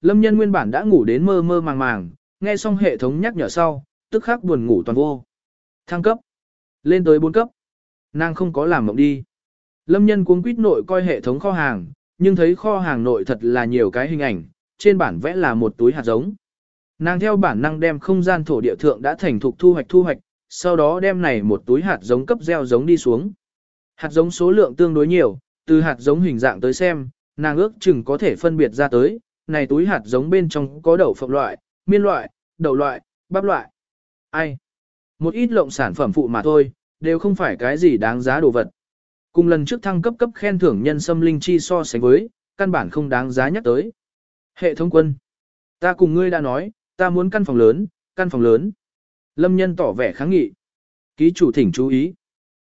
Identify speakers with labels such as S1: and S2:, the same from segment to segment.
S1: Lâm nhân nguyên bản đã ngủ đến mơ mơ màng màng, nghe xong hệ thống nhắc nhở sau, tức khắc buồn ngủ toàn vô. Thăng cấp. Lên tới 4 cấp. Nàng không có làm mộng đi. Lâm nhân cuống quýt nội coi hệ thống kho hàng, nhưng thấy kho hàng nội thật là nhiều cái hình ảnh, trên bản vẽ là một túi hạt giống. Nàng theo bản năng đem không gian thổ địa thượng đã thành thục thu hoạch thu hoạch, sau đó đem này một túi hạt giống cấp gieo giống đi xuống. Hạt giống số lượng tương đối nhiều, từ hạt giống hình dạng tới xem, nàng ước chừng có thể phân biệt ra tới, này túi hạt giống bên trong có đậu phộng loại, miên loại, đậu loại, bắp loại. Ai? Một ít lộng sản phẩm phụ mà thôi, đều không phải cái gì đáng giá đồ vật. Cùng lần trước thăng cấp cấp khen thưởng nhân sâm linh chi so sánh với, căn bản không đáng giá nhắc tới. Hệ thống quân. Ta cùng ngươi đã nói, ta muốn căn phòng lớn, căn phòng lớn. Lâm nhân tỏ vẻ kháng nghị. Ký chủ thỉnh chú ý.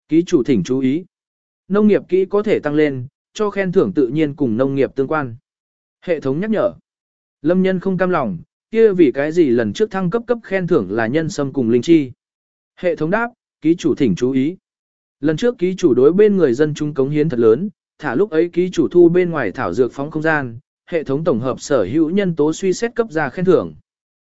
S1: Ký chủ thỉnh chú ý. Nông nghiệp kỹ có thể tăng lên, cho khen thưởng tự nhiên cùng nông nghiệp tương quan. Hệ thống nhắc nhở. Lâm nhân không cam lòng, kia vì cái gì lần trước thăng cấp cấp khen thưởng là nhân sâm cùng linh chi. Hệ thống đáp, ký chủ thỉnh chú ý. Lần trước ký chủ đối bên người dân chúng cống hiến thật lớn, thả lúc ấy ký chủ thu bên ngoài thảo dược phóng không gian, hệ thống tổng hợp sở hữu nhân tố suy xét cấp ra khen thưởng.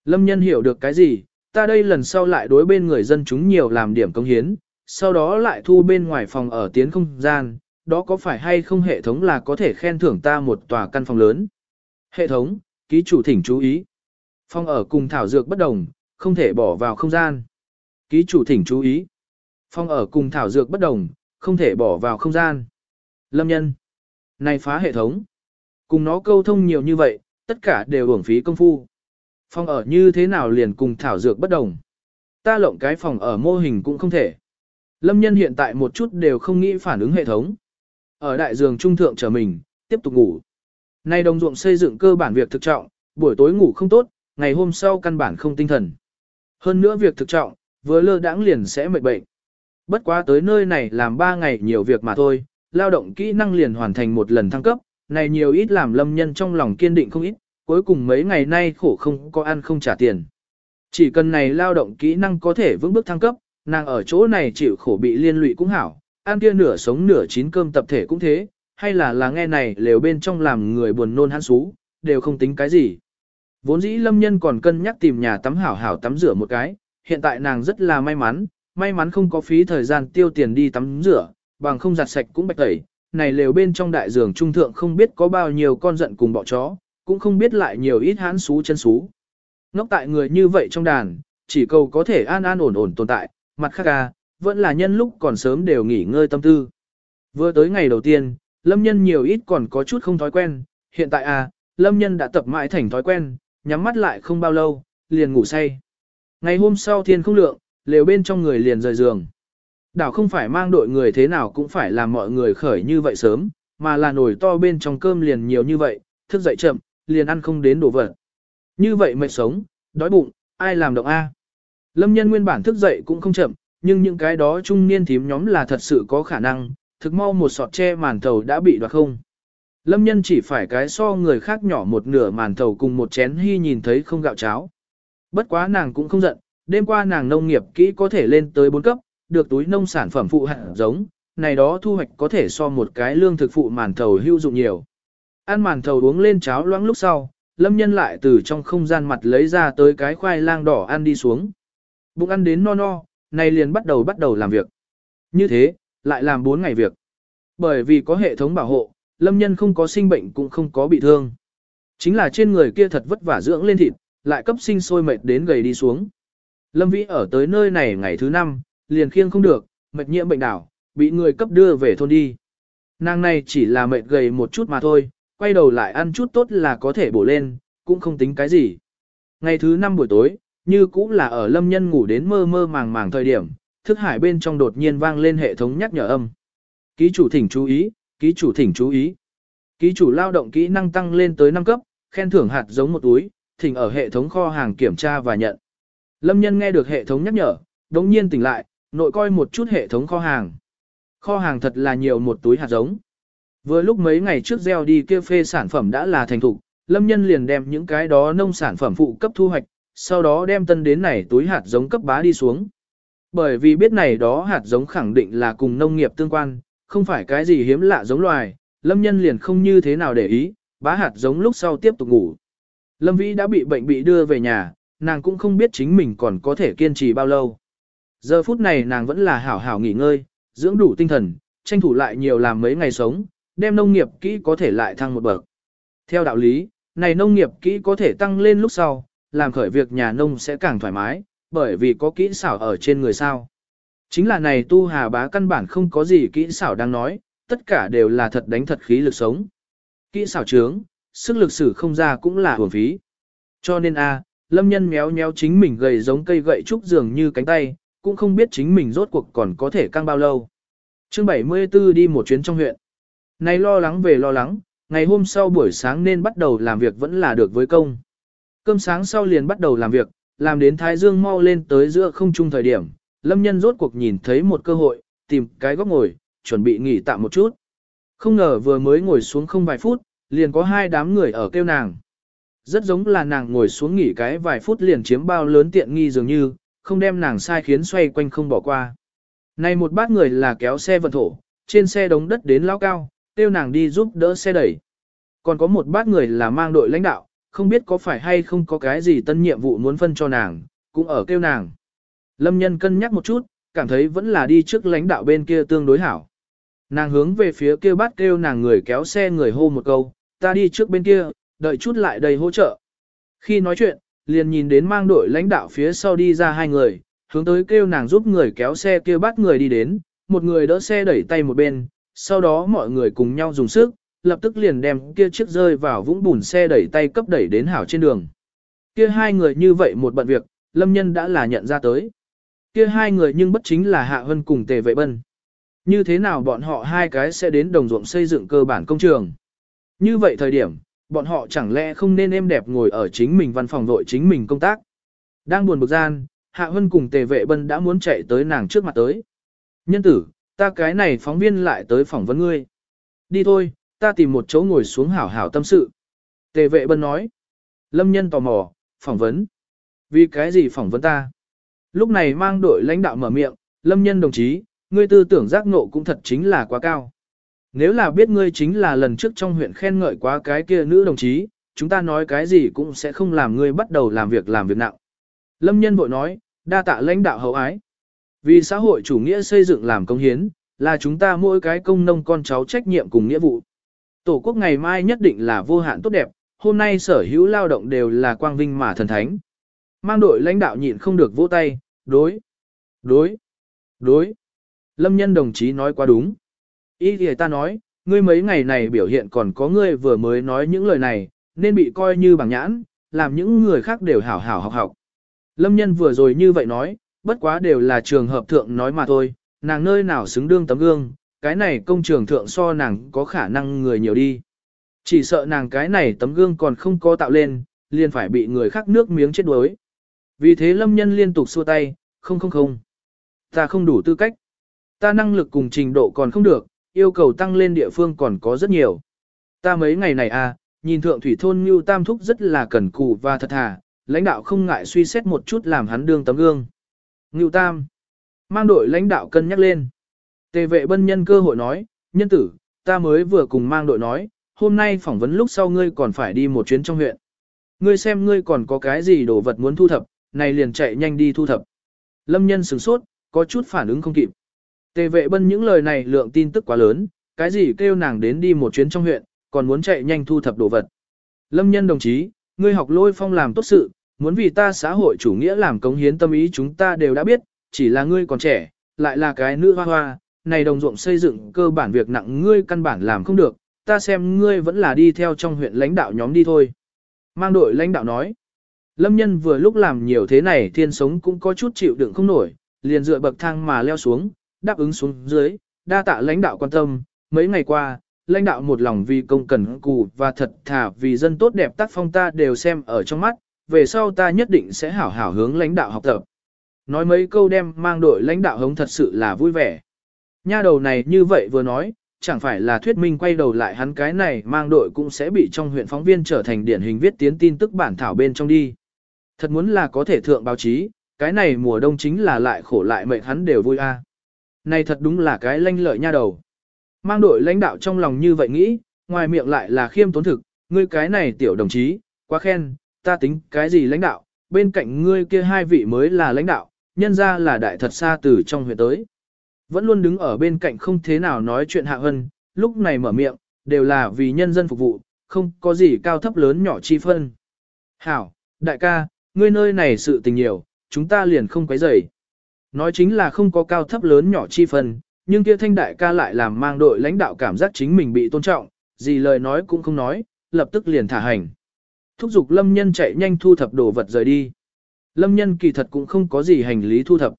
S1: Lâm nhân hiểu được cái gì, ta đây lần sau lại đối bên người dân chúng nhiều làm điểm cống hiến, sau đó lại thu bên ngoài phòng ở tiến không gian, đó có phải hay không hệ thống là có thể khen thưởng ta một tòa căn phòng lớn. Hệ thống, ký chủ thỉnh chú ý. Phòng ở cùng thảo dược bất đồng, không thể bỏ vào không gian. Ký chủ thỉnh chú ý. Phòng ở cùng thảo dược bất đồng, không thể bỏ vào không gian. Lâm nhân. Này phá hệ thống. Cùng nó câu thông nhiều như vậy, tất cả đều hưởng phí công phu. Phòng ở như thế nào liền cùng thảo dược bất đồng. Ta lộng cái phòng ở mô hình cũng không thể. Lâm nhân hiện tại một chút đều không nghĩ phản ứng hệ thống. Ở đại giường trung thượng trở mình, tiếp tục ngủ. Nay đồng ruộng xây dựng cơ bản việc thực trọng, buổi tối ngủ không tốt, ngày hôm sau căn bản không tinh thần. Hơn nữa việc thực trọng, vừa lơ đãng liền sẽ mệt bệnh. Bất quá tới nơi này làm 3 ngày nhiều việc mà thôi, lao động kỹ năng liền hoàn thành một lần thăng cấp, này nhiều ít làm lâm nhân trong lòng kiên định không ít, cuối cùng mấy ngày nay khổ không có ăn không trả tiền. Chỉ cần này lao động kỹ năng có thể vững bước thăng cấp, nàng ở chỗ này chịu khổ bị liên lụy cũng hảo, ăn kia nửa sống nửa chín cơm tập thể cũng thế, hay là là nghe này lều bên trong làm người buồn nôn hắn xú, đều không tính cái gì. Vốn dĩ lâm nhân còn cân nhắc tìm nhà tắm hảo hảo tắm rửa một cái, hiện tại nàng rất là may mắn, may mắn không có phí thời gian tiêu tiền đi tắm rửa, bằng không giặt sạch cũng bạch tẩy. Này lều bên trong đại giường trung thượng không biết có bao nhiêu con giận cùng bọ chó, cũng không biết lại nhiều ít hán xú chân xú. Ngốc tại người như vậy trong đàn, chỉ cầu có thể an an ổn ổn tồn tại, mặt khác à, vẫn là nhân lúc còn sớm đều nghỉ ngơi tâm tư. Vừa tới ngày đầu tiên, lâm nhân nhiều ít còn có chút không thói quen, hiện tại à, lâm nhân đã tập mãi thành thói quen, nhắm mắt lại không bao lâu, liền ngủ say. Ngày hôm sau thiên không lượng, lều bên trong người liền rời giường. Đảo không phải mang đội người thế nào cũng phải làm mọi người khởi như vậy sớm, mà là nổi to bên trong cơm liền nhiều như vậy, thức dậy chậm, liền ăn không đến đồ vật. Như vậy mệt sống, đói bụng, ai làm động A. Lâm nhân nguyên bản thức dậy cũng không chậm, nhưng những cái đó trung niên thím nhóm là thật sự có khả năng, thực mau một sọt tre màn thầu đã bị đoạt không. Lâm nhân chỉ phải cái so người khác nhỏ một nửa màn thầu cùng một chén hy nhìn thấy không gạo cháo. Bất quá nàng cũng không giận, đêm qua nàng nông nghiệp kỹ có thể lên tới 4 cấp, được túi nông sản phẩm phụ hạt giống, này đó thu hoạch có thể so một cái lương thực phụ màn thầu hữu dụng nhiều. Ăn màn thầu uống lên cháo loãng lúc sau, lâm nhân lại từ trong không gian mặt lấy ra tới cái khoai lang đỏ ăn đi xuống. Bụng ăn đến no no, này liền bắt đầu bắt đầu làm việc. Như thế, lại làm 4 ngày việc. Bởi vì có hệ thống bảo hộ, lâm nhân không có sinh bệnh cũng không có bị thương. Chính là trên người kia thật vất vả dưỡng lên thịt, lại cấp sinh sôi mệt đến gầy đi xuống. Lâm Vĩ ở tới nơi này ngày thứ năm, liền khiêng không được, mệt nhiễm bệnh đảo, bị người cấp đưa về thôn đi. Nàng này chỉ là mệt gầy một chút mà thôi, quay đầu lại ăn chút tốt là có thể bổ lên, cũng không tính cái gì. Ngày thứ năm buổi tối, như cũng là ở lâm nhân ngủ đến mơ mơ màng màng thời điểm, thức hải bên trong đột nhiên vang lên hệ thống nhắc nhở âm. Ký chủ thỉnh chú ý, ký chủ thỉnh chú ý. Ký chủ lao động kỹ năng tăng lên tới 5 cấp, khen thưởng hạt giống một túi, thỉnh ở hệ thống kho hàng kiểm tra và nhận. Lâm nhân nghe được hệ thống nhắc nhở, đống nhiên tỉnh lại, nội coi một chút hệ thống kho hàng. Kho hàng thật là nhiều một túi hạt giống. Vừa lúc mấy ngày trước gieo đi kia phê sản phẩm đã là thành thục, lâm nhân liền đem những cái đó nông sản phẩm phụ cấp thu hoạch, sau đó đem tân đến này túi hạt giống cấp bá đi xuống. Bởi vì biết này đó hạt giống khẳng định là cùng nông nghiệp tương quan, không phải cái gì hiếm lạ giống loài, lâm nhân liền không như thế nào để ý, bá hạt giống lúc sau tiếp tục ngủ. Lâm Vĩ đã bị bệnh bị đưa về nhà, nàng cũng không biết chính mình còn có thể kiên trì bao lâu. Giờ phút này nàng vẫn là hảo hảo nghỉ ngơi, dưỡng đủ tinh thần, tranh thủ lại nhiều làm mấy ngày sống, đem nông nghiệp kỹ có thể lại thăng một bậc. Theo đạo lý, này nông nghiệp kỹ có thể tăng lên lúc sau, làm khởi việc nhà nông sẽ càng thoải mái, bởi vì có kỹ xảo ở trên người sao. Chính là này tu hà bá căn bản không có gì kỹ xảo đang nói, tất cả đều là thật đánh thật khí lực sống. Kỹ xảo trướng, sức lực sử không ra cũng là hưởng phí. Cho nên a, lâm nhân méo méo chính mình gầy giống cây gậy trúc dường như cánh tay, cũng không biết chính mình rốt cuộc còn có thể căng bao lâu. chương 74 đi một chuyến trong huyện. Này lo lắng về lo lắng, ngày hôm sau buổi sáng nên bắt đầu làm việc vẫn là được với công. Cơm sáng sau liền bắt đầu làm việc, làm đến Thái Dương mau lên tới giữa không trung thời điểm, Lâm Nhân rốt cuộc nhìn thấy một cơ hội, tìm cái góc ngồi, chuẩn bị nghỉ tạm một chút. Không ngờ vừa mới ngồi xuống không vài phút, liền có hai đám người ở kêu nàng. Rất giống là nàng ngồi xuống nghỉ cái vài phút liền chiếm bao lớn tiện nghi dường như, không đem nàng sai khiến xoay quanh không bỏ qua. Này một bát người là kéo xe vận thổ, trên xe đống đất đến lao cao, kêu nàng đi giúp đỡ xe đẩy. Còn có một bát người là mang đội lãnh đạo, không biết có phải hay không có cái gì tân nhiệm vụ muốn phân cho nàng, cũng ở kêu nàng. Lâm nhân cân nhắc một chút, cảm thấy vẫn là đi trước lãnh đạo bên kia tương đối hảo. Nàng hướng về phía kia bắt kêu nàng người kéo xe người hô một câu, ta đi trước bên kia, đợi chút lại đây hỗ trợ. Khi nói chuyện, liền nhìn đến mang đội lãnh đạo phía sau đi ra hai người, hướng tới kêu nàng giúp người kéo xe kia bắt người đi đến, một người đỡ xe đẩy tay một bên, sau đó mọi người cùng nhau dùng sức, lập tức liền đem kia chiếc rơi vào vũng bùn xe đẩy tay cấp đẩy đến hảo trên đường. Kia hai người như vậy một bận việc, lâm nhân đã là nhận ra tới. Kia hai người nhưng bất chính là Hạ Hân cùng Tề Vệ Bân. Như thế nào bọn họ hai cái sẽ đến đồng ruộng xây dựng cơ bản công trường? Như vậy thời điểm, bọn họ chẳng lẽ không nên êm đẹp ngồi ở chính mình văn phòng vội chính mình công tác. Đang buồn bực gian, Hạ Hân cùng tề vệ bân đã muốn chạy tới nàng trước mặt tới. Nhân tử, ta cái này phóng viên lại tới phỏng vấn ngươi. Đi thôi, ta tìm một chỗ ngồi xuống hảo hảo tâm sự. Tề vệ bân nói. Lâm nhân tò mò, phỏng vấn. Vì cái gì phỏng vấn ta? Lúc này mang đội lãnh đạo mở miệng, Lâm nhân đồng chí, ngươi tư tưởng giác ngộ cũng thật chính là quá cao. Nếu là biết ngươi chính là lần trước trong huyện khen ngợi quá cái kia nữ đồng chí, chúng ta nói cái gì cũng sẽ không làm ngươi bắt đầu làm việc làm việc nặng. Lâm nhân vội nói, đa tạ lãnh đạo hậu ái. Vì xã hội chủ nghĩa xây dựng làm công hiến, là chúng ta mỗi cái công nông con cháu trách nhiệm cùng nghĩa vụ. Tổ quốc ngày mai nhất định là vô hạn tốt đẹp, hôm nay sở hữu lao động đều là quang vinh mà thần thánh. Mang đội lãnh đạo nhịn không được vỗ tay, đối, đối, đối. Lâm nhân đồng chí nói quá đúng. Ý thì ta nói, ngươi mấy ngày này biểu hiện còn có ngươi vừa mới nói những lời này, nên bị coi như bằng nhãn, làm những người khác đều hảo hảo học học. Lâm nhân vừa rồi như vậy nói, bất quá đều là trường hợp thượng nói mà thôi, nàng nơi nào xứng đương tấm gương, cái này công trường thượng so nàng có khả năng người nhiều đi. Chỉ sợ nàng cái này tấm gương còn không có tạo lên, liền phải bị người khác nước miếng chết đuối. Vì thế lâm nhân liên tục xua tay, không không không. Ta không đủ tư cách. Ta năng lực cùng trình độ còn không được, yêu cầu tăng lên địa phương còn có rất nhiều. Ta mấy ngày này à, nhìn thượng thủy thôn như tam thúc rất là cẩn cù và thật thà, lãnh đạo không ngại suy xét một chút làm hắn đương tấm gương. Ngưu tam, mang đội lãnh đạo cân nhắc lên. Tề vệ bân nhân cơ hội nói, nhân tử, ta mới vừa cùng mang đội nói, hôm nay phỏng vấn lúc sau ngươi còn phải đi một chuyến trong huyện. Ngươi xem ngươi còn có cái gì đồ vật muốn thu thập, này liền chạy nhanh đi thu thập. Lâm nhân sửng sốt, có chút phản ứng không kịp. Tề vệ bân những lời này lượng tin tức quá lớn, cái gì kêu nàng đến đi một chuyến trong huyện, còn muốn chạy nhanh thu thập đồ vật. Lâm nhân đồng chí, ngươi học lôi phong làm tốt sự, muốn vì ta xã hội chủ nghĩa làm cống hiến tâm ý chúng ta đều đã biết, chỉ là ngươi còn trẻ, lại là cái nữ hoa hoa, này đồng ruộng xây dựng cơ bản việc nặng ngươi căn bản làm không được, ta xem ngươi vẫn là đi theo trong huyện lãnh đạo nhóm đi thôi. Mang đội lãnh đạo nói, Lâm nhân vừa lúc làm nhiều thế này thiên sống cũng có chút chịu đựng không nổi, liền dựa bậc thang mà leo xuống, đáp ứng xuống dưới, đa tạ lãnh đạo quan tâm, mấy ngày qua, lãnh đạo một lòng vì công cần cù và thật thà vì dân tốt đẹp tác phong ta đều xem ở trong mắt, về sau ta nhất định sẽ hảo hảo hướng lãnh đạo học tập. Nói mấy câu đem mang đội lãnh đạo hống thật sự là vui vẻ. Nha đầu này như vậy vừa nói, chẳng phải là thuyết minh quay đầu lại hắn cái này mang đội cũng sẽ bị trong huyện phóng viên trở thành điển hình viết tiến tin tức bản thảo bên trong đi. Thật muốn là có thể thượng báo chí, cái này mùa đông chính là lại khổ lại mệnh hắn đều vui a. Này thật đúng là cái lanh lợi nha đầu. Mang đội lãnh đạo trong lòng như vậy nghĩ, ngoài miệng lại là khiêm tốn thực, ngươi cái này tiểu đồng chí, quá khen, ta tính cái gì lãnh đạo, bên cạnh ngươi kia hai vị mới là lãnh đạo, nhân ra là đại thật xa từ trong huyện tới. Vẫn luôn đứng ở bên cạnh không thế nào nói chuyện hạ hân, lúc này mở miệng, đều là vì nhân dân phục vụ, không có gì cao thấp lớn nhỏ chi phân. Hảo, đại ca, ngươi nơi này sự tình nhiều, chúng ta liền không quấy rầy. Nói chính là không có cao thấp lớn nhỏ chi phân, nhưng kia thanh đại ca lại làm mang đội lãnh đạo cảm giác chính mình bị tôn trọng, gì lời nói cũng không nói, lập tức liền thả hành. Thúc giục lâm nhân chạy nhanh thu thập đồ vật rời đi. Lâm nhân kỳ thật cũng không có gì hành lý thu thập.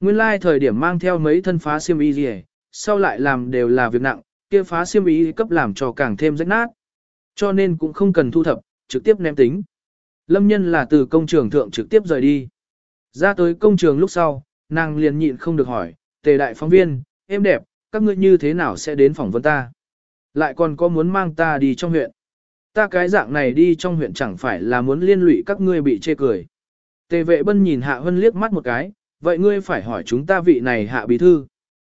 S1: Nguyên lai like thời điểm mang theo mấy thân phá xiêm y gì, sau lại làm đều là việc nặng, kia phá xiêm y cấp làm cho càng thêm rách nát. Cho nên cũng không cần thu thập, trực tiếp ném tính. Lâm nhân là từ công trường thượng trực tiếp rời đi. Ra tới công trường lúc sau, nàng liền nhịn không được hỏi, tề đại phóng viên, em đẹp, các ngươi như thế nào sẽ đến phỏng vấn ta? Lại còn có muốn mang ta đi trong huyện. Ta cái dạng này đi trong huyện chẳng phải là muốn liên lụy các ngươi bị chê cười. Tề vệ bân nhìn Hạ Hân liếc mắt một cái, vậy ngươi phải hỏi chúng ta vị này Hạ Bí Thư.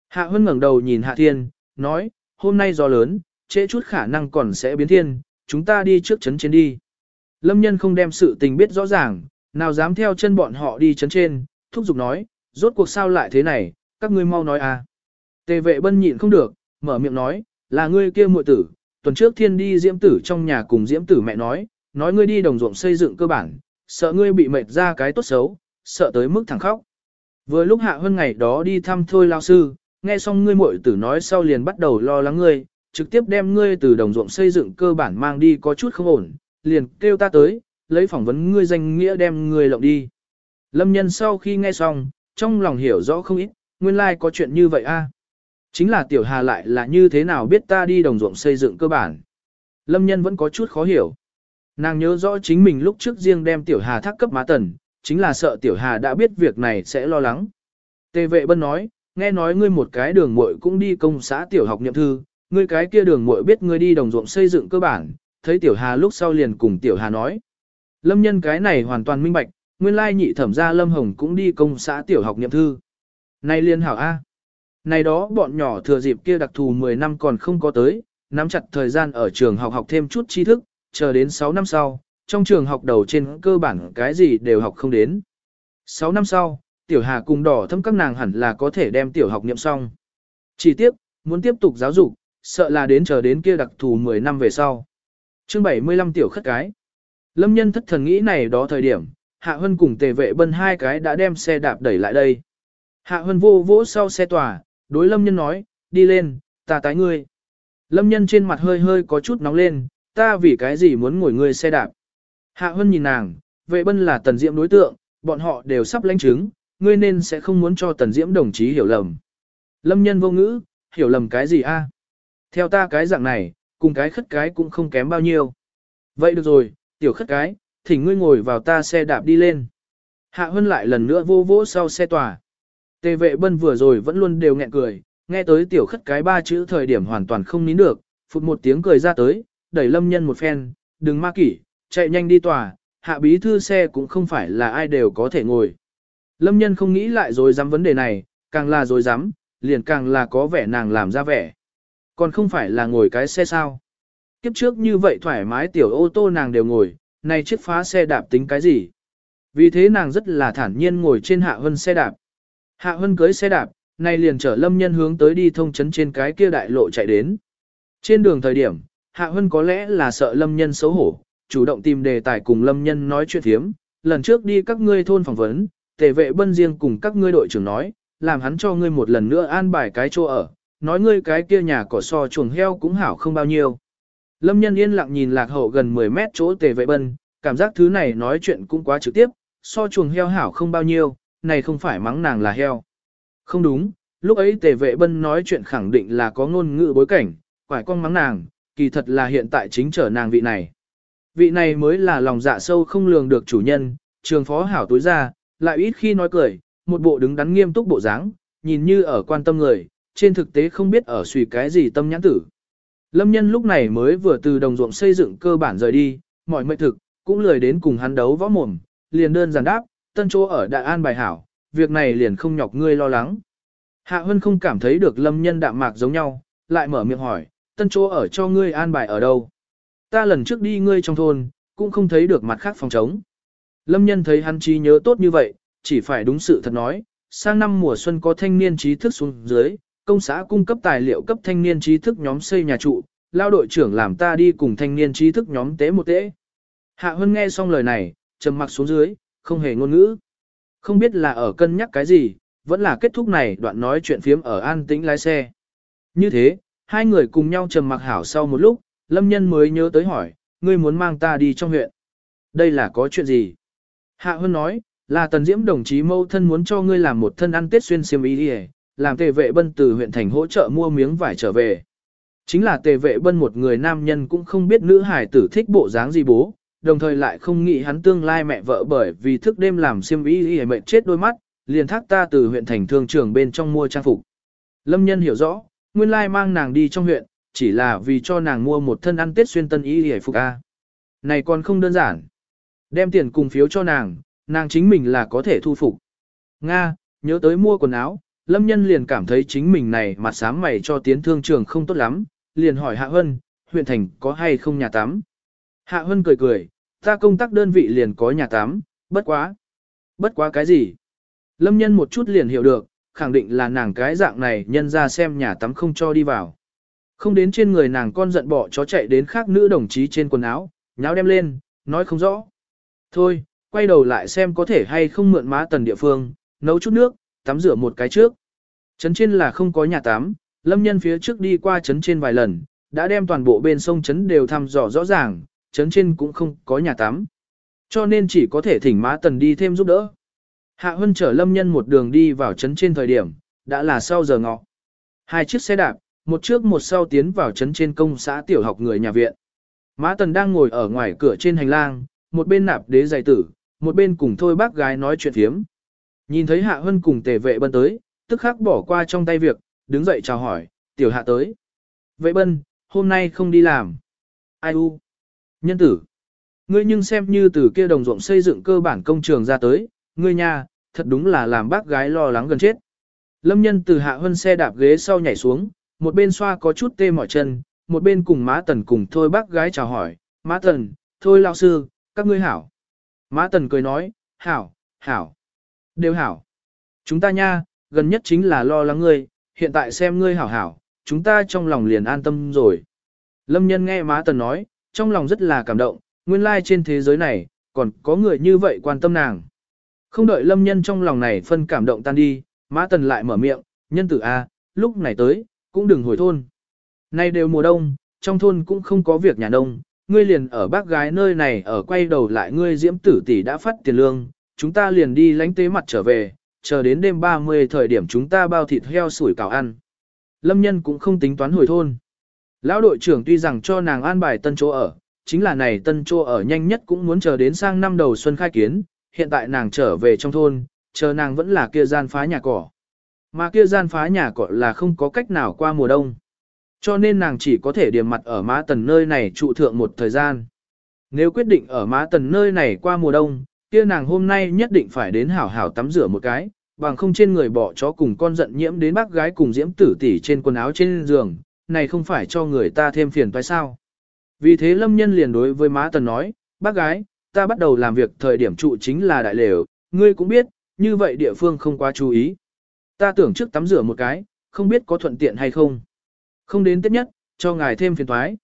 S1: Hạ Hân ngẩng đầu nhìn Hạ Thiên, nói, hôm nay gió lớn, trễ chút khả năng còn sẽ biến thiên, chúng ta đi trước chấn trên đi. Lâm nhân không đem sự tình biết rõ ràng, nào dám theo chân bọn họ đi chấn trên, thúc giục nói, rốt cuộc sao lại thế này, các ngươi mau nói à. Tề vệ bân nhịn không được, mở miệng nói, là ngươi kia muội tử, tuần trước thiên đi diễm tử trong nhà cùng diễm tử mẹ nói, nói ngươi đi đồng ruộng xây dựng cơ bản, sợ ngươi bị mệt ra cái tốt xấu, sợ tới mức thẳng khóc. Vừa lúc hạ hơn ngày đó đi thăm thôi lao sư, nghe xong ngươi muội tử nói sau liền bắt đầu lo lắng ngươi, trực tiếp đem ngươi từ đồng ruộng xây dựng cơ bản mang đi có chút không ổn, liền kêu ta tới, lấy phỏng vấn ngươi danh nghĩa đem ngươi lộng đi. Lâm nhân sau khi nghe xong, trong lòng hiểu rõ không ít, nguyên lai like có chuyện như vậy a. Chính là tiểu hà lại là như thế nào biết ta đi đồng ruộng xây dựng cơ bản. Lâm nhân vẫn có chút khó hiểu. Nàng nhớ rõ chính mình lúc trước riêng đem tiểu hà thác cấp má tần, chính là sợ tiểu hà đã biết việc này sẽ lo lắng. Tề vệ bân nói, nghe nói ngươi một cái đường muội cũng đi công xã tiểu học nhậm thư, ngươi cái kia đường muội biết ngươi đi đồng ruộng xây dựng cơ bản, thấy tiểu hà lúc sau liền cùng tiểu hà nói. Lâm nhân cái này hoàn toàn minh bạch, nguyên lai nhị thẩm gia Lâm Hồng cũng đi công xã tiểu học nhậm thư. Này liên hảo A. Này đó bọn nhỏ thừa dịp kia đặc thù 10 năm còn không có tới, nắm chặt thời gian ở trường học học thêm chút tri thức, chờ đến 6 năm sau, trong trường học đầu trên cơ bản cái gì đều học không đến. 6 năm sau, tiểu hà cùng đỏ thâm các nàng hẳn là có thể đem tiểu học niệm xong. Chỉ tiếp, muốn tiếp tục giáo dục, sợ là đến chờ đến kia đặc thù 10 năm về sau. chương 75 tiểu khất cái. Lâm nhân thất thần nghĩ này đó thời điểm, Hạ Hân cùng tề vệ bân hai cái đã đem xe đạp đẩy lại đây. Hạ Hân vô vỗ sau xe tòa, đối lâm nhân nói, đi lên, ta tái ngươi. Lâm nhân trên mặt hơi hơi có chút nóng lên, ta vì cái gì muốn ngồi ngươi xe đạp. Hạ Hân nhìn nàng, vệ bân là tần diễm đối tượng, bọn họ đều sắp lãnh chứng, ngươi nên sẽ không muốn cho tần diễm đồng chí hiểu lầm. Lâm nhân vô ngữ, hiểu lầm cái gì a? Theo ta cái dạng này, cùng cái khất cái cũng không kém bao nhiêu. Vậy được rồi, tiểu khất cái, thỉnh ngươi ngồi vào ta xe đạp đi lên. Hạ Hân lại lần nữa vô vỗ sau xe tòa. Tề vệ bân vừa rồi vẫn luôn đều nghẹn cười, nghe tới tiểu khất cái ba chữ thời điểm hoàn toàn không nín được, phụt một tiếng cười ra tới, đẩy lâm nhân một phen, đừng ma kỷ, chạy nhanh đi tòa, hạ bí thư xe cũng không phải là ai đều có thể ngồi. Lâm nhân không nghĩ lại rồi dám vấn đề này, càng là rồi dám, liền càng là có vẻ nàng làm ra vẻ. Còn không phải là ngồi cái xe sao. Kiếp trước như vậy thoải mái tiểu ô tô nàng đều ngồi, nay chiếc phá xe đạp tính cái gì. Vì thế nàng rất là thản nhiên ngồi trên hạ hân xe đạp. Hạ hân cưới xe đạp, nay liền chở lâm nhân hướng tới đi thông chấn trên cái kia đại lộ chạy đến. Trên đường thời điểm, Hạ Hân có lẽ là sợ lâm nhân xấu hổ, chủ động tìm đề tài cùng lâm nhân nói chuyện thiếm. Lần trước đi các ngươi thôn phỏng vấn, tề vệ bân riêng cùng các ngươi đội trưởng nói, làm hắn cho ngươi một lần nữa an bài cái chỗ ở, nói ngươi cái kia nhà cỏ so chuồng heo cũng hảo không bao nhiêu. Lâm nhân yên lặng nhìn lạc hậu gần 10 mét chỗ tề vệ bân, cảm giác thứ này nói chuyện cũng quá trực tiếp, so chuồng heo hảo không bao nhiêu, này không phải mắng nàng là heo. Không đúng, lúc ấy tề vệ bân nói chuyện khẳng định là có ngôn ngữ bối cảnh, quải con mắng nàng, kỳ thật là hiện tại chính trở nàng vị này. Vị này mới là lòng dạ sâu không lường được chủ nhân, trường phó hảo tối ra, lại ít khi nói cười, một bộ đứng đắn nghiêm túc bộ dáng, nhìn như ở quan tâm người, trên thực tế không biết ở suy cái gì tâm nhãn tử. Lâm nhân lúc này mới vừa từ đồng ruộng xây dựng cơ bản rời đi, mọi mệnh thực, cũng lười đến cùng hắn đấu võ mồm, liền đơn giản đáp, tân chỗ ở đại an bài hảo, việc này liền không nhọc ngươi lo lắng. Hạ Hân không cảm thấy được lâm nhân đạm mạc giống nhau, lại mở miệng hỏi, tân chỗ ở cho ngươi an bài ở đâu? Ta lần trước đi ngươi trong thôn, cũng không thấy được mặt khác phòng trống. Lâm nhân thấy hắn trí nhớ tốt như vậy, chỉ phải đúng sự thật nói, sang năm mùa xuân có thanh niên trí thức xuống dưới, công xã cung cấp tài liệu cấp thanh niên trí thức nhóm xây nhà trụ, lao đội trưởng làm ta đi cùng thanh niên trí thức nhóm tế một tế. Hạ Hân nghe xong lời này, trầm mặc xuống dưới, không hề ngôn ngữ. Không biết là ở cân nhắc cái gì, vẫn là kết thúc này đoạn nói chuyện phiếm ở an tĩnh lái xe. Như thế, hai người cùng nhau trầm mặc hảo sau một lúc, Lâm Nhân mới nhớ tới hỏi, ngươi muốn mang ta đi trong huyện. Đây là có chuyện gì? Hạ Hân nói, là Tần Diễm đồng chí mâu thân muốn cho ngươi làm một thân ăn tết xuyên xiêm y đi làm tề vệ bân từ huyện thành hỗ trợ mua miếng vải trở về. Chính là tề vệ bân một người nam nhân cũng không biết nữ hải tử thích bộ dáng gì bố, đồng thời lại không nghĩ hắn tương lai mẹ vợ bởi vì thức đêm làm xiêm y y mệt chết đôi mắt, liền thác ta từ huyện thành thương trường bên trong mua trang phục. Lâm nhân hiểu rõ, nguyên lai mang nàng đi trong huyện, chỉ là vì cho nàng mua một thân ăn tết xuyên tân y hề phục A. Này còn không đơn giản. Đem tiền cùng phiếu cho nàng, nàng chính mình là có thể thu phục. Nga, nhớ tới mua quần áo, Lâm Nhân liền cảm thấy chính mình này mặt sám mày cho tiến thương trường không tốt lắm, liền hỏi Hạ Hân, huyện thành có hay không nhà tắm. Hạ Hân cười cười, ta công tác đơn vị liền có nhà tắm, bất quá. Bất quá cái gì? Lâm Nhân một chút liền hiểu được, khẳng định là nàng cái dạng này nhân ra xem nhà tắm không cho đi vào. Không đến trên người nàng con giận bỏ chó chạy đến khác nữ đồng chí trên quần áo, nháo đem lên, nói không rõ. Thôi, quay đầu lại xem có thể hay không mượn má tần địa phương, nấu chút nước, tắm rửa một cái trước. Trấn trên là không có nhà tắm, lâm nhân phía trước đi qua trấn trên vài lần, đã đem toàn bộ bên sông trấn đều thăm dò rõ ràng, trấn trên cũng không có nhà tắm. Cho nên chỉ có thể thỉnh má tần đi thêm giúp đỡ. Hạ Hân chở lâm nhân một đường đi vào trấn trên thời điểm, đã là sau giờ ngọ. Hai chiếc xe đạp, một trước một sau tiến vào trấn trên công xã tiểu học người nhà viện. Mã tần đang ngồi ở ngoài cửa trên hành lang, một bên nạp đế giày tử, một bên cùng thôi bác gái nói chuyện thiếm. Nhìn thấy Hạ Hân cùng tề vệ bân tới, tức khắc bỏ qua trong tay việc, đứng dậy chào hỏi, tiểu hạ tới. Vệ bân, hôm nay không đi làm. Ai u? Nhân tử. Ngươi nhưng xem như từ kia đồng ruộng xây dựng cơ bản công trường ra tới, ngươi nha, thật đúng là làm bác gái lo lắng gần chết. Lâm nhân từ hạ hân xe đạp ghế sau nhảy xuống, một bên xoa có chút tê mỏi chân, một bên cùng Mã tần cùng thôi bác gái chào hỏi, Mã tần, thôi lao sư, các ngươi hảo. Mã tần cười nói, hảo, hảo, đều hảo. Chúng ta nha, gần nhất chính là lo lắng ngươi, hiện tại xem ngươi hảo hảo, chúng ta trong lòng liền an tâm rồi. Lâm nhân nghe Mã tần nói, trong lòng rất là cảm động, nguyên lai trên thế giới này, còn có người như vậy quan tâm nàng. Không đợi lâm nhân trong lòng này phân cảm động tan đi, Mã tần lại mở miệng, nhân tử A, lúc này tới, cũng đừng hồi thôn. Nay đều mùa đông, trong thôn cũng không có việc nhà nông, ngươi liền ở bác gái nơi này ở quay đầu lại ngươi diễm tử tỷ đã phát tiền lương, chúng ta liền đi lánh tế mặt trở về, chờ đến đêm 30 thời điểm chúng ta bao thịt heo sủi cảo ăn. Lâm nhân cũng không tính toán hồi thôn. Lão đội trưởng tuy rằng cho nàng an bài tân chỗ ở, chính là này tân chỗ ở nhanh nhất cũng muốn chờ đến sang năm đầu xuân khai kiến, hiện tại nàng trở về trong thôn, chờ nàng vẫn là kia gian phá nhà cỏ. Mà kia gian phá nhà cọ là không có cách nào qua mùa đông. Cho nên nàng chỉ có thể điểm mặt ở má tần nơi này trụ thượng một thời gian. Nếu quyết định ở má tần nơi này qua mùa đông, kia nàng hôm nay nhất định phải đến hảo hảo tắm rửa một cái, bằng không trên người bỏ chó cùng con giận nhiễm đến bác gái cùng diễm tử tỷ trên quần áo trên giường, này không phải cho người ta thêm phiền toái sao. Vì thế lâm nhân liền đối với má tần nói, bác gái, ta bắt đầu làm việc thời điểm trụ chính là đại lều, ngươi cũng biết, như vậy địa phương không quá chú ý. Ta tưởng trước tắm rửa một cái, không biết có thuận tiện hay không. Không đến tiếp nhất, cho ngài thêm phiền toái.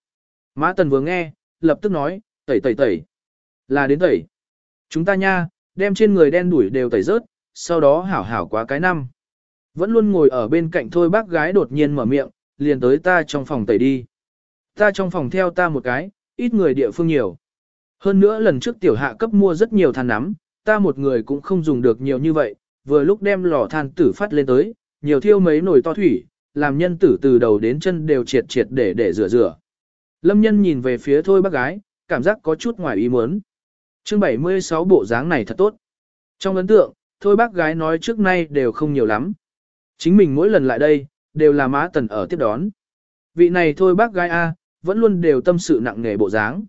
S1: Mã tần vừa nghe, lập tức nói, tẩy tẩy tẩy. Là đến tẩy. Chúng ta nha, đem trên người đen đuổi đều tẩy rớt, sau đó hảo hảo quá cái năm. Vẫn luôn ngồi ở bên cạnh thôi bác gái đột nhiên mở miệng, liền tới ta trong phòng tẩy đi. Ta trong phòng theo ta một cái, ít người địa phương nhiều. Hơn nữa lần trước tiểu hạ cấp mua rất nhiều than nắm, ta một người cũng không dùng được nhiều như vậy, vừa lúc đem lò than tử phát lên tới, nhiều thiêu mấy nồi to thủy, làm nhân tử từ đầu đến chân đều triệt triệt để để rửa rửa. Lâm nhân nhìn về phía thôi bác gái, cảm giác có chút ngoài ý muốn. Chương 76 bộ dáng này thật tốt. Trong ấn tượng, thôi bác gái nói trước nay đều không nhiều lắm. Chính mình mỗi lần lại đây, đều là má tần ở tiếp đón. Vị này thôi bác gái A, vẫn luôn đều tâm sự nặng nề bộ dáng.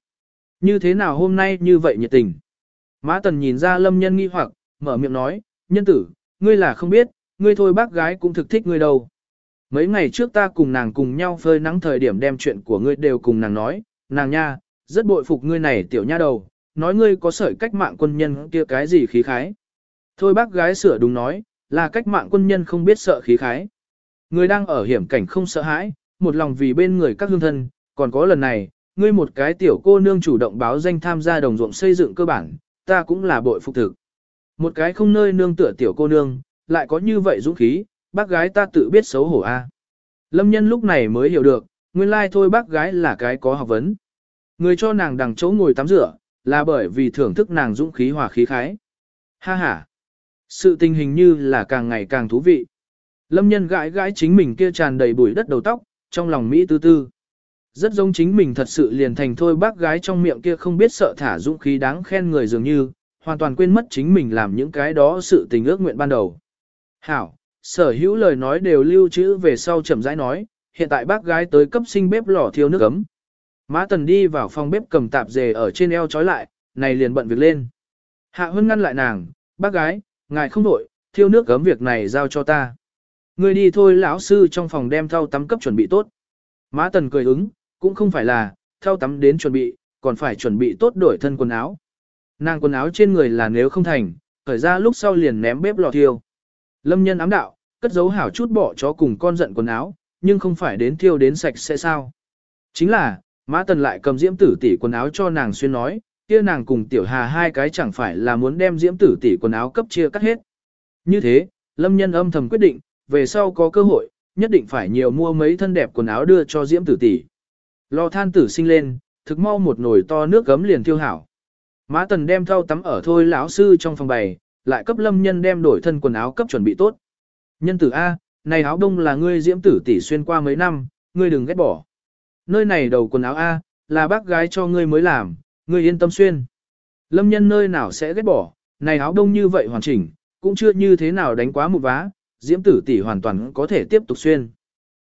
S1: Như thế nào hôm nay như vậy nhiệt tình. Má tần nhìn ra lâm nhân nghi hoặc, mở miệng nói, nhân tử, ngươi là không biết, ngươi thôi bác gái cũng thực thích ngươi đâu. Mấy ngày trước ta cùng nàng cùng nhau phơi nắng thời điểm đem chuyện của ngươi đều cùng nàng nói, nàng nha, rất bội phục ngươi này tiểu nha đầu, nói ngươi có sợi cách mạng quân nhân kia cái gì khí khái. Thôi bác gái sửa đúng nói, là cách mạng quân nhân không biết sợ khí khái. Người đang ở hiểm cảnh không sợ hãi, một lòng vì bên người các hương thân, còn có lần này, ngươi một cái tiểu cô nương chủ động báo danh tham gia đồng ruộng xây dựng cơ bản, ta cũng là bội phục thực. Một cái không nơi nương tựa tiểu cô nương, lại có như vậy dũng khí, bác gái ta tự biết xấu hổ a. Lâm nhân lúc này mới hiểu được, nguyên lai thôi bác gái là cái có học vấn. Người cho nàng đằng chỗ ngồi tắm rửa, là bởi vì thưởng thức nàng dũng khí hòa khí khái. Ha ha! Sự tình hình như là càng ngày càng thú vị. Lâm nhân gãi gãi chính mình kia tràn đầy bụi đất đầu tóc, trong lòng Mỹ tư tư. Rất giống chính mình thật sự liền thành thôi bác gái trong miệng kia không biết sợ thả dũng khí đáng khen người dường như, hoàn toàn quên mất chính mình làm những cái đó sự tình ước nguyện ban đầu. Hảo, sở hữu lời nói đều lưu trữ về sau chậm rãi nói, hiện tại bác gái tới cấp sinh bếp lò thiêu nước ấm. Mã Tần đi vào phòng bếp cầm tạp dề ở trên eo trói lại, này liền bận việc lên. Hạ Hân ngăn lại nàng, bác gái, ngài không đổi, thiêu nước gấm việc này giao cho ta. Người đi thôi lão sư trong phòng đem thau tắm cấp chuẩn bị tốt. Mã Tần cười ứng, cũng không phải là, thau tắm đến chuẩn bị, còn phải chuẩn bị tốt đổi thân quần áo. Nàng quần áo trên người là nếu không thành, khởi ra lúc sau liền ném bếp lò thiêu. Lâm nhân ám đạo, cất giấu hảo chút bỏ chó cùng con giận quần áo, nhưng không phải đến thiêu đến sạch sẽ sao. Chính là, Mã Tần lại cầm diễm tử tỷ quần áo cho nàng xuyên nói, kia nàng cùng tiểu hà hai cái chẳng phải là muốn đem diễm tử tỷ quần áo cấp chia cắt hết. Như thế, Lâm nhân âm thầm quyết định, về sau có cơ hội, nhất định phải nhiều mua mấy thân đẹp quần áo đưa cho diễm tử tỷ. Lò than tử sinh lên, thực mau một nồi to nước gấm liền thiêu hảo. Mã Tần đem thau tắm ở thôi lão sư trong phòng bày, lại cấp Lâm Nhân đem đổi thân quần áo cấp chuẩn bị tốt. Nhân tử A, này áo đông là ngươi diễm tử tỷ xuyên qua mấy năm, ngươi đừng ghét bỏ. Nơi này đầu quần áo A, là bác gái cho ngươi mới làm, ngươi yên tâm xuyên. Lâm nhân nơi nào sẽ ghét bỏ, này áo đông như vậy hoàn chỉnh, cũng chưa như thế nào đánh quá một vá, diễm tử tỷ hoàn toàn có thể tiếp tục xuyên.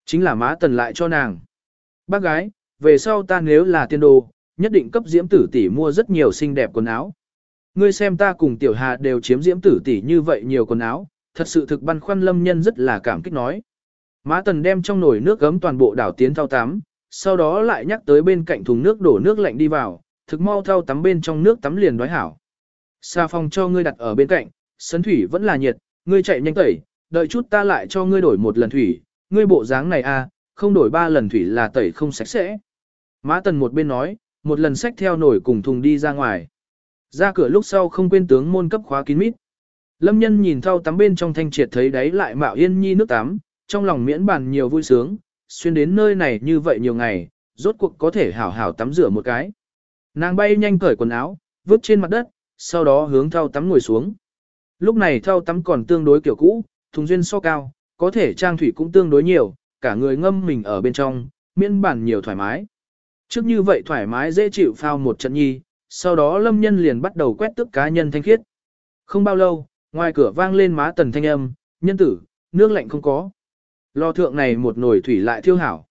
S1: Chính là Mã tần lại cho nàng. Bác gái, về sau ta nếu là tiên đồ, nhất định cấp diễm tử tỷ mua rất nhiều xinh đẹp quần áo. Ngươi xem ta cùng tiểu hà đều chiếm diễm tử tỷ như vậy nhiều quần áo, thật sự thực băn khoăn lâm nhân rất là cảm kích nói. Mã tần đem trong nồi nước gấm toàn bộ đảo tiến thao tắm, sau đó lại nhắc tới bên cạnh thùng nước đổ nước lạnh đi vào, thực mau thao tắm bên trong nước tắm liền đói hảo. Xà phòng cho ngươi đặt ở bên cạnh, sấn thủy vẫn là nhiệt, ngươi chạy nhanh tẩy, đợi chút ta lại cho ngươi đổi một lần thủy, ngươi bộ dáng này a, à, không đổi ba lần thủy là tẩy không sạch sẽ. Mã tần một bên nói, một lần xách theo nổi cùng thùng đi ra ngoài. Ra cửa lúc sau không quên tướng môn cấp khóa kín mít. Lâm nhân nhìn thau tắm bên trong thanh triệt thấy đáy lại mạo yên nhi nước tắm, trong lòng miễn bàn nhiều vui sướng, xuyên đến nơi này như vậy nhiều ngày, rốt cuộc có thể hảo hảo tắm rửa một cái. Nàng bay nhanh cởi quần áo, vứt trên mặt đất, sau đó hướng thau tắm ngồi xuống. Lúc này thau tắm còn tương đối kiểu cũ, thùng duyên so cao, có thể trang thủy cũng tương đối nhiều, cả người ngâm mình ở bên trong, miễn bản nhiều thoải mái. Trước như vậy thoải mái dễ chịu phao một trận nhi, sau đó lâm nhân liền bắt đầu quét tức cá nhân thanh khiết. Không bao lâu, ngoài cửa vang lên má tần thanh âm, nhân tử, nước lạnh không có. Lò thượng này một nồi thủy lại thiêu hảo.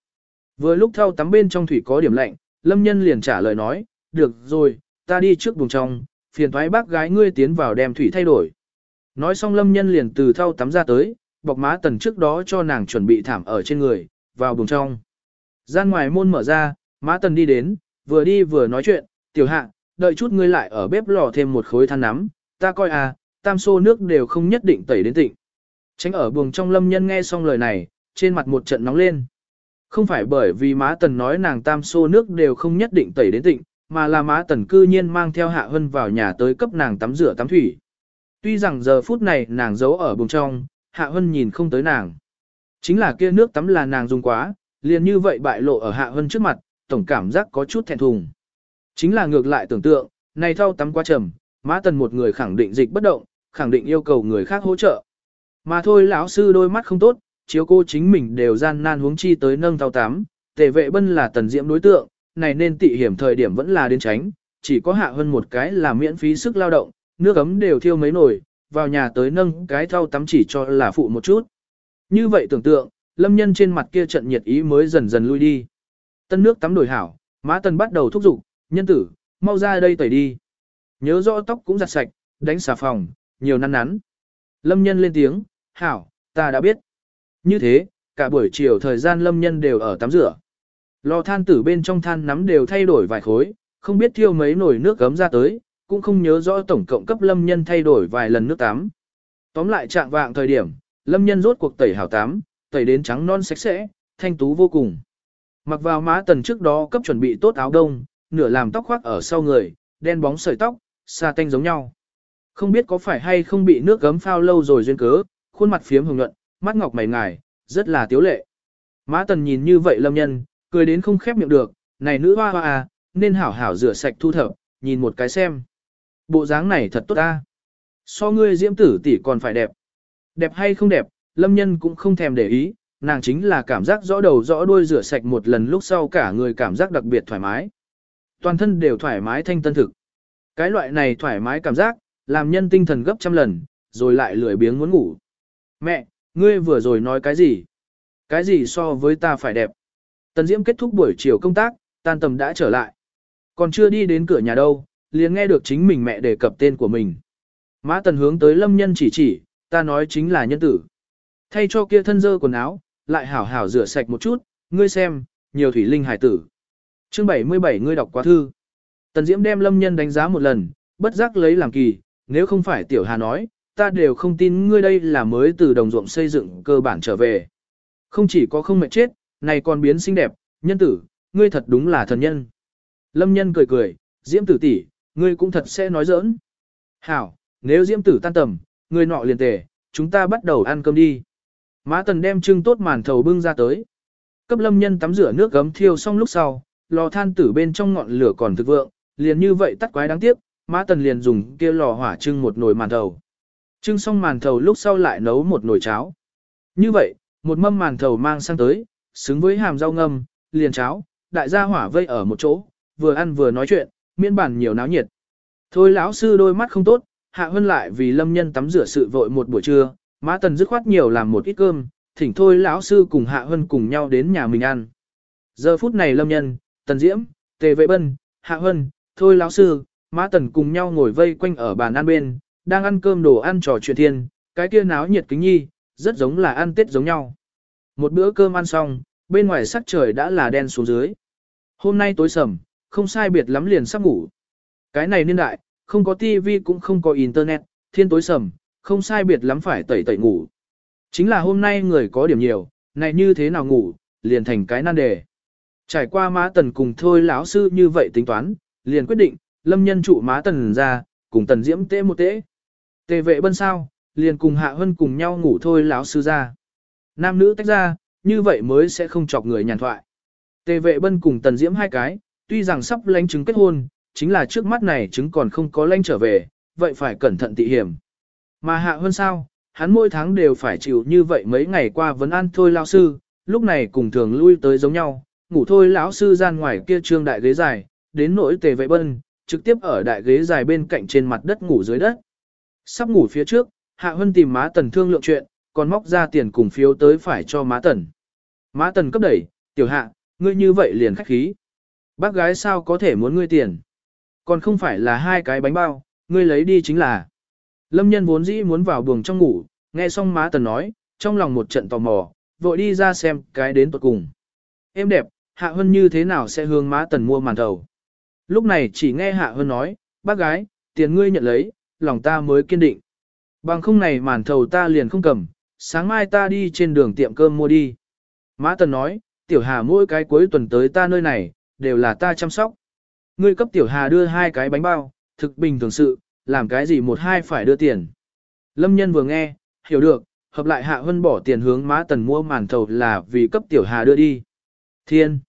S1: Vừa lúc thao tắm bên trong thủy có điểm lạnh, lâm nhân liền trả lời nói, được rồi, ta đi trước buồng trong, phiền thoái bác gái ngươi tiến vào đem thủy thay đổi. Nói xong lâm nhân liền từ thao tắm ra tới, bọc má tần trước đó cho nàng chuẩn bị thảm ở trên người, vào buồng trong. Gian ngoài môn mở ra, Mã tần đi đến, vừa đi vừa nói chuyện, tiểu hạ, đợi chút ngươi lại ở bếp lò thêm một khối than nắm, ta coi à, tam xô nước đều không nhất định tẩy đến tịnh. Tránh ở buồng trong lâm nhân nghe xong lời này, trên mặt một trận nóng lên. Không phải bởi vì má tần nói nàng tam xô nước đều không nhất định tẩy đến tịnh, mà là má tần cư nhiên mang theo hạ hân vào nhà tới cấp nàng tắm rửa tắm thủy. Tuy rằng giờ phút này nàng giấu ở buồng trong, hạ hân nhìn không tới nàng. Chính là kia nước tắm là nàng dùng quá, liền như vậy bại lộ ở hạ hân trước mặt, tổng cảm giác có chút thẹn thùng. Chính là ngược lại tưởng tượng, này thao tắm quá trầm, mã tần một người khẳng định dịch bất động, khẳng định yêu cầu người khác hỗ trợ. Mà thôi lão sư đôi mắt không tốt, chiếu cô chính mình đều gian nan huống chi tới nâng thao tắm, tề vệ bân là tần diễm đối tượng, này nên tị hiểm thời điểm vẫn là đến tránh, chỉ có hạ hơn một cái là miễn phí sức lao động, nước ấm đều thiêu mấy nồi, vào nhà tới nâng cái thao tắm chỉ cho là phụ một chút. Như vậy tưởng tượng, lâm nhân trên mặt kia trận nhiệt ý mới dần dần lui đi. Tân nước tắm đổi hảo, má tần bắt đầu thúc giục, nhân tử, mau ra đây tẩy đi. Nhớ rõ tóc cũng giặt sạch, đánh xà phòng, nhiều năn nắn. Lâm nhân lên tiếng, hảo, ta đã biết. Như thế, cả buổi chiều thời gian lâm nhân đều ở tắm rửa. Lò than tử bên trong than nắm đều thay đổi vài khối, không biết thiêu mấy nồi nước gấm ra tới, cũng không nhớ rõ tổng cộng cấp lâm nhân thay đổi vài lần nước tắm. Tóm lại trạng vạng thời điểm, lâm nhân rốt cuộc tẩy hảo tắm, tẩy đến trắng non sạch sẽ, thanh tú vô cùng. Mặc vào má tần trước đó cấp chuẩn bị tốt áo đông, nửa làm tóc khoác ở sau người, đen bóng sợi tóc, xa tanh giống nhau. Không biết có phải hay không bị nước gấm phao lâu rồi duyên cớ, khuôn mặt phiếm hồng nhuận, mắt ngọc mày ngài, rất là tiếu lệ. Má tần nhìn như vậy lâm nhân, cười đến không khép miệng được, này nữ hoa hoa à, nên hảo hảo rửa sạch thu thập, nhìn một cái xem. Bộ dáng này thật tốt ta. So ngươi diễm tử tỷ còn phải đẹp. Đẹp hay không đẹp, lâm nhân cũng không thèm để ý, nàng chính là cảm giác rõ đầu rõ đuôi rửa sạch một lần lúc sau cả người cảm giác đặc biệt thoải mái. Toàn thân đều thoải mái thanh tân thực. Cái loại này thoải mái cảm giác, làm nhân tinh thần gấp trăm lần, rồi lại lười biếng muốn ngủ. Mẹ, ngươi vừa rồi nói cái gì? Cái gì so với ta phải đẹp? Tần Diễm kết thúc buổi chiều công tác, tan tầm đã trở lại. Còn chưa đi đến cửa nhà đâu, liền nghe được chính mình mẹ đề cập tên của mình. Mã Tần hướng tới lâm nhân chỉ chỉ, ta nói chính là nhân tử. Thay cho kia thân dơ quần áo, lại hảo hảo rửa sạch một chút, ngươi xem, nhiều thủy linh hải tử. Chương 77 ngươi đọc quá thư. Tần Diễm đem lâm nhân đánh giá một lần, bất giác lấy làm kỳ, nếu không phải tiểu hà nói, ta đều không tin ngươi đây là mới từ đồng ruộng xây dựng cơ bản trở về. Không chỉ có không mệt chết, này còn biến xinh đẹp, nhân tử, ngươi thật đúng là thần nhân. Lâm nhân cười cười, Diễm tử tỷ, ngươi cũng thật sẽ nói giỡn. Hảo, nếu Diễm tử tan tầm, ngươi nọ liền tề, chúng ta bắt đầu ăn cơm đi. Mã tần đem trưng tốt màn thầu bưng ra tới. Cấp lâm nhân tắm rửa nước gấm thiêu xong lúc sau, lò than tử bên trong ngọn lửa còn thực vượng, liền như vậy tắt quái đáng tiếc, mã tần liền dùng kia lò hỏa trưng một nồi màn thầu. Trưng xong màn thầu lúc sau lại nấu một nồi cháo. Như vậy, một mâm màn thầu mang sang tới, xứng với hàm rau ngâm, liền cháo, đại gia hỏa vây ở một chỗ, vừa ăn vừa nói chuyện, miễn bản nhiều náo nhiệt. Thôi lão sư đôi mắt không tốt, hạ hơn lại vì lâm nhân tắm rửa sự vội một buổi trưa, mã tần dứt khoát nhiều làm một ít cơm, thỉnh thôi lão sư cùng hạ Hân cùng nhau đến nhà mình ăn. Giờ phút này lâm nhân, tần diễm, tề vệ bân, hạ Hân, thôi lão sư, mã tần cùng nhau ngồi vây quanh ở bàn ăn bên, đang ăn cơm đồ ăn trò chuyện thiên, cái kia náo nhiệt kính nhi, rất giống là ăn tết giống nhau. Một bữa cơm ăn xong, bên ngoài sắc trời đã là đen xuống dưới. Hôm nay tối sầm, không sai biệt lắm liền sắp ngủ. Cái này niên đại, không có tivi cũng không có internet, thiên tối sầm, không sai biệt lắm phải tẩy tẩy ngủ. Chính là hôm nay người có điểm nhiều, này như thế nào ngủ, liền thành cái nan đề. Trải qua má tần cùng thôi lão sư như vậy tính toán, liền quyết định, lâm nhân trụ má tần ra, cùng tần diễm tế một tế. Tề vệ bân sao, liền cùng hạ hân cùng nhau ngủ thôi lão sư ra. Nam nữ tách ra, như vậy mới sẽ không chọc người nhàn thoại. Tề vệ bân cùng tần diễm hai cái, tuy rằng sắp lãnh chứng kết hôn, chính là trước mắt này chứng còn không có lãnh trở về, vậy phải cẩn thận tị hiểm. Mà hạ hơn sao, hắn mỗi tháng đều phải chịu như vậy mấy ngày qua vấn an thôi lão sư, lúc này cùng thường lui tới giống nhau, ngủ thôi lão sư gian ngoài kia trương đại ghế dài, đến nỗi tề vệ bân, trực tiếp ở đại ghế dài bên cạnh trên mặt đất ngủ dưới đất. Sắp ngủ phía trước, Hạ hơn tìm má tần thương lượng chuyện, còn móc ra tiền cùng phiếu tới phải cho má tần. Má tần cấp đẩy, tiểu hạ, ngươi như vậy liền khách khí. Bác gái sao có thể muốn ngươi tiền? Còn không phải là hai cái bánh bao, ngươi lấy đi chính là. Lâm nhân vốn dĩ muốn vào buồng trong ngủ, nghe xong má tần nói, trong lòng một trận tò mò, vội đi ra xem cái đến tuột cùng. Em đẹp, Hạ Hân như thế nào sẽ hướng má tần mua màn thầu? Lúc này chỉ nghe Hạ Hân nói, bác gái, tiền ngươi nhận lấy, lòng ta mới kiên định. Bằng không này màn thầu ta liền không cầm, sáng mai ta đi trên đường tiệm cơm mua đi. Mã Tần nói, Tiểu Hà mỗi cái cuối tuần tới ta nơi này, đều là ta chăm sóc. Ngươi cấp Tiểu Hà đưa hai cái bánh bao, thực bình thường sự, làm cái gì một hai phải đưa tiền. Lâm nhân vừa nghe, hiểu được, hợp lại Hạ Hân bỏ tiền hướng Mã Tần mua màn thầu là vì cấp Tiểu Hà đưa đi. Thiên!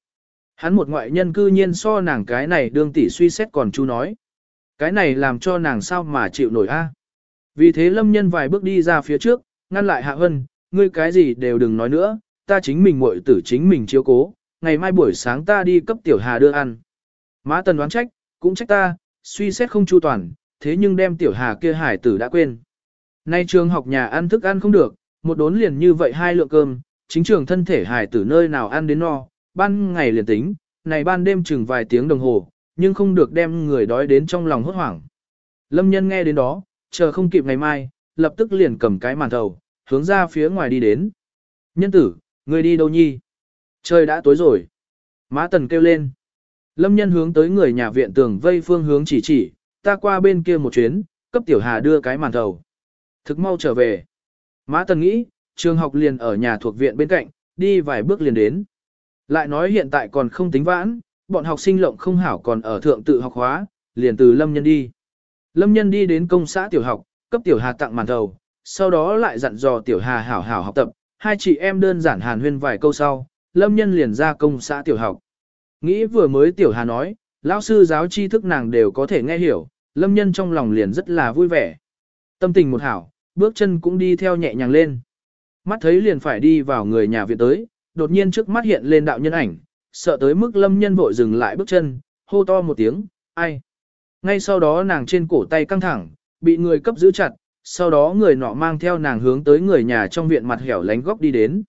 S1: Hắn một ngoại nhân cư nhiên so nàng cái này đương tỷ suy xét còn chú nói. Cái này làm cho nàng sao mà chịu nổi a? Vì thế lâm nhân vài bước đi ra phía trước, ngăn lại hạ hân, ngươi cái gì đều đừng nói nữa, ta chính mình muội tử chính mình chiếu cố, ngày mai buổi sáng ta đi cấp tiểu hà đưa ăn. Mã tần đoán trách, cũng trách ta, suy xét không chu toàn, thế nhưng đem tiểu hà kia hải tử đã quên. Nay trường học nhà ăn thức ăn không được, một đốn liền như vậy hai lượng cơm, chính trường thân thể hải tử nơi nào ăn đến no, ban ngày liền tính, này ban đêm chừng vài tiếng đồng hồ, nhưng không được đem người đói đến trong lòng hốt hoảng. Lâm nhân nghe đến đó, chờ không kịp ngày mai, lập tức liền cầm cái màn thầu, hướng ra phía ngoài đi đến. Nhân tử, người đi đâu nhi? Trời đã tối rồi. Má tần kêu lên. Lâm nhân hướng tới người nhà viện tường vây phương hướng chỉ chỉ, ta qua bên kia một chuyến, cấp tiểu hà đưa cái màn thầu. Thực mau trở về. Mã Tần nghĩ, trường học liền ở nhà thuộc viện bên cạnh, đi vài bước liền đến. Lại nói hiện tại còn không tính vãn, bọn học sinh lộng không hảo còn ở thượng tự học hóa, liền từ Lâm Nhân đi. Lâm Nhân đi đến công xã tiểu học, cấp tiểu hà tặng màn thầu, sau đó lại dặn dò tiểu hà hảo hảo học tập, hai chị em đơn giản hàn huyên vài câu sau, Lâm Nhân liền ra công xã tiểu học. Nghĩ vừa mới tiểu hà nói, lão sư giáo tri thức nàng đều có thể nghe hiểu, Lâm Nhân trong lòng liền rất là vui vẻ. Tâm tình một hảo, bước chân cũng đi theo nhẹ nhàng lên. Mắt thấy liền phải đi vào người nhà viện tới, đột nhiên trước mắt hiện lên đạo nhân ảnh, sợ tới mức lâm nhân vội dừng lại bước chân, hô to một tiếng, ai. Ngay sau đó nàng trên cổ tay căng thẳng, bị người cấp giữ chặt, sau đó người nọ mang theo nàng hướng tới người nhà trong viện mặt hẻo lánh góc đi đến.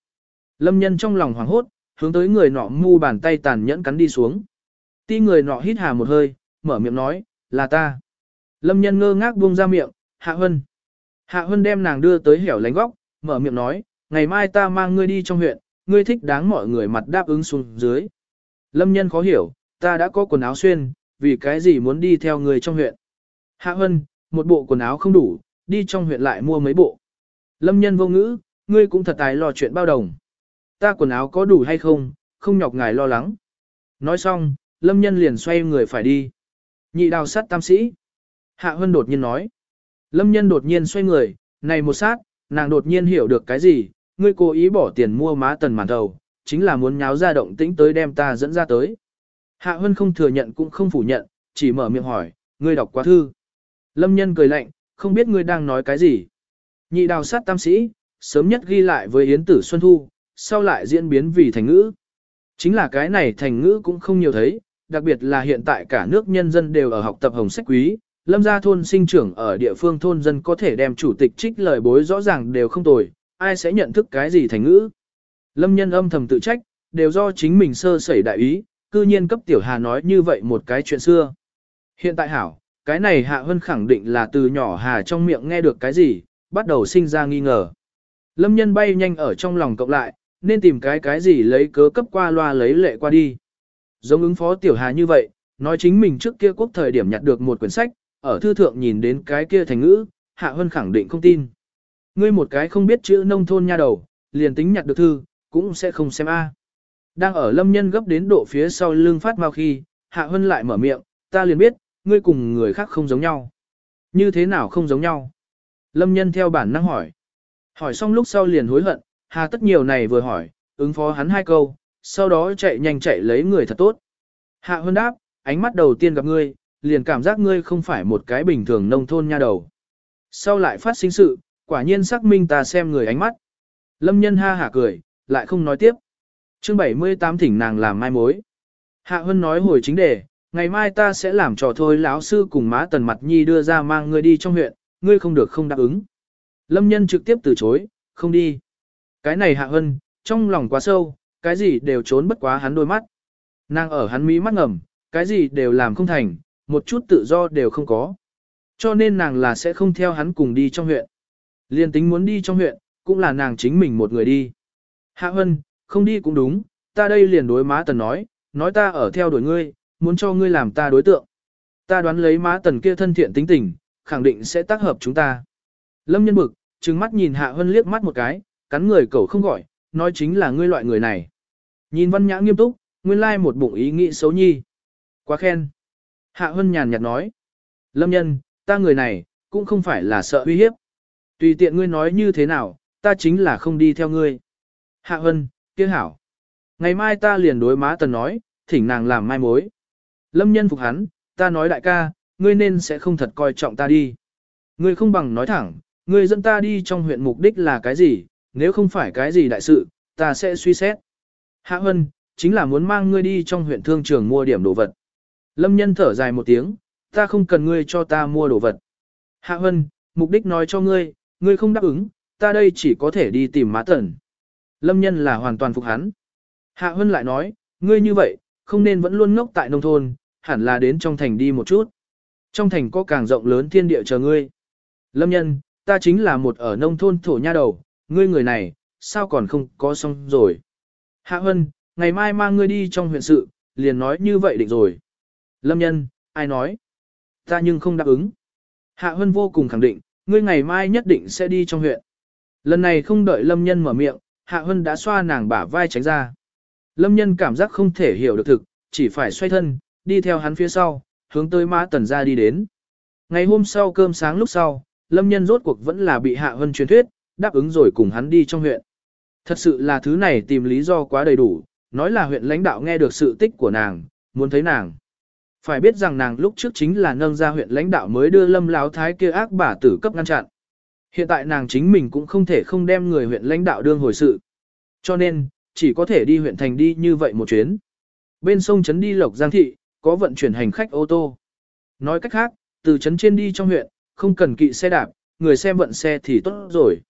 S1: Lâm nhân trong lòng hoảng hốt, hướng tới người nọ mu bàn tay tàn nhẫn cắn đi xuống. Ti người nọ hít hà một hơi, mở miệng nói, là ta. Lâm nhân ngơ ngác buông ra miệng, hạ hân. Hạ hân đem nàng đưa tới hẻo lánh góc, mở miệng nói, ngày mai ta mang ngươi đi trong huyện, ngươi thích đáng mọi người mặt đáp ứng xuống dưới. Lâm nhân khó hiểu, ta đã có quần áo xuyên, vì cái gì muốn đi theo người trong huyện. Hạ Hân, một bộ quần áo không đủ, đi trong huyện lại mua mấy bộ. Lâm nhân vô ngữ, ngươi cũng thật tài lo chuyện bao đồng. Ta quần áo có đủ hay không, không nhọc ngài lo lắng. Nói xong, Lâm nhân liền xoay người phải đi. Nhị đào sát tam sĩ. Hạ Hân đột nhiên nói. Lâm nhân đột nhiên xoay người, này một sát, nàng đột nhiên hiểu được cái gì, ngươi cố ý bỏ tiền mua má tần màn thầu, chính là muốn nháo ra động tĩnh tới đem ta dẫn ra tới. Hạ Hân không thừa nhận cũng không phủ nhận, chỉ mở miệng hỏi, ngươi đọc quá thư. Lâm nhân cười lạnh, không biết ngươi đang nói cái gì. Nhị đào sát tam sĩ, sớm nhất ghi lại với Yến Tử Xuân Thu, sau lại diễn biến vì thành ngữ. Chính là cái này thành ngữ cũng không nhiều thấy, đặc biệt là hiện tại cả nước nhân dân đều ở học tập hồng sách quý, lâm gia thôn sinh trưởng ở địa phương thôn dân có thể đem chủ tịch trích lời bối rõ ràng đều không tồi, ai sẽ nhận thức cái gì thành ngữ. Lâm nhân âm thầm tự trách, đều do chính mình sơ sẩy đại ý, cư nhiên cấp tiểu hà nói như vậy một cái chuyện xưa. Hiện tại hảo, cái này hạ hân khẳng định là từ nhỏ hà trong miệng nghe được cái gì, bắt đầu sinh ra nghi ngờ. Lâm nhân bay nhanh ở trong lòng cộng lại, nên tìm cái cái gì lấy cớ cấp qua loa lấy lệ qua đi. Giống ứng phó tiểu hà như vậy, nói chính mình trước kia quốc thời điểm nhặt được một quyển sách, ở thư thượng nhìn đến cái kia thành ngữ, hạ hân khẳng định không tin. Ngươi một cái không biết chữ nông thôn nha đầu, liền tính nhặt được thư, cũng sẽ không xem a. Đang ở lâm nhân gấp đến độ phía sau lưng phát mau khi, hạ hân lại mở miệng, ta liền biết, ngươi cùng người khác không giống nhau. Như thế nào không giống nhau? Lâm nhân theo bản năng hỏi. Hỏi xong lúc sau liền hối hận, hà tất nhiều này vừa hỏi, ứng phó hắn hai câu, sau đó chạy nhanh chạy lấy người thật tốt. Hạ hân đáp, ánh mắt đầu tiên gặp ngươi, liền cảm giác ngươi không phải một cái bình thường nông thôn nha đầu. Sau lại phát sinh sự, quả nhiên xác minh ta xem người ánh mắt. Lâm nhân ha hả cười, lại không nói tiếp. chương 78 thỉnh nàng làm mai mối. Hạ Hân nói hồi chính đề, ngày mai ta sẽ làm trò thôi lão sư cùng má tần mặt nhi đưa ra mang ngươi đi trong huyện, ngươi không được không đáp ứng. Lâm nhân trực tiếp từ chối, không đi. Cái này Hạ Hân, trong lòng quá sâu, cái gì đều trốn bất quá hắn đôi mắt. Nàng ở hắn mí mắt ngầm, cái gì đều làm không thành, một chút tự do đều không có. Cho nên nàng là sẽ không theo hắn cùng đi trong huyện. Liên tính muốn đi trong huyện, cũng là nàng chính mình một người đi. Hạ Hân, không đi cũng đúng, ta đây liền đối má tần nói, nói ta ở theo đuổi ngươi, muốn cho ngươi làm ta đối tượng. Ta đoán lấy má tần kia thân thiện tính tình, khẳng định sẽ tác hợp chúng ta. Lâm nhân bực, trừng mắt nhìn Hạ Hân liếc mắt một cái, cắn người cậu không gọi, nói chính là ngươi loại người này. Nhìn văn nhã nghiêm túc, nguyên lai một bụng ý nghĩ xấu nhi. Quá khen. Hạ Hân nhàn nhạt nói. Lâm nhân, ta người này, cũng không phải là sợ uy hiếp. Tùy tiện ngươi nói như thế nào, ta chính là không đi theo ngươi. Hạ Hân, kia hảo. Ngày mai ta liền đối má tần nói, thỉnh nàng làm mai mối. Lâm nhân phục hắn, ta nói đại ca, ngươi nên sẽ không thật coi trọng ta đi. Ngươi không bằng nói thẳng, ngươi dẫn ta đi trong huyện mục đích là cái gì, nếu không phải cái gì đại sự, ta sẽ suy xét. Hạ Hân, chính là muốn mang ngươi đi trong huyện thương trường mua điểm đồ vật. Lâm nhân thở dài một tiếng, ta không cần ngươi cho ta mua đồ vật. Hạ Hân, mục đích nói cho ngươi, ngươi không đáp ứng, ta đây chỉ có thể đi tìm má tần. Lâm nhân là hoàn toàn phục hắn. Hạ Hân lại nói, ngươi như vậy, không nên vẫn luôn ngốc tại nông thôn, hẳn là đến trong thành đi một chút. Trong thành có càng rộng lớn thiên địa chờ ngươi. Lâm nhân, ta chính là một ở nông thôn thổ nha đầu, ngươi người này, sao còn không có xong rồi. Hạ Hân, ngày mai mang ngươi đi trong huyện sự, liền nói như vậy định rồi. Lâm nhân, ai nói? Ta nhưng không đáp ứng. Hạ Hân vô cùng khẳng định, ngươi ngày mai nhất định sẽ đi trong huyện. Lần này không đợi Lâm nhân mở miệng, Hạ Hân đã xoa nàng bả vai tránh ra. Lâm nhân cảm giác không thể hiểu được thực, chỉ phải xoay thân, đi theo hắn phía sau, hướng tới Mã Tần ra đi đến. Ngày hôm sau cơm sáng lúc sau, Lâm nhân rốt cuộc vẫn là bị Hạ Hân truyền thuyết, đáp ứng rồi cùng hắn đi trong huyện. Thật sự là thứ này tìm lý do quá đầy đủ, nói là huyện lãnh đạo nghe được sự tích của nàng, muốn thấy nàng. Phải biết rằng nàng lúc trước chính là nâng ra huyện lãnh đạo mới đưa lâm láo thái kia ác bả tử cấp ngăn chặn. Hiện tại nàng chính mình cũng không thể không đem người huyện lãnh đạo đương hồi sự. Cho nên, chỉ có thể đi huyện thành đi như vậy một chuyến. Bên sông Trấn đi Lộc Giang Thị, có vận chuyển hành khách ô tô. Nói cách khác, từ Trấn trên đi trong huyện, không cần kỵ xe đạp, người xem vận xe thì tốt rồi.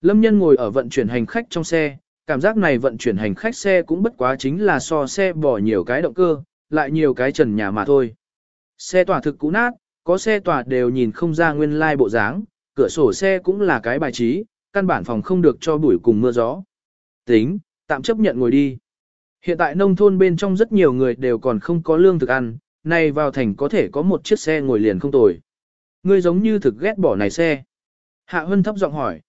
S1: Lâm nhân ngồi ở vận chuyển hành khách trong xe, cảm giác này vận chuyển hành khách xe cũng bất quá chính là so xe bỏ nhiều cái động cơ, lại nhiều cái trần nhà mà thôi. Xe tỏa thực cũ nát, có xe tỏa đều nhìn không ra nguyên lai like bộ dáng, cửa sổ xe cũng là cái bài trí, căn bản phòng không được cho bụi cùng mưa gió. Tính, tạm chấp nhận ngồi đi. Hiện tại nông thôn bên trong rất nhiều người đều còn không có lương thực ăn, nay vào thành có thể có một chiếc xe ngồi liền không tồi. Ngươi giống như thực ghét bỏ này xe. Hạ Hân thấp giọng hỏi.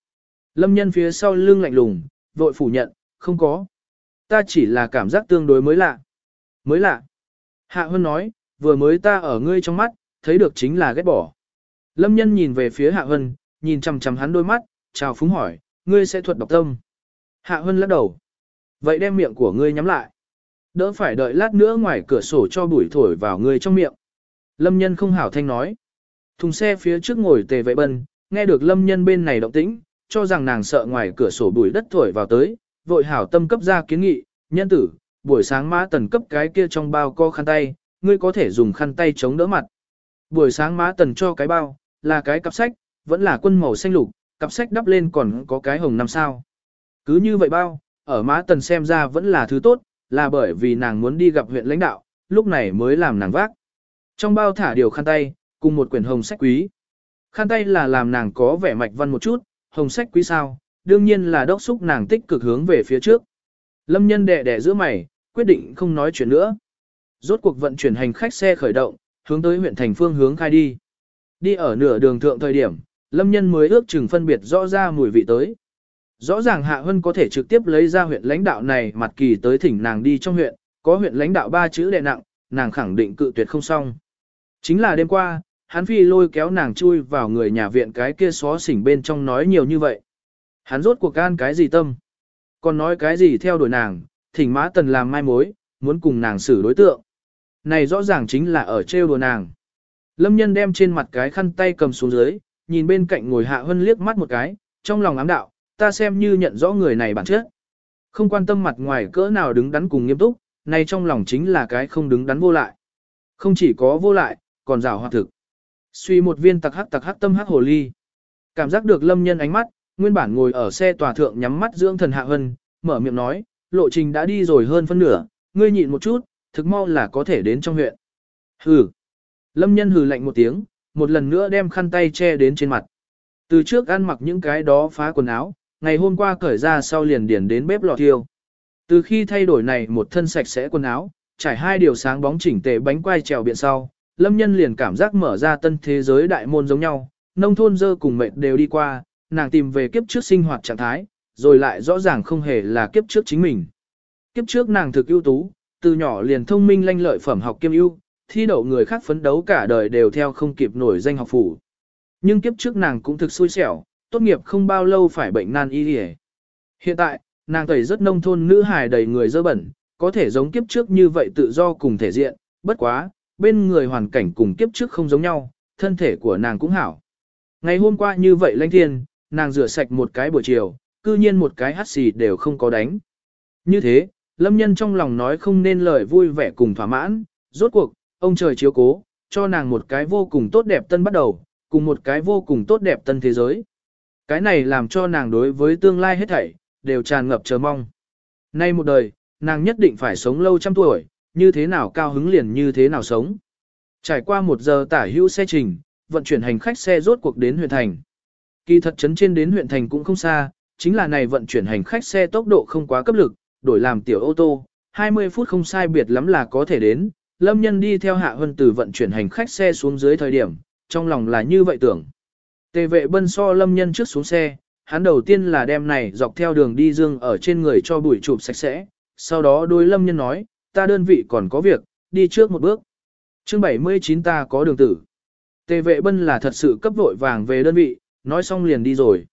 S1: Lâm nhân phía sau lưng lạnh lùng, vội phủ nhận, không có. Ta chỉ là cảm giác tương đối mới lạ. Mới lạ. Hạ Hân nói, vừa mới ta ở ngươi trong mắt, thấy được chính là ghét bỏ. Lâm nhân nhìn về phía Hạ Hân, nhìn chằm chằm hắn đôi mắt, chào phúng hỏi, ngươi sẽ thuật đọc tâm. Hạ Hân lắc đầu. Vậy đem miệng của ngươi nhắm lại. Đỡ phải đợi lát nữa ngoài cửa sổ cho bụi thổi vào ngươi trong miệng. Lâm nhân không hảo thanh nói. Thùng xe phía trước ngồi tề vệ bân, nghe được lâm nhân bên này động tĩnh, cho rằng nàng sợ ngoài cửa sổ bụi đất thổi vào tới, vội hảo tâm cấp ra kiến nghị, nhân tử, buổi sáng má tần cấp cái kia trong bao co khăn tay, ngươi có thể dùng khăn tay chống đỡ mặt. Buổi sáng má tần cho cái bao, là cái cặp sách, vẫn là quân màu xanh lục, cặp sách đắp lên còn có cái hồng năm sao. Cứ như vậy bao, ở má tần xem ra vẫn là thứ tốt, là bởi vì nàng muốn đi gặp huyện lãnh đạo, lúc này mới làm nàng vác. Trong bao thả điều khăn tay, cùng một quyển hồng sách quý. Khăn tay là làm nàng có vẻ mạch văn một chút, hồng sách quý sao, đương nhiên là đốc xúc nàng tích cực hướng về phía trước. Lâm nhân đẻ đẻ giữa mày, quyết định không nói chuyện nữa. Rốt cuộc vận chuyển hành khách xe khởi động, hướng tới huyện thành phương hướng khai đi. Đi ở nửa đường thượng thời điểm, Lâm nhân mới ước chừng phân biệt rõ ra mùi vị tới. Rõ ràng Hạ Hân có thể trực tiếp lấy ra huyện lãnh đạo này mặt kỳ tới thỉnh nàng đi trong huyện, có huyện lãnh đạo ba chữ đè nặng, nàng khẳng định cự tuyệt không xong. Chính là đêm qua, hắn phi lôi kéo nàng chui vào người nhà viện cái kia xó xỉnh bên trong nói nhiều như vậy. Hắn rốt cuộc gan cái gì tâm? Còn nói cái gì theo đuổi nàng, thỉnh mã tần làm mai mối, muốn cùng nàng xử đối tượng. Này rõ ràng chính là ở trêu đùa nàng. Lâm nhân đem trên mặt cái khăn tay cầm xuống dưới, nhìn bên cạnh ngồi hạ hân liếc mắt một cái, trong lòng ám đạo, ta xem như nhận rõ người này bản chất. Không quan tâm mặt ngoài cỡ nào đứng đắn cùng nghiêm túc, này trong lòng chính là cái không đứng đắn vô lại. Không chỉ có vô lại, còn rào hoạt thực. Suy một viên tặc hắc tặc hắc tâm hắc hồ ly. Cảm giác được lâm nhân ánh mắt, nguyên bản ngồi ở xe tòa thượng nhắm mắt dưỡng thần hạ hân, mở miệng nói, lộ trình đã đi rồi hơn phân nửa, ngươi nhịn một chút, thực mau là có thể đến trong huyện. Hừ. Lâm nhân hừ lạnh một tiếng, một lần nữa đem khăn tay che đến trên mặt. Từ trước ăn mặc những cái đó phá quần áo, ngày hôm qua cởi ra sau liền điền đến bếp lò thiêu. Từ khi thay đổi này một thân sạch sẽ quần áo, trải hai điều sáng bóng chỉnh tề bánh quai trèo biện sau, lâm nhân liền cảm giác mở ra tân thế giới đại môn giống nhau, nông thôn dơ cùng mệt đều đi qua, nàng tìm về kiếp trước sinh hoạt trạng thái, rồi lại rõ ràng không hề là kiếp trước chính mình. Kiếp trước nàng thực ưu tú, từ nhỏ liền thông minh lanh lợi phẩm học kiêm ưu, thi đậu người khác phấn đấu cả đời đều theo không kịp nổi danh học phủ. Nhưng kiếp trước nàng cũng thực xui xẻo, tốt nghiệp không bao lâu phải bệnh nan y hề. Hiện tại, nàng tẩy rất nông thôn nữ hài đầy người dơ bẩn, có thể giống kiếp trước như vậy tự do cùng thể diện, bất quá, bên người hoàn cảnh cùng kiếp trước không giống nhau, thân thể của nàng cũng hảo. Ngày hôm qua như vậy lanh thiên, nàng rửa sạch một cái buổi chiều, cư nhiên một cái hắt xì đều không có đánh. Như thế, lâm nhân trong lòng nói không nên lời vui vẻ cùng thỏa mãn, rốt cuộc, ông trời chiếu cố, cho nàng một cái vô cùng tốt đẹp tân bắt đầu, cùng một cái vô cùng tốt đẹp tân thế giới. Cái này làm cho nàng đối với tương lai hết thảy, đều tràn ngập chờ mong. Nay một đời, nàng nhất định phải sống lâu trăm tuổi, như thế nào cao hứng liền như thế nào sống. Trải qua một giờ tả hữu xe trình, vận chuyển hành khách xe rốt cuộc đến huyện thành. Kỳ thật chấn trên đến huyện thành cũng không xa, chính là này vận chuyển hành khách xe tốc độ không quá cấp lực, đổi làm tiểu ô tô, 20 phút không sai biệt lắm là có thể đến, Lâm Nhân đi theo Hạ Hân từ vận chuyển hành khách xe xuống dưới thời điểm, trong lòng là như vậy tưởng. Tề vệ bân so Lâm Nhân trước xuống xe, hắn đầu tiên là đem này dọc theo đường đi dương ở trên người cho bụi chụp sạch sẽ, sau đó đôi Lâm Nhân nói, ta đơn vị còn có việc, đi trước một bước. chương 79 ta có đường tử. Tề vệ bân là thật sự cấp vội vàng về đơn vị, nói xong liền đi rồi.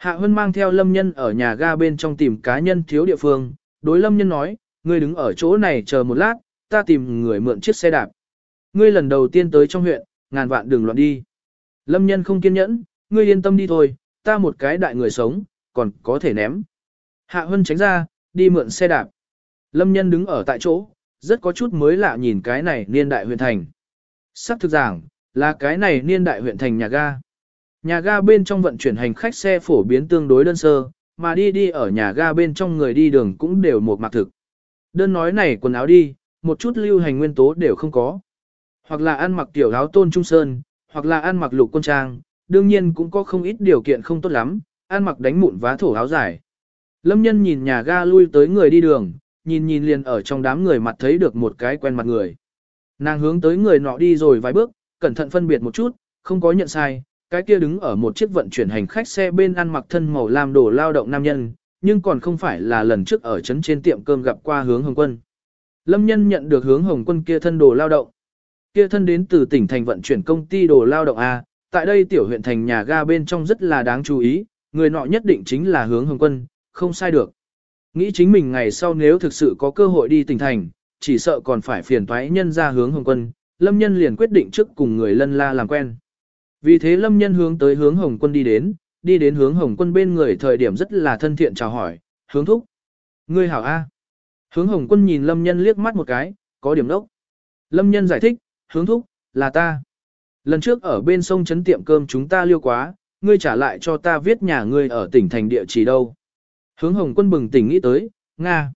S1: Hạ Hân mang theo Lâm Nhân ở nhà ga bên trong tìm cá nhân thiếu địa phương, đối Lâm Nhân nói, ngươi đứng ở chỗ này chờ một lát, ta tìm người mượn chiếc xe đạp. Ngươi lần đầu tiên tới trong huyện, ngàn vạn đừng loạn đi. Lâm Nhân không kiên nhẫn, ngươi yên tâm đi thôi, ta một cái đại người sống, còn có thể ném. Hạ Hân tránh ra, đi mượn xe đạp. Lâm Nhân đứng ở tại chỗ, rất có chút mới lạ nhìn cái này niên đại huyện thành. Sắc thực giảng, là cái này niên đại huyện thành nhà ga. Nhà ga bên trong vận chuyển hành khách xe phổ biến tương đối đơn sơ, mà đi đi ở nhà ga bên trong người đi đường cũng đều một mặc thực. Đơn nói này quần áo đi, một chút lưu hành nguyên tố đều không có. Hoặc là ăn mặc tiểu áo tôn trung sơn, hoặc là ăn mặc lục quân trang, đương nhiên cũng có không ít điều kiện không tốt lắm, ăn mặc đánh mụn vá thổ áo dài. Lâm nhân nhìn nhà ga lui tới người đi đường, nhìn nhìn liền ở trong đám người mặt thấy được một cái quen mặt người. Nàng hướng tới người nọ đi rồi vài bước, cẩn thận phân biệt một chút, không có nhận sai, cái kia đứng ở một chiếc vận chuyển hành khách xe bên ăn mặc thân màu lam đồ lao động nam nhân, nhưng còn không phải là lần trước ở trấn trên tiệm cơm gặp qua hướng hồng quân. Lâm nhân nhận được hướng hồng quân kia thân đồ lao động. Kia thân đến từ tỉnh thành vận chuyển công ty đồ lao động A, tại đây tiểu huyện thành nhà ga bên trong rất là đáng chú ý, người nọ nhất định chính là hướng hồng quân, không sai được. Nghĩ chính mình ngày sau nếu thực sự có cơ hội đi tỉnh thành, chỉ sợ còn phải phiền toái nhân ra hướng hồng quân, lâm nhân liền quyết định trước cùng người lân la làm quen. Vì thế lâm nhân hướng tới hướng hồng quân đi đến, đi đến hướng hồng quân bên người thời điểm rất là thân thiện chào hỏi, hướng thúc. Ngươi hảo A. Hướng hồng quân nhìn lâm nhân liếc mắt một cái, có điểm đốc. Lâm nhân giải thích, hướng thúc, là ta. Lần trước ở bên sông trấn tiệm cơm chúng ta liêu quá, ngươi trả lại cho ta viết nhà ngươi ở tỉnh thành địa chỉ đâu. Hướng hồng quân bừng tỉnh nghĩ tới, Nga.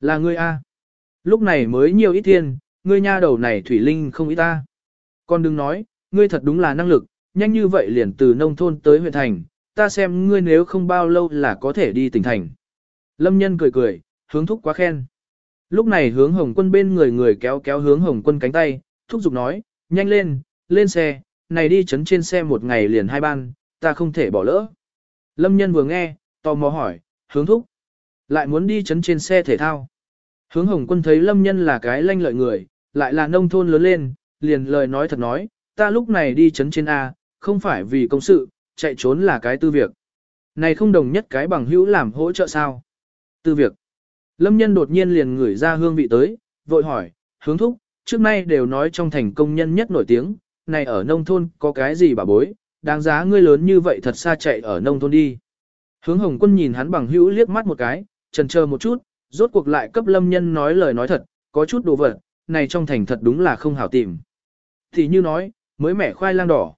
S1: Là ngươi A. Lúc này mới nhiều ít thiên, ngươi nha đầu này thủy linh không ít ta. Còn đừng nói, ngươi thật đúng là năng lực, nhanh như vậy liền từ nông thôn tới huyện thành, ta xem ngươi nếu không bao lâu là có thể đi tỉnh thành. Lâm nhân cười cười, hướng thúc quá khen. Lúc này hướng hồng quân bên người người kéo kéo hướng hồng quân cánh tay, thúc giục nói, nhanh lên, lên xe, này đi chấn trên xe một ngày liền hai ban, ta không thể bỏ lỡ. Lâm nhân vừa nghe, tò mò hỏi, hướng thúc, lại muốn đi chấn trên xe thể thao. Hướng hồng quân thấy lâm nhân là cái lanh lợi người, lại là nông thôn lớn lên, liền lời nói thật nói, ta lúc này đi chấn trên A, không phải vì công sự, chạy trốn là cái tư việc. Này không đồng nhất cái bằng hữu làm hỗ trợ sao? Tư việc. Lâm nhân đột nhiên liền ngửi ra hương vị tới, vội hỏi, hướng thúc, trước nay đều nói trong thành công nhân nhất nổi tiếng, này ở nông thôn có cái gì bà bối, đáng giá ngươi lớn như vậy thật xa chạy ở nông thôn đi. Hướng hồng quân nhìn hắn bằng hữu liếc mắt một cái, trần chờ một chút, rốt cuộc lại cấp lâm nhân nói lời nói thật, có chút đồ vật, này trong thành thật đúng là không hảo tìm. Thì như nói, mới mẻ khoai lang đỏ.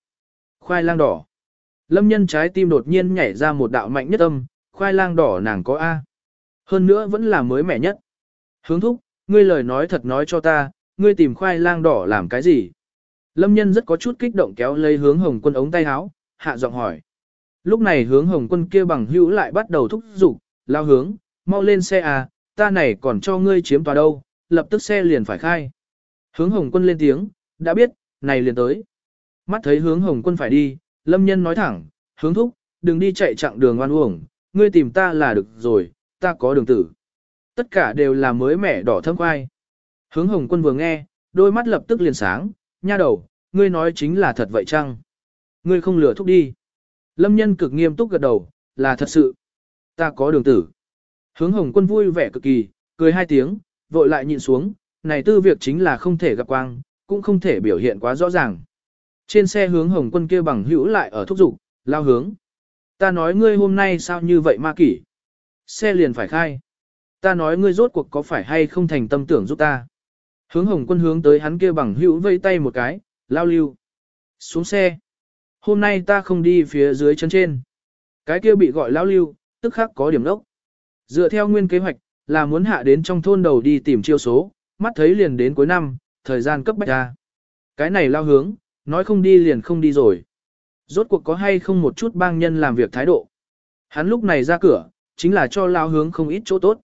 S1: Khoai lang đỏ. Lâm nhân trái tim đột nhiên nhảy ra một đạo mạnh nhất âm, khoai lang đỏ nàng có A. Hơn nữa vẫn là mới mẻ nhất. Hướng thúc, ngươi lời nói thật nói cho ta, ngươi tìm khoai lang đỏ làm cái gì? Lâm nhân rất có chút kích động kéo lấy hướng hồng quân ống tay áo, hạ giọng hỏi. Lúc này hướng hồng quân kia bằng hữu lại bắt đầu thúc giục, lao hướng, mau lên xe à, ta này còn cho ngươi chiếm tòa đâu, lập tức xe liền phải khai. Hướng hồng quân lên tiếng, đã biết, này liền tới. Mắt thấy hướng hồng quân phải đi, lâm nhân nói thẳng, hướng thúc, đừng đi chạy chặng đường oan uổng, ngươi tìm ta là được rồi, ta có đường tử. Tất cả đều là mới mẻ đỏ thâm khoai. Hướng hồng quân vừa nghe, đôi mắt lập tức liền sáng, nha đầu, ngươi nói chính là thật vậy chăng? Ngươi không lừa thúc đi. Lâm nhân cực nghiêm túc gật đầu, là thật sự. Ta có đường tử. Hướng hồng quân vui vẻ cực kỳ, cười hai tiếng, vội lại nhịn xuống, này tư việc chính là không thể gặp quang, cũng không thể biểu hiện quá rõ ràng. Trên xe hướng hồng quân kia bằng hữu lại ở thúc dục lao hướng. Ta nói ngươi hôm nay sao như vậy ma kỷ? Xe liền phải khai. Ta nói ngươi rốt cuộc có phải hay không thành tâm tưởng giúp ta? Hướng hồng quân hướng tới hắn kia bằng hữu vây tay một cái, lao lưu. Xuống xe. Hôm nay ta không đi phía dưới chân trên. Cái kia bị gọi lao lưu, tức khắc có điểm đốc. Dựa theo nguyên kế hoạch, là muốn hạ đến trong thôn đầu đi tìm chiêu số, mắt thấy liền đến cuối năm, thời gian cấp bách ra. Cái này lao hướng, nói không đi liền không đi rồi. Rốt cuộc có hay không một chút bang nhân làm việc thái độ. Hắn lúc này ra cửa, chính là cho lao hướng không ít chỗ tốt.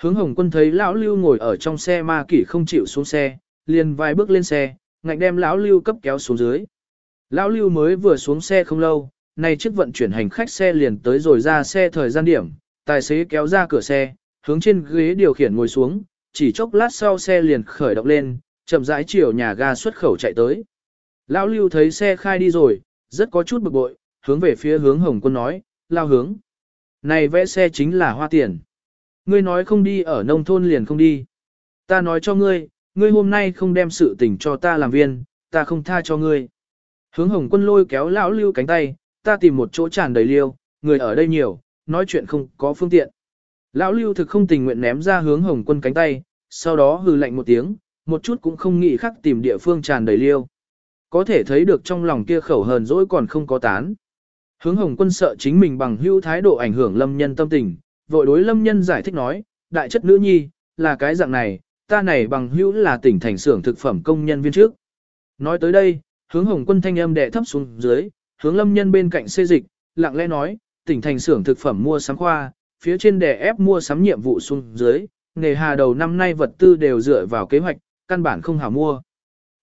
S1: Hướng hồng quân thấy lão lưu ngồi ở trong xe ma kỷ không chịu xuống xe, liền vài bước lên xe, ngạnh đem lão lưu cấp kéo xuống dưới. Lão lưu mới vừa xuống xe không lâu, nay chiếc vận chuyển hành khách xe liền tới rồi ra xe thời gian điểm, tài xế kéo ra cửa xe, hướng trên ghế điều khiển ngồi xuống, chỉ chốc lát sau xe liền khởi động lên, chậm rãi chiều nhà ga xuất khẩu chạy tới. Lão lưu thấy xe khai đi rồi, rất có chút bực bội, hướng về phía hướng hồng quân nói, lao hướng. Này vẽ xe chính là hoa tiền. Ngươi nói không đi ở nông thôn liền không đi. Ta nói cho ngươi, ngươi hôm nay không đem sự tình cho ta làm viên, ta không tha cho ngươi. Hướng hồng quân lôi kéo lão lưu cánh tay, ta tìm một chỗ tràn đầy liêu, người ở đây nhiều, nói chuyện không có phương tiện. Lão lưu thực không tình nguyện ném ra hướng hồng quân cánh tay, sau đó hừ lạnh một tiếng, một chút cũng không nghĩ khắc tìm địa phương tràn đầy liêu. Có thể thấy được trong lòng kia khẩu hờn dỗi còn không có tán. Hướng hồng quân sợ chính mình bằng hữu thái độ ảnh hưởng lâm nhân tâm tình, vội đối lâm nhân giải thích nói, đại chất nữ nhi, là cái dạng này, ta này bằng hữu là tỉnh thành xưởng thực phẩm công nhân viên trước. Nói tới đây, hướng hồng quân thanh âm đệ thấp xuống dưới, hướng lâm nhân bên cạnh xê dịch, lặng lẽ nói, tỉnh thành xưởng thực phẩm mua sắm khoa, phía trên đè ép mua sắm nhiệm vụ xuống dưới, nghề hà đầu năm nay vật tư đều dựa vào kế hoạch, căn bản không hảo mua.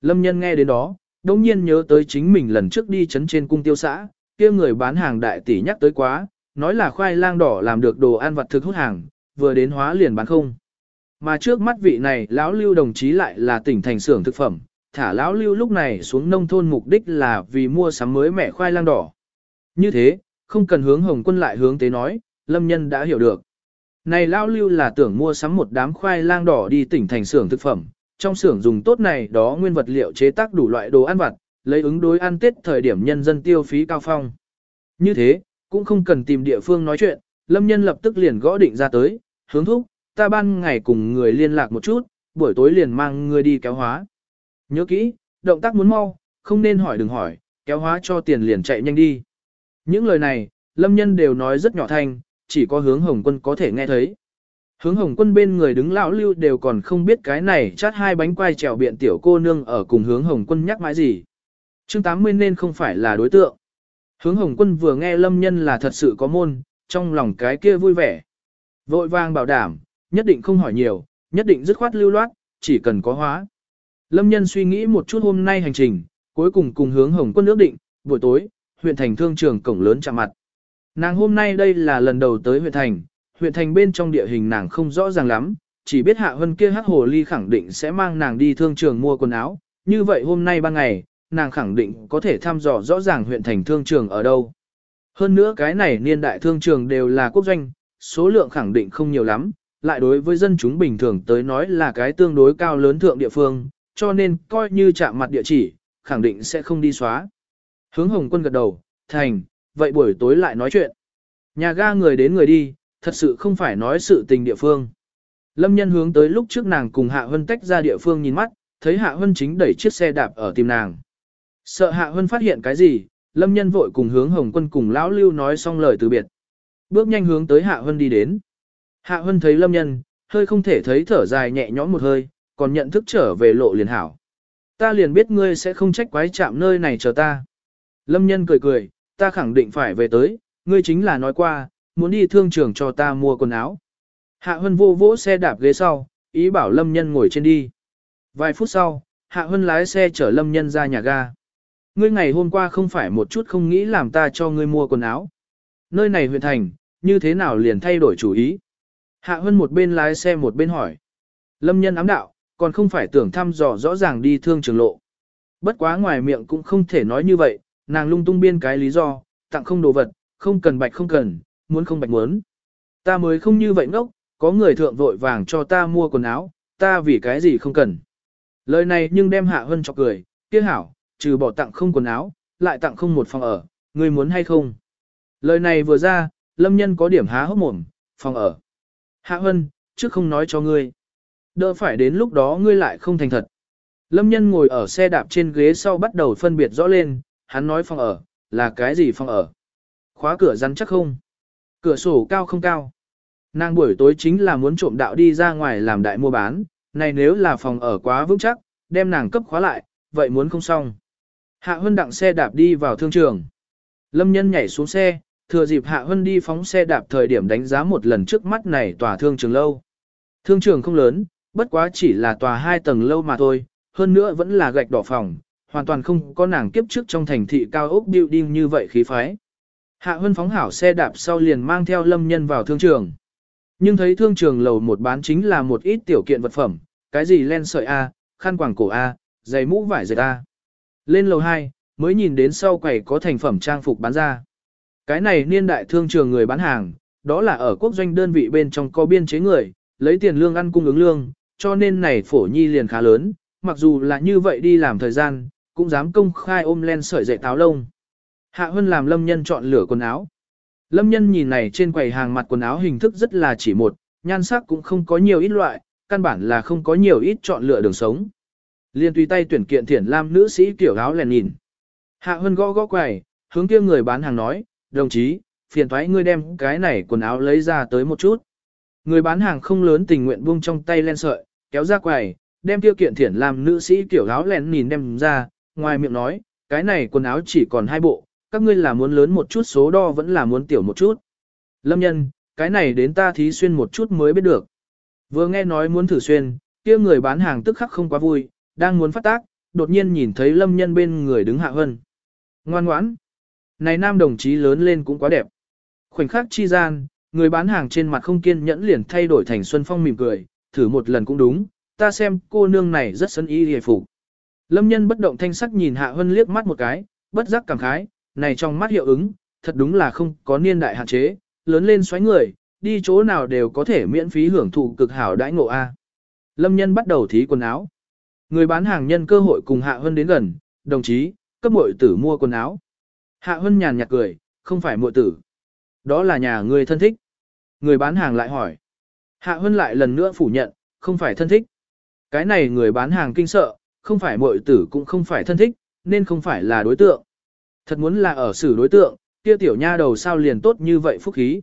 S1: Lâm nhân nghe đến đó, đông nhiên nhớ tới chính mình lần trước đi chấn trên cung tiêu xã, kia người bán hàng đại tỷ nhắc tới quá, nói là khoai lang đỏ làm được đồ ăn vật thực hút hàng, vừa đến hóa liền bán không. Mà trước mắt vị này lão lưu đồng chí lại là tỉnh thành xưởng thực phẩm, thả lão lưu lúc này xuống nông thôn mục đích là vì mua sắm mới mẻ khoai lang đỏ. Như thế, không cần hướng hồng quân lại hướng tế nói, lâm nhân đã hiểu được. Này lão lưu là tưởng mua sắm một đám khoai lang đỏ đi tỉnh thành xưởng thực phẩm, trong xưởng dùng tốt này đó nguyên vật liệu chế tác đủ loại đồ ăn vặt, lấy ứng đối ăn tết thời điểm nhân dân tiêu phí cao phong. Như thế, cũng không cần tìm địa phương nói chuyện, lâm nhân lập tức liền gõ định ra tới, hướng thúc, ta ban ngày cùng người liên lạc một chút, buổi tối liền mang người đi kéo hóa. Nhớ kỹ, động tác muốn mau, không nên hỏi đừng hỏi, kéo hóa cho tiền liền chạy nhanh đi. Những lời này, lâm nhân đều nói rất nhỏ thanh, chỉ có hướng hồng quân có thể nghe thấy. Hướng hồng quân bên người đứng lão lưu đều còn không biết cái này chát hai bánh quai trèo biện tiểu cô nương ở cùng hướng hồng quân nhắc mãi gì. chương 80 nên không phải là đối tượng. Hướng hồng quân vừa nghe lâm nhân là thật sự có môn, trong lòng cái kia vui vẻ. Vội vang bảo đảm, nhất định không hỏi nhiều, nhất định dứt khoát lưu loát, chỉ cần có hóa. Lâm nhân suy nghĩ một chút hôm nay hành trình, cuối cùng cùng hướng hồng quân ước định, buổi tối, huyện thành thương trường cổng lớn chạm mặt. Nàng hôm nay đây là lần đầu tới huyện thành, huyện thành bên trong địa hình nàng không rõ ràng lắm, chỉ biết hạ hân kia hắc hồ ly khẳng định sẽ mang nàng đi thương trường mua quần áo, như vậy hôm nay ban ngày, nàng khẳng định có thể thăm dò rõ ràng huyện thành thương trường ở đâu. Hơn nữa cái này niên đại thương trường đều là quốc doanh, số lượng khẳng định không nhiều lắm, lại đối với dân chúng bình thường tới nói là cái tương đối cao lớn thượng địa phương, cho nên coi như chạm mặt địa chỉ, khẳng định sẽ không đi xóa. Hướng hồng quân gật đầu, thành, vậy buổi tối lại nói chuyện. Nhà ga người đến người đi, thật sự không phải nói sự tình địa phương. Lâm nhân hướng tới lúc trước nàng cùng Hạ Hân tách ra địa phương nhìn mắt, thấy Hạ Hân chính đẩy chiếc xe đạp ở tìm nàng. Sợ Hạ Hân phát hiện cái gì, Lâm nhân vội cùng hướng Hồng Quân cùng Lão Lưu nói xong lời từ biệt. Bước nhanh hướng tới Hạ Hân đi đến. Hạ Hân thấy Lâm nhân, hơi không thể thấy thở dài nhẹ nhõm một hơi, còn nhận thức trở về lộ liền hảo. Ta liền biết ngươi sẽ không trách quái chạm nơi này chờ ta. Lâm nhân cười cười, ta khẳng định phải về tới, ngươi chính là nói qua, muốn đi thương trường cho ta mua quần áo. Hạ Hân vô vỗ xe đạp ghế sau, ý bảo Lâm Nhân ngồi trên đi. Vài phút sau, Hạ Hân lái xe chở Lâm Nhân ra nhà ga. Ngươi ngày hôm qua không phải một chút không nghĩ làm ta cho ngươi mua quần áo. Nơi này huyện thành, như thế nào liền thay đổi chủ ý. Hạ Hân một bên lái xe một bên hỏi. Lâm Nhân ám đạo, còn không phải tưởng thăm dò rõ ràng đi thương trường lộ. Bất quá ngoài miệng cũng không thể nói như vậy, nàng lung tung biên cái lý do, tặng không đồ vật, không cần bạch không cần, muốn không bạch muốn. Ta mới không như vậy ngốc, có người thượng vội vàng cho ta mua quần áo, ta vì cái gì không cần. Lời này nhưng đem hạ hân cho cười, kia hảo, trừ bỏ tặng không quần áo, lại tặng không một phòng ở, ngươi muốn hay không. Lời này vừa ra, lâm nhân có điểm há hốc mồm, phòng ở. Hạ hân, trước không nói cho ngươi. Đỡ phải đến lúc đó ngươi lại không thành thật. Lâm nhân ngồi ở xe đạp trên ghế sau bắt đầu phân biệt rõ lên, hắn nói phòng ở, là cái gì phòng ở. Khóa cửa rắn chắc không? Cửa sổ cao không cao. Nàng buổi tối chính là muốn trộm đạo đi ra ngoài làm đại mua bán, này nếu là phòng ở quá vững chắc, đem nàng cấp khóa lại, vậy muốn không xong. Hạ Hân đặng xe đạp đi vào thương trường. Lâm nhân nhảy xuống xe, thừa dịp Hạ Hân đi phóng xe đạp thời điểm đánh giá một lần trước mắt này tòa thương trường lâu. Thương trường không lớn, bất quá chỉ là tòa hai tầng lâu mà thôi, hơn nữa vẫn là gạch đỏ phòng, hoàn toàn không có nàng kiếp trước trong thành thị cao ốc building như vậy khí phái. Hạ Hân phóng hảo xe đạp sau liền mang theo lâm nhân vào thương trường. Nhưng thấy thương trường lầu một bán chính là một ít tiểu kiện vật phẩm, cái gì len sợi A, khăn quàng cổ A, giày mũ vải dệt A. Lên lầu 2, mới nhìn đến sau quầy có thành phẩm trang phục bán ra. Cái này niên đại thương trường người bán hàng, đó là ở quốc doanh đơn vị bên trong có biên chế người, lấy tiền lương ăn cung ứng lương, cho nên này phổ nhi liền khá lớn, mặc dù là như vậy đi làm thời gian, cũng dám công khai ôm len sợi dạy táo lông. Hạ Hân làm lâm nhân chọn lửa quần áo. Lâm nhân nhìn này trên quầy hàng mặt quần áo hình thức rất là chỉ một, nhan sắc cũng không có nhiều ít loại, căn bản là không có nhiều ít chọn lựa đường sống. Liên tùy tay tuyển kiện thiển lam nữ sĩ kiểu áo lèn nhìn. Hạ Hân gõ gõ quầy, hướng kia người bán hàng nói, đồng chí, phiền thoái ngươi đem cái này quần áo lấy ra tới một chút. Người bán hàng không lớn tình nguyện buông trong tay len sợi, kéo ra quầy, đem tiêu kiện thiển làm nữ sĩ kiểu áo len nhìn đem ra, ngoài miệng nói, cái này quần áo chỉ còn hai bộ, các ngươi là muốn lớn một chút số đo vẫn là muốn tiểu một chút. Lâm nhân, cái này đến ta thí xuyên một chút mới biết được. Vừa nghe nói muốn thử xuyên, kia người bán hàng tức khắc không quá vui, đang muốn phát tác, đột nhiên nhìn thấy lâm nhân bên người đứng hạ hơn. Ngoan ngoãn. Này nam đồng chí lớn lên cũng quá đẹp. Khoảnh khắc chi gian, người bán hàng trên mặt không kiên nhẫn liền thay đổi thành Xuân Phong mỉm cười, thử một lần cũng đúng, ta xem cô nương này rất sân ý hề phục. Lâm nhân bất động thanh sắc nhìn Hạ Hân liếc mắt một cái, bất giác cảm khái, này trong mắt hiệu ứng, thật đúng là không có niên đại hạn chế, lớn lên xoáy người, đi chỗ nào đều có thể miễn phí hưởng thụ cực hảo đãi ngộ A. Lâm nhân bắt đầu thí quần áo. Người bán hàng nhân cơ hội cùng Hạ Hân đến gần, đồng chí, cấp muội tử mua quần áo. Hạ Hân nhàn nhạt cười, không phải muội tử. Đó là nhà người thân thích. Người bán hàng lại hỏi. Hạ Hân lại lần nữa phủ nhận, không phải thân thích. Cái này người bán hàng kinh sợ, không phải muội tử cũng không phải thân thích, nên không phải là đối tượng. Thật muốn là ở xử đối tượng, kia tiểu nha đầu sao liền tốt như vậy phúc khí.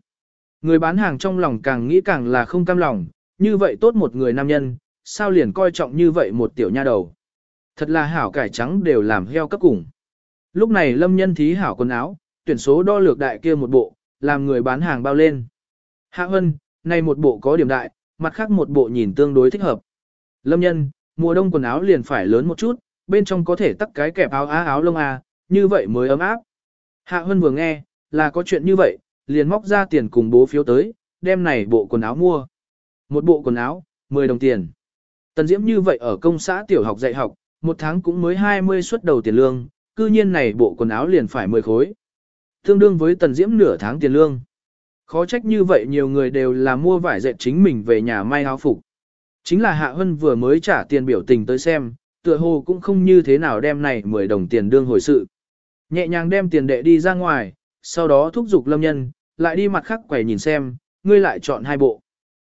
S1: Người bán hàng trong lòng càng nghĩ càng là không cam lòng, như vậy tốt một người nam nhân, sao liền coi trọng như vậy một tiểu nha đầu. Thật là hảo cải trắng đều làm heo cấp cùng. Lúc này lâm nhân thí hảo quần áo, tuyển số đo lược đại kia một bộ, làm người bán hàng bao lên. Hạ Hân, này một bộ có điểm đại, mặt khác một bộ nhìn tương đối thích hợp. Lâm nhân, mùa đông quần áo liền phải lớn một chút, bên trong có thể tắt cái kẹp áo á áo lông à, như vậy mới ấm áp. Hạ Hân vừa nghe, là có chuyện như vậy, liền móc ra tiền cùng bố phiếu tới, đem này bộ quần áo mua. Một bộ quần áo, 10 đồng tiền. Tần Diễm như vậy ở công xã tiểu học dạy học, một tháng cũng mới 20 suất đầu tiền lương, cư nhiên này bộ quần áo liền phải 10 khối. Tương đương với Tần Diễm nửa tháng tiền lương. Khó trách như vậy nhiều người đều là mua vải dệt chính mình về nhà may áo phục. Chính là Hạ Hân vừa mới trả tiền biểu tình tới xem, tựa hồ cũng không như thế nào đem này 10 đồng tiền đương hồi sự. Nhẹ nhàng đem tiền đệ đi ra ngoài, sau đó thúc giục Lâm Nhân, lại đi mặt khác quầy nhìn xem, ngươi lại chọn hai bộ.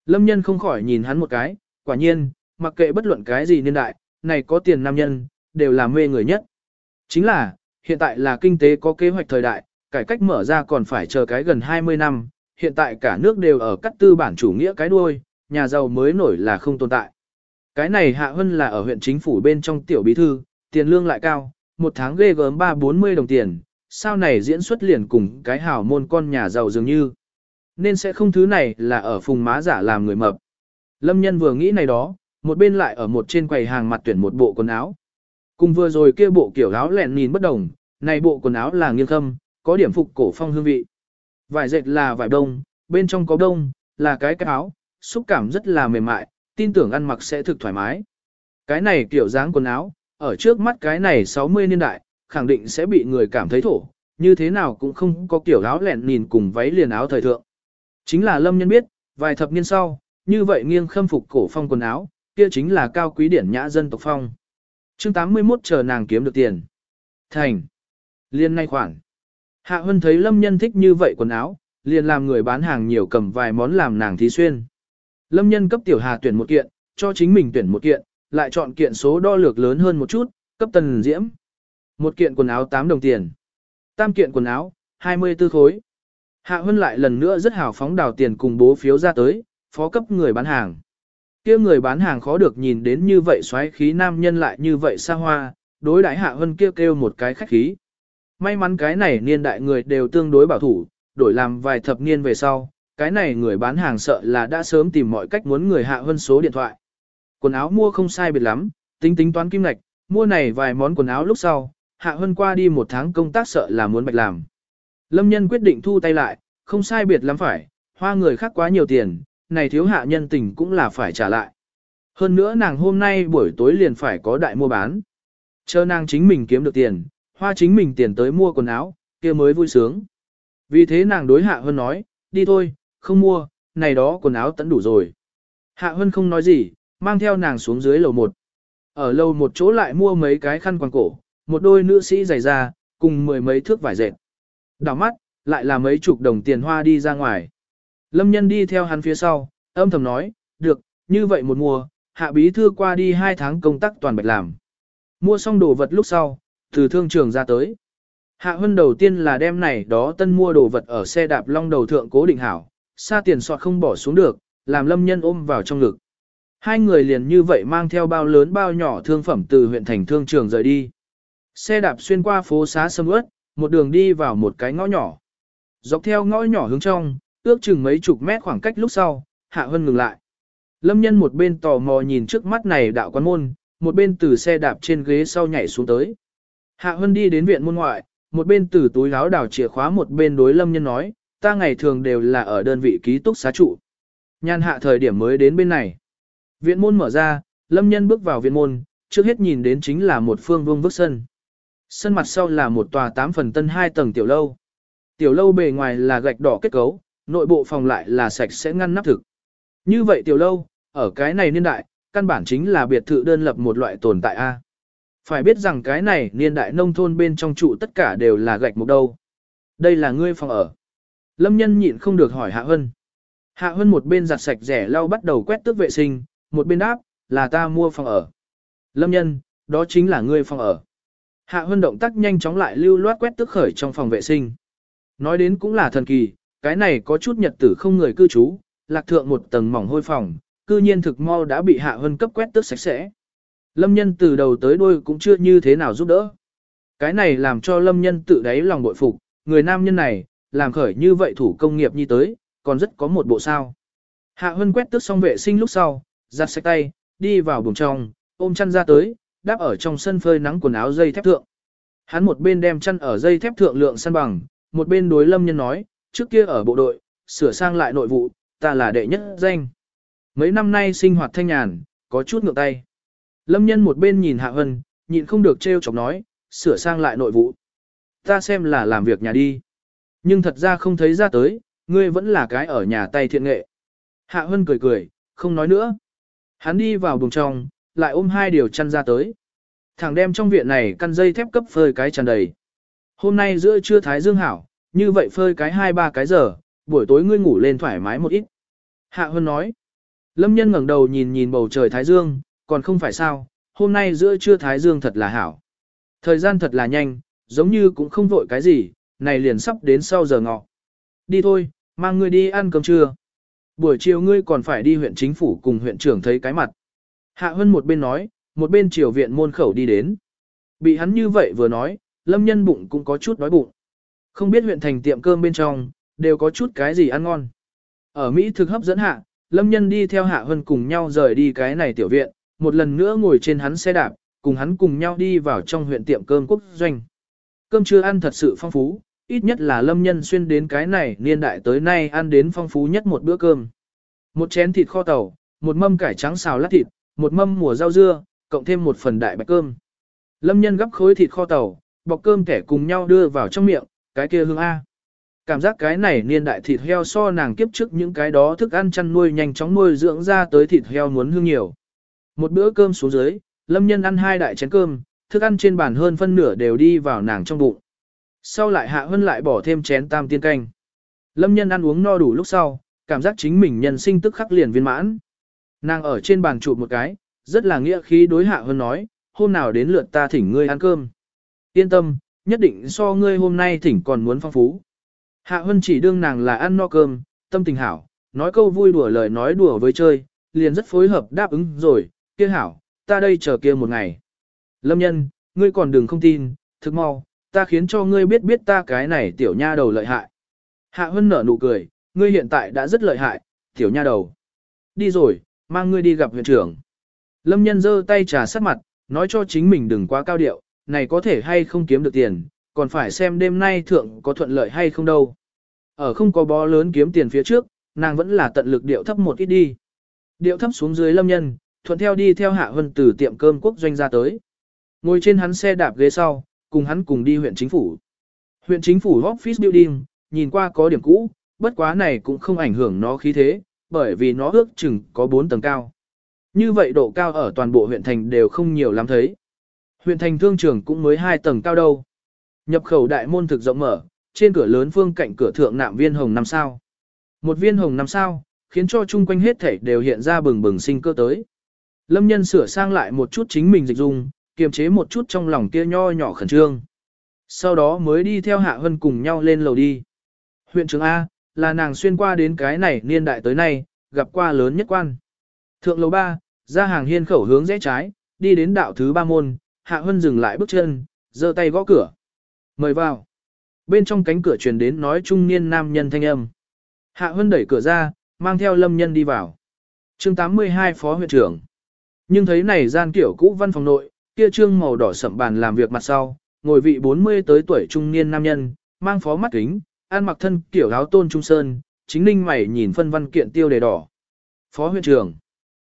S1: Lâm Nhân không khỏi nhìn hắn một cái, quả nhiên, mặc kệ bất luận cái gì niên đại, này có tiền nam nhân, đều là mê người nhất. Chính là, hiện tại là kinh tế có kế hoạch thời đại, cải cách mở ra còn phải chờ cái gần 20 năm, hiện tại cả nước đều ở cắt tư bản chủ nghĩa cái đuôi, nhà giàu mới nổi là không tồn tại. Cái này Hạ Hân là ở huyện chính phủ bên trong tiểu bí thư, tiền lương lại cao, một tháng ghê gớm 3-40 đồng tiền, sau này diễn xuất liền cùng cái hào môn con nhà giàu dường như. Nên sẽ không thứ này là ở phùng má giả làm người mập. Lâm nhân vừa nghĩ này đó, một bên lại ở một trên quầy hàng mặt tuyển một bộ quần áo. Cùng vừa rồi kia bộ kiểu áo lẹn nhìn bất đồng, này bộ quần áo là nghiêng khâm, có điểm phục cổ phong hương vị. Vải dệt là vải đông, bên trong có đông, là cái cái áo, xúc cảm rất là mềm mại, tin tưởng ăn mặc sẽ thực thoải mái. Cái này kiểu dáng quần áo, ở trước mắt cái này 60 niên đại, khẳng định sẽ bị người cảm thấy thổ, như thế nào cũng không có kiểu áo lẹn nhìn cùng váy liền áo thời thượng. Chính là lâm nhân biết, vài thập niên sau, như vậy nghiêng khâm phục cổ phong quần áo, kia chính là cao quý điển nhã dân tộc phong. chương 81 chờ nàng kiếm được tiền. Thành. Liên nay khoản. Hạ Hân thấy Lâm Nhân thích như vậy quần áo, liền làm người bán hàng nhiều cầm vài món làm nàng thí xuyên. Lâm Nhân cấp Tiểu Hà tuyển một kiện, cho chính mình tuyển một kiện, lại chọn kiện số đo lược lớn hơn một chút, cấp Tần Diễm. Một kiện quần áo 8 đồng tiền. Tam kiện quần áo, 24 khối. Hạ Hân lại lần nữa rất hào phóng đào tiền cùng bố phiếu ra tới, phó cấp người bán hàng. kia người bán hàng khó được nhìn đến như vậy xoáy khí nam nhân lại như vậy xa hoa, đối đãi Hạ Hân kia kêu, kêu một cái khách khí. May mắn cái này niên đại người đều tương đối bảo thủ, đổi làm vài thập niên về sau, cái này người bán hàng sợ là đã sớm tìm mọi cách muốn người Hạ Hân số điện thoại. Quần áo mua không sai biệt lắm, tính tính toán kim ngạch, mua này vài món quần áo lúc sau, Hạ Hân qua đi một tháng công tác sợ là muốn bạch làm. Lâm nhân quyết định thu tay lại, không sai biệt lắm phải, hoa người khác quá nhiều tiền, này thiếu hạ nhân tình cũng là phải trả lại. Hơn nữa nàng hôm nay buổi tối liền phải có đại mua bán. Chờ nàng chính mình kiếm được tiền, hoa chính mình tiền tới mua quần áo, kia mới vui sướng. Vì thế nàng đối Hạ Hân nói, đi thôi, không mua, này đó quần áo tẫn đủ rồi. Hạ Hân không nói gì, mang theo nàng xuống dưới lầu một. Ở lầu một chỗ lại mua mấy cái khăn quàng cổ, một đôi nữ sĩ giày da, cùng mười mấy thước vải dệt. Đảo mắt, lại là mấy chục đồng tiền hoa đi ra ngoài. Lâm nhân đi theo hắn phía sau, âm thầm nói, được, như vậy một mùa, hạ bí thư qua đi hai tháng công tác toàn bạch làm. Mua xong đồ vật lúc sau, từ thương trường ra tới. Hạ Hân đầu tiên là đem này đó tân mua đồ vật ở xe đạp long đầu thượng cố định hảo, xa tiền sọt không bỏ xuống được, làm lâm nhân ôm vào trong ngực. Hai người liền như vậy mang theo bao lớn bao nhỏ thương phẩm từ huyện thành thương trường rời đi. Xe đạp xuyên qua phố xá sâm ướt, một đường đi vào một cái ngõ nhỏ. Dọc theo ngõ nhỏ hướng trong, ước chừng mấy chục mét khoảng cách lúc sau, Hạ Hân ngừng lại. Lâm nhân một bên tò mò nhìn trước mắt này đạo quán môn, một bên từ xe đạp trên ghế sau nhảy xuống tới. Hạ Hân đi đến viện môn ngoại, một bên từ túi láo đào chìa khóa một bên đối lâm nhân nói, ta ngày thường đều là ở đơn vị ký túc xá trụ. Nhan hạ thời điểm mới đến bên này. Viện môn mở ra, lâm nhân bước vào viện môn, trước hết nhìn đến chính là một phương vương vức sân. Sân mặt sau là một tòa tám phần tân hai tầng tiểu lâu. Tiểu lâu bề ngoài là gạch đỏ kết cấu, nội bộ phòng lại là sạch sẽ ngăn nắp thực. Như vậy tiểu lâu, ở cái này niên đại, căn bản chính là biệt thự đơn lập một loại tồn tại A. Phải biết rằng cái này niên đại nông thôn bên trong trụ tất cả đều là gạch mục đâu. Đây là ngươi phòng ở. Lâm nhân nhịn không được hỏi Hạ Hân. Hạ Hân một bên giặt sạch rẻ lau bắt đầu quét tước vệ sinh, một bên đáp, là ta mua phòng ở. Lâm nhân, đó chính là ngươi phòng ở. Hạ Hân động tác nhanh chóng lại lưu loát quét tước khởi trong phòng vệ sinh. Nói đến cũng là thần kỳ, cái này có chút nhật tử không người cư trú, lạc thượng một tầng mỏng hôi phòng, cư nhiên thực mau đã bị Hạ Hân cấp quét tước sạch sẽ. Lâm nhân từ đầu tới đuôi cũng chưa như thế nào giúp đỡ. Cái này làm cho lâm nhân tự đáy lòng bội phục, người nam nhân này, làm khởi như vậy thủ công nghiệp như tới, còn rất có một bộ sao. Hạ Hân quét tước xong vệ sinh lúc sau, giặt sạch tay, đi vào buồng trong, ôm chăn ra tới, đáp ở trong sân phơi nắng quần áo dây thép thượng. Hắn một bên đem chăn ở dây thép thượng lượng săn bằng, một bên đối lâm nhân nói, trước kia ở bộ đội, sửa sang lại nội vụ, ta là đệ nhất danh. Mấy năm nay sinh hoạt thanh nhàn, có chút ngược tay. Lâm nhân một bên nhìn Hạ Hân, nhịn không được trêu chọc nói, sửa sang lại nội vụ. Ta xem là làm việc nhà đi. Nhưng thật ra không thấy ra tới, ngươi vẫn là cái ở nhà tay thiện nghệ. Hạ Hân cười cười, không nói nữa. Hắn đi vào buồng trong, lại ôm hai điều chăn ra tới. Thằng đem trong viện này căn dây thép cấp phơi cái tràn đầy. Hôm nay giữa trưa thái dương hảo, như vậy phơi cái hai ba cái giờ, buổi tối ngươi ngủ lên thoải mái một ít. Hạ Hân nói. Lâm nhân ngẩng đầu nhìn nhìn bầu trời thái dương, còn không phải sao, hôm nay giữa trưa thái dương thật là hảo. Thời gian thật là nhanh, giống như cũng không vội cái gì, này liền sắp đến sau giờ ngọ. Đi thôi, mang ngươi đi ăn cơm trưa. Buổi chiều ngươi còn phải đi huyện chính phủ cùng huyện trưởng thấy cái mặt. Hạ Hân một bên nói, một bên chiều viện môn khẩu đi đến. Bị hắn như vậy vừa nói, lâm nhân bụng cũng có chút đói bụng. Không biết huyện thành tiệm cơm bên trong, đều có chút cái gì ăn ngon. Ở Mỹ thực hấp dẫn hạ, lâm nhân đi theo Hạ Hân cùng nhau rời đi cái này tiểu viện, một lần nữa ngồi trên hắn xe đạp, cùng hắn cùng nhau đi vào trong huyện tiệm cơm quốc doanh. Cơm chưa ăn thật sự phong phú, ít nhất là lâm nhân xuyên đến cái này niên đại tới nay ăn đến phong phú nhất một bữa cơm. Một chén thịt kho tàu, một mâm cải trắng xào lát thịt, một mâm mùa rau dưa, cộng thêm một phần đại bạch cơm. Lâm nhân gấp khối thịt kho tàu, bọc cơm kẻ cùng nhau đưa vào trong miệng, cái kia hương A. Cảm giác cái này niên đại thịt heo so nàng kiếp trước những cái đó thức ăn chăn nuôi nhanh chóng nuôi dưỡng ra tới thịt heo muốn hương nhiều. Một bữa cơm xuống dưới, lâm nhân ăn hai đại chén cơm, thức ăn trên bàn hơn phân nửa đều đi vào nàng trong bụng. Sau lại hạ hơn lại bỏ thêm chén tam tiên canh. Lâm nhân ăn uống no đủ lúc sau, cảm giác chính mình nhân sinh tức khắc liền viên mãn. Nàng ở trên bàn chụp một cái, rất là nghĩa khí đối hạ hơn nói, hôm nào đến lượt ta thỉnh ngươi ăn cơm. Yên tâm, nhất định so ngươi hôm nay thỉnh còn muốn phong phú. Hạ Hân chỉ đương nàng là ăn no cơm, tâm tình hảo, nói câu vui đùa lời nói đùa với chơi, liền rất phối hợp đáp ứng rồi, kia hảo, ta đây chờ kia một ngày. Lâm nhân, ngươi còn đừng không tin, thực mau, ta khiến cho ngươi biết biết ta cái này tiểu nha đầu lợi hại. Hạ Hân nở nụ cười, ngươi hiện tại đã rất lợi hại, tiểu nha đầu. Đi rồi, mang ngươi đi gặp huyện trưởng. Lâm nhân giơ tay trà sát mặt, nói cho chính mình đừng quá cao điệu, này có thể hay không kiếm được tiền, còn phải xem đêm nay thượng có thuận lợi hay không đâu. Ở không có bó lớn kiếm tiền phía trước, nàng vẫn là tận lực điệu thấp một ít đi. Điệu thấp xuống dưới lâm nhân, thuận theo đi theo hạ hân từ tiệm cơm quốc doanh ra tới. Ngồi trên hắn xe đạp ghế sau, cùng hắn cùng đi huyện chính phủ. Huyện chính phủ office building, nhìn qua có điểm cũ, bất quá này cũng không ảnh hưởng nó khí thế, bởi vì nó ước chừng có 4 tầng cao. Như vậy độ cao ở toàn bộ huyện thành đều không nhiều lắm thấy. Huyện thành thương trường cũng mới 2 tầng cao đâu. Nhập khẩu đại môn thực rộng mở, trên cửa lớn phương cạnh cửa thượng nạm viên hồng năm sao. Một viên hồng năm sao, khiến cho chung quanh hết thảy đều hiện ra bừng bừng sinh cơ tới. Lâm nhân sửa sang lại một chút chính mình dịch dung, kiềm chế một chút trong lòng kia nho nhỏ khẩn trương. Sau đó mới đi theo Hạ Hân cùng nhau lên lầu đi. Huyện trưởng A, là nàng xuyên qua đến cái này niên đại tới nay, gặp qua lớn nhất quan. Thượng lầu 3, ra hàng hiên khẩu hướng rẽ trái, đi đến đạo thứ ba môn, Hạ Hân dừng lại bước chân, giơ tay gõ cửa. Mời vào. Bên trong cánh cửa truyền đến nói trung niên nam nhân thanh âm. Hạ Hân đẩy cửa ra, mang theo lâm nhân đi vào. chương 82 Phó huyện trưởng. Nhưng thấy này gian kiểu cũ văn phòng nội, kia trương màu đỏ sậm bàn làm việc mặt sau, ngồi vị 40 tới tuổi trung niên nam nhân, mang phó mắt kính, ăn mặc thân kiểu áo tôn trung sơn, chính ninh mày nhìn phân văn kiện tiêu đề đỏ. Phó huyện trưởng.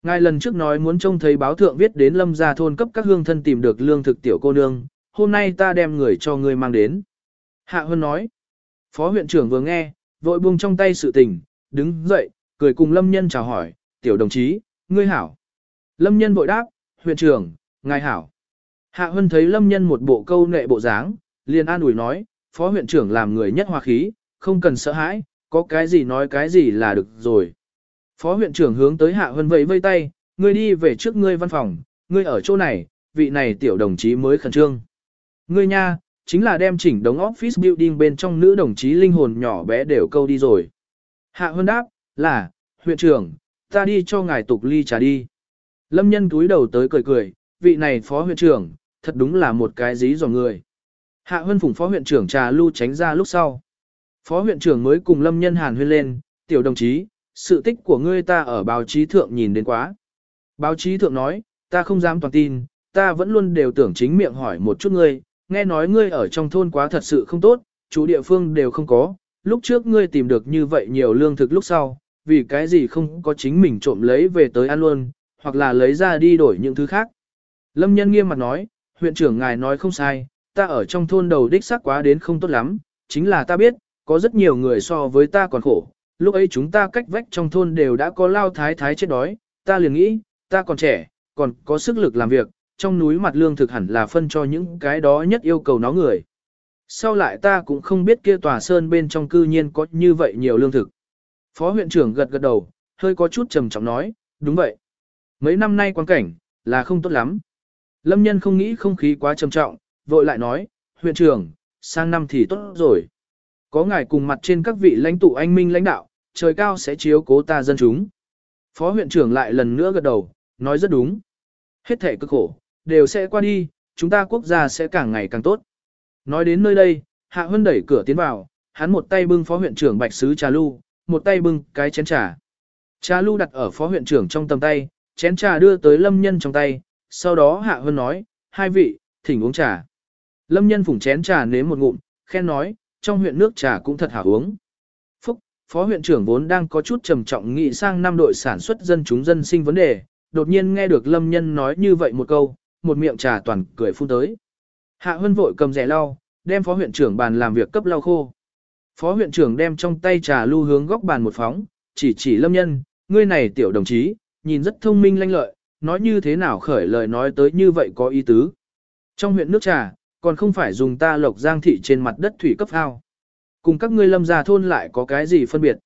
S1: Ngài lần trước nói muốn trông thấy báo thượng viết đến lâm gia thôn cấp các hương thân tìm được lương thực tiểu cô nương, hôm nay ta đem người cho ngươi mang đến. Hạ Hân nói. Phó huyện trưởng vừa nghe, vội buông trong tay sự tình, đứng dậy, cười cùng lâm nhân chào hỏi, tiểu đồng chí, ngươi hảo. Lâm nhân vội đáp, huyện trưởng, ngài hảo. Hạ Hân thấy lâm nhân một bộ câu nệ bộ dáng, liền an ủi nói, phó huyện trưởng làm người nhất hòa khí, không cần sợ hãi, có cái gì nói cái gì là được rồi. Phó huyện trưởng hướng tới Hạ Hân vẫy vây tay, ngươi đi về trước ngươi văn phòng, ngươi ở chỗ này, vị này tiểu đồng chí mới khẩn trương. Ngươi nha, chính là đem chỉnh đống office building bên trong nữ đồng chí linh hồn nhỏ bé đều câu đi rồi. Hạ Hân đáp, là, huyện trưởng, ta đi cho ngài tục ly trà đi. Lâm nhân túi đầu tới cười cười, vị này phó huyện trưởng, thật đúng là một cái dí dò người. Hạ Hân Phùng phó huyện trưởng trà lưu tránh ra lúc sau. Phó huyện trưởng mới cùng Lâm nhân hàn huyên lên, tiểu đồng chí, sự tích của ngươi ta ở báo chí thượng nhìn đến quá. Báo chí thượng nói, ta không dám toàn tin, ta vẫn luôn đều tưởng chính miệng hỏi một chút ngươi, nghe nói ngươi ở trong thôn quá thật sự không tốt, chủ địa phương đều không có, lúc trước ngươi tìm được như vậy nhiều lương thực lúc sau, vì cái gì không có chính mình trộm lấy về tới ăn luôn, hoặc là lấy ra đi đổi những thứ khác. Lâm nhân nghiêm mặt nói, huyện trưởng ngài nói không sai, ta ở trong thôn đầu đích xác quá đến không tốt lắm, chính là ta biết, có rất nhiều người so với ta còn khổ, lúc ấy chúng ta cách vách trong thôn đều đã có lao thái thái chết đói, ta liền nghĩ, ta còn trẻ, còn có sức lực làm việc, trong núi mặt lương thực hẳn là phân cho những cái đó nhất yêu cầu nó người. Sau lại ta cũng không biết kia tòa sơn bên trong cư nhiên có như vậy nhiều lương thực. Phó huyện trưởng gật gật đầu, hơi có chút trầm trọng nói, đúng vậy. Mấy năm nay quan cảnh, là không tốt lắm. Lâm nhân không nghĩ không khí quá trầm trọng, vội lại nói, huyện trưởng, sang năm thì tốt rồi. Có ngài cùng mặt trên các vị lãnh tụ anh minh lãnh đạo, trời cao sẽ chiếu cố ta dân chúng. Phó huyện trưởng lại lần nữa gật đầu, nói rất đúng. Hết thể cực khổ, đều sẽ qua đi, chúng ta quốc gia sẽ càng ngày càng tốt. Nói đến nơi đây, Hạ Hân đẩy cửa tiến vào, hắn một tay bưng phó huyện trưởng Bạch Sứ Trà Lu, một tay bưng cái chén trà. Trà Lu đặt ở phó huyện trưởng trong tầm tay, chén trà đưa tới Lâm Nhân trong tay, sau đó Hạ Hân nói, hai vị, thỉnh uống trà. Lâm Nhân phủng chén trà nếm một ngụm, khen nói, trong huyện nước trà cũng thật hảo uống. Phúc, phó huyện trưởng vốn đang có chút trầm trọng nghĩ sang năm đội sản xuất dân chúng dân sinh vấn đề, đột nhiên nghe được Lâm Nhân nói như vậy một câu, một miệng trà toàn cười phun tới. Hạ Hân vội cầm rẻ lau, đem phó huyện trưởng bàn làm việc cấp lau khô. Phó huyện trưởng đem trong tay trà lưu hướng góc bàn một phóng, chỉ chỉ lâm nhân, ngươi này tiểu đồng chí, nhìn rất thông minh lanh lợi, nói như thế nào khởi lời nói tới như vậy có ý tứ. Trong huyện nước trà, còn không phải dùng ta lộc giang thị trên mặt đất thủy cấp ao. Cùng các ngươi lâm gia thôn lại có cái gì phân biệt.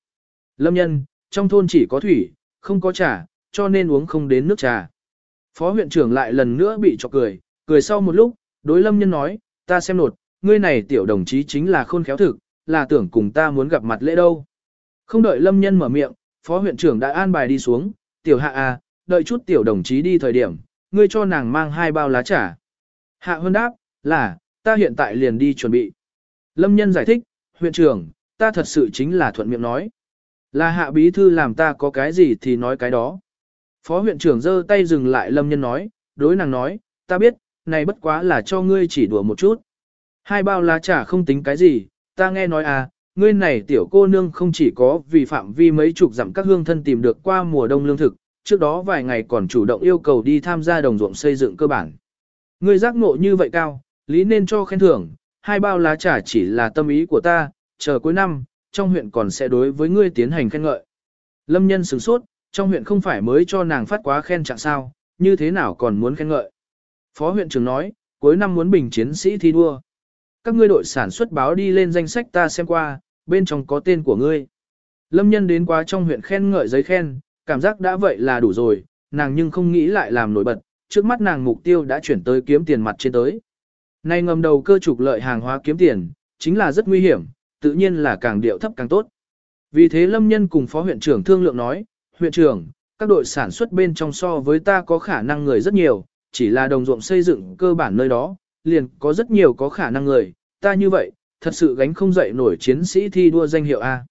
S1: Lâm nhân, trong thôn chỉ có thủy, không có trà, cho nên uống không đến nước trà. Phó huyện trưởng lại lần nữa bị chọc cười, cười sau một lúc, đối lâm nhân nói, ta xem nột, ngươi này tiểu đồng chí chính là khôn khéo thực, là tưởng cùng ta muốn gặp mặt lễ đâu. Không đợi lâm nhân mở miệng, phó huyện trưởng đã an bài đi xuống, tiểu hạ à, đợi chút tiểu đồng chí đi thời điểm, ngươi cho nàng mang hai bao lá trà. Hạ hơn đáp, là, ta hiện tại liền đi chuẩn bị. Lâm nhân giải thích, huyện trưởng, ta thật sự chính là thuận miệng nói. Là hạ bí thư làm ta có cái gì thì nói cái đó. Phó huyện trưởng giơ tay dừng lại lâm nhân nói, đối nàng nói, ta biết, này bất quá là cho ngươi chỉ đùa một chút. Hai bao lá trà không tính cái gì, ta nghe nói à, ngươi này tiểu cô nương không chỉ có vì phạm vi mấy chục dặm các hương thân tìm được qua mùa đông lương thực, trước đó vài ngày còn chủ động yêu cầu đi tham gia đồng ruộng xây dựng cơ bản. Ngươi giác ngộ như vậy cao, lý nên cho khen thưởng, hai bao lá trà chỉ là tâm ý của ta, chờ cuối năm, trong huyện còn sẽ đối với ngươi tiến hành khen ngợi. Lâm nhân sửng sốt, trong huyện không phải mới cho nàng phát quá khen trạng sao, như thế nào còn muốn khen ngợi. Phó huyện trưởng nói, cuối năm muốn bình chiến sĩ thi đua. Các ngươi đội sản xuất báo đi lên danh sách ta xem qua, bên trong có tên của ngươi. Lâm nhân đến quá trong huyện khen ngợi giấy khen, cảm giác đã vậy là đủ rồi, nàng nhưng không nghĩ lại làm nổi bật, trước mắt nàng mục tiêu đã chuyển tới kiếm tiền mặt trên tới. Nay ngầm đầu cơ trục lợi hàng hóa kiếm tiền, chính là rất nguy hiểm, tự nhiên là càng điệu thấp càng tốt. Vì thế Lâm Nhân cùng Phó huyện trưởng thương lượng nói, huyện trưởng, các đội sản xuất bên trong so với ta có khả năng người rất nhiều, chỉ là đồng ruộng xây dựng cơ bản nơi đó, liền có rất nhiều có khả năng người, ta như vậy, thật sự gánh không dậy nổi chiến sĩ thi đua danh hiệu A.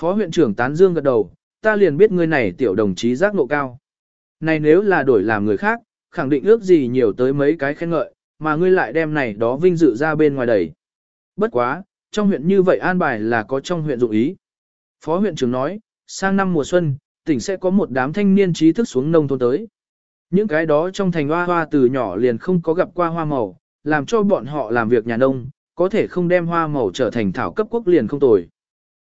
S1: Phó huyện trưởng tán dương gật đầu, ta liền biết người này tiểu đồng chí giác ngộ cao. Này nếu là đổi làm người khác, khẳng định ước gì nhiều tới mấy cái khen ngợi, mà ngươi lại đem này đó vinh dự ra bên ngoài đẩy. Bất quá, trong huyện như vậy an bài là có trong huyện dụng ý. Phó huyện trưởng nói, sang năm mùa xuân, tỉnh sẽ có một đám thanh niên trí thức xuống nông thôn tới. Những cái đó trong thành hoa hoa từ nhỏ liền không có gặp qua hoa màu, làm cho bọn họ làm việc nhà nông, có thể không đem hoa màu trở thành thảo cấp quốc liền không tồi.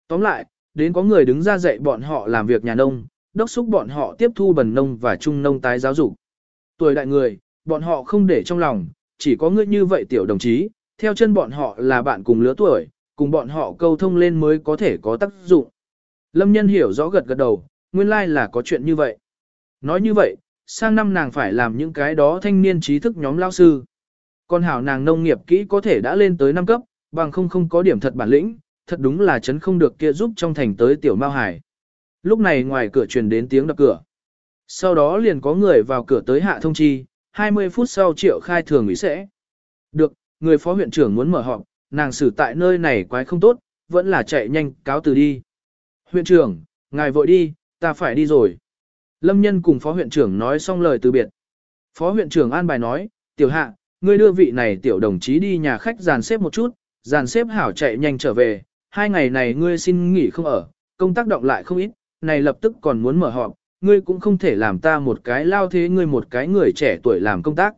S1: Tóm lại, đến có người đứng ra dạy bọn họ làm việc nhà nông, đốc xúc bọn họ tiếp thu bần nông và trung nông tái giáo dục. Tuổi đại người, bọn họ không để trong lòng, chỉ có ngươi như vậy tiểu đồng chí, theo chân bọn họ là bạn cùng lứa tuổi, cùng bọn họ câu thông lên mới có thể có tác dụng. Lâm nhân hiểu rõ gật gật đầu, nguyên lai like là có chuyện như vậy. Nói như vậy, sang năm nàng phải làm những cái đó thanh niên trí thức nhóm lao sư. Còn hảo nàng nông nghiệp kỹ có thể đã lên tới năm cấp, bằng không không có điểm thật bản lĩnh, thật đúng là chấn không được kia giúp trong thành tới tiểu mao hải. Lúc này ngoài cửa truyền đến tiếng đập cửa. Sau đó liền có người vào cửa tới hạ thông chi, 20 phút sau triệu khai thường ủy sẽ. Được, người phó huyện trưởng muốn mở họp, nàng xử tại nơi này quái không tốt, vẫn là chạy nhanh cáo từ đi. Huyện trưởng, ngài vội đi, ta phải đi rồi. Lâm nhân cùng phó huyện trưởng nói xong lời từ biệt. Phó huyện trưởng an bài nói, tiểu hạ, ngươi đưa vị này tiểu đồng chí đi nhà khách dàn xếp một chút, dàn xếp hảo chạy nhanh trở về, hai ngày này ngươi xin nghỉ không ở, công tác động lại không ít, này lập tức còn muốn mở họp, ngươi cũng không thể làm ta một cái lao thế ngươi một cái người trẻ tuổi làm công tác.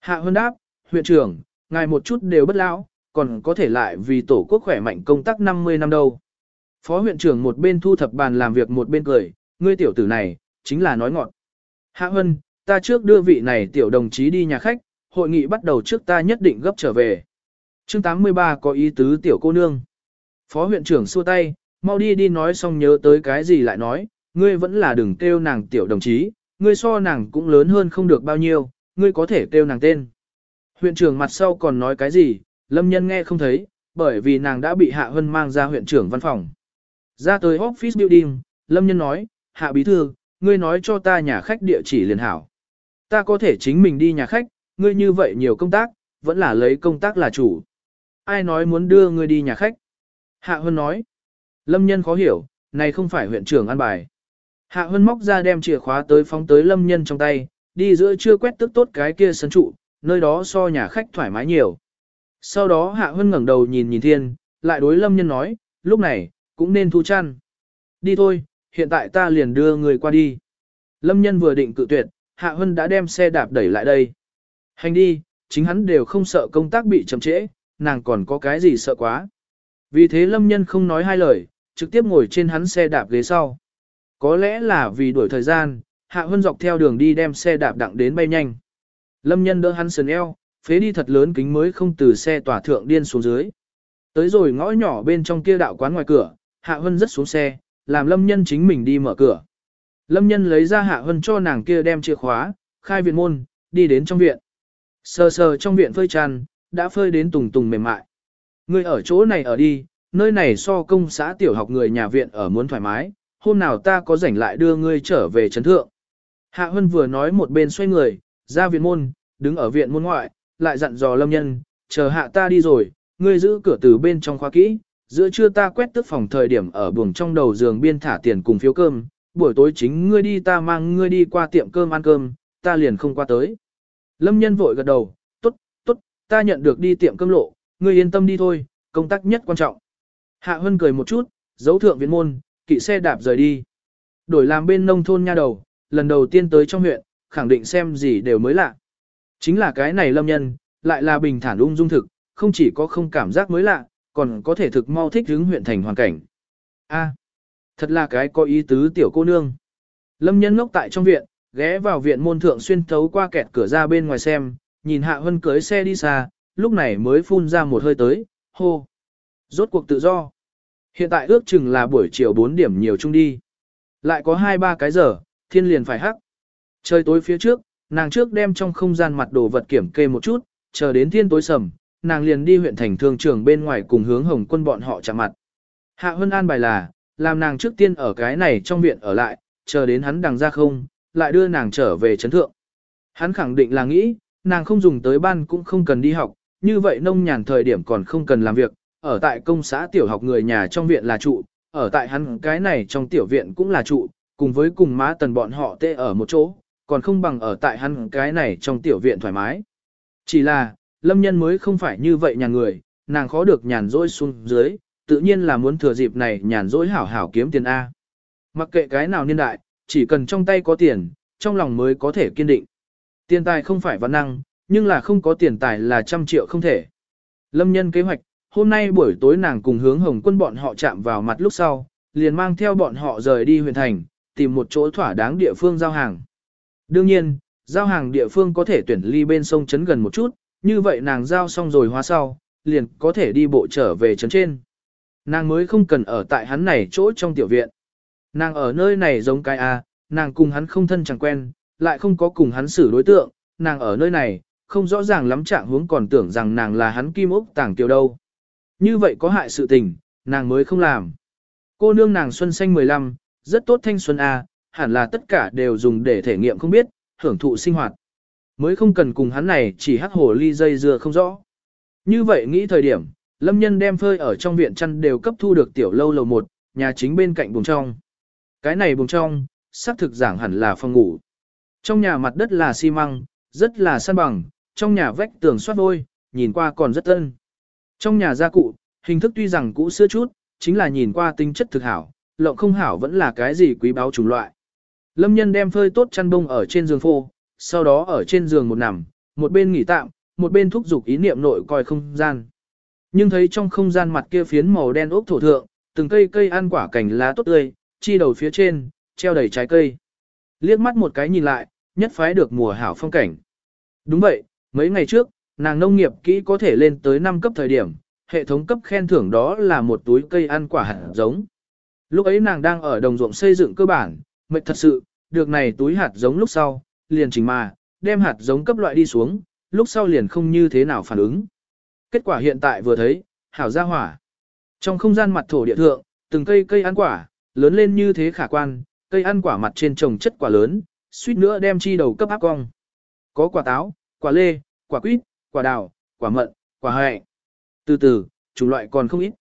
S1: Hạ Hơn đáp, huyện trưởng, ngài một chút đều bất lão, còn có thể lại vì tổ quốc khỏe mạnh công tác 50 năm đâu. Phó huyện trưởng một bên thu thập bàn làm việc một bên cười, ngươi tiểu tử này, chính là nói ngọn. Hạ Hân, ta trước đưa vị này tiểu đồng chí đi nhà khách, hội nghị bắt đầu trước ta nhất định gấp trở về. chương 83 có ý tứ tiểu cô nương. Phó huyện trưởng xua tay, mau đi đi nói xong nhớ tới cái gì lại nói, ngươi vẫn là đừng kêu nàng tiểu đồng chí, ngươi so nàng cũng lớn hơn không được bao nhiêu, ngươi có thể kêu nàng tên. Huyện trưởng mặt sau còn nói cái gì, lâm nhân nghe không thấy, bởi vì nàng đã bị Hạ Hân mang ra huyện trưởng văn phòng. Ra tới office building, lâm nhân nói, Hạ bí thư, ngươi nói cho ta nhà khách địa chỉ liền hảo. Ta có thể chính mình đi nhà khách, ngươi như vậy nhiều công tác, vẫn là lấy công tác là chủ. Ai nói muốn đưa ngươi đi nhà khách? Hạ Hân nói. Lâm nhân khó hiểu, này không phải huyện trưởng an bài. Hạ Hân móc ra đem chìa khóa tới phóng tới lâm nhân trong tay, đi giữa chưa quét tức tốt cái kia sân trụ, nơi đó so nhà khách thoải mái nhiều. Sau đó Hạ Hân ngẩng đầu nhìn nhìn thiên, lại đối lâm nhân nói, lúc này, cũng nên thu chăn. Đi thôi, hiện tại ta liền đưa người qua đi. Lâm nhân vừa định cự tuyệt, Hạ Hân đã đem xe đạp đẩy lại đây. Hành đi, chính hắn đều không sợ công tác bị chậm trễ, nàng còn có cái gì sợ quá. Vì thế Lâm nhân không nói hai lời, trực tiếp ngồi trên hắn xe đạp ghế sau. Có lẽ là vì đuổi thời gian, Hạ Hân dọc theo đường đi đem xe đạp đặng đến bay nhanh. Lâm nhân đỡ hắn sườn eo, phế đi thật lớn kính mới không từ xe tỏa thượng điên xuống dưới. Tới rồi ngõ nhỏ bên trong kia đạo quán ngoài cửa, Hạ Hân rất xuống xe, làm Lâm nhân chính mình đi mở cửa. Lâm nhân lấy ra Hạ Hân cho nàng kia đem chìa khóa, khai viện môn, đi đến trong viện. Sờ sờ trong viện phơi tràn, đã phơi đến tùng tùng mềm mại. Ngươi ở chỗ này ở đi, nơi này so công xã tiểu học người nhà viện ở muốn thoải mái, hôm nào ta có rảnh lại đưa ngươi trở về trấn thượng. Hạ Hân vừa nói một bên xoay người, ra viện môn, đứng ở viện môn ngoại, lại dặn dò lâm nhân, chờ hạ ta đi rồi, ngươi giữ cửa từ bên trong khóa kỹ, Giữa trưa ta quét tức phòng thời điểm ở buồng trong đầu giường biên thả tiền cùng phiếu cơm, buổi tối chính ngươi đi ta mang ngươi đi qua tiệm cơm ăn cơm, ta liền không qua tới. Lâm nhân vội gật đầu, tốt, tốt, ta nhận được đi tiệm cơm lộ, ngươi yên tâm đi thôi, công tác nhất quan trọng. Hạ Hân cười một chút, giấu thượng viện môn, kỵ xe đạp rời đi. Đổi làm bên nông thôn nha đầu, lần đầu tiên tới trong huyện, khẳng định xem gì đều mới lạ. Chính là cái này lâm nhân, lại là bình thản ung dung thực, không chỉ có không cảm giác mới lạ, còn có thể thực mau thích hướng huyện thành hoàn cảnh. A, thật là cái có ý tứ tiểu cô nương. Lâm nhân ngốc tại trong viện, ghé vào viện môn thượng xuyên thấu qua kẹt cửa ra bên ngoài xem, nhìn Hạ Hân cưới xe đi xa, lúc này mới phun ra một hơi tới, hô. Rốt cuộc tự do. Hiện tại ước chừng là buổi chiều 4 điểm nhiều chung đi. Lại có 2-3 cái giờ, thiên liền phải hắc. Trời tối phía trước, nàng trước đem trong không gian mặt đồ vật kiểm kê một chút, chờ đến thiên tối sầm, nàng liền đi huyện thành thương trường bên ngoài cùng hướng hồng quân bọn họ chạm mặt. Hạ Hân an bài là, làm nàng trước tiên ở cái này trong viện ở lại, chờ đến hắn đằng ra không, lại đưa nàng trở về chấn thượng. Hắn khẳng định là nghĩ, nàng không dùng tới ban cũng không cần đi học, như vậy nông nhàn thời điểm còn không cần làm việc, ở tại công xã tiểu học người nhà trong viện là trụ, ở tại hắn cái này trong tiểu viện cũng là trụ, cùng với cùng má tần bọn họ tê ở một chỗ, còn không bằng ở tại hắn cái này trong tiểu viện thoải mái. Chỉ là, lâm nhân mới không phải như vậy nhà người, nàng khó được nhàn rỗi xuống dưới, tự nhiên là muốn thừa dịp này nhàn rỗi hảo hảo kiếm tiền A. Mặc kệ cái nào niên đại, chỉ cần trong tay có tiền, trong lòng mới có thể kiên định. Tiền tài không phải văn năng, nhưng là không có tiền tài là trăm triệu không thể. Lâm nhân kế hoạch, hôm nay buổi tối nàng cùng hướng hồng quân bọn họ chạm vào mặt lúc sau, liền mang theo bọn họ rời đi huyện thành, tìm một chỗ thỏa đáng địa phương giao hàng. Đương nhiên, giao hàng địa phương có thể tuyển ly bên sông chấn gần một chút, như vậy nàng giao xong rồi hóa sau, liền có thể đi bộ trở về chấn trên. Nàng mới không cần ở tại hắn này chỗ trong tiểu viện. Nàng ở nơi này giống cái A, nàng cùng hắn không thân chẳng quen, lại không có cùng hắn xử đối tượng, nàng ở nơi này, không rõ ràng lắm trạng huống còn tưởng rằng nàng là hắn kim ốc tàng tiểu đâu. Như vậy có hại sự tình, nàng mới không làm. Cô nương nàng xuân xanh 15, rất tốt thanh xuân A, hẳn là tất cả đều dùng để thể nghiệm không biết, hưởng thụ sinh hoạt. Mới không cần cùng hắn này chỉ hắc hồ ly dây dưa không rõ. Như vậy nghĩ thời điểm, lâm nhân đem phơi ở trong viện chăn đều cấp thu được tiểu lâu lầu một, nhà chính bên cạnh buồng trong. Cái này buồng trong, xác thực giảng hẳn là phòng ngủ. Trong nhà mặt đất là xi măng, rất là săn bằng, trong nhà vách tường soát vôi, nhìn qua còn rất tân. Trong nhà gia cụ, hình thức tuy rằng cũ xưa chút, chính là nhìn qua tinh chất thực hảo, lộng không hảo vẫn là cái gì quý báu chủng loại. Lâm nhân đem phơi tốt chăn bông ở trên giường phô, sau đó ở trên giường một nằm, một bên nghỉ tạm, một bên thúc giục ý niệm nội coi không gian. Nhưng thấy trong không gian mặt kia phiến màu đen ốc thổ thượng, từng cây cây ăn quả cảnh lá tốt tươi, chi đầu phía trên, treo đầy trái cây. Liếc mắt một cái nhìn lại, nhất phái được mùa hảo phong cảnh. Đúng vậy, mấy ngày trước, nàng nông nghiệp kỹ có thể lên tới 5 cấp thời điểm, hệ thống cấp khen thưởng đó là một túi cây ăn quả hạt giống. Lúc ấy nàng đang ở đồng ruộng xây dựng cơ bản, mệt thật sự, được này túi hạt giống lúc sau, liền chỉnh mà, đem hạt giống cấp loại đi xuống, lúc sau liền không như thế nào phản ứng. Kết quả hiện tại vừa thấy, hảo ra hỏa. Trong không gian mặt thổ địa thượng, từng cây cây ăn quả, lớn lên như thế khả quan, cây ăn quả mặt trên trồng chất quả lớn, suýt nữa đem chi đầu cấp áp cong. Có quả táo, quả lê, quả quýt, quả đào, quả mận, quả hẹ. Từ từ, chủng loại còn không ít.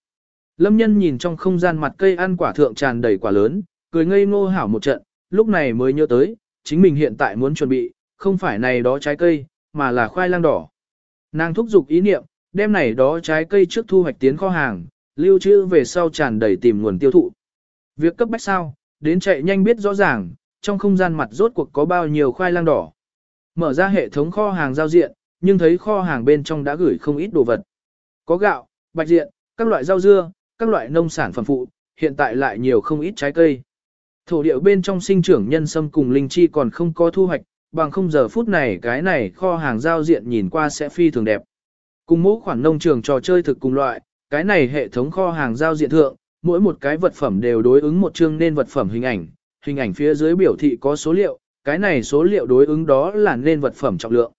S1: Lâm nhân nhìn trong không gian mặt cây ăn quả thượng tràn đầy quả lớn, cười ngây ngô hảo một trận, lúc này mới nhớ tới, chính mình hiện tại muốn chuẩn bị, không phải này đó trái cây, mà là khoai lang đỏ. Nàng thúc giục ý niệm, đem này đó trái cây trước thu hoạch tiến kho hàng, lưu trữ về sau tràn đầy tìm nguồn tiêu thụ. Việc cấp bách sao, đến chạy nhanh biết rõ ràng, trong không gian mặt rốt cuộc có bao nhiêu khoai lang đỏ. Mở ra hệ thống kho hàng giao diện, nhưng thấy kho hàng bên trong đã gửi không ít đồ vật. Có gạo, bạch diện, các loại rau dưa, các loại nông sản phẩm phụ, hiện tại lại nhiều không ít trái cây. Thổ địa bên trong sinh trưởng nhân sâm cùng linh chi còn không có thu hoạch, bằng không giờ phút này cái này kho hàng giao diện nhìn qua sẽ phi thường đẹp. Cùng mỗi khoản nông trường trò chơi thực cùng loại, cái này hệ thống kho hàng giao diện thượng, mỗi một cái vật phẩm đều đối ứng một chương nên vật phẩm hình ảnh, hình ảnh phía dưới biểu thị có số liệu, cái này số liệu đối ứng đó là nên vật phẩm trọng lượng.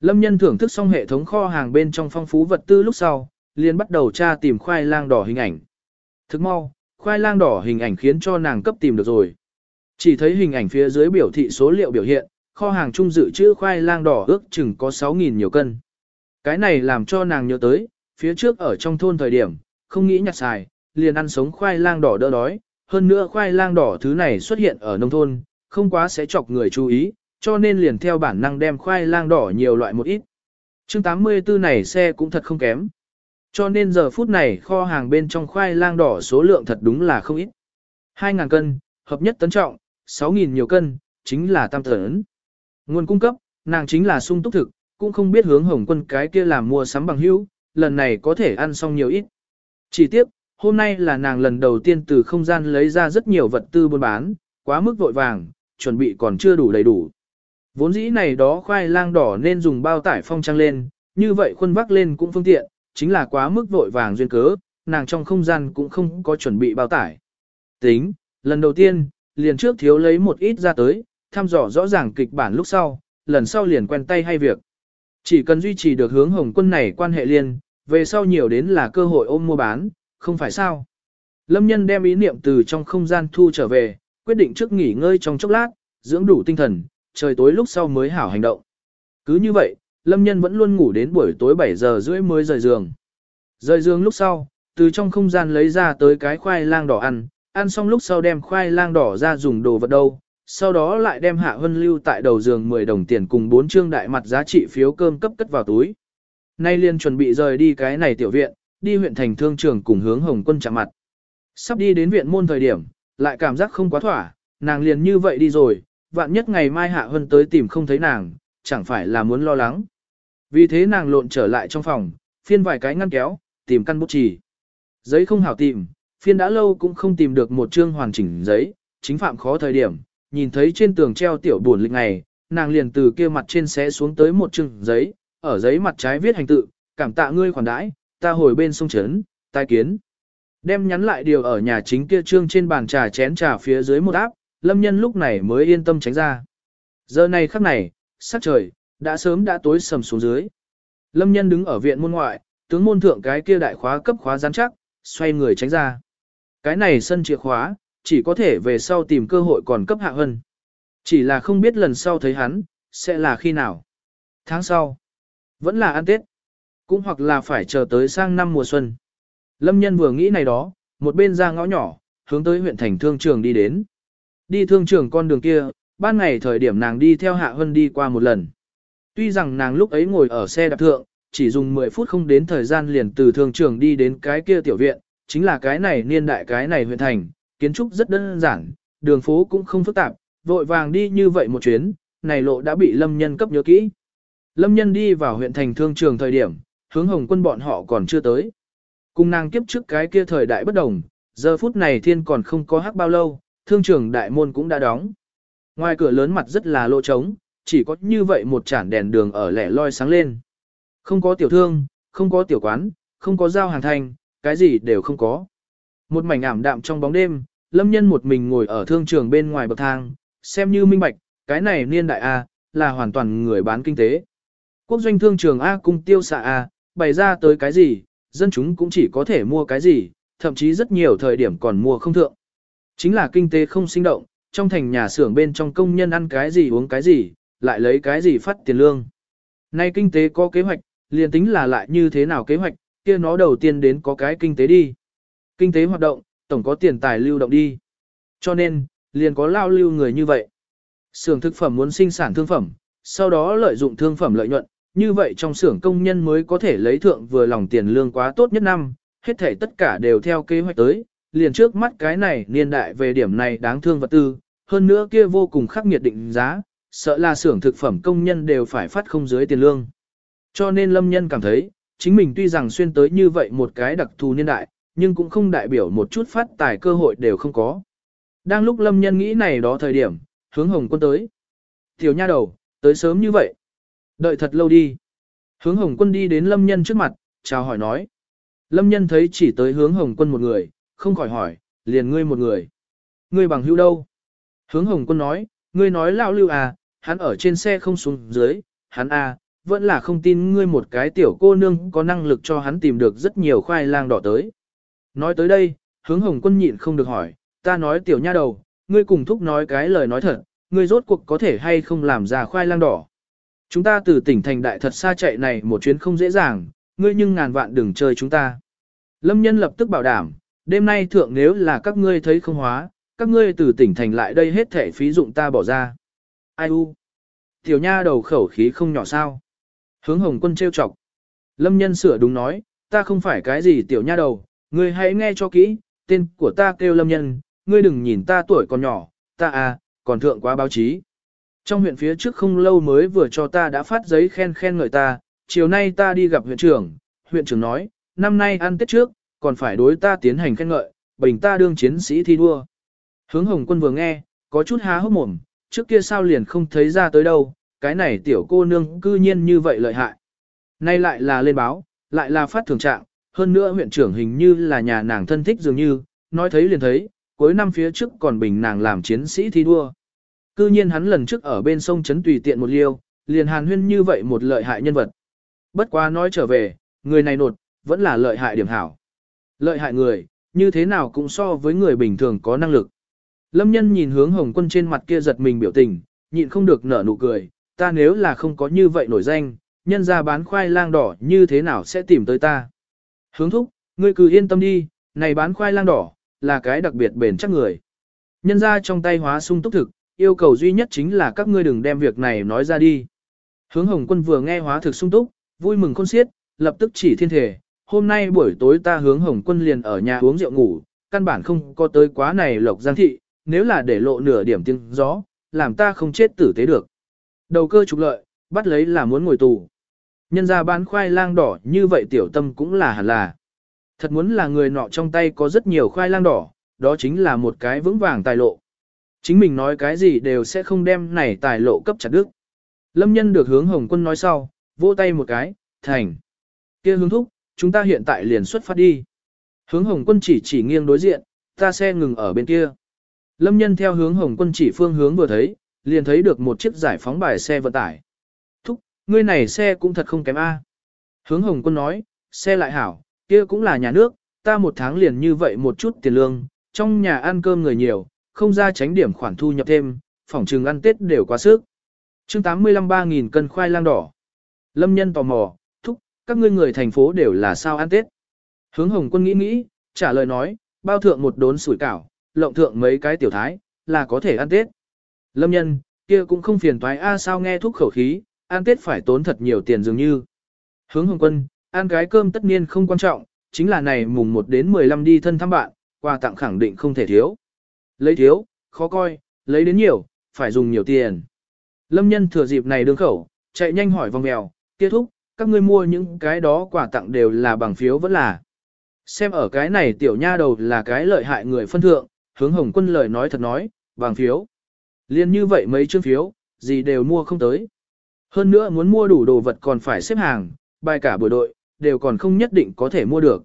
S1: Lâm nhân thưởng thức xong hệ thống kho hàng bên trong phong phú vật tư lúc sau, liền bắt đầu tra tìm khoai lang đỏ hình ảnh. Thức mau, khoai lang đỏ hình ảnh khiến cho nàng cấp tìm được rồi. Chỉ thấy hình ảnh phía dưới biểu thị số liệu biểu hiện, kho hàng trung dự trữ khoai lang đỏ ước chừng có 6.000 nhiều cân. Cái này làm cho nàng nhớ tới, phía trước ở trong thôn thời điểm, không nghĩ nhặt xài, liền ăn sống khoai lang đỏ đỡ đói, hơn nữa khoai lang đỏ thứ này xuất hiện ở nông thôn, không quá sẽ chọc người chú ý, cho nên liền theo bản năng đem khoai lang đỏ nhiều loại một ít. Chương 84 này xe cũng thật không kém. Cho nên giờ phút này kho hàng bên trong khoai lang đỏ số lượng thật đúng là không ít. 2.000 cân, hợp nhất tấn trọng, 6.000 nhiều cân, chính là tam tấn. Nguồn cung cấp, nàng chính là sung túc thực, cũng không biết hướng hồng quân cái kia làm mua sắm bằng hữu, lần này có thể ăn xong nhiều ít. Chỉ tiếp, hôm nay là nàng lần đầu tiên từ không gian lấy ra rất nhiều vật tư buôn bán, quá mức vội vàng, chuẩn bị còn chưa đủ đầy đủ. Vốn dĩ này đó khoai lang đỏ nên dùng bao tải phong trang lên, như vậy khuôn vác lên cũng phương tiện, chính là quá mức vội vàng duyên cớ, nàng trong không gian cũng không có chuẩn bị bao tải. Tính, lần đầu tiên, liền trước thiếu lấy một ít ra tới, thăm dò rõ ràng kịch bản lúc sau, lần sau liền quen tay hay việc. Chỉ cần duy trì được hướng hồng quân này quan hệ liền về sau nhiều đến là cơ hội ôm mua bán, không phải sao. Lâm nhân đem ý niệm từ trong không gian thu trở về, quyết định trước nghỉ ngơi trong chốc lát, dưỡng đủ tinh thần, trời tối lúc sau mới hảo hành động. Cứ như vậy, Lâm nhân vẫn luôn ngủ đến buổi tối 7 giờ rưỡi mới rời giường. Rời giường lúc sau, từ trong không gian lấy ra tới cái khoai lang đỏ ăn, ăn xong lúc sau đem khoai lang đỏ ra dùng đồ vật đâu, sau đó lại đem hạ hân lưu tại đầu giường 10 đồng tiền cùng 4 trương đại mặt giá trị phiếu cơm cấp cất vào túi. Nay liền chuẩn bị rời đi cái này tiểu viện, đi huyện thành thương trường cùng hướng hồng quân chạm mặt. Sắp đi đến viện môn thời điểm, lại cảm giác không quá thỏa, nàng liền như vậy đi rồi, vạn nhất ngày mai hạ hân tới tìm không thấy nàng, chẳng phải là muốn lo lắng. Vì thế nàng lộn trở lại trong phòng, phiên vài cái ngăn kéo, tìm căn bút chì. Giấy không hảo tìm, phiên đã lâu cũng không tìm được một chương hoàn chỉnh giấy, chính phạm khó thời điểm, nhìn thấy trên tường treo tiểu buồn lịch ngày, nàng liền từ kia mặt trên xé xuống tới một chương giấy, ở giấy mặt trái viết hành tự, cảm tạ ngươi khoản đãi, ta hồi bên sông trấn, tai kiến. Đem nhắn lại điều ở nhà chính kia trương trên bàn trà chén trà phía dưới một áp, lâm nhân lúc này mới yên tâm tránh ra. Giờ này khắc này, sắc trời, đã sớm đã tối sầm xuống dưới. Lâm nhân đứng ở viện môn ngoại, tướng môn thượng cái kia đại khóa cấp khóa rắn chắc, xoay người tránh ra. Cái này sân chìa khóa, chỉ có thể về sau tìm cơ hội còn cấp hạ hơn. Chỉ là không biết lần sau thấy hắn, sẽ là khi nào. Tháng sau, vẫn là ăn Tết, cũng hoặc là phải chờ tới sang năm mùa xuân. Lâm nhân vừa nghĩ này đó, một bên ra ngõ nhỏ, hướng tới huyện thành thương trường đi đến. Đi thương trường con đường kia, ban ngày thời điểm nàng đi theo Hạ Hân đi qua một lần. Tuy rằng nàng lúc ấy ngồi ở xe đạp thượng, chỉ dùng 10 phút không đến thời gian liền từ thương trường đi đến cái kia tiểu viện, chính là cái này niên đại cái này huyện thành, kiến trúc rất đơn giản, đường phố cũng không phức tạp, vội vàng đi như vậy một chuyến, này lộ đã bị lâm nhân cấp nhớ kỹ. Lâm nhân đi vào huyện thành thương trường thời điểm, hướng hồng quân bọn họ còn chưa tới. Cùng nàng kiếp trước cái kia thời đại bất đồng, giờ phút này thiên còn không có hắc bao lâu, thương trường đại môn cũng đã đóng. Ngoài cửa lớn mặt rất là lỗ trống, chỉ có như vậy một chản đèn đường ở lẻ loi sáng lên. Không có tiểu thương, không có tiểu quán, không có giao hàng thành, cái gì đều không có. Một mảnh ảm đạm trong bóng đêm, lâm nhân một mình ngồi ở thương trường bên ngoài bậc thang, xem như minh bạch, cái này niên đại A, là hoàn toàn người bán kinh tế. Quốc doanh thương trường A cung tiêu xạ A, bày ra tới cái gì, dân chúng cũng chỉ có thể mua cái gì, thậm chí rất nhiều thời điểm còn mua không thượng. Chính là kinh tế không sinh động, trong thành nhà xưởng bên trong công nhân ăn cái gì uống cái gì, lại lấy cái gì phát tiền lương. Nay kinh tế có kế hoạch, liền tính là lại như thế nào kế hoạch, kia nó đầu tiên đến có cái kinh tế đi. Kinh tế hoạt động, tổng có tiền tài lưu động đi. Cho nên, liền có lao lưu người như vậy. Xưởng thực phẩm muốn sinh sản thương phẩm, sau đó lợi dụng thương phẩm lợi nhuận, như vậy trong xưởng công nhân mới có thể lấy thượng vừa lòng tiền lương quá tốt nhất năm, hết thể tất cả đều theo kế hoạch tới, liền trước mắt cái này niên đại về điểm này đáng thương vật tư, hơn nữa kia vô cùng khắc nghiệt định giá, sợ là xưởng thực phẩm công nhân đều phải phát không dưới tiền lương. Cho nên lâm nhân cảm thấy, chính mình tuy rằng xuyên tới như vậy một cái đặc thù niên đại, nhưng cũng không đại biểu một chút phát tài cơ hội đều không có. Đang lúc lâm nhân nghĩ này đó thời điểm, hướng hồng quân tới. Tiểu nha đầu, tới sớm như vậy. Đợi thật lâu đi. Hướng hồng quân đi đến lâm nhân trước mặt, chào hỏi nói. Lâm nhân thấy chỉ tới hướng hồng quân một người, không khỏi hỏi, liền ngươi một người. Ngươi bằng hữu đâu? Hướng hồng quân nói, ngươi nói lão lưu à, hắn ở trên xe không xuống dưới, hắn à, vẫn là không tin ngươi một cái tiểu cô nương có năng lực cho hắn tìm được rất nhiều khoai lang đỏ tới. Nói tới đây, hướng hồng quân nhịn không được hỏi, ta nói tiểu nha đầu, ngươi cùng thúc nói cái lời nói thật, ngươi rốt cuộc có thể hay không làm ra khoai lang đỏ. Chúng ta từ tỉnh thành đại thật xa chạy này một chuyến không dễ dàng, ngươi nhưng ngàn vạn đừng chơi chúng ta. Lâm nhân lập tức bảo đảm, đêm nay thượng nếu là các ngươi thấy không hóa, các ngươi từ tỉnh thành lại đây hết thẻ phí dụng ta bỏ ra. Ai u? Tiểu nha đầu khẩu khí không nhỏ sao? Hướng hồng quân trêu chọc. Lâm nhân sửa đúng nói, ta không phải cái gì tiểu nha đầu, ngươi hãy nghe cho kỹ, tên của ta kêu lâm nhân, ngươi đừng nhìn ta tuổi còn nhỏ, ta à, còn thượng quá báo chí. Trong huyện phía trước không lâu mới vừa cho ta đã phát giấy khen khen ngợi ta, chiều nay ta đi gặp huyện trưởng, huyện trưởng nói, năm nay ăn Tết trước, còn phải đối ta tiến hành khen ngợi, bình ta đương chiến sĩ thi đua. Hướng hồng quân vừa nghe, có chút há hốc mồm, trước kia sao liền không thấy ra tới đâu, cái này tiểu cô nương cư nhiên như vậy lợi hại. Nay lại là lên báo, lại là phát thường trạng, hơn nữa huyện trưởng hình như là nhà nàng thân thích dường như, nói thấy liền thấy, cuối năm phía trước còn bình nàng làm chiến sĩ thi đua. Cư nhiên hắn lần trước ở bên sông Trấn tùy tiện một liêu, liền hàn huyên như vậy một lợi hại nhân vật. Bất quá nói trở về, người này nột, vẫn là lợi hại điểm hảo. Lợi hại người, như thế nào cũng so với người bình thường có năng lực. Lâm nhân nhìn hướng hồng quân trên mặt kia giật mình biểu tình, nhịn không được nở nụ cười, ta nếu là không có như vậy nổi danh, nhân ra bán khoai lang đỏ như thế nào sẽ tìm tới ta. Hướng thúc, ngươi cứ yên tâm đi, này bán khoai lang đỏ, là cái đặc biệt bền chắc người. Nhân ra trong tay hóa sung túc thực, yêu cầu duy nhất chính là các ngươi đừng đem việc này nói ra đi. Hướng hồng quân vừa nghe hóa thực sung túc, vui mừng khôn xiết, lập tức chỉ thiên thể, hôm nay buổi tối ta hướng hồng quân liền ở nhà uống rượu ngủ, căn bản không có tới quá này lộc giang thị, nếu là để lộ nửa điểm tiếng gió, làm ta không chết tử tế được. Đầu cơ trục lợi, bắt lấy là muốn ngồi tù. Nhân ra bán khoai lang đỏ như vậy tiểu tâm cũng là hẳn là. Thật muốn là người nọ trong tay có rất nhiều khoai lang đỏ, đó chính là một cái vững vàng tài lộ. Chính mình nói cái gì đều sẽ không đem này tài lộ cấp chặt đức. Lâm nhân được hướng hồng quân nói sau, vỗ tay một cái, thành. kia hướng thúc, chúng ta hiện tại liền xuất phát đi. Hướng hồng quân chỉ chỉ nghiêng đối diện, ta xe ngừng ở bên kia. Lâm nhân theo hướng hồng quân chỉ phương hướng vừa thấy, liền thấy được một chiếc giải phóng bài xe vận tải. Thúc, ngươi này xe cũng thật không kém A. Hướng hồng quân nói, xe lại hảo, kia cũng là nhà nước, ta một tháng liền như vậy một chút tiền lương, trong nhà ăn cơm người nhiều, không ra tránh điểm khoản thu nhập thêm, phòng trừng ăn Tết đều quá sức. chương 85 3.000 cân khoai lang đỏ. Lâm nhân tò mò, thúc, các ngươi người thành phố đều là sao ăn Tết. Hướng hồng quân nghĩ nghĩ, trả lời nói, bao thượng một đốn sủi cảo, lộng thượng mấy cái tiểu thái, là có thể ăn Tết. Lâm nhân, kia cũng không phiền toái a sao nghe thúc khẩu khí, ăn Tết phải tốn thật nhiều tiền dường như. Hướng hồng quân, ăn cái cơm tất nhiên không quan trọng, chính là này mùng 1 đến 15 đi thân thăm bạn, quà tặng khẳng định không thể thiếu. Lấy thiếu, khó coi, lấy đến nhiều, phải dùng nhiều tiền. Lâm nhân thừa dịp này đương khẩu, chạy nhanh hỏi vòng mèo, kết thúc, các ngươi mua những cái đó quà tặng đều là bằng phiếu vẫn là. Xem ở cái này tiểu nha đầu là cái lợi hại người phân thượng, hướng hồng quân lời nói thật nói, bằng phiếu. Liên như vậy mấy chương phiếu, gì đều mua không tới. Hơn nữa muốn mua đủ đồ vật còn phải xếp hàng, bài cả buổi đội, đều còn không nhất định có thể mua được.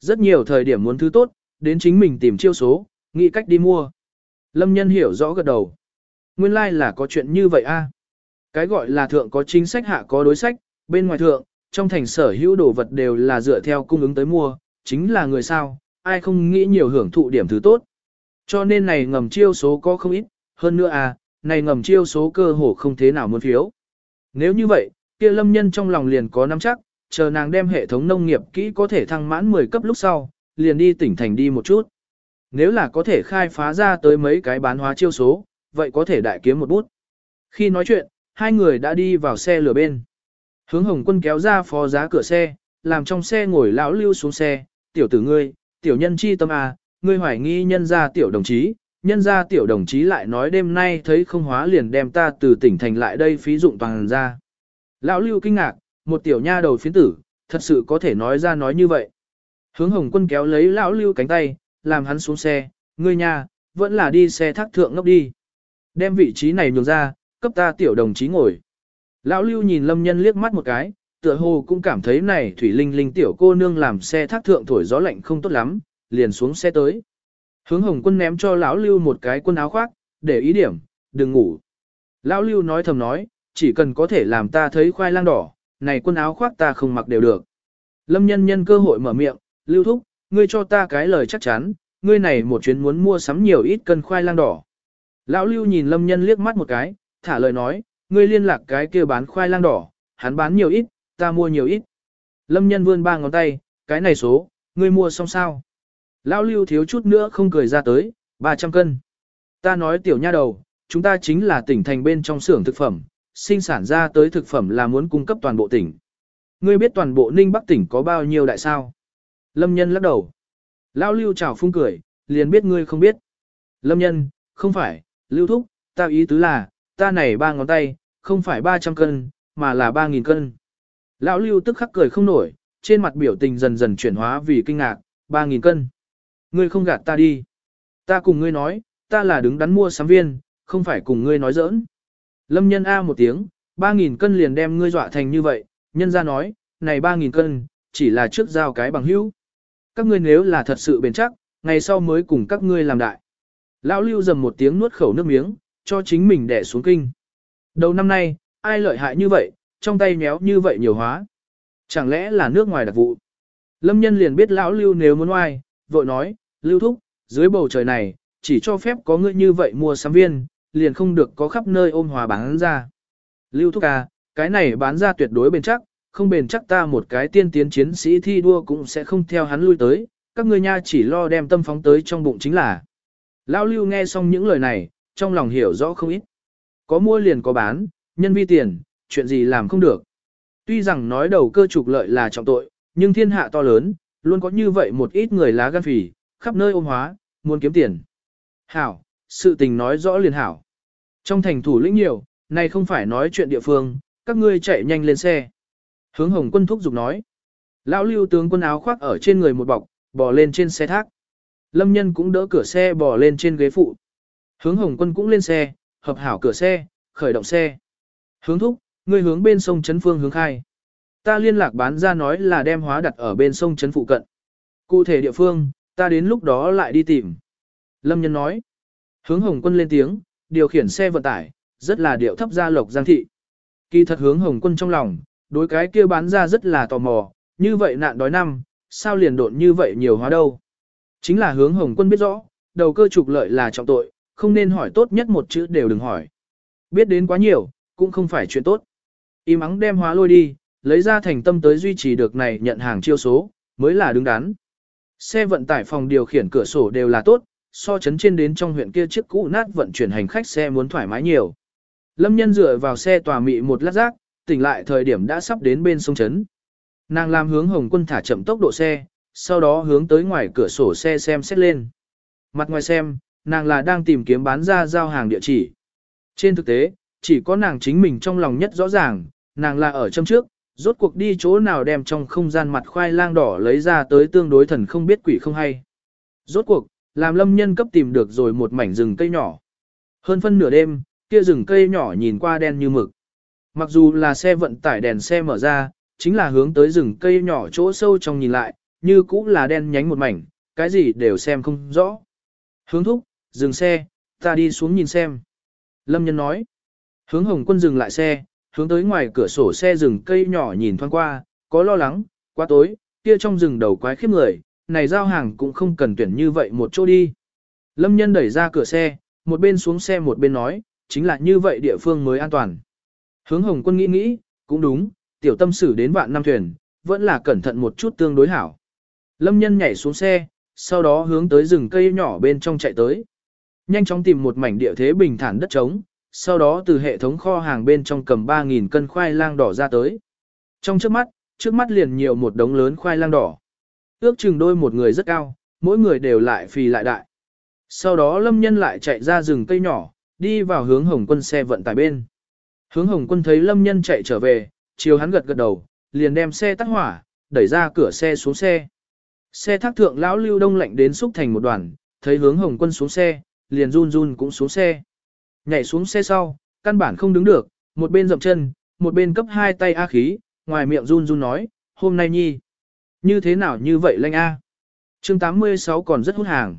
S1: Rất nhiều thời điểm muốn thứ tốt, đến chính mình tìm chiêu số, nghĩ cách đi mua. Lâm nhân hiểu rõ gật đầu. Nguyên lai like là có chuyện như vậy a. À? Cái gọi là thượng có chính sách hạ có đối sách, bên ngoài thượng, trong thành sở hữu đồ vật đều là dựa theo cung ứng tới mua, chính là người sao, ai không nghĩ nhiều hưởng thụ điểm thứ tốt. Cho nên này ngầm chiêu số có không ít, hơn nữa à, này ngầm chiêu số cơ hồ không thế nào muốn phiếu. Nếu như vậy, kia lâm nhân trong lòng liền có nắm chắc, chờ nàng đem hệ thống nông nghiệp kỹ có thể thăng mãn 10 cấp lúc sau, liền đi tỉnh thành đi một chút. Nếu là có thể khai phá ra tới mấy cái bán hóa chiêu số, vậy có thể đại kiếm một bút. Khi nói chuyện, hai người đã đi vào xe lửa bên. Hướng hồng quân kéo ra phó giá cửa xe, làm trong xe ngồi lão lưu xuống xe, tiểu tử ngươi, tiểu nhân chi tâm à, ngươi hoài nghi nhân gia tiểu đồng chí, nhân gia tiểu đồng chí lại nói đêm nay thấy không hóa liền đem ta từ tỉnh thành lại đây phí dụng toàn ra. Lão lưu kinh ngạc, một tiểu nha đầu phiến tử, thật sự có thể nói ra nói như vậy. Hướng hồng quân kéo lấy lão lưu cánh tay, làm hắn xuống xe, ngươi nha, vẫn là đi xe thác thượng ngốc đi. Đem vị trí này nhường ra, cấp ta tiểu đồng chí ngồi. Lão lưu nhìn lâm nhân liếc mắt một cái, tựa hồ cũng cảm thấy này thủy linh linh tiểu cô nương làm xe thác thượng thổi gió lạnh không tốt lắm, liền xuống xe tới. Hướng hồng quân ném cho lão lưu một cái quần áo khoác, để ý điểm, đừng ngủ. Lão lưu nói thầm nói, chỉ cần có thể làm ta thấy khoai lang đỏ, này quần áo khoác ta không mặc đều được. Lâm nhân nhân cơ hội mở miệng, lưu thúc, ngươi cho ta cái lời chắc chắn, ngươi này một chuyến muốn mua sắm nhiều ít cân khoai lang đỏ. Lão lưu nhìn lâm nhân liếc mắt một cái, thả lời nói, ngươi liên lạc cái kia bán khoai lang đỏ, hắn bán nhiều ít, ta mua nhiều ít. Lâm nhân vươn ba ngón tay, cái này số, Ngươi mua xong sao? Lão lưu thiếu chút nữa không cười ra tới, 300 cân. Ta nói tiểu nha đầu, chúng ta chính là tỉnh thành bên trong xưởng thực phẩm, sinh sản ra tới thực phẩm là muốn cung cấp toàn bộ tỉnh. Ngươi biết toàn bộ Ninh Bắc tỉnh có bao nhiêu đại sao? Lâm nhân lắc đầu. Lão lưu chào phung cười, liền biết ngươi không biết. Lâm nhân, không phải, lưu thúc, ta ý tứ là, ta này ba ngón tay, không phải 300 cân, mà là 3.000 cân. Lão lưu tức khắc cười không nổi, trên mặt biểu tình dần dần chuyển hóa vì kinh ngạc, 3.000 cân. Ngươi không gạt ta đi. Ta cùng ngươi nói, ta là đứng đắn mua sắm viên, không phải cùng ngươi nói giỡn. Lâm nhân A một tiếng, 3.000 cân liền đem ngươi dọa thành như vậy, nhân ra nói, này 3.000 cân, chỉ là trước giao cái bằng hữu. Các ngươi nếu là thật sự bền chắc, ngày sau mới cùng các ngươi làm đại. Lão lưu dầm một tiếng nuốt khẩu nước miếng, cho chính mình đẻ xuống kinh. Đầu năm nay, ai lợi hại như vậy, trong tay méo như vậy nhiều hóa. Chẳng lẽ là nước ngoài đặc vụ? Lâm nhân liền biết lão lưu nếu muốn oai, vội nói, lưu thúc, dưới bầu trời này, chỉ cho phép có ngươi như vậy mua sắm viên, liền không được có khắp nơi ôm hòa bán ra. Lưu thúc à, cái này bán ra tuyệt đối bền chắc, không bền chắc ta một cái tiên tiến chiến sĩ thi đua cũng sẽ không theo hắn lui tới, các ngươi nha chỉ lo đem tâm phóng tới trong bụng chính là. Lão lưu nghe xong những lời này, trong lòng hiểu rõ không ít. Có mua liền có bán, nhân vi tiền, chuyện gì làm không được. Tuy rằng nói đầu cơ trục lợi là trọng tội, nhưng thiên hạ to lớn, luôn có như vậy một ít người lá gan phỉ, khắp nơi ôm hóa, muốn kiếm tiền. Hảo, sự tình nói rõ liền hảo. Trong thành thủ lĩnh nhiều, này không phải nói chuyện địa phương, các ngươi chạy nhanh lên xe. Hướng hồng quân thúc giục nói. Lão lưu tướng quân áo khoác ở trên người một bọc, bò lên trên xe thác. Lâm nhân cũng đỡ cửa xe bò lên trên ghế phụ. Hướng hồng quân cũng lên xe, hợp hảo cửa xe, khởi động xe. Hướng thúc, người hướng bên sông Trấn Phương hướng khai. Ta liên lạc bán ra nói là đem hóa đặt ở bên sông Trấn Phụ cận. Cụ thể địa phương, ta đến lúc đó lại đi tìm. Lâm nhân nói. Hướng hồng quân lên tiếng, điều khiển xe vận tải, rất là điệu thấp ra lộc giang thị. Kỳ thật hướng hồng quân trong lòng, đối cái kia bán ra rất là tò mò, như vậy nạn đói năm, sao liền độn như vậy nhiều hóa đâu. Chính là hướng hồng quân biết rõ, đầu cơ trục lợi là trọng tội, không nên hỏi tốt nhất một chữ đều đừng hỏi. Biết đến quá nhiều, cũng không phải chuyện tốt. Im ắng đem hóa lôi đi, lấy ra thành tâm tới duy trì được này nhận hàng chiêu số, mới là đứng đắn. Xe vận tải phòng điều khiển cửa sổ đều là tốt, so chấn trên đến trong huyện kia chiếc cũ nát vận chuyển hành khách xe muốn thoải mái nhiều. Lâm nhân dựa vào xe tòa mị một lát rác, tỉnh lại thời điểm đã sắp đến bên sông trấn, Nàng làm hướng hồng quân thả chậm tốc độ xe, sau đó hướng tới ngoài cửa sổ xe xem xét lên. Mặt ngoài xem, nàng là đang tìm kiếm bán ra giao hàng địa chỉ. Trên thực tế, chỉ có nàng chính mình trong lòng nhất rõ ràng, nàng là ở châm trước, rốt cuộc đi chỗ nào đem trong không gian mặt khoai lang đỏ lấy ra tới tương đối thần không biết quỷ không hay. Rốt cuộc, làm lâm nhân cấp tìm được rồi một mảnh rừng cây nhỏ. Hơn phân nửa đêm, kia rừng cây nhỏ nhìn qua đen như mực. Mặc dù là xe vận tải đèn xe mở ra, chính là hướng tới rừng cây nhỏ chỗ sâu trong nhìn lại, như cũng là đen nhánh một mảnh, cái gì đều xem không rõ. Hướng thúc, dừng xe, ta đi xuống nhìn xem. Lâm nhân nói. Hướng hồng quân dừng lại xe, hướng tới ngoài cửa sổ xe rừng cây nhỏ nhìn thoáng qua, có lo lắng, quá tối, kia trong rừng đầu quái khiếp người, này giao hàng cũng không cần tuyển như vậy một chỗ đi. Lâm nhân đẩy ra cửa xe, một bên xuống xe một bên nói, chính là như vậy địa phương mới an toàn. Hướng hồng quân nghĩ nghĩ, cũng đúng, tiểu tâm sử đến vạn năm thuyền, vẫn là cẩn thận một chút tương đối hảo. Lâm nhân nhảy xuống xe, sau đó hướng tới rừng cây nhỏ bên trong chạy tới. Nhanh chóng tìm một mảnh địa thế bình thản đất trống, sau đó từ hệ thống kho hàng bên trong cầm 3.000 cân khoai lang đỏ ra tới. Trong trước mắt, trước mắt liền nhiều một đống lớn khoai lang đỏ. Ước chừng đôi một người rất cao, mỗi người đều lại phì lại đại. Sau đó lâm nhân lại chạy ra rừng cây nhỏ, đi vào hướng hồng quân xe vận tải bên. Hướng hồng quân thấy lâm nhân chạy trở về, chiều hắn gật gật đầu, liền đem xe tắt hỏa, đẩy ra cửa xe xuống xe. Xe thác thượng lão lưu đông lạnh đến xúc thành một đoàn, thấy hướng hồng quân xuống xe, liền run run cũng xuống xe. Nhảy xuống xe sau, căn bản không đứng được, một bên dậm chân, một bên cấp hai tay A khí, ngoài miệng run run nói, hôm nay nhi. Như thế nào như vậy lanh A? chương 86 còn rất hút hàng.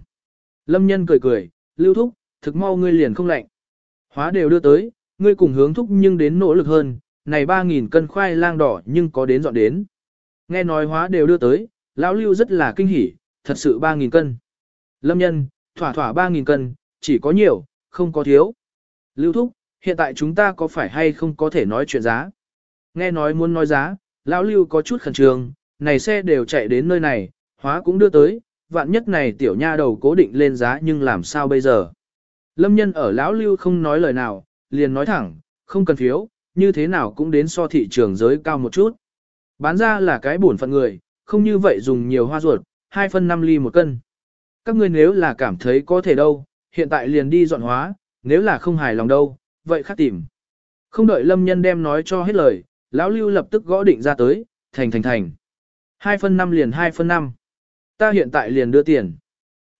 S1: Lâm nhân cười cười, lưu thúc, thực mau ngươi liền không lạnh. Hóa đều đưa tới, ngươi cùng hướng thúc nhưng đến nỗ lực hơn, này 3.000 cân khoai lang đỏ nhưng có đến dọn đến. Nghe nói hóa đều đưa tới, lão lưu rất là kinh hỉ, thật sự 3.000 cân. Lâm nhân, thỏa thỏa 3.000 cân, chỉ có nhiều, không có thiếu. Lưu thúc, hiện tại chúng ta có phải hay không có thể nói chuyện giá? Nghe nói muốn nói giá, lão lưu có chút khẩn trương, này xe đều chạy đến nơi này, hóa cũng đưa tới, vạn nhất này tiểu nha đầu cố định lên giá nhưng làm sao bây giờ. Lâm nhân ở lão lưu không nói lời nào, liền nói thẳng, không cần phiếu, như thế nào cũng đến so thị trường giới cao một chút. Bán ra là cái bổn phận người, không như vậy dùng nhiều hoa ruột, 2 phân 5 ly một cân. Các ngươi nếu là cảm thấy có thể đâu, hiện tại liền đi dọn hóa, nếu là không hài lòng đâu, vậy khác tìm. Không đợi lâm nhân đem nói cho hết lời, lão lưu lập tức gõ định ra tới, thành thành thành. 2 phân 5 liền 2 phân 5. Ta hiện tại liền đưa tiền.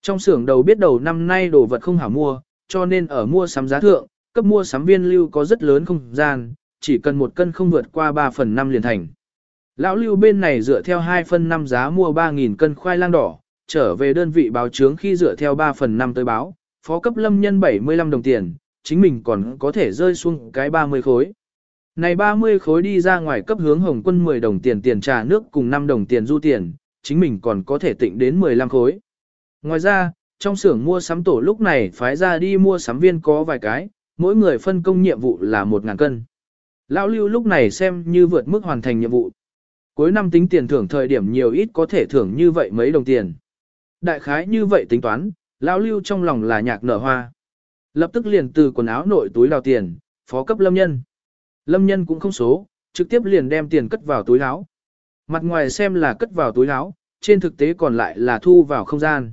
S1: Trong xưởng đầu biết đầu năm nay đồ vật không hảo mua, cho nên ở mua sắm giá thượng, cấp mua sắm viên lưu có rất lớn không gian, chỉ cần một cân không vượt qua 3 phần 5 liền thành. Lão lưu bên này dựa theo 2 phần 5 giá mua 3.000 cân khoai lang đỏ, trở về đơn vị báo chướng khi dựa theo 3 phần 5 tới báo, phó cấp lâm nhân 75 đồng tiền, chính mình còn có thể rơi xuống cái 30 khối. Này 30 khối đi ra ngoài cấp hướng hồng quân 10 đồng tiền tiền trà nước cùng 5 đồng tiền du tiền, chính mình còn có thể tịnh đến 15 khối. Ngoài ra, trong xưởng mua sắm tổ lúc này phái ra đi mua sắm viên có vài cái, mỗi người phân công nhiệm vụ là 1.000 cân. Lão lưu lúc này xem như vượt mức hoàn thành nhiệm vụ. Cuối năm tính tiền thưởng thời điểm nhiều ít có thể thưởng như vậy mấy đồng tiền. Đại khái như vậy tính toán, lão lưu trong lòng là nhạc nở hoa. Lập tức liền từ quần áo nội túi đào tiền, phó cấp lâm nhân. Lâm nhân cũng không số, trực tiếp liền đem tiền cất vào túi áo. Mặt ngoài xem là cất vào túi áo, trên thực tế còn lại là thu vào không gian.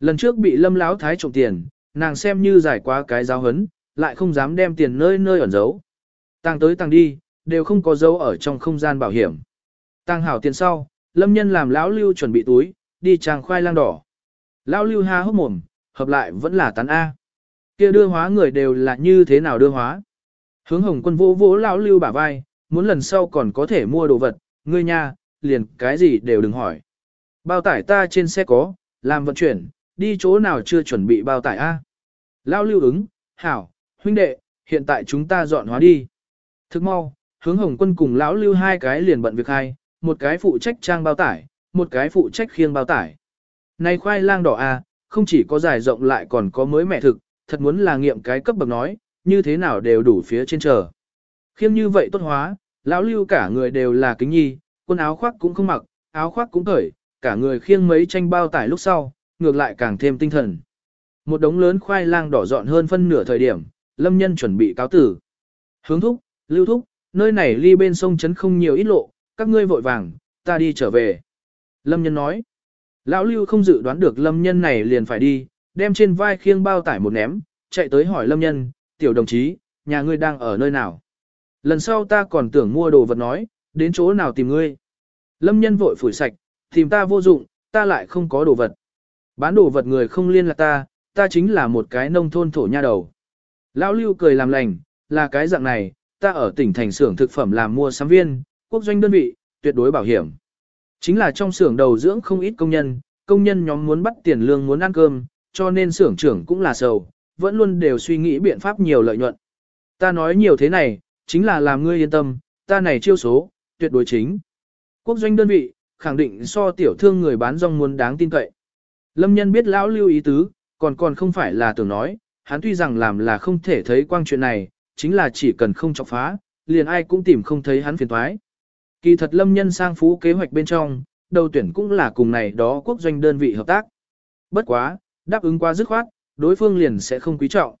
S1: Lần trước bị lâm láo thái trộm tiền, nàng xem như giải quá cái giáo hấn, lại không dám đem tiền nơi nơi ẩn giấu. Tăng tới tăng đi, đều không có dấu ở trong không gian bảo hiểm. Tăng hảo tiền sau, lâm nhân làm lão lưu chuẩn bị túi, đi trang khoai lang đỏ. Lão lưu ha hốc mồm, hợp lại vẫn là tán A. kia đưa hóa người đều là như thế nào đưa hóa. Hướng hồng quân vỗ vỗ lão lưu bả vai, muốn lần sau còn có thể mua đồ vật, ngươi nha, liền cái gì đều đừng hỏi. Bao tải ta trên xe có, làm vận chuyển, đi chỗ nào chưa chuẩn bị bao tải A. Lão lưu ứng, hảo, huynh đệ, hiện tại chúng ta dọn hóa đi. Thức mau, hướng hồng quân cùng lão lưu hai cái liền bận việc hai, một cái phụ trách trang bao tải, một cái phụ trách khiêng bao tải. Này khoai lang đỏ A, không chỉ có dài rộng lại còn có mới mẹ thực, thật muốn là nghiệm cái cấp bậc nói, như thế nào đều đủ phía trên chờ. Khiêng như vậy tốt hóa, lão lưu cả người đều là kính nhi, quần áo khoác cũng không mặc, áo khoác cũng cởi, cả người khiêng mấy tranh bao tải lúc sau, ngược lại càng thêm tinh thần. Một đống lớn khoai lang đỏ dọn hơn phân nửa thời điểm, lâm nhân chuẩn bị cáo tử. Hướng thúc, lưu thúc, nơi này ly bên sông chấn không nhiều ít lộ, các ngươi vội vàng, ta đi trở về. Lâm nhân nói, lão lưu không dự đoán được lâm nhân này liền phải đi, đem trên vai khiêng bao tải một ném, chạy tới hỏi lâm nhân, tiểu đồng chí, nhà ngươi đang ở nơi nào? Lần sau ta còn tưởng mua đồ vật nói, đến chỗ nào tìm ngươi? Lâm nhân vội phủi sạch, tìm ta vô dụng, ta lại không có đồ vật. Bán đồ vật người không liên lạc ta, ta chính là một cái nông thôn thổ nha đầu. Lão lưu cười làm lành, là cái dạng này, ta ở tỉnh thành xưởng thực phẩm làm mua sắm viên, quốc doanh đơn vị, tuyệt đối bảo hiểm. Chính là trong xưởng đầu dưỡng không ít công nhân, công nhân nhóm muốn bắt tiền lương muốn ăn cơm, cho nên xưởng trưởng cũng là sầu, vẫn luôn đều suy nghĩ biện pháp nhiều lợi nhuận. Ta nói nhiều thế này, chính là làm ngươi yên tâm, ta này chiêu số, tuyệt đối chính. Quốc doanh đơn vị, khẳng định so tiểu thương người bán rong muốn đáng tin cậy. Lâm nhân biết lão lưu ý tứ, còn còn không phải là tưởng nói, hắn tuy rằng làm là không thể thấy quang chuyện này, chính là chỉ cần không chọc phá, liền ai cũng tìm không thấy hắn phiền thoái. Kỳ thật lâm nhân sang phú kế hoạch bên trong, đầu tuyển cũng là cùng này đó quốc doanh đơn vị hợp tác. Bất quá, đáp ứng quá dứt khoát, đối phương liền sẽ không quý trọng.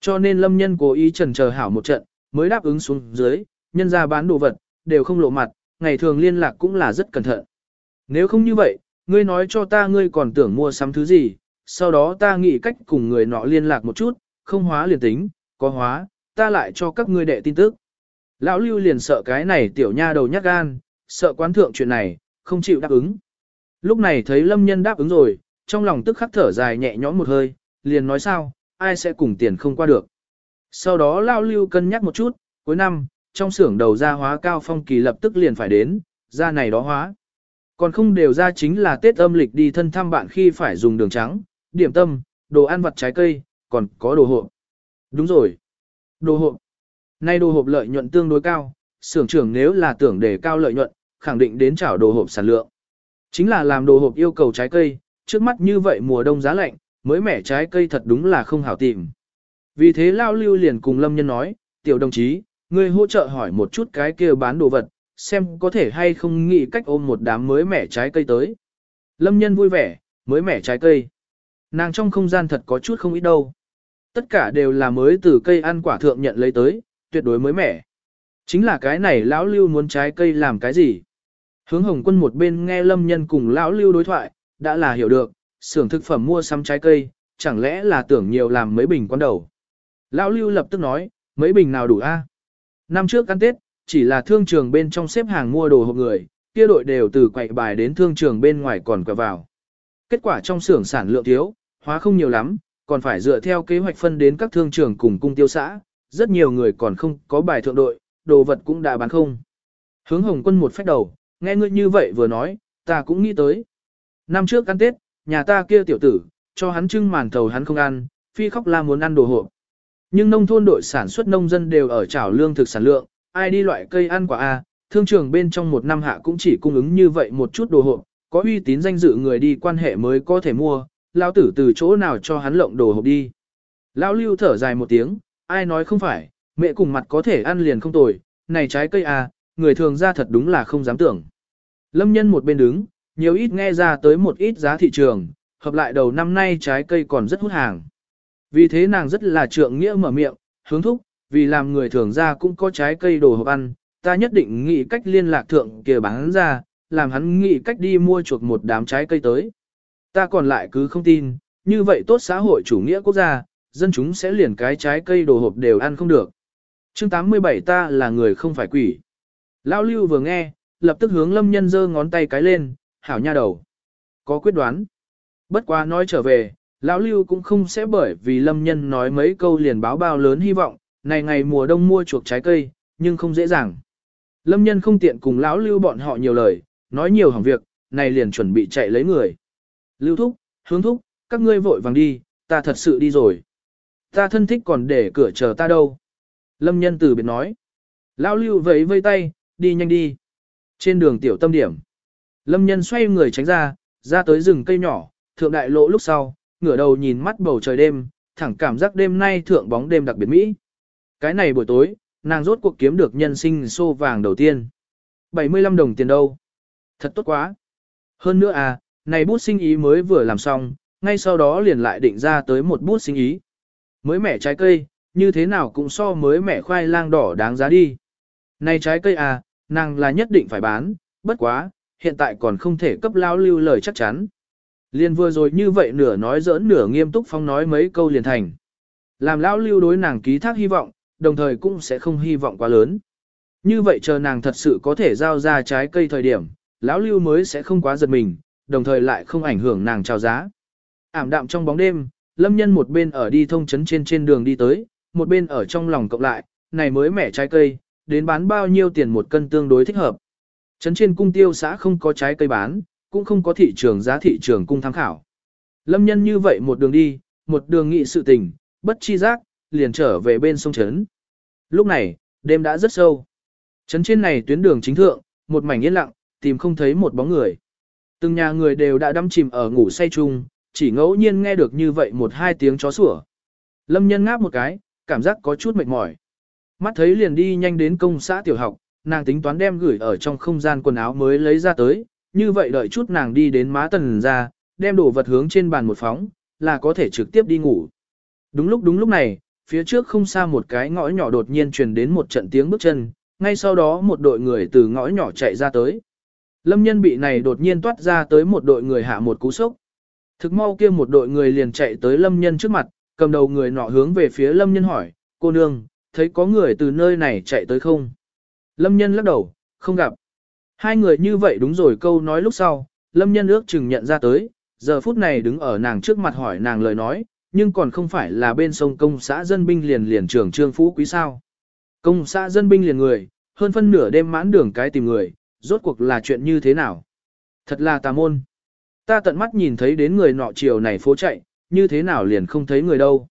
S1: Cho nên lâm nhân cố ý trần chờ hảo một trận, mới đáp ứng xuống dưới, nhân ra bán đồ vật, đều không lộ mặt, ngày thường liên lạc cũng là rất cẩn thận. Nếu không như vậy, ngươi nói cho ta ngươi còn tưởng mua sắm thứ gì, sau đó ta nghĩ cách cùng người nọ liên lạc một chút, không hóa liền tính, có hóa, ta lại cho các ngươi đệ tin tức. Lão Lưu liền sợ cái này tiểu nha đầu nhát gan, sợ quán thượng chuyện này, không chịu đáp ứng. Lúc này thấy lâm nhân đáp ứng rồi, trong lòng tức khắc thở dài nhẹ nhõm một hơi, liền nói sao, ai sẽ cùng tiền không qua được. Sau đó Lão Lưu cân nhắc một chút, cuối năm, trong xưởng đầu ra hóa cao phong kỳ lập tức liền phải đến, ra này đó hóa. Còn không đều ra chính là Tết âm lịch đi thân thăm bạn khi phải dùng đường trắng, điểm tâm, đồ ăn vặt trái cây, còn có đồ hộp. Đúng rồi. Đồ hộp. Nay đồ hộp lợi nhuận tương đối cao, xưởng trưởng nếu là tưởng để cao lợi nhuận, khẳng định đến chảo đồ hộp sản lượng. Chính là làm đồ hộp yêu cầu trái cây, trước mắt như vậy mùa đông giá lạnh, mới mẻ trái cây thật đúng là không hảo tìm. Vì thế Lao Lưu liền cùng Lâm Nhân nói, tiểu đồng chí, ngươi hỗ trợ hỏi một chút cái kia bán đồ vật, xem có thể hay không nghĩ cách ôm một đám mới mẻ trái cây tới. Lâm nhân vui vẻ, mới mẻ trái cây. Nàng trong không gian thật có chút không ít đâu. Tất cả đều là mới từ cây ăn quả thượng nhận lấy tới, tuyệt đối mới mẻ. Chính là cái này lão lưu muốn trái cây làm cái gì? Hướng hồng quân một bên nghe lâm nhân cùng lão lưu đối thoại, đã là hiểu được, xưởng thực phẩm mua sắm trái cây, chẳng lẽ là tưởng nhiều làm mấy bình con đầu. Lão lưu lập tức nói, mấy bình nào đủ a? Năm trước ăn Tết, chỉ là thương trường bên trong xếp hàng mua đồ hộp người, kia đội đều từ quậy bài đến thương trường bên ngoài còn quẹo vào. Kết quả trong xưởng sản lượng thiếu, hóa không nhiều lắm, còn phải dựa theo kế hoạch phân đến các thương trường cùng cung tiêu xã, rất nhiều người còn không có bài thượng đội, đồ vật cũng đã bán không. Hướng hồng quân một phép đầu, nghe ngươi như vậy vừa nói, ta cũng nghĩ tới. Năm trước ăn Tết, nhà ta kia tiểu tử, cho hắn trưng màn thầu hắn không ăn, phi khóc la muốn ăn đồ hộp. Nhưng nông thôn đội sản xuất nông dân đều ở trảo lương thực sản lượng, ai đi loại cây ăn quả A, thương trường bên trong một năm hạ cũng chỉ cung ứng như vậy một chút đồ hộp, có uy tín danh dự người đi quan hệ mới có thể mua, lão tử từ chỗ nào cho hắn lộng đồ hộp đi. Lão lưu thở dài một tiếng, ai nói không phải, mẹ cùng mặt có thể ăn liền không tồi, này trái cây à, người thường ra thật đúng là không dám tưởng. Lâm nhân một bên đứng, nhiều ít nghe ra tới một ít giá thị trường, hợp lại đầu năm nay trái cây còn rất hút hàng. Vì thế nàng rất là trượng nghĩa mở miệng, hướng thúc, vì làm người thường ra cũng có trái cây đồ hộp ăn, ta nhất định nghĩ cách liên lạc thượng kia bán ra, làm hắn nghĩ cách đi mua chuộc một đám trái cây tới. Ta còn lại cứ không tin, như vậy tốt xã hội chủ nghĩa quốc gia, dân chúng sẽ liền cái trái cây đồ hộp đều ăn không được. chương 87 ta là người không phải quỷ. Lão Lưu vừa nghe, lập tức hướng lâm nhân giơ ngón tay cái lên, hảo nha đầu. Có quyết đoán. Bất quá nói trở về, Lão Lưu cũng không sẽ bởi vì lâm nhân nói mấy câu liền báo bao lớn hy vọng, này ngày mùa đông mua chuộc trái cây, nhưng không dễ dàng. Lâm nhân không tiện cùng Lão Lưu bọn họ nhiều lời, nói nhiều hỏng việc, này liền chuẩn bị chạy lấy người. Lưu thúc, hướng thúc, các ngươi vội vàng đi, ta thật sự đi rồi. Ta thân thích còn để cửa chờ ta đâu. Lâm nhân từ biệt nói. lao lưu vẫy vây tay, đi nhanh đi. Trên đường tiểu tâm điểm. Lâm nhân xoay người tránh ra, ra tới rừng cây nhỏ, thượng đại lỗ lúc sau, ngửa đầu nhìn mắt bầu trời đêm, thẳng cảm giác đêm nay thượng bóng đêm đặc biệt mỹ. Cái này buổi tối, nàng rốt cuộc kiếm được nhân sinh xô vàng đầu tiên. 75 đồng tiền đâu. Thật tốt quá. Hơn nữa à, này bút sinh ý mới vừa làm xong, ngay sau đó liền lại định ra tới một bút sinh ý. Mới mẻ trái cây, như thế nào cũng so mới mẻ khoai lang đỏ đáng giá đi. Này trái cây à, nàng là nhất định phải bán, bất quá, hiện tại còn không thể cấp lao lưu lời chắc chắn. Liên vừa rồi như vậy nửa nói giỡn nửa nghiêm túc phong nói mấy câu liền thành. Làm lão lưu đối nàng ký thác hy vọng, đồng thời cũng sẽ không hy vọng quá lớn. Như vậy chờ nàng thật sự có thể giao ra trái cây thời điểm, lão lưu mới sẽ không quá giật mình, đồng thời lại không ảnh hưởng nàng trao giá. Ảm đạm trong bóng đêm, lâm nhân một bên ở đi thông chấn trên trên đường đi tới, một bên ở trong lòng cộng lại, này mới mẻ trái cây, đến bán bao nhiêu tiền một cân tương đối thích hợp. trấn trên cung tiêu xã không có trái cây bán, cũng không có thị trường giá thị trường cung tham khảo. Lâm nhân như vậy một đường đi, một đường nghị sự tình, bất chi giác, liền trở về bên sông Trấn. Lúc này, đêm đã rất sâu. Trấn trên này tuyến đường chính thượng, một mảnh yên lặng, tìm không thấy một bóng người. Từng nhà người đều đã đắm chìm ở ngủ say chung, chỉ ngẫu nhiên nghe được như vậy một hai tiếng chó sủa. Lâm nhân ngáp một cái, cảm giác có chút mệt mỏi. Mắt thấy liền đi nhanh đến công xã tiểu học, nàng tính toán đem gửi ở trong không gian quần áo mới lấy ra tới, như vậy đợi chút nàng đi đến má tần ra, đem đồ vật hướng trên bàn một phóng, là có thể trực tiếp đi ngủ. Đúng lúc đúng lúc này, phía trước không xa một cái ngõ nhỏ đột nhiên truyền đến một trận tiếng bước chân, ngay sau đó một đội người từ ngõ nhỏ chạy ra tới. Lâm nhân bị này đột nhiên toát ra tới một đội người hạ một cú sốc. Thực mau kia một đội người liền chạy tới lâm nhân trước mặt, cầm đầu người nọ hướng về phía lâm nhân hỏi, cô nương, thấy có người từ nơi này chạy tới không? Lâm nhân lắc đầu, không gặp. Hai người như vậy đúng rồi câu nói lúc sau, lâm nhân ước chừng nhận ra tới, giờ phút này đứng ở nàng trước mặt hỏi nàng lời nói, nhưng còn không phải là bên sông công xã dân binh liền liền trưởng trương phú quý sao. Công xã dân binh liền người, hơn phân nửa đêm mãn đường cái tìm người, rốt cuộc là chuyện như thế nào? Thật là tà môn. Ta tận mắt nhìn thấy đến người nọ chiều này phố chạy, như thế nào liền không thấy người đâu.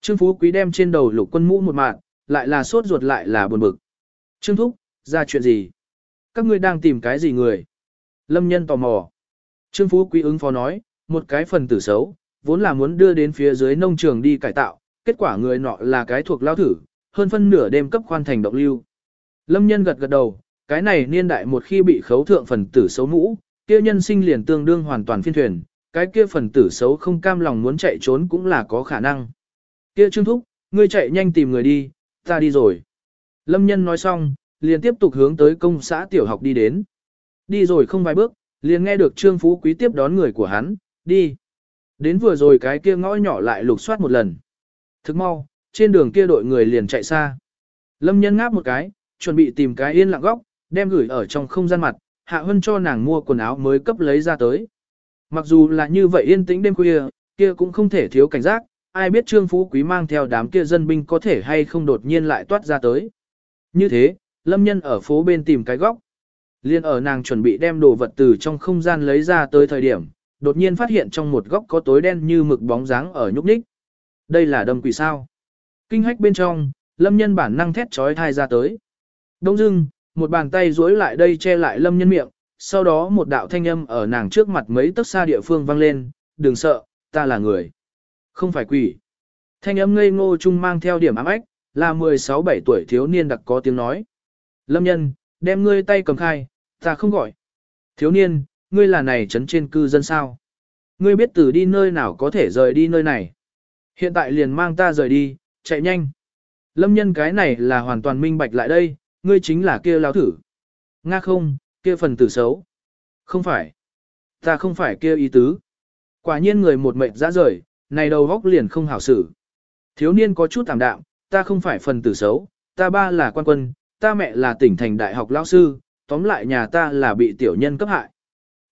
S1: Trương Phú Quý đem trên đầu lục quân mũ một mạng, lại là sốt ruột lại là buồn bực. Trương Thúc, ra chuyện gì? Các ngươi đang tìm cái gì người? Lâm nhân tò mò. Trương Phú Quý ứng phó nói, một cái phần tử xấu, vốn là muốn đưa đến phía dưới nông trường đi cải tạo, kết quả người nọ là cái thuộc lao thử, hơn phân nửa đêm cấp khoan thành động lưu. Lâm nhân gật gật đầu, cái này niên đại một khi bị khấu thượng phần tử xấu mũ, kia nhân sinh liền tương đương hoàn toàn phiên thuyền, cái kia phần tử xấu không cam lòng muốn chạy trốn cũng là có khả năng. Kia Trương Thúc, ngươi chạy nhanh tìm người đi, ta đi rồi. Lâm nhân nói xong, liền tiếp tục hướng tới công xã tiểu học đi đến. Đi rồi không vài bước, liền nghe được Trương Phú Quý tiếp đón người của hắn, đi. Đến vừa rồi cái kia ngõ nhỏ lại lục soát một lần. Thức mau, trên đường kia đội người liền chạy xa. Lâm nhân ngáp một cái, chuẩn bị tìm cái yên lặng góc, đem gửi ở trong không gian mặt, Hạ Hân cho nàng mua quần áo mới cấp lấy ra tới. Mặc dù là như vậy yên tĩnh đêm khuya, kia cũng không thể thiếu cảnh giác, ai biết Trương Phú Quý mang theo đám kia dân binh có thể hay không đột nhiên lại toát ra tới. Như thế, Lâm Nhân ở phố bên tìm cái góc. Liên ở nàng chuẩn bị đem đồ vật từ trong không gian lấy ra tới thời điểm, đột nhiên phát hiện trong một góc có tối đen như mực bóng dáng ở nhúc nhích. Đây là đâm quỷ sao. Kinh hách bên trong, Lâm Nhân bản năng thét trói thai ra tới. Đông dưng, một bàn tay duỗi lại đây che lại Lâm Nhân miệng, sau đó một đạo thanh âm ở nàng trước mặt mấy tấc xa địa phương vang lên, đừng sợ, ta là người. Không phải quỷ. Thanh âm ngây ngô chung mang theo điểm ám ách, là 16-17 tuổi thiếu niên đặc có tiếng nói. Lâm nhân, đem ngươi tay cầm khai, ta không gọi. Thiếu niên, ngươi là này trấn trên cư dân sao? Ngươi biết từ đi nơi nào có thể rời đi nơi này. Hiện tại liền mang ta rời đi, chạy nhanh. Lâm nhân cái này là hoàn toàn minh bạch lại đây, ngươi chính là kia lao thử. Nga không, kia phần tử xấu. Không phải. Ta không phải kia ý tứ. Quả nhiên người một mệnh ra rời, này đầu góc liền không hảo xử. Thiếu niên có chút tạm đạm, ta không phải phần tử xấu, ta ba là quan quân, ta mẹ là tỉnh thành đại học lao sư, tóm lại nhà ta là bị tiểu nhân cấp hại.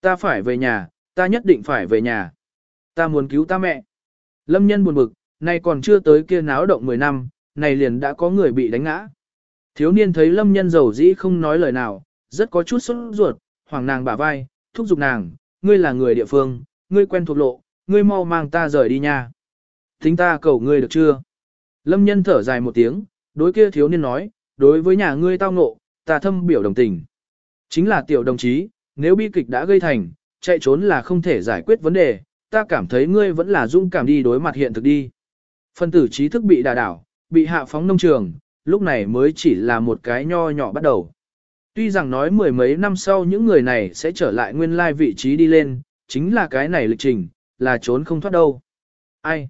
S1: Ta phải về nhà, ta nhất định phải về nhà. Ta muốn cứu ta mẹ. Lâm nhân buồn bực, nay còn chưa tới kia náo động 10 năm, này liền đã có người bị đánh ngã. Thiếu niên thấy lâm nhân giàu dĩ không nói lời nào, rất có chút sốt ruột, hoàng nàng bả vai, thúc giục nàng, ngươi là người địa phương, ngươi quen thuộc lộ, ngươi mau mang ta rời đi nha. Thính ta cầu ngươi được chưa? Lâm nhân thở dài một tiếng, đối kia thiếu niên nói, đối với nhà ngươi tao ngộ, ta thâm biểu đồng tình. Chính là tiểu đồng chí, nếu bi kịch đã gây thành, chạy trốn là không thể giải quyết vấn đề, ta cảm thấy ngươi vẫn là dung cảm đi đối mặt hiện thực đi. Phân tử trí thức bị đà đảo, bị hạ phóng nông trường, lúc này mới chỉ là một cái nho nhỏ bắt đầu. Tuy rằng nói mười mấy năm sau những người này sẽ trở lại nguyên lai vị trí đi lên, chính là cái này lịch trình, là trốn không thoát đâu. Ai?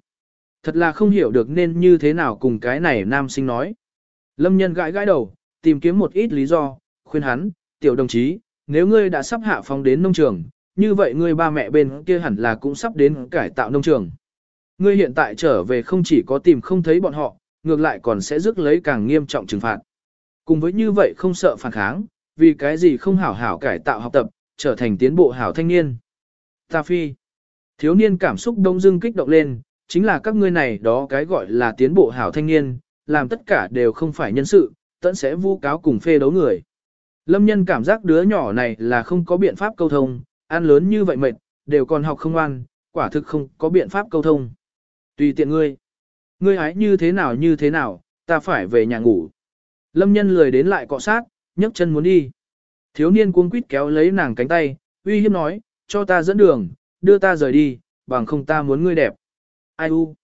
S1: Thật là không hiểu được nên như thế nào cùng cái này nam sinh nói. Lâm nhân gãi gãi đầu, tìm kiếm một ít lý do, khuyên hắn, tiểu đồng chí, nếu ngươi đã sắp hạ phóng đến nông trường, như vậy ngươi ba mẹ bên kia hẳn là cũng sắp đến cải tạo nông trường. Ngươi hiện tại trở về không chỉ có tìm không thấy bọn họ, ngược lại còn sẽ rước lấy càng nghiêm trọng trừng phạt. Cùng với như vậy không sợ phản kháng, vì cái gì không hảo hảo cải tạo học tập, trở thành tiến bộ hảo thanh niên. Ta phi. Thiếu niên cảm xúc đông dưng kích động lên, chính là các ngươi này đó cái gọi là tiến bộ hảo thanh niên, làm tất cả đều không phải nhân sự, tẫn sẽ vu cáo cùng phê đấu người. Lâm nhân cảm giác đứa nhỏ này là không có biện pháp câu thông, ăn lớn như vậy mệt, đều còn học không ăn, quả thực không có biện pháp câu thông. Tùy tiện ngươi. Ngươi hái như thế nào như thế nào, ta phải về nhà ngủ. Lâm nhân lười đến lại cọ sát, nhấc chân muốn đi. Thiếu niên cuống quýt kéo lấy nàng cánh tay, uy hiếp nói, cho ta dẫn đường, đưa ta rời đi, bằng không ta muốn ngươi đẹp. Ai u?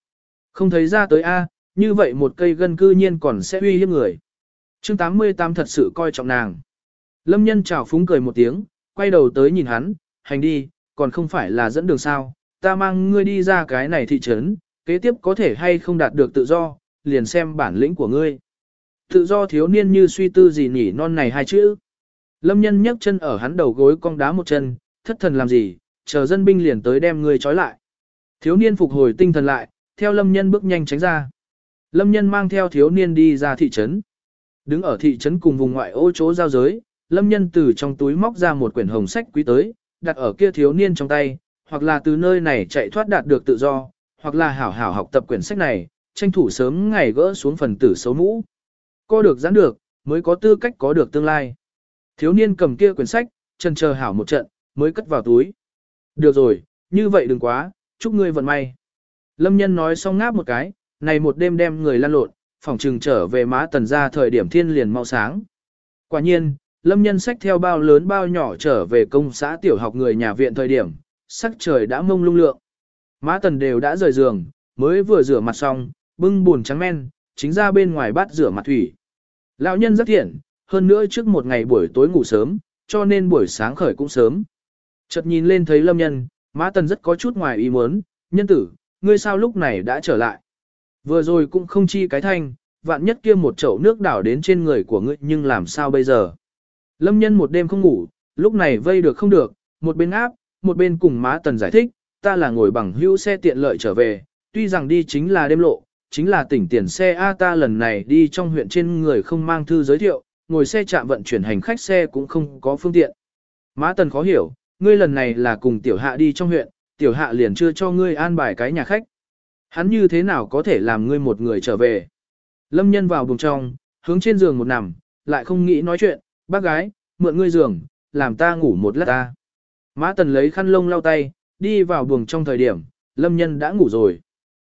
S1: Không thấy ra tới a, như vậy một cây gân cư nhiên còn sẽ uy hiếp người. Chương 88 thật sự coi trọng nàng. Lâm nhân chào phúng cười một tiếng, quay đầu tới nhìn hắn, hành đi, còn không phải là dẫn đường sao, ta mang ngươi đi ra cái này thị trấn, kế tiếp có thể hay không đạt được tự do, liền xem bản lĩnh của ngươi. Tự do thiếu niên như suy tư gì nhỉ non này hai chữ. Lâm nhân nhấc chân ở hắn đầu gối cong đá một chân, thất thần làm gì, chờ dân binh liền tới đem ngươi trói lại. Thiếu niên phục hồi tinh thần lại, theo lâm nhân bước nhanh tránh ra. Lâm nhân mang theo thiếu niên đi ra thị trấn. Đứng ở thị trấn cùng vùng ngoại ô chỗ giao giới, lâm nhân từ trong túi móc ra một quyển hồng sách quý tới, đặt ở kia thiếu niên trong tay, hoặc là từ nơi này chạy thoát đạt được tự do, hoặc là hảo hảo học tập quyển sách này, tranh thủ sớm ngày gỡ xuống phần tử xấu mũ. Có được giãn được, mới có tư cách có được tương lai. Thiếu niên cầm kia quyển sách, chân chờ hảo một trận, mới cất vào túi. Được rồi, như vậy đừng quá, chúc ngươi vận may. Lâm nhân nói xong ngáp một cái, này một đêm đem người lăn lộn, phòng trừng trở về má tần ra thời điểm thiên liền mau sáng. Quả nhiên, lâm nhân sách theo bao lớn bao nhỏ trở về công xã tiểu học người nhà viện thời điểm, sắc trời đã mông lung lượng. Mã tần đều đã rời giường, mới vừa rửa mặt xong, bưng buồn trắng men, chính ra bên ngoài bát rửa mặt thủy. Lão nhân rất thiện, hơn nữa trước một ngày buổi tối ngủ sớm, cho nên buổi sáng khởi cũng sớm. Chợt nhìn lên thấy lâm nhân, Mã Tần rất có chút ngoài ý muốn, nhân tử, ngươi sao lúc này đã trở lại. Vừa rồi cũng không chi cái thanh, vạn nhất kia một chậu nước đảo đến trên người của ngươi nhưng làm sao bây giờ. Lâm nhân một đêm không ngủ, lúc này vây được không được, một bên áp, một bên cùng Mã Tần giải thích, ta là ngồi bằng hữu xe tiện lợi trở về, tuy rằng đi chính là đêm lộ, chính là tỉnh tiền xe A ta lần này đi trong huyện trên người không mang thư giới thiệu, ngồi xe chạm vận chuyển hành khách xe cũng không có phương tiện. Mã Tần khó hiểu, ngươi lần này là cùng tiểu hạ đi trong huyện, tiểu hạ liền chưa cho ngươi an bài cái nhà khách. Hắn như thế nào có thể làm ngươi một người trở về? Lâm nhân vào buồng trong, hướng trên giường một nằm, lại không nghĩ nói chuyện, bác gái, mượn ngươi giường, làm ta ngủ một lát ta. Mã Tần lấy khăn lông lau tay, đi vào buồng trong thời điểm, Lâm nhân đã ngủ rồi.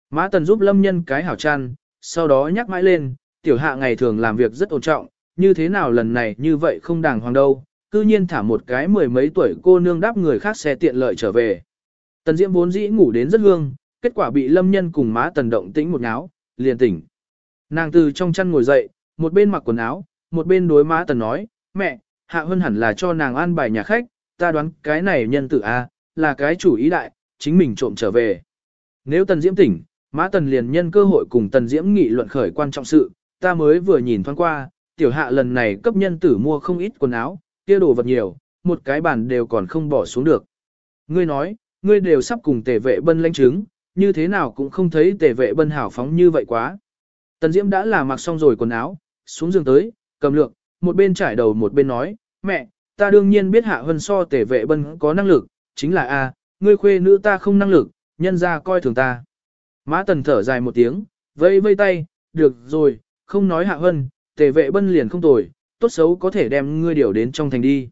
S1: Mã Tần giúp Lâm nhân cái hảo chăn, sau đó nhắc mãi lên, tiểu hạ ngày thường làm việc rất ổn trọng, như thế nào lần này như vậy không đàng hoàng đâu, cư nhiên thả một cái mười mấy tuổi cô nương đáp người khác xe tiện lợi trở về. Tần Diễm vốn dĩ ngủ đến rất hương, kết quả bị Lâm Nhân cùng Mã Tần động tĩnh một náo, liền tỉnh. Nàng từ trong chăn ngồi dậy, một bên mặc quần áo, một bên đối Mã Tần nói, mẹ, Hạ hơn hẳn là cho nàng an bài nhà khách, ta đoán cái này nhân tử A, là cái chủ ý đại, chính mình trộm trở về. Nếu Tần Diễm tỉnh, Mã Tần liền nhân cơ hội cùng Tần Diễm nghị luận khởi quan trọng sự, ta mới vừa nhìn thoáng qua, tiểu hạ lần này cấp nhân tử mua không ít quần áo, kia đồ vật nhiều, một cái bàn đều còn không bỏ xuống được. Ngươi nói, ngươi đều sắp cùng tề vệ bân lãnh chứng, như thế nào cũng không thấy tề vệ bân hảo phóng như vậy quá. Tần Diễm đã là mặc xong rồi quần áo, xuống giường tới, cầm lược, một bên trải đầu một bên nói, mẹ, ta đương nhiên biết hạ hơn so tề vệ bân có năng lực, chính là a, ngươi khuê nữ ta không năng lực, nhân ra coi thường ta. Mã tần thở dài một tiếng, vây vây tay, được rồi, không nói hạ Hân, tề vệ bân liền không tồi, tốt xấu có thể đem ngươi điều đến trong thành đi.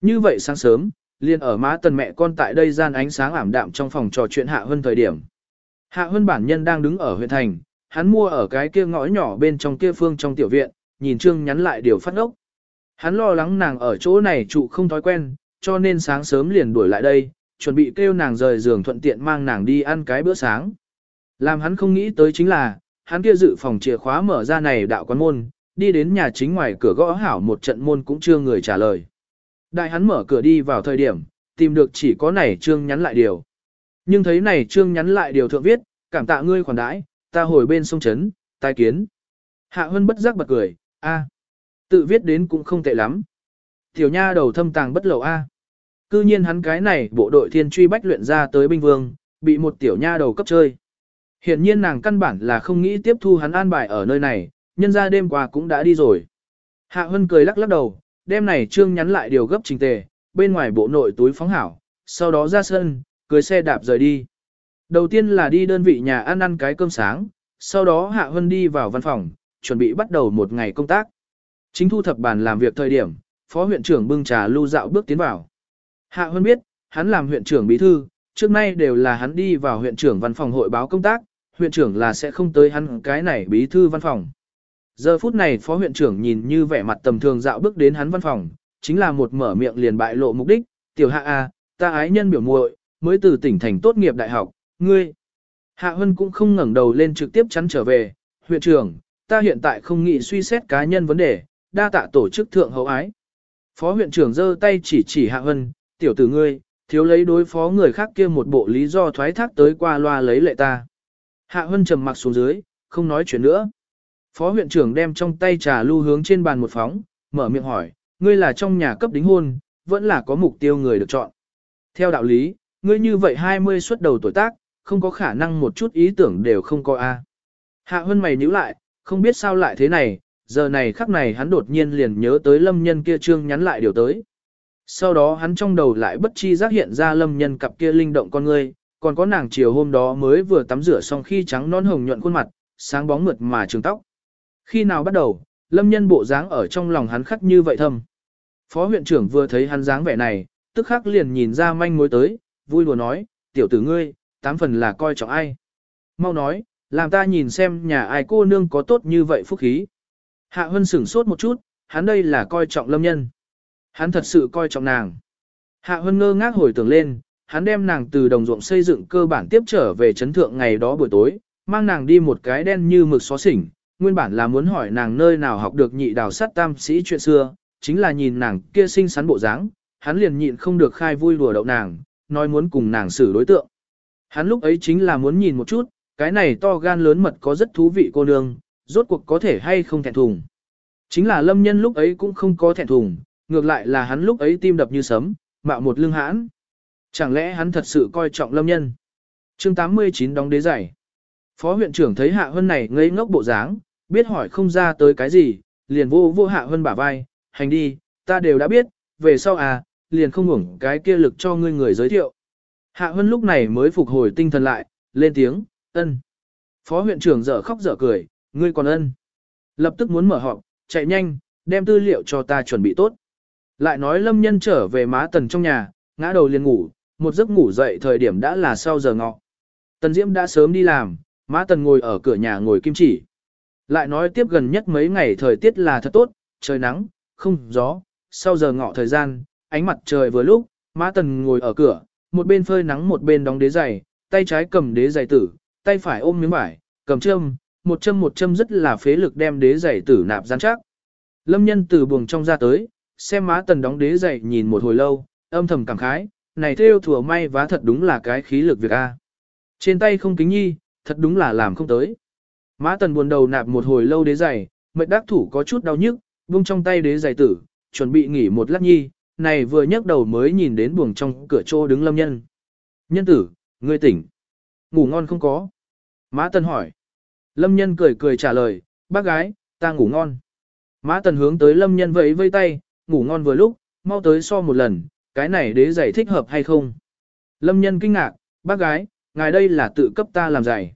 S1: Như vậy sáng sớm, liền ở Mã tần mẹ con tại đây gian ánh sáng ảm đạm trong phòng trò chuyện Hạ Hân thời điểm. Hạ Hân bản nhân đang đứng ở huyện thành, hắn mua ở cái kia ngõ nhỏ bên trong kia phương trong tiểu viện, nhìn Trương nhắn lại điều phát ốc. Hắn lo lắng nàng ở chỗ này trụ không thói quen, cho nên sáng sớm liền đuổi lại đây, chuẩn bị kêu nàng rời giường thuận tiện mang nàng đi ăn cái bữa sáng. Làm hắn không nghĩ tới chính là, hắn kia dự phòng chìa khóa mở ra này đạo quán môn, đi đến nhà chính ngoài cửa gõ hảo một trận môn cũng chưa người trả lời. Đại hắn mở cửa đi vào thời điểm, tìm được chỉ có này trương nhắn lại điều. Nhưng thấy này trương nhắn lại điều thượng viết, cảm tạ ngươi khoản đãi, ta hồi bên sông Trấn, tai kiến. Hạ Hân bất giác bật cười, a, tự viết đến cũng không tệ lắm. Tiểu nha đầu thâm tàng bất lậu a. Cư nhiên hắn cái này bộ đội thiên truy bách luyện ra tới binh vương, bị một tiểu nha đầu cấp chơi. Hiện nhiên nàng căn bản là không nghĩ tiếp thu hắn an bài ở nơi này, nhân ra đêm qua cũng đã đi rồi. Hạ Hân cười lắc lắc đầu, đêm này trương nhắn lại điều gấp trình tề, bên ngoài bộ nội túi phóng hảo, sau đó ra sân, cưới xe đạp rời đi. Đầu tiên là đi đơn vị nhà ăn ăn cái cơm sáng, sau đó Hạ Hân đi vào văn phòng, chuẩn bị bắt đầu một ngày công tác. Chính thu thập bàn làm việc thời điểm, phó huyện trưởng bưng trà lưu dạo bước tiến vào. Hạ Hân biết, hắn làm huyện trưởng bí thư, trước nay đều là hắn đi vào huyện trưởng văn phòng hội báo công tác, huyện trưởng là sẽ không tới hắn cái này bí thư văn phòng. Giờ phút này phó huyện trưởng nhìn như vẻ mặt tầm thường dạo bước đến hắn văn phòng, chính là một mở miệng liền bại lộ mục đích, tiểu hạ a, ta ái nhân biểu muội, mới từ tỉnh thành tốt nghiệp đại học, ngươi. Hạ Hân cũng không ngẩng đầu lên trực tiếp chắn trở về, huyện trưởng, ta hiện tại không nghĩ suy xét cá nhân vấn đề, đa tạ tổ chức thượng hậu ái. Phó huyện trưởng giơ tay chỉ chỉ Hạ Hân, tiểu tử ngươi, thiếu lấy đối phó người khác kia một bộ lý do thoái thác tới qua loa lấy lệ ta. Hạ Hân trầm mặc xuống dưới, không nói chuyện nữa. Phó huyện trưởng đem trong tay trà lưu hướng trên bàn một phóng, mở miệng hỏi, ngươi là trong nhà cấp đính hôn, vẫn là có mục tiêu người được chọn. Theo đạo lý, ngươi như vậy 20 xuất đầu tuổi tác, không có khả năng một chút ý tưởng đều không có a. Hạ Hân mày nhíu lại, không biết sao lại thế này, giờ này khắc này hắn đột nhiên liền nhớ tới lâm nhân kia trương nhắn lại điều tới. Sau đó hắn trong đầu lại bất chi giác hiện ra lâm nhân cặp kia linh động con ngươi, còn có nàng chiều hôm đó mới vừa tắm rửa xong khi trắng non hồng nhuận khuôn mặt, sáng bóng mượt mà trường tóc. Khi nào bắt đầu, lâm nhân bộ dáng ở trong lòng hắn khắc như vậy thâm. Phó huyện trưởng vừa thấy hắn dáng vẻ này, tức khắc liền nhìn ra manh mối tới, vui lùa nói, tiểu tử ngươi, tám phần là coi trọng ai. Mau nói, làm ta nhìn xem nhà ai cô nương có tốt như vậy phúc khí. Hạ Hân sửng sốt một chút, hắn đây là coi trọng lâm nhân. Hắn thật sự coi trọng nàng. Hạ Hân ngơ ngác hồi tưởng lên, hắn đem nàng từ đồng ruộng xây dựng cơ bản tiếp trở về chấn thượng ngày đó buổi tối, mang nàng đi một cái đen như mực xó xỉnh, nguyên bản là muốn hỏi nàng nơi nào học được nhị đào sắt tam sĩ chuyện xưa, chính là nhìn nàng kia xinh xắn bộ dáng, hắn liền nhịn không được khai vui đùa đậu nàng, nói muốn cùng nàng xử đối tượng. Hắn lúc ấy chính là muốn nhìn một chút, cái này to gan lớn mật có rất thú vị cô nương, rốt cuộc có thể hay không thẹn thùng. Chính là lâm nhân lúc ấy cũng không có thẹn thùng, ngược lại là hắn lúc ấy tim đập như sấm, mạo một lưng hãn. Chẳng lẽ hắn thật sự coi trọng lâm nhân? chương 89 đóng đế giải. Phó huyện trưởng thấy Hạ Hân này ngây ngốc bộ dáng, biết hỏi không ra tới cái gì, liền vô vô Hạ Hân bả vai, hành đi, ta đều đã biết, về sau à, liền không ngủng cái kia lực cho ngươi người giới thiệu. Hạ Hân lúc này mới phục hồi tinh thần lại, lên tiếng, ân. Phó huyện trưởng dở khóc dở cười, ngươi còn ân. Lập tức muốn mở họp, chạy nhanh, đem tư liệu cho ta chuẩn bị tốt. Lại nói lâm nhân trở về má tần trong nhà, ngã đầu liền ngủ, một giấc ngủ dậy thời điểm đã là sau giờ ngọ. Tần Diễm đã sớm đi làm, má tần ngồi ở cửa nhà ngồi kim chỉ. Lại nói tiếp gần nhất mấy ngày thời tiết là thật tốt, trời nắng, không gió, sau giờ ngọ thời gian, ánh mặt trời vừa lúc, má tần ngồi ở cửa, một bên phơi nắng một bên đóng đế giày, tay trái cầm đế giày tử, tay phải ôm miếng vải, cầm châm, một châm một châm rất là phế lực đem đế giày tử nạp gian chắc. Lâm nhân từ buồng trong ra tới, xem má tần đóng đế giày nhìn một hồi lâu, âm thầm cảm khái, này theo thừa may vá thật đúng là cái khí lực việc a. Trên tay không kính nhi, thật đúng là làm không tới. Má tần buồn đầu nạp một hồi lâu đế giày, mệt đắc thủ có chút đau nhức, buông trong tay đế giày tử, chuẩn bị nghỉ một lát nhi, này vừa nhấc đầu mới nhìn đến buồng trong cửa chỗ đứng lâm nhân. Nhân tử, ngươi tỉnh. Ngủ ngon không có. Má tần hỏi. Lâm nhân cười cười trả lời, bác gái, ta ngủ ngon. Mã tần hướng tới lâm nhân vẫy vây tay, ngủ ngon vừa lúc, mau tới so một lần, cái này đế giày thích hợp hay không. Lâm nhân kinh ngạc, bác gái, ngài đây là tự cấp ta làm giày.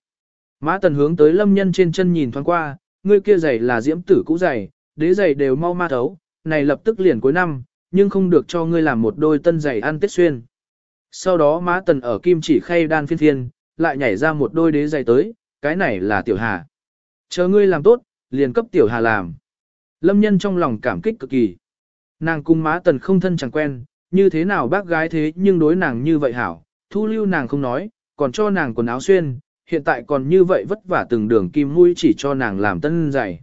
S1: Mã tần hướng tới lâm nhân trên chân nhìn thoáng qua, ngươi kia giày là diễm tử cũ giày, đế giày đều mau ma thấu, này lập tức liền cuối năm, nhưng không được cho ngươi làm một đôi tân giày ăn tết xuyên. Sau đó Mã tần ở kim chỉ khay đan phiên thiên, lại nhảy ra một đôi đế giày tới, cái này là tiểu hà. Chờ ngươi làm tốt, liền cấp tiểu hà làm. Lâm nhân trong lòng cảm kích cực kỳ. Nàng cung má tần không thân chẳng quen, như thế nào bác gái thế nhưng đối nàng như vậy hảo, thu lưu nàng không nói, còn cho nàng quần áo xuyên, hiện tại còn như vậy vất vả từng đường kim mũi chỉ cho nàng làm tân giày.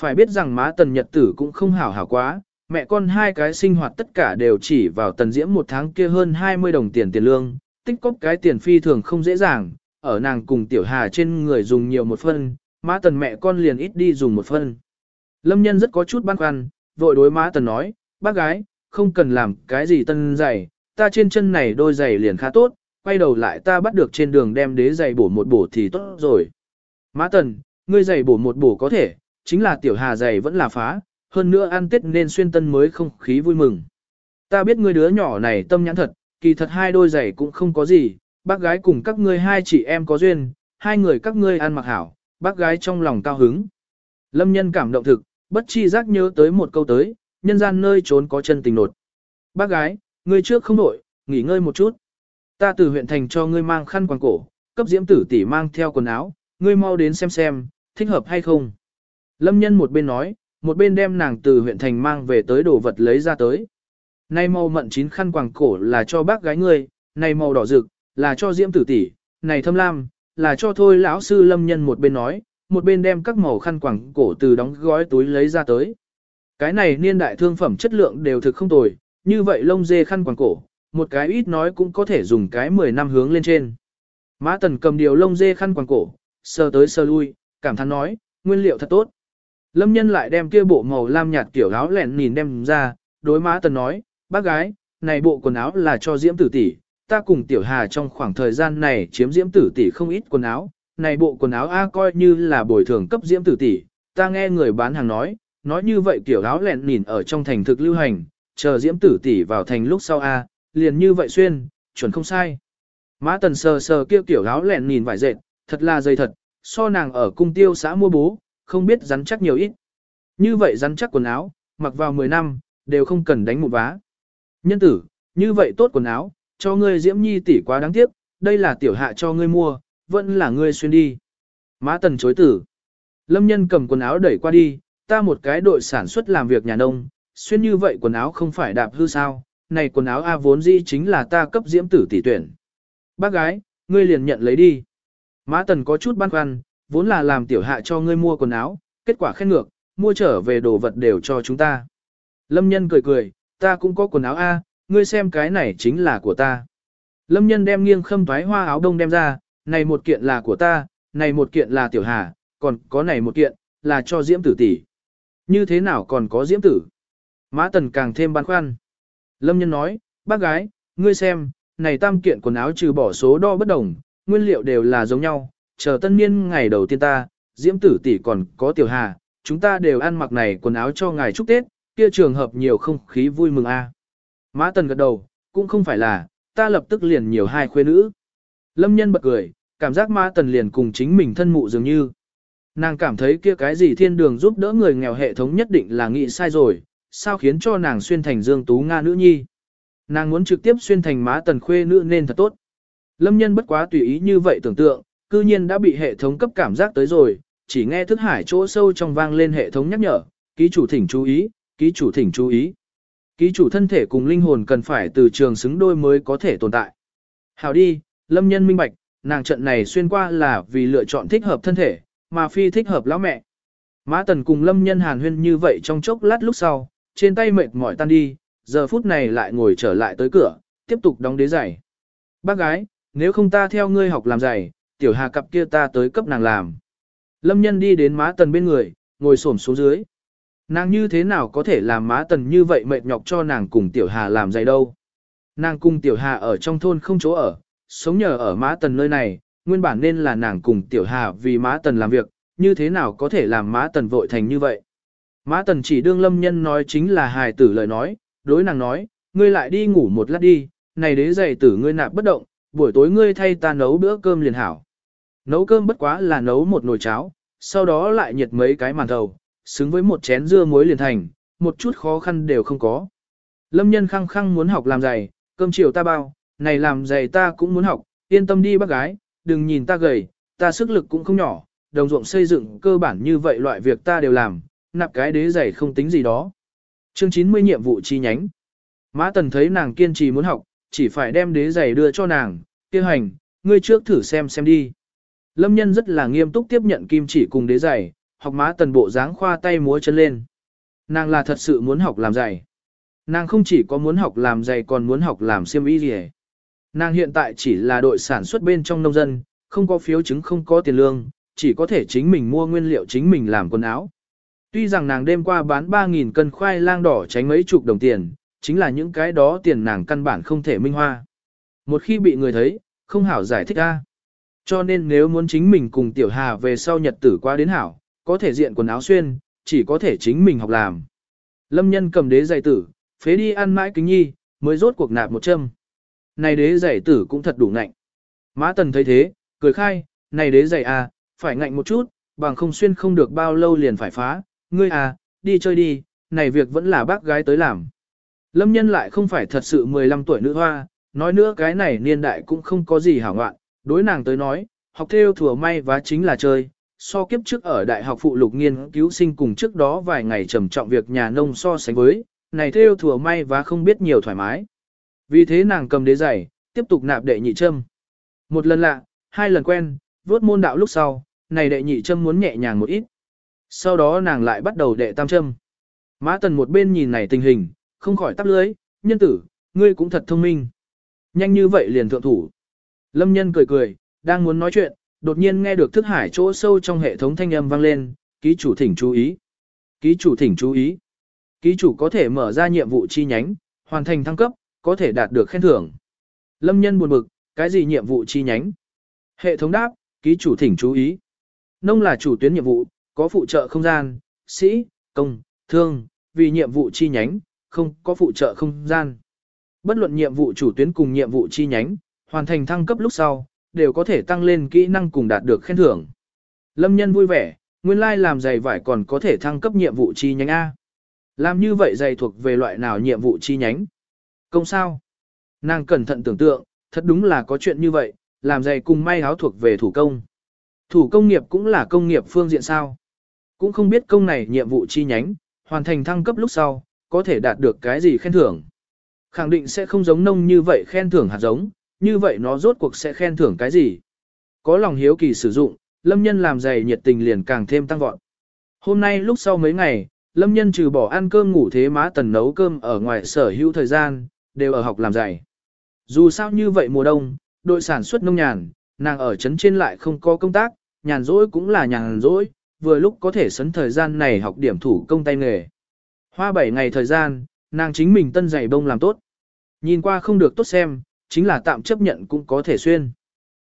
S1: Phải biết rằng má tần nhật tử cũng không hảo hảo quá, mẹ con hai cái sinh hoạt tất cả đều chỉ vào tần diễm một tháng kia hơn 20 đồng tiền tiền lương, tích cóp cái tiền phi thường không dễ dàng, ở nàng cùng tiểu hà trên người dùng nhiều một phân, má tần mẹ con liền ít đi dùng một phân. Lâm nhân rất có chút băn khoăn, vội đối má tần nói, bác gái, không cần làm cái gì tân giày, ta trên chân này đôi giày liền khá tốt, quay đầu lại ta bắt được trên đường đem đế giày bổ một bổ thì tốt rồi. Má tần, ngươi giày bổ một bổ có thể, chính là tiểu hà giày vẫn là phá, hơn nữa ăn tết nên xuyên tân mới không khí vui mừng. Ta biết ngươi đứa nhỏ này tâm nhãn thật, kỳ thật hai đôi giày cũng không có gì, bác gái cùng các ngươi hai chị em có duyên, hai người các ngươi ăn mặc hảo, bác gái trong lòng cao hứng. Lâm nhân cảm động thực, bất chi giác nhớ tới một câu tới, nhân gian nơi trốn có chân tình nột. Bác gái, ngươi trước không đổi, nghỉ ngơi một chút. Ta từ huyện thành cho ngươi mang khăn quàng cổ, cấp diễm tử tỷ mang theo quần áo, ngươi mau đến xem xem, thích hợp hay không. Lâm nhân một bên nói, một bên đem nàng từ huyện thành mang về tới đồ vật lấy ra tới. nay màu mận chín khăn quàng cổ là cho bác gái ngươi, nay màu đỏ rực, là cho diễm tử tỷ, này thâm lam, là cho thôi lão sư lâm nhân một bên nói, một bên đem các màu khăn quàng cổ từ đóng gói túi lấy ra tới. Cái này niên đại thương phẩm chất lượng đều thực không tồi, như vậy lông dê khăn quàng cổ, một cái ít nói cũng có thể dùng cái 10 năm hướng lên trên. Mã tần cầm điều lông dê khăn quàng cổ, sờ tới sờ lui, cảm thán nói, nguyên liệu thật tốt. Lâm nhân lại đem kia bộ màu lam nhạt kiểu áo lẹn nhìn đem ra, đối mã tần nói, bác gái, này bộ quần áo là cho diễm tử tỷ, ta cùng tiểu hà trong khoảng thời gian này chiếm diễm tử tỷ không ít quần áo, này bộ quần áo A coi như là bồi thường cấp diễm tử tỷ, ta nghe người bán hàng nói, nói như vậy kiểu áo lẹn nhìn ở trong thành thực lưu hành, chờ diễm tử tỷ vào thành lúc sau A, liền như vậy xuyên, chuẩn không sai. Mã tần sờ sờ kia kiểu áo lẹn nhìn vải dệt, thật là dày thật, so nàng ở cung tiêu xã mua bố, không biết rắn chắc nhiều ít. Như vậy rắn chắc quần áo, mặc vào 10 năm, đều không cần đánh một vá. Nhân tử, như vậy tốt quần áo, cho ngươi diễm nhi tỷ quá đáng tiếc, đây là tiểu hạ cho ngươi mua, vẫn là ngươi xuyên đi. Mã tần chối tử. Lâm nhân cầm quần áo đẩy qua đi, ta một cái đội sản xuất làm việc nhà nông, xuyên như vậy quần áo không phải đạp hư sao, này quần áo A vốn dĩ chính là ta cấp diễm tử tỷ tuyển. Bác gái, ngươi liền nhận lấy đi. Mã tần có chút băn khoăn, vốn là làm tiểu hạ cho ngươi mua quần áo, kết quả khen ngược, mua trở về đồ vật đều cho chúng ta. Lâm nhân cười cười, ta cũng có quần áo A, ngươi xem cái này chính là của ta. Lâm nhân đem nghiêng khâm thoái hoa áo đông đem ra, này một kiện là của ta, này một kiện là tiểu hà, còn có này một kiện, là cho diễm tử tỷ. Như thế nào còn có diễm tử? Mã tần càng thêm băn khoăn. Lâm nhân nói, bác gái, ngươi xem, này tam kiện quần áo trừ bỏ số đo bất đồng, nguyên liệu đều là giống nhau, chờ tân niên ngày đầu tiên ta, diễm tử tỷ còn có tiểu hà, chúng ta đều ăn mặc này quần áo cho ngài chúc Tết, kia trường hợp nhiều không khí vui mừng a. Mã tần gật đầu, cũng không phải là, ta lập tức liền nhiều hai khuê nữ. Lâm nhân bật cười, cảm giác Mã tần liền cùng chính mình thân mụ dường như. Nàng cảm thấy kia cái gì thiên đường giúp đỡ người nghèo hệ thống nhất định là nghĩ sai rồi, sao khiến cho nàng xuyên thành dương tú Nga nữ nhi. Nàng muốn trực tiếp xuyên thành Mã tần khuê nữ nên thật tốt. Lâm nhân bất quá tùy ý như vậy tưởng tượng, cư nhiên đã bị hệ thống cấp cảm giác tới rồi, chỉ nghe thức hải chỗ sâu trong vang lên hệ thống nhắc nhở, ký chủ thỉnh chú ý, ký chủ thỉnh chú ý. Ký chủ thân thể cùng linh hồn cần phải từ trường xứng đôi mới có thể tồn tại. Hào đi, lâm nhân minh bạch, nàng trận này xuyên qua là vì lựa chọn thích hợp thân thể, mà phi thích hợp lão mẹ. Mã tần cùng lâm nhân hàn huyên như vậy trong chốc lát lúc sau, trên tay mệt mỏi tan đi, giờ phút này lại ngồi trở lại tới cửa, tiếp tục đóng đế giày. Bác gái, nếu không ta theo ngươi học làm giày, tiểu hà cặp kia ta tới cấp nàng làm. Lâm nhân đi đến má tần bên người, ngồi xổm xuống dưới. Nàng như thế nào có thể làm má tần như vậy mệt nhọc cho nàng cùng tiểu hà làm dày đâu. Nàng cùng tiểu hà ở trong thôn không chỗ ở, sống nhờ ở má tần nơi này, nguyên bản nên là nàng cùng tiểu hà vì má tần làm việc, như thế nào có thể làm má tần vội thành như vậy. Má tần chỉ đương lâm nhân nói chính là hài tử lời nói, đối nàng nói, ngươi lại đi ngủ một lát đi, này đế giày tử ngươi nạp bất động, buổi tối ngươi thay ta nấu bữa cơm liền hảo. Nấu cơm bất quá là nấu một nồi cháo, sau đó lại nhiệt mấy cái màn thầu, xứng với một chén dưa muối liền thành, một chút khó khăn đều không có. Lâm nhân khăng khăng muốn học làm giày, cơm chiều ta bao, này làm giày ta cũng muốn học, yên tâm đi bác gái, đừng nhìn ta gầy, ta sức lực cũng không nhỏ, đồng ruộng xây dựng cơ bản như vậy loại việc ta đều làm, nạp cái đế giày không tính gì đó. Chương 90 nhiệm vụ chi nhánh. Mã Tần thấy nàng kiên trì muốn học, chỉ phải đem đế giày đưa cho nàng, tiêu hành, ngươi trước thử xem xem đi. Lâm nhân rất là nghiêm túc tiếp nhận kim chỉ cùng đế giày, học Mã Tần bộ dáng khoa tay múa chân lên. Nàng là thật sự muốn học làm giày. Nàng không chỉ có muốn học làm giày còn muốn học làm xiêm y gì Nàng hiện tại chỉ là đội sản xuất bên trong nông dân, không có phiếu chứng không có tiền lương, chỉ có thể chính mình mua nguyên liệu chính mình làm quần áo. Tuy rằng nàng đêm qua bán 3.000 cân khoai lang đỏ tránh mấy chục đồng tiền, chính là những cái đó tiền nàng căn bản không thể minh hoa. Một khi bị người thấy, không hảo giải thích ra. Cho nên nếu muốn chính mình cùng tiểu hà về sau nhật tử qua đến hảo, có thể diện quần áo xuyên, chỉ có thể chính mình học làm. Lâm nhân cầm đế giày tử, phế đi ăn mãi kính nhi, mới rốt cuộc nạp một châm. Này đế giày tử cũng thật đủ ngạnh. Mã tần thấy thế, cười khai, này đế giày à, phải ngạnh một chút, bằng không xuyên không được bao lâu liền phải phá, ngươi à, đi chơi đi, này việc vẫn là bác gái tới làm. Lâm nhân lại không phải thật sự 15 tuổi nữ hoa, nói nữa cái này niên đại cũng không có gì hảo ngoạn, đối nàng tới nói, học theo thừa may và chính là chơi. So kiếp trước ở đại học phụ lục nghiên cứu sinh cùng trước đó vài ngày trầm trọng việc nhà nông so sánh với, này theo thừa may và không biết nhiều thoải mái. Vì thế nàng cầm đế giày, tiếp tục nạp đệ nhị châm. Một lần lạ, hai lần quen, vốt môn đạo lúc sau, này đệ nhị châm muốn nhẹ nhàng một ít. Sau đó nàng lại bắt đầu đệ tam châm. Mã tần một bên nhìn này tình hình, không khỏi tắp lưới, nhân tử, ngươi cũng thật thông minh. Nhanh như vậy liền thượng thủ. Lâm nhân cười cười, đang muốn nói chuyện, đột nhiên nghe được thức hải chỗ sâu trong hệ thống thanh âm vang lên, ký chủ thỉnh chú ý. Ký chủ thỉnh chú ý. Ký chủ có thể mở ra nhiệm vụ chi nhánh, hoàn thành thăng cấp, có thể đạt được khen thưởng. Lâm nhân buồn bực, cái gì nhiệm vụ chi nhánh? Hệ thống đáp, ký chủ thỉnh chú ý. Nông là chủ tuyến nhiệm vụ, có phụ trợ không gian, sĩ, công, thương, vì nhiệm vụ chi nhánh, không có phụ trợ không gian. Bất luận nhiệm vụ chủ tuyến cùng nhiệm vụ chi nhánh, hoàn thành thăng cấp lúc sau, đều có thể tăng lên kỹ năng cùng đạt được khen thưởng. Lâm nhân vui vẻ, nguyên lai like làm giày vải còn có thể thăng cấp nhiệm vụ chi nhánh A. Làm như vậy giày thuộc về loại nào nhiệm vụ chi nhánh? Công sao? Nàng cẩn thận tưởng tượng, thật đúng là có chuyện như vậy, làm giày cùng may áo thuộc về thủ công. Thủ công nghiệp cũng là công nghiệp phương diện sao? Cũng không biết công này nhiệm vụ chi nhánh, hoàn thành thăng cấp lúc sau, có thể đạt được cái gì khen thưởng. Khẳng định sẽ không giống nông như vậy khen thưởng hạt giống, như vậy nó rốt cuộc sẽ khen thưởng cái gì. Có lòng hiếu kỳ sử dụng, lâm nhân làm dày nhiệt tình liền càng thêm tăng vọt. Hôm nay lúc sau mấy ngày, lâm nhân trừ bỏ ăn cơm ngủ thế má tần nấu cơm ở ngoài sở hữu thời gian, đều ở học làm dày Dù sao như vậy mùa đông, đội sản xuất nông nhàn, nàng ở trấn trên lại không có công tác, nhàn rỗi cũng là nhàn rỗi, vừa lúc có thể sấn thời gian này học điểm thủ công tay nghề. Hoa 7 ngày thời gian, nàng chính mình tân dày bông làm tốt. Nhìn qua không được tốt xem, chính là tạm chấp nhận cũng có thể xuyên.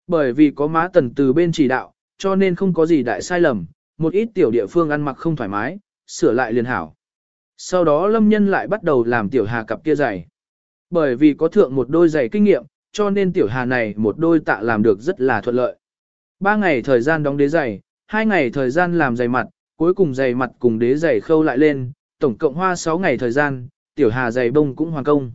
S1: Bởi vì có má tần từ bên chỉ đạo, cho nên không có gì đại sai lầm, một ít tiểu địa phương ăn mặc không thoải mái, sửa lại liền hảo. Sau đó lâm nhân lại bắt đầu làm tiểu hà cặp kia giày. Bởi vì có thượng một đôi giày kinh nghiệm, cho nên tiểu hà này một đôi tạ làm được rất là thuận lợi. Ba ngày thời gian đóng đế giày, hai ngày thời gian làm giày mặt, cuối cùng giày mặt cùng đế giày khâu lại lên, tổng cộng hoa 6 ngày thời gian, tiểu hà giày bông cũng hoàn công.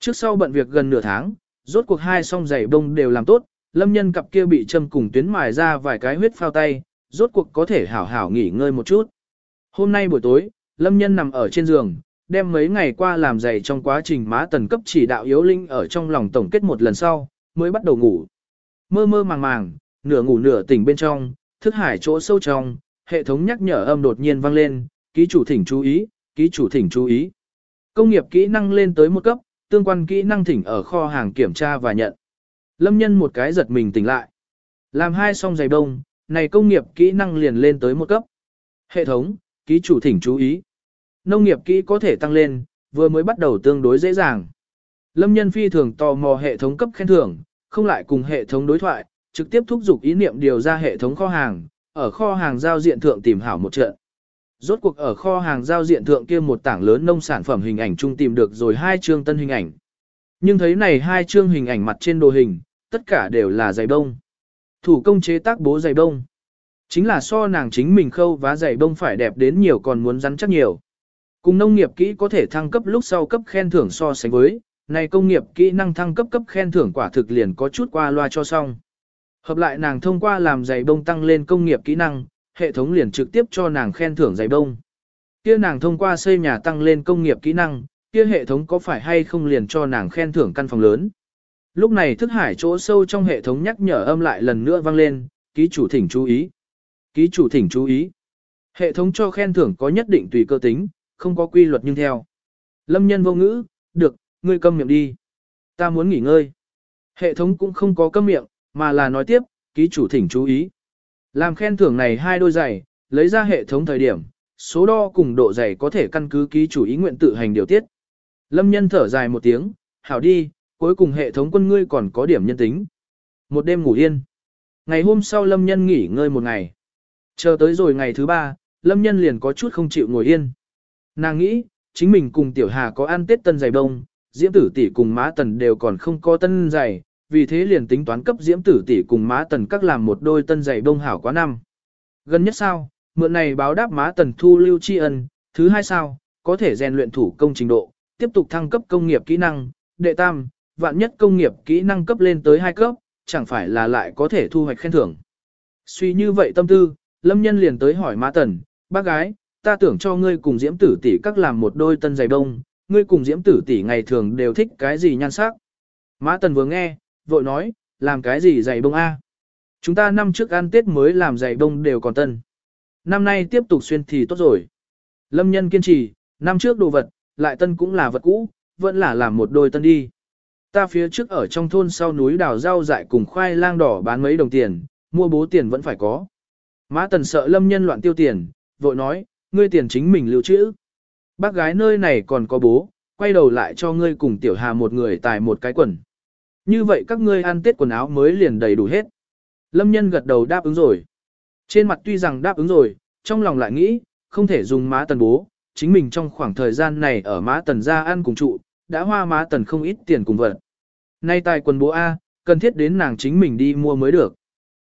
S1: Trước sau bận việc gần nửa tháng, rốt cuộc hai song giày bông đều làm tốt, lâm nhân cặp kia bị châm cùng tuyến mài ra vài cái huyết phao tay, rốt cuộc có thể hảo hảo nghỉ ngơi một chút. Hôm nay buổi tối, lâm nhân nằm ở trên giường, đem mấy ngày qua làm giày trong quá trình má tần cấp chỉ đạo yếu linh ở trong lòng tổng kết một lần sau, mới bắt đầu ngủ. Mơ mơ màng màng, nửa ngủ nửa tỉnh bên trong, thức hải chỗ sâu trong, hệ thống nhắc nhở âm đột nhiên vang lên, ký chủ thỉnh chú ý, ký chủ thỉnh chú ý. Công nghiệp kỹ năng lên tới một cấp, tương quan kỹ năng thỉnh ở kho hàng kiểm tra và nhận. Lâm nhân một cái giật mình tỉnh lại. Làm hai xong giày đông, này công nghiệp kỹ năng liền lên tới một cấp. Hệ thống, ký chủ thỉnh chú ý. Nông nghiệp kỹ có thể tăng lên, vừa mới bắt đầu tương đối dễ dàng. Lâm nhân phi thường tò mò hệ thống cấp khen thưởng, không lại cùng hệ thống đối thoại, trực tiếp thúc giục ý niệm điều ra hệ thống kho hàng, ở kho hàng giao diện thượng tìm hảo một trận. Rốt cuộc ở kho hàng giao diện thượng kia một tảng lớn nông sản phẩm hình ảnh chung tìm được rồi hai chương tân hình ảnh. Nhưng thấy này hai chương hình ảnh mặt trên đồ hình, tất cả đều là giày bông. Thủ công chế tác bố giày bông. Chính là so nàng chính mình khâu vá giày bông phải đẹp đến nhiều còn muốn rắn chắc nhiều. Cùng nông nghiệp kỹ có thể thăng cấp lúc sau cấp khen thưởng so sánh với, này công nghiệp kỹ năng thăng cấp cấp khen thưởng quả thực liền có chút qua loa cho xong. Hợp lại nàng thông qua làm giày bông tăng lên công nghiệp kỹ năng, hệ thống liền trực tiếp cho nàng khen thưởng giày bông. Kia nàng thông qua xây nhà tăng lên công nghiệp kỹ năng, kia hệ thống có phải hay không liền cho nàng khen thưởng căn phòng lớn. Lúc này thức hải chỗ sâu trong hệ thống nhắc nhở âm lại lần nữa vang lên, ký chủ thỉnh chú ý. Ký chủ thỉnh chú ý. Hệ thống cho khen thưởng có nhất định tùy cơ tính, không có quy luật nhưng theo. Lâm nhân vô ngữ, được, ngươi câm miệng đi. Ta muốn nghỉ ngơi. Hệ thống cũng không có câm miệng, mà là nói tiếp, ký chủ thỉnh chú ý. Làm khen thưởng này hai đôi giày, lấy ra hệ thống thời điểm, số đo cùng độ dày có thể căn cứ ký chủ ý nguyện tự hành điều tiết. Lâm nhân thở dài một tiếng, hảo đi, cuối cùng hệ thống quân ngươi còn có điểm nhân tính. Một đêm ngủ yên. Ngày hôm sau Lâm nhân nghỉ ngơi một ngày. Chờ tới rồi ngày thứ ba, Lâm nhân liền có chút không chịu ngồi yên. Nàng nghĩ, chính mình cùng Tiểu Hà có ăn tết tân giày bông, Diễm Tử tỷ cùng Má Tần đều còn không có tân giày, vì thế liền tính toán cấp Diễm Tử tỷ cùng Má Tần các làm một đôi tân giày bông hảo quá năm. Gần nhất sao, mượn này báo đáp Má Tần thu lưu tri ân, thứ hai sao, có thể rèn luyện thủ công trình độ, tiếp tục thăng cấp công nghiệp kỹ năng, đệ tam, vạn nhất công nghiệp kỹ năng cấp lên tới hai cấp, chẳng phải là lại có thể thu hoạch khen thưởng. Suy như vậy tâm tư, Lâm Nhân liền tới hỏi Má Tần, bác gái, ta tưởng cho ngươi cùng Diễm Tử tỷ các làm một đôi tân giày đông, ngươi cùng Diễm Tử tỷ ngày thường đều thích cái gì nhan sắc. Mã Tần vừa nghe, vội nói, làm cái gì giày bông a? Chúng ta năm trước ăn Tết mới làm giày bông đều còn tân. Năm nay tiếp tục xuyên thì tốt rồi. Lâm nhân kiên trì, năm trước đồ vật, lại tân cũng là vật cũ, vẫn là làm một đôi tân đi. Ta phía trước ở trong thôn sau núi đào rau dại cùng khoai lang đỏ bán mấy đồng tiền, mua bố tiền vẫn phải có. Mã Tần sợ Lâm nhân loạn tiêu tiền, vội nói, ngươi tiền chính mình lưu trữ. Bác gái nơi này còn có bố, quay đầu lại cho ngươi cùng tiểu hà một người tài một cái quần. Như vậy các ngươi ăn tết quần áo mới liền đầy đủ hết. Lâm nhân gật đầu đáp ứng rồi. Trên mặt tuy rằng đáp ứng rồi, trong lòng lại nghĩ, không thể dùng má tần bố, chính mình trong khoảng thời gian này ở má tần ra ăn cùng trụ, đã hoa má tần không ít tiền cùng vật. Nay tài quần bố A, cần thiết đến nàng chính mình đi mua mới được.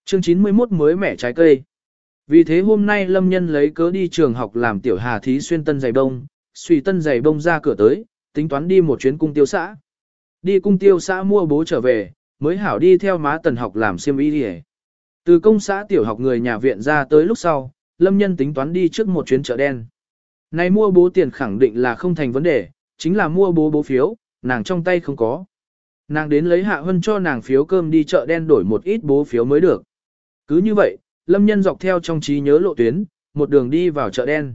S1: Chương 91 mới mẻ trái cây. Vì thế hôm nay Lâm Nhân lấy cớ đi trường học làm tiểu hà thí xuyên tân giày bông, suy tân giày bông ra cửa tới, tính toán đi một chuyến cung tiêu xã. Đi cung tiêu xã mua bố trở về, mới hảo đi theo má tần học làm xiêm y đi Từ công xã tiểu học người nhà viện ra tới lúc sau, Lâm Nhân tính toán đi trước một chuyến chợ đen. Này mua bố tiền khẳng định là không thành vấn đề, chính là mua bố bố phiếu, nàng trong tay không có. Nàng đến lấy hạ hân cho nàng phiếu cơm đi chợ đen đổi một ít bố phiếu mới được. Cứ như vậy, Lâm nhân dọc theo trong trí nhớ lộ tuyến, một đường đi vào chợ đen.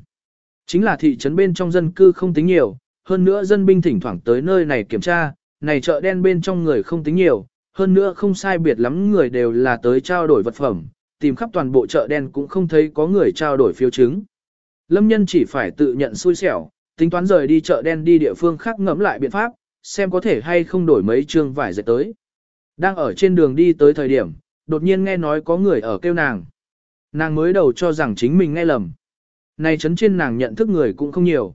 S1: Chính là thị trấn bên trong dân cư không tính nhiều, hơn nữa dân binh thỉnh thoảng tới nơi này kiểm tra, này chợ đen bên trong người không tính nhiều, hơn nữa không sai biệt lắm người đều là tới trao đổi vật phẩm, tìm khắp toàn bộ chợ đen cũng không thấy có người trao đổi phiếu chứng. Lâm nhân chỉ phải tự nhận xui xẻo, tính toán rời đi chợ đen đi địa phương khác ngẫm lại biện pháp, xem có thể hay không đổi mấy chương vải dệt tới. Đang ở trên đường đi tới thời điểm, đột nhiên nghe nói có người ở kêu nàng. Nàng mới đầu cho rằng chính mình nghe lầm. Này chấn trên nàng nhận thức người cũng không nhiều.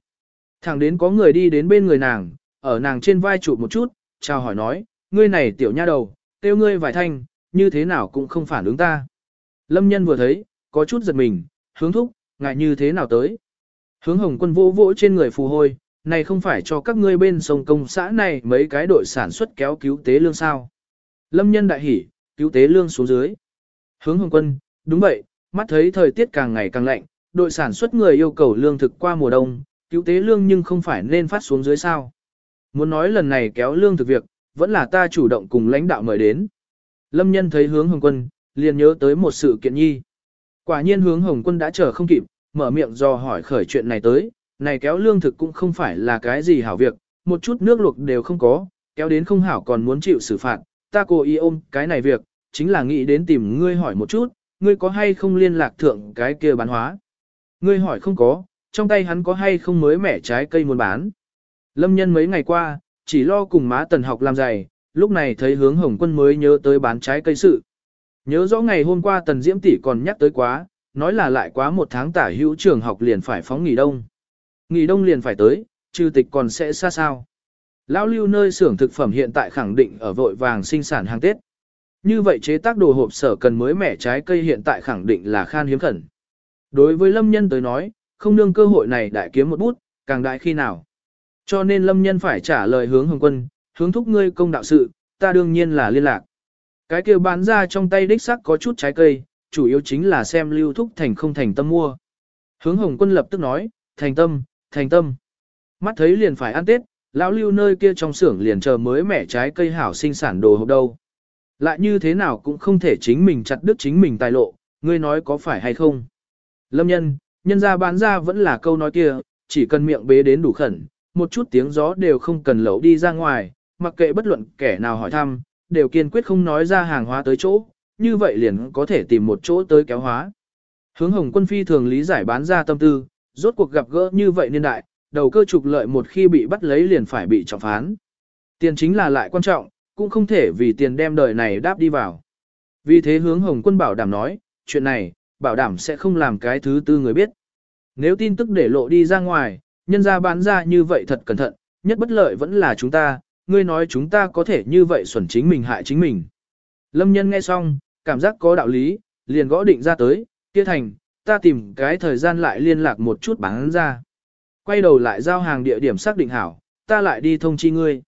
S1: Thẳng đến có người đi đến bên người nàng, ở nàng trên vai chụp một chút, chào hỏi nói, ngươi này tiểu nha đầu, tiêu ngươi vài thanh, như thế nào cũng không phản ứng ta. Lâm nhân vừa thấy, có chút giật mình, hướng thúc, ngại như thế nào tới. Hướng hồng quân vỗ vỗ trên người phù hôi, này không phải cho các ngươi bên sông công xã này mấy cái đội sản xuất kéo cứu tế lương sao. Lâm nhân đại hỉ, cứu tế lương xuống dưới. Hướng hồng quân, đúng vậy, mắt thấy thời tiết càng ngày càng lạnh, đội sản xuất người yêu cầu lương thực qua mùa đông, cứu tế lương nhưng không phải nên phát xuống dưới sao. Muốn nói lần này kéo lương thực việc, vẫn là ta chủ động cùng lãnh đạo mời đến. Lâm nhân thấy hướng hồng quân, liền nhớ tới một sự kiện nhi. Quả nhiên hướng hồng quân đã chờ không kịp, mở miệng do hỏi khởi chuyện này tới, này kéo lương thực cũng không phải là cái gì hảo việc, một chút nước luộc đều không có, kéo đến không hảo còn muốn chịu xử phạt, ta cố ý ôm cái này việc, chính là nghĩ đến tìm ngươi hỏi một chút, ngươi có hay không liên lạc thượng cái kia bán hóa. Ngươi hỏi không có, trong tay hắn có hay không mới mẻ trái cây muốn bán. Lâm nhân mấy ngày qua, chỉ lo cùng má tần học làm giày, lúc này thấy hướng hồng quân mới nhớ tới bán trái cây sự. Nhớ rõ ngày hôm qua tần diễm tỷ còn nhắc tới quá, nói là lại quá một tháng tả hữu trường học liền phải phóng nghỉ đông. Nghỉ đông liền phải tới, trừ tịch còn sẽ xa sao. Lão lưu nơi xưởng thực phẩm hiện tại khẳng định ở vội vàng sinh sản hàng Tết. Như vậy chế tác đồ hộp sở cần mới mẻ trái cây hiện tại khẳng định là khan hiếm khẩn. Đối với lâm nhân tới nói, không nương cơ hội này đại kiếm một bút, càng đại khi nào. Cho nên lâm nhân phải trả lời hướng hồng quân, hướng thúc ngươi công đạo sự, ta đương nhiên là liên lạc. Cái kia bán ra trong tay đích sắc có chút trái cây, chủ yếu chính là xem lưu thúc thành không thành tâm mua. Hướng hồng quân lập tức nói, thành tâm, thành tâm. Mắt thấy liền phải ăn Tết, lão lưu nơi kia trong xưởng liền chờ mới mẻ trái cây hảo sinh sản đồ hộp đâu. Lại như thế nào cũng không thể chính mình chặt đứt chính mình tài lộ, ngươi nói có phải hay không. Lâm nhân, nhân ra bán ra vẫn là câu nói kia, chỉ cần miệng bế đến đủ khẩn, một chút tiếng gió đều không cần lẩu đi ra ngoài, mặc kệ bất luận kẻ nào hỏi thăm, đều kiên quyết không nói ra hàng hóa tới chỗ, như vậy liền có thể tìm một chỗ tới kéo hóa. Hướng hồng quân phi thường lý giải bán ra tâm tư, rốt cuộc gặp gỡ như vậy niên đại, đầu cơ trục lợi một khi bị bắt lấy liền phải bị trọng phán. Tiền chính là lại quan trọng, cũng không thể vì tiền đem đời này đáp đi vào. Vì thế hướng hồng quân bảo đảm nói, chuyện này, bảo đảm sẽ không làm cái thứ tư người biết. Nếu tin tức để lộ đi ra ngoài, nhân ra bán ra như vậy thật cẩn thận, nhất bất lợi vẫn là chúng ta, ngươi nói chúng ta có thể như vậy xuẩn chính mình hại chính mình. Lâm nhân nghe xong, cảm giác có đạo lý, liền gõ định ra tới, kia thành, ta tìm cái thời gian lại liên lạc một chút bán ra. Quay đầu lại giao hàng địa điểm xác định hảo, ta lại đi thông chi ngươi.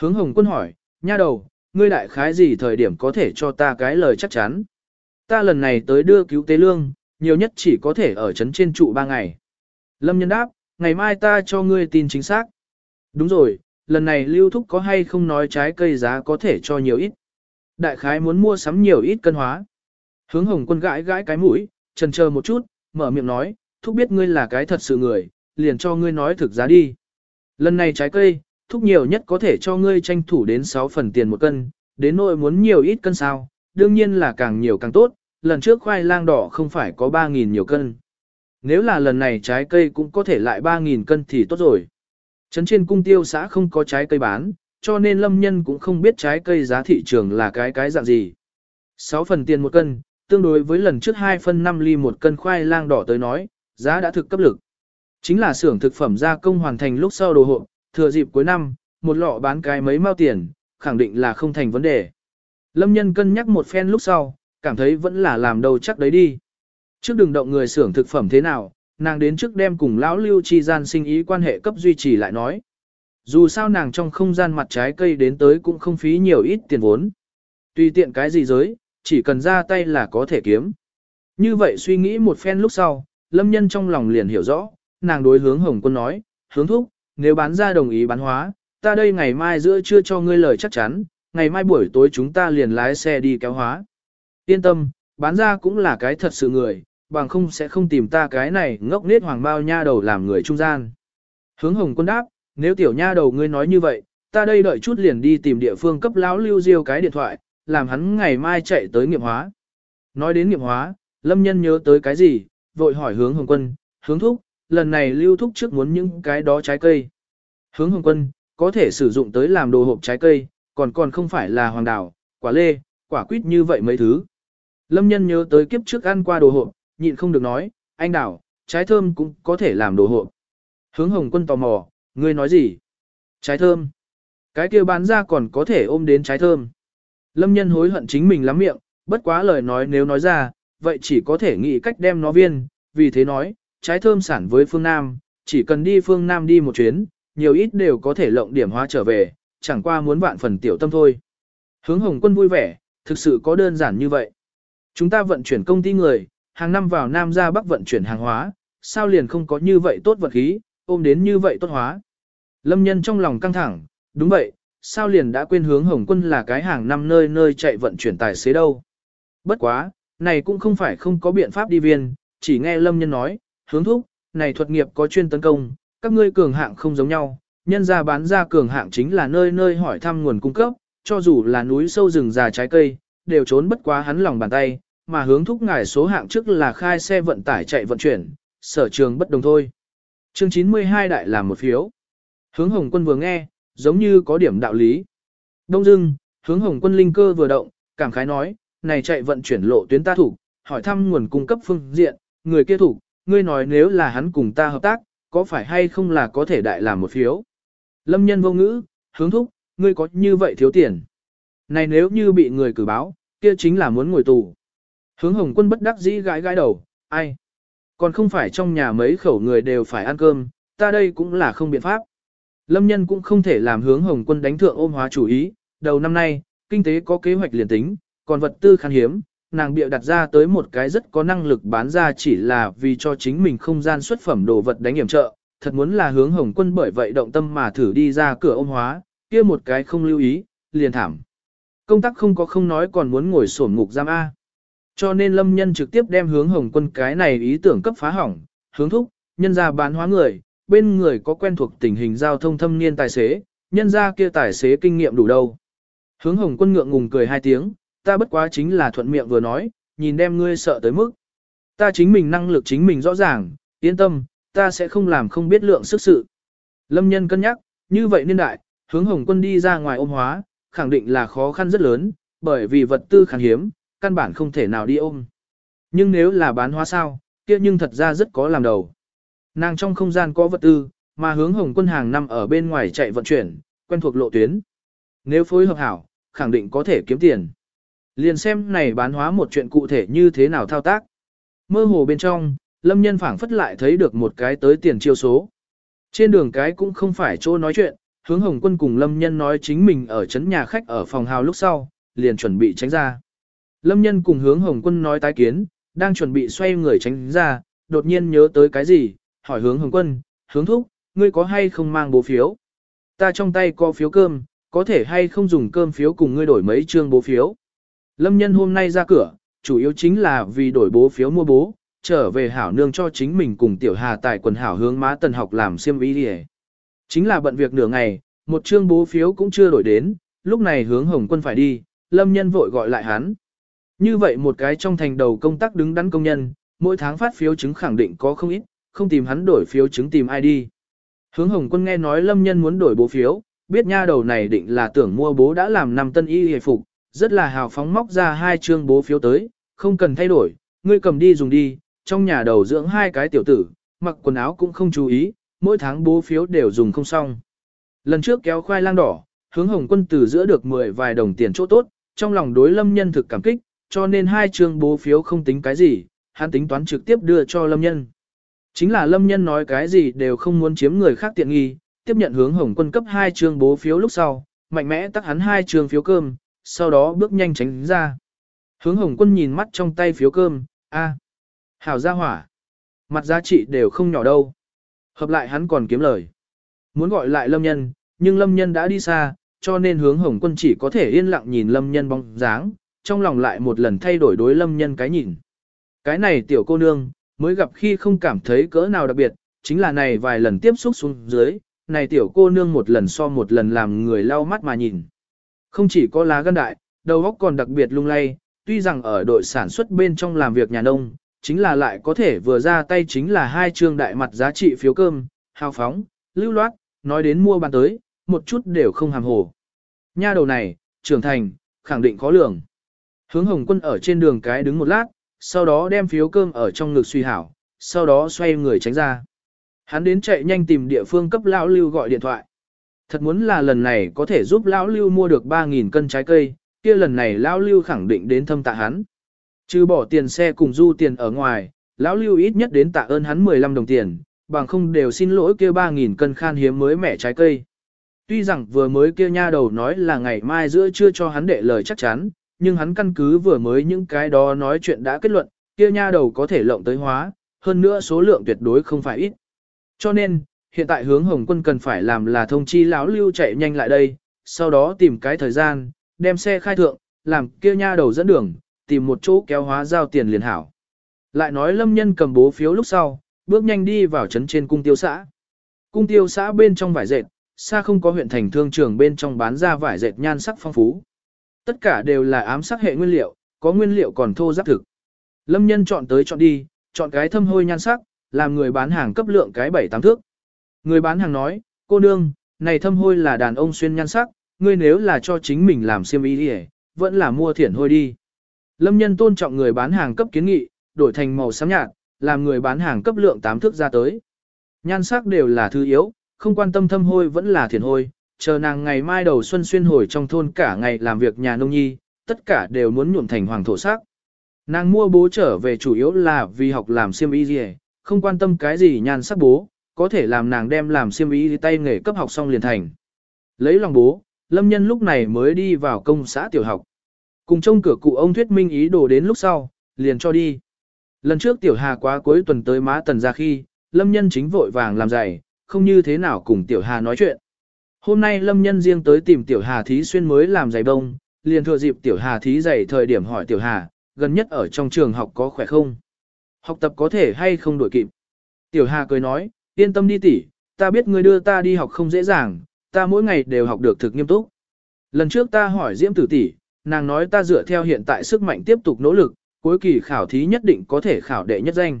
S1: Hướng hồng quân hỏi, nha đầu, ngươi đại khái gì thời điểm có thể cho ta cái lời chắc chắn. Ta lần này tới đưa cứu tế lương, nhiều nhất chỉ có thể ở trấn trên trụ ba ngày. Lâm nhân đáp, ngày mai ta cho ngươi tin chính xác. Đúng rồi, lần này lưu thúc có hay không nói trái cây giá có thể cho nhiều ít. Đại khái muốn mua sắm nhiều ít cân hóa. Hướng hồng quân gãi gãi cái mũi, trần chờ một chút, mở miệng nói, thúc biết ngươi là cái thật sự người, liền cho ngươi nói thực giá đi. Lần này trái cây, thúc nhiều nhất có thể cho ngươi tranh thủ đến 6 phần tiền một cân, đến nỗi muốn nhiều ít cân sao, đương nhiên là càng nhiều càng tốt, lần trước khoai lang đỏ không phải có 3.000 nhiều cân. Nếu là lần này trái cây cũng có thể lại 3.000 cân thì tốt rồi. Trấn trên cung tiêu xã không có trái cây bán, cho nên lâm nhân cũng không biết trái cây giá thị trường là cái cái dạng gì. 6 phần tiền một cân, tương đối với lần trước 2 phân 5 ly một cân khoai lang đỏ tới nói, giá đã thực cấp lực. Chính là xưởng thực phẩm gia công hoàn thành lúc sau đồ hộp, thừa dịp cuối năm, một lọ bán cái mấy mao tiền, khẳng định là không thành vấn đề. Lâm nhân cân nhắc một phen lúc sau, cảm thấy vẫn là làm đầu chắc đấy đi. Trước đừng động người xưởng thực phẩm thế nào, nàng đến trước đem cùng lão lưu chi gian sinh ý quan hệ cấp duy trì lại nói. Dù sao nàng trong không gian mặt trái cây đến tới cũng không phí nhiều ít tiền vốn. Tùy tiện cái gì giới, chỉ cần ra tay là có thể kiếm. Như vậy suy nghĩ một phen lúc sau, lâm nhân trong lòng liền hiểu rõ, nàng đối hướng hồng quân nói, hướng thúc, nếu bán ra đồng ý bán hóa, ta đây ngày mai giữa trưa cho ngươi lời chắc chắn, ngày mai buổi tối chúng ta liền lái xe đi kéo hóa. Yên tâm, bán ra cũng là cái thật sự người, bằng không sẽ không tìm ta cái này ngốc nết hoàng bao nha đầu làm người trung gian. Hướng hồng quân đáp, Nếu tiểu nha đầu ngươi nói như vậy, ta đây đợi chút liền đi tìm địa phương cấp lão lưu diêu cái điện thoại, làm hắn ngày mai chạy tới nghiệm hóa. Nói đến nghiệm hóa, lâm nhân nhớ tới cái gì, vội hỏi hướng hồng quân, hướng thúc, lần này lưu thúc trước muốn những cái đó trái cây. Hướng hồng quân, có thể sử dụng tới làm đồ hộp trái cây, còn còn không phải là hoàng đảo, quả lê, quả quýt như vậy mấy thứ. Lâm nhân nhớ tới kiếp trước ăn qua đồ hộp, nhịn không được nói, anh đảo, trái thơm cũng có thể làm đồ hộp. Hướng hồng quân tò mò, ngươi nói gì? Trái thơm. Cái kia bán ra còn có thể ôm đến trái thơm. Lâm nhân hối hận chính mình lắm miệng, bất quá lời nói nếu nói ra, vậy chỉ có thể nghĩ cách đem nó viên, vì thế nói, trái thơm sản với phương Nam, chỉ cần đi phương Nam đi một chuyến, nhiều ít đều có thể lộng điểm hóa trở về, chẳng qua muốn vạn phần tiểu tâm thôi. Hướng hồng quân vui vẻ, thực sự có đơn giản như vậy. Chúng ta vận chuyển công ty người, hàng năm vào Nam ra Bắc vận chuyển hàng hóa, sao liền không có như vậy tốt vật khí, ôm đến như vậy tốt hóa. Lâm nhân trong lòng căng thẳng, đúng vậy, sao liền đã quên hướng Hồng quân là cái hàng năm nơi nơi chạy vận chuyển tài xế đâu. Bất quá, này cũng không phải không có biện pháp đi viên, chỉ nghe Lâm nhân nói, hướng thúc, này thuật nghiệp có chuyên tấn công, các ngươi cường hạng không giống nhau, nhân ra bán ra cường hạng chính là nơi nơi hỏi thăm nguồn cung cấp, cho dù là núi sâu rừng già trái cây, đều trốn bất quá hắn lòng bàn tay, mà hướng thúc ngài số hạng trước là khai xe vận tải chạy vận chuyển, sở trường bất đồng thôi. Chương 92 đại làm một phiếu. Hướng Hồng Quân vừa nghe, giống như có điểm đạo lý. Đông dưng, hướng Hồng Quân linh cơ vừa động, cảm khái nói, này chạy vận chuyển lộ tuyến ta thủ, hỏi thăm nguồn cung cấp phương diện, người kia thủ, ngươi nói nếu là hắn cùng ta hợp tác, có phải hay không là có thể đại làm một phiếu. Lâm nhân vô ngữ, hướng thúc, ngươi có như vậy thiếu tiền. Này nếu như bị người cử báo, kia chính là muốn ngồi tù. Hướng Hồng Quân bất đắc dĩ gãi gãi đầu, ai? Còn không phải trong nhà mấy khẩu người đều phải ăn cơm, ta đây cũng là không biện pháp. Lâm nhân cũng không thể làm hướng hồng quân đánh thượng ôm hóa chủ ý, đầu năm nay, kinh tế có kế hoạch liền tính, còn vật tư khan hiếm, nàng bịa đặt ra tới một cái rất có năng lực bán ra chỉ là vì cho chính mình không gian xuất phẩm đồ vật đánh hiểm trợ, thật muốn là hướng hồng quân bởi vậy động tâm mà thử đi ra cửa ôm hóa, kia một cái không lưu ý, liền thảm. Công tác không có không nói còn muốn ngồi sổn ngục giam A. Cho nên lâm nhân trực tiếp đem hướng hồng quân cái này ý tưởng cấp phá hỏng, hướng thúc, nhân ra bán hóa người, bên người có quen thuộc tình hình giao thông thâm niên tài xế, nhân ra kia tài xế kinh nghiệm đủ đâu. Hướng hồng quân ngượng ngùng cười hai tiếng, ta bất quá chính là thuận miệng vừa nói, nhìn đem ngươi sợ tới mức. Ta chính mình năng lực chính mình rõ ràng, yên tâm, ta sẽ không làm không biết lượng sức sự. Lâm nhân cân nhắc, như vậy niên đại, hướng hồng quân đi ra ngoài ôm hóa, khẳng định là khó khăn rất lớn, bởi vì vật tư khan hiếm, căn bản không thể nào đi ôm. Nhưng nếu là bán hóa sao, kia nhưng thật ra rất có làm đầu. Nàng trong không gian có vật tư, mà hướng hồng quân hàng năm ở bên ngoài chạy vận chuyển, quen thuộc lộ tuyến. Nếu phối hợp hảo, khẳng định có thể kiếm tiền. Liền xem này bán hóa một chuyện cụ thể như thế nào thao tác. Mơ hồ bên trong, lâm nhân phảng phất lại thấy được một cái tới tiền chiêu số. Trên đường cái cũng không phải chỗ nói chuyện, hướng hồng quân cùng lâm nhân nói chính mình ở chấn nhà khách ở phòng hào lúc sau, liền chuẩn bị tránh ra. Lâm nhân cùng hướng hồng quân nói tái kiến, đang chuẩn bị xoay người tránh ra, đột nhiên nhớ tới cái gì, hỏi hướng hồng quân, hướng thúc, ngươi có hay không mang bố phiếu? Ta trong tay có phiếu cơm, có thể hay không dùng cơm phiếu cùng ngươi đổi mấy trương bố phiếu? Lâm nhân hôm nay ra cửa, chủ yếu chính là vì đổi bố phiếu mua bố, trở về hảo nương cho chính mình cùng tiểu hà tại quần hảo hướng má tần học làm xiêm ý đi Chính là bận việc nửa ngày, một trương bố phiếu cũng chưa đổi đến, lúc này hướng hồng quân phải đi, lâm nhân vội gọi lại hắn. Như vậy một cái trong thành đầu công tác đứng đắn công nhân, mỗi tháng phát phiếu chứng khẳng định có không ít, không tìm hắn đổi phiếu chứng tìm ai đi. Hướng Hồng Quân nghe nói Lâm Nhân muốn đổi bố phiếu, biết nha đầu này định là tưởng mua bố đã làm năm tân y hề phục, rất là hào phóng móc ra hai chương bố phiếu tới, không cần thay đổi, ngươi cầm đi dùng đi, trong nhà đầu dưỡng hai cái tiểu tử, mặc quần áo cũng không chú ý, mỗi tháng bố phiếu đều dùng không xong. Lần trước kéo khoai lang đỏ, hướng Hồng Quân từ giữa được 10 vài đồng tiền chỗ tốt, trong lòng đối Lâm Nhân thực cảm kích, cho nên hai chương bố phiếu không tính cái gì, hắn tính toán trực tiếp đưa cho Lâm Nhân. Chính là Lâm Nhân nói cái gì đều không muốn chiếm người khác tiện nghi, tiếp nhận hướng Hồng Quân cấp hai chương bố phiếu lúc sau, mạnh mẽ tắt hắn hai chương phiếu cơm, sau đó bước nhanh tránh ra. Hướng Hồng Quân nhìn mắt trong tay phiếu cơm, a, hảo gia hỏa, mặt giá trị đều không nhỏ đâu. Hợp lại hắn còn kiếm lời. Muốn gọi lại Lâm Nhân, nhưng Lâm Nhân đã đi xa, cho nên hướng Hồng Quân chỉ có thể yên lặng nhìn Lâm Nhân bóng dáng, trong lòng lại một lần thay đổi đối Lâm Nhân cái nhìn. Cái này tiểu cô nương, mới gặp khi không cảm thấy cỡ nào đặc biệt, chính là này vài lần tiếp xúc xuống dưới, này tiểu cô nương một lần so một lần làm người lau mắt mà nhìn. Không chỉ có lá gan đại, đầu óc còn đặc biệt lung lay, tuy rằng ở đội sản xuất bên trong làm việc nhà nông, chính là lại có thể vừa ra tay chính là hai trương đại mặt giá trị phiếu cơm, hào phóng, lưu loát, nói đến mua bán tới, một chút đều không hàm hồ. Nha đầu này, trưởng thành, khẳng định khó lường. Hướng hồng quân ở trên đường cái đứng một lát, sau đó đem phiếu cơm ở trong ngực suy hảo, sau đó xoay người tránh ra. Hắn đến chạy nhanh tìm địa phương cấp lão lưu gọi điện thoại. Thật muốn là lần này có thể giúp lão lưu mua được 3.000 cân trái cây, kia lần này lão lưu khẳng định đến thâm tạ hắn. Trừ bỏ tiền xe cùng du tiền ở ngoài, lão lưu ít nhất đến tạ ơn hắn 15 đồng tiền, bằng không đều xin lỗi kia 3.000 cân khan hiếm mới mẻ trái cây. Tuy rằng vừa mới kia nha đầu nói là ngày mai giữa chưa cho hắn đệ lời chắc chắn, nhưng hắn căn cứ vừa mới những cái đó nói chuyện đã kết luận, kia nha đầu có thể lộng tới hóa, hơn nữa số lượng tuyệt đối không phải ít. Cho nên, hiện tại hướng Hồng quân cần phải làm là thông chi lão lưu chạy nhanh lại đây, sau đó tìm cái thời gian, đem xe khai thượng, làm kia nha đầu dẫn đường, tìm một chỗ kéo hóa giao tiền liền hảo. Lại nói lâm nhân cầm bố phiếu lúc sau, bước nhanh đi vào trấn trên cung tiêu xã. Cung tiêu xã bên trong vải dệt, xa không có huyện thành thương trường bên trong bán ra vải dệt nhan sắc phong phú. Tất cả đều là ám sắc hệ nguyên liệu, có nguyên liệu còn thô giáp thực. Lâm nhân chọn tới chọn đi, chọn cái thâm hôi nhan sắc, làm người bán hàng cấp lượng cái bảy tám thước. Người bán hàng nói, cô nương, này thâm hôi là đàn ông xuyên nhan sắc, ngươi nếu là cho chính mình làm xiêm y đi vẫn là mua thiển hôi đi. Lâm nhân tôn trọng người bán hàng cấp kiến nghị, đổi thành màu xám nhạt, làm người bán hàng cấp lượng tám thước ra tới. Nhan sắc đều là thứ yếu, không quan tâm thâm hôi vẫn là thiển hôi, chờ nàng ngày mai đầu xuân xuyên hồi trong thôn cả ngày làm việc nhà nông nhi, tất cả đều muốn nhuộm thành hoàng thổ sắc. Nàng mua bố trở về chủ yếu là vì học làm xiêm y gì, không quan tâm cái gì nhan sắc bố, có thể làm nàng đem làm xiêm y tay nghề cấp học xong liền thành. Lấy lòng bố, lâm nhân lúc này mới đi vào công xã tiểu học. Cùng trông cửa cụ ông thuyết minh ý đồ đến lúc sau, liền cho đi. Lần trước tiểu hà quá cuối tuần tới má tần ra khi, lâm nhân chính vội vàng làm giày, không như thế nào cùng tiểu hà nói chuyện. Hôm nay lâm nhân riêng tới tìm tiểu hà thí xuyên mới làm giày bông, liền thừa dịp tiểu hà thí giày thời điểm hỏi tiểu hà, gần nhất ở trong trường học có khỏe không? Học tập có thể hay không đổi kịp? Tiểu hà cười nói, yên tâm đi tỷ, ta biết ngươi đưa ta đi học không dễ dàng, ta mỗi ngày đều học được thực nghiêm túc. Lần trước ta hỏi Diễm tử tỷ, nàng nói ta dựa theo hiện tại sức mạnh tiếp tục nỗ lực, cuối kỳ khảo thí nhất định có thể khảo đệ nhất danh.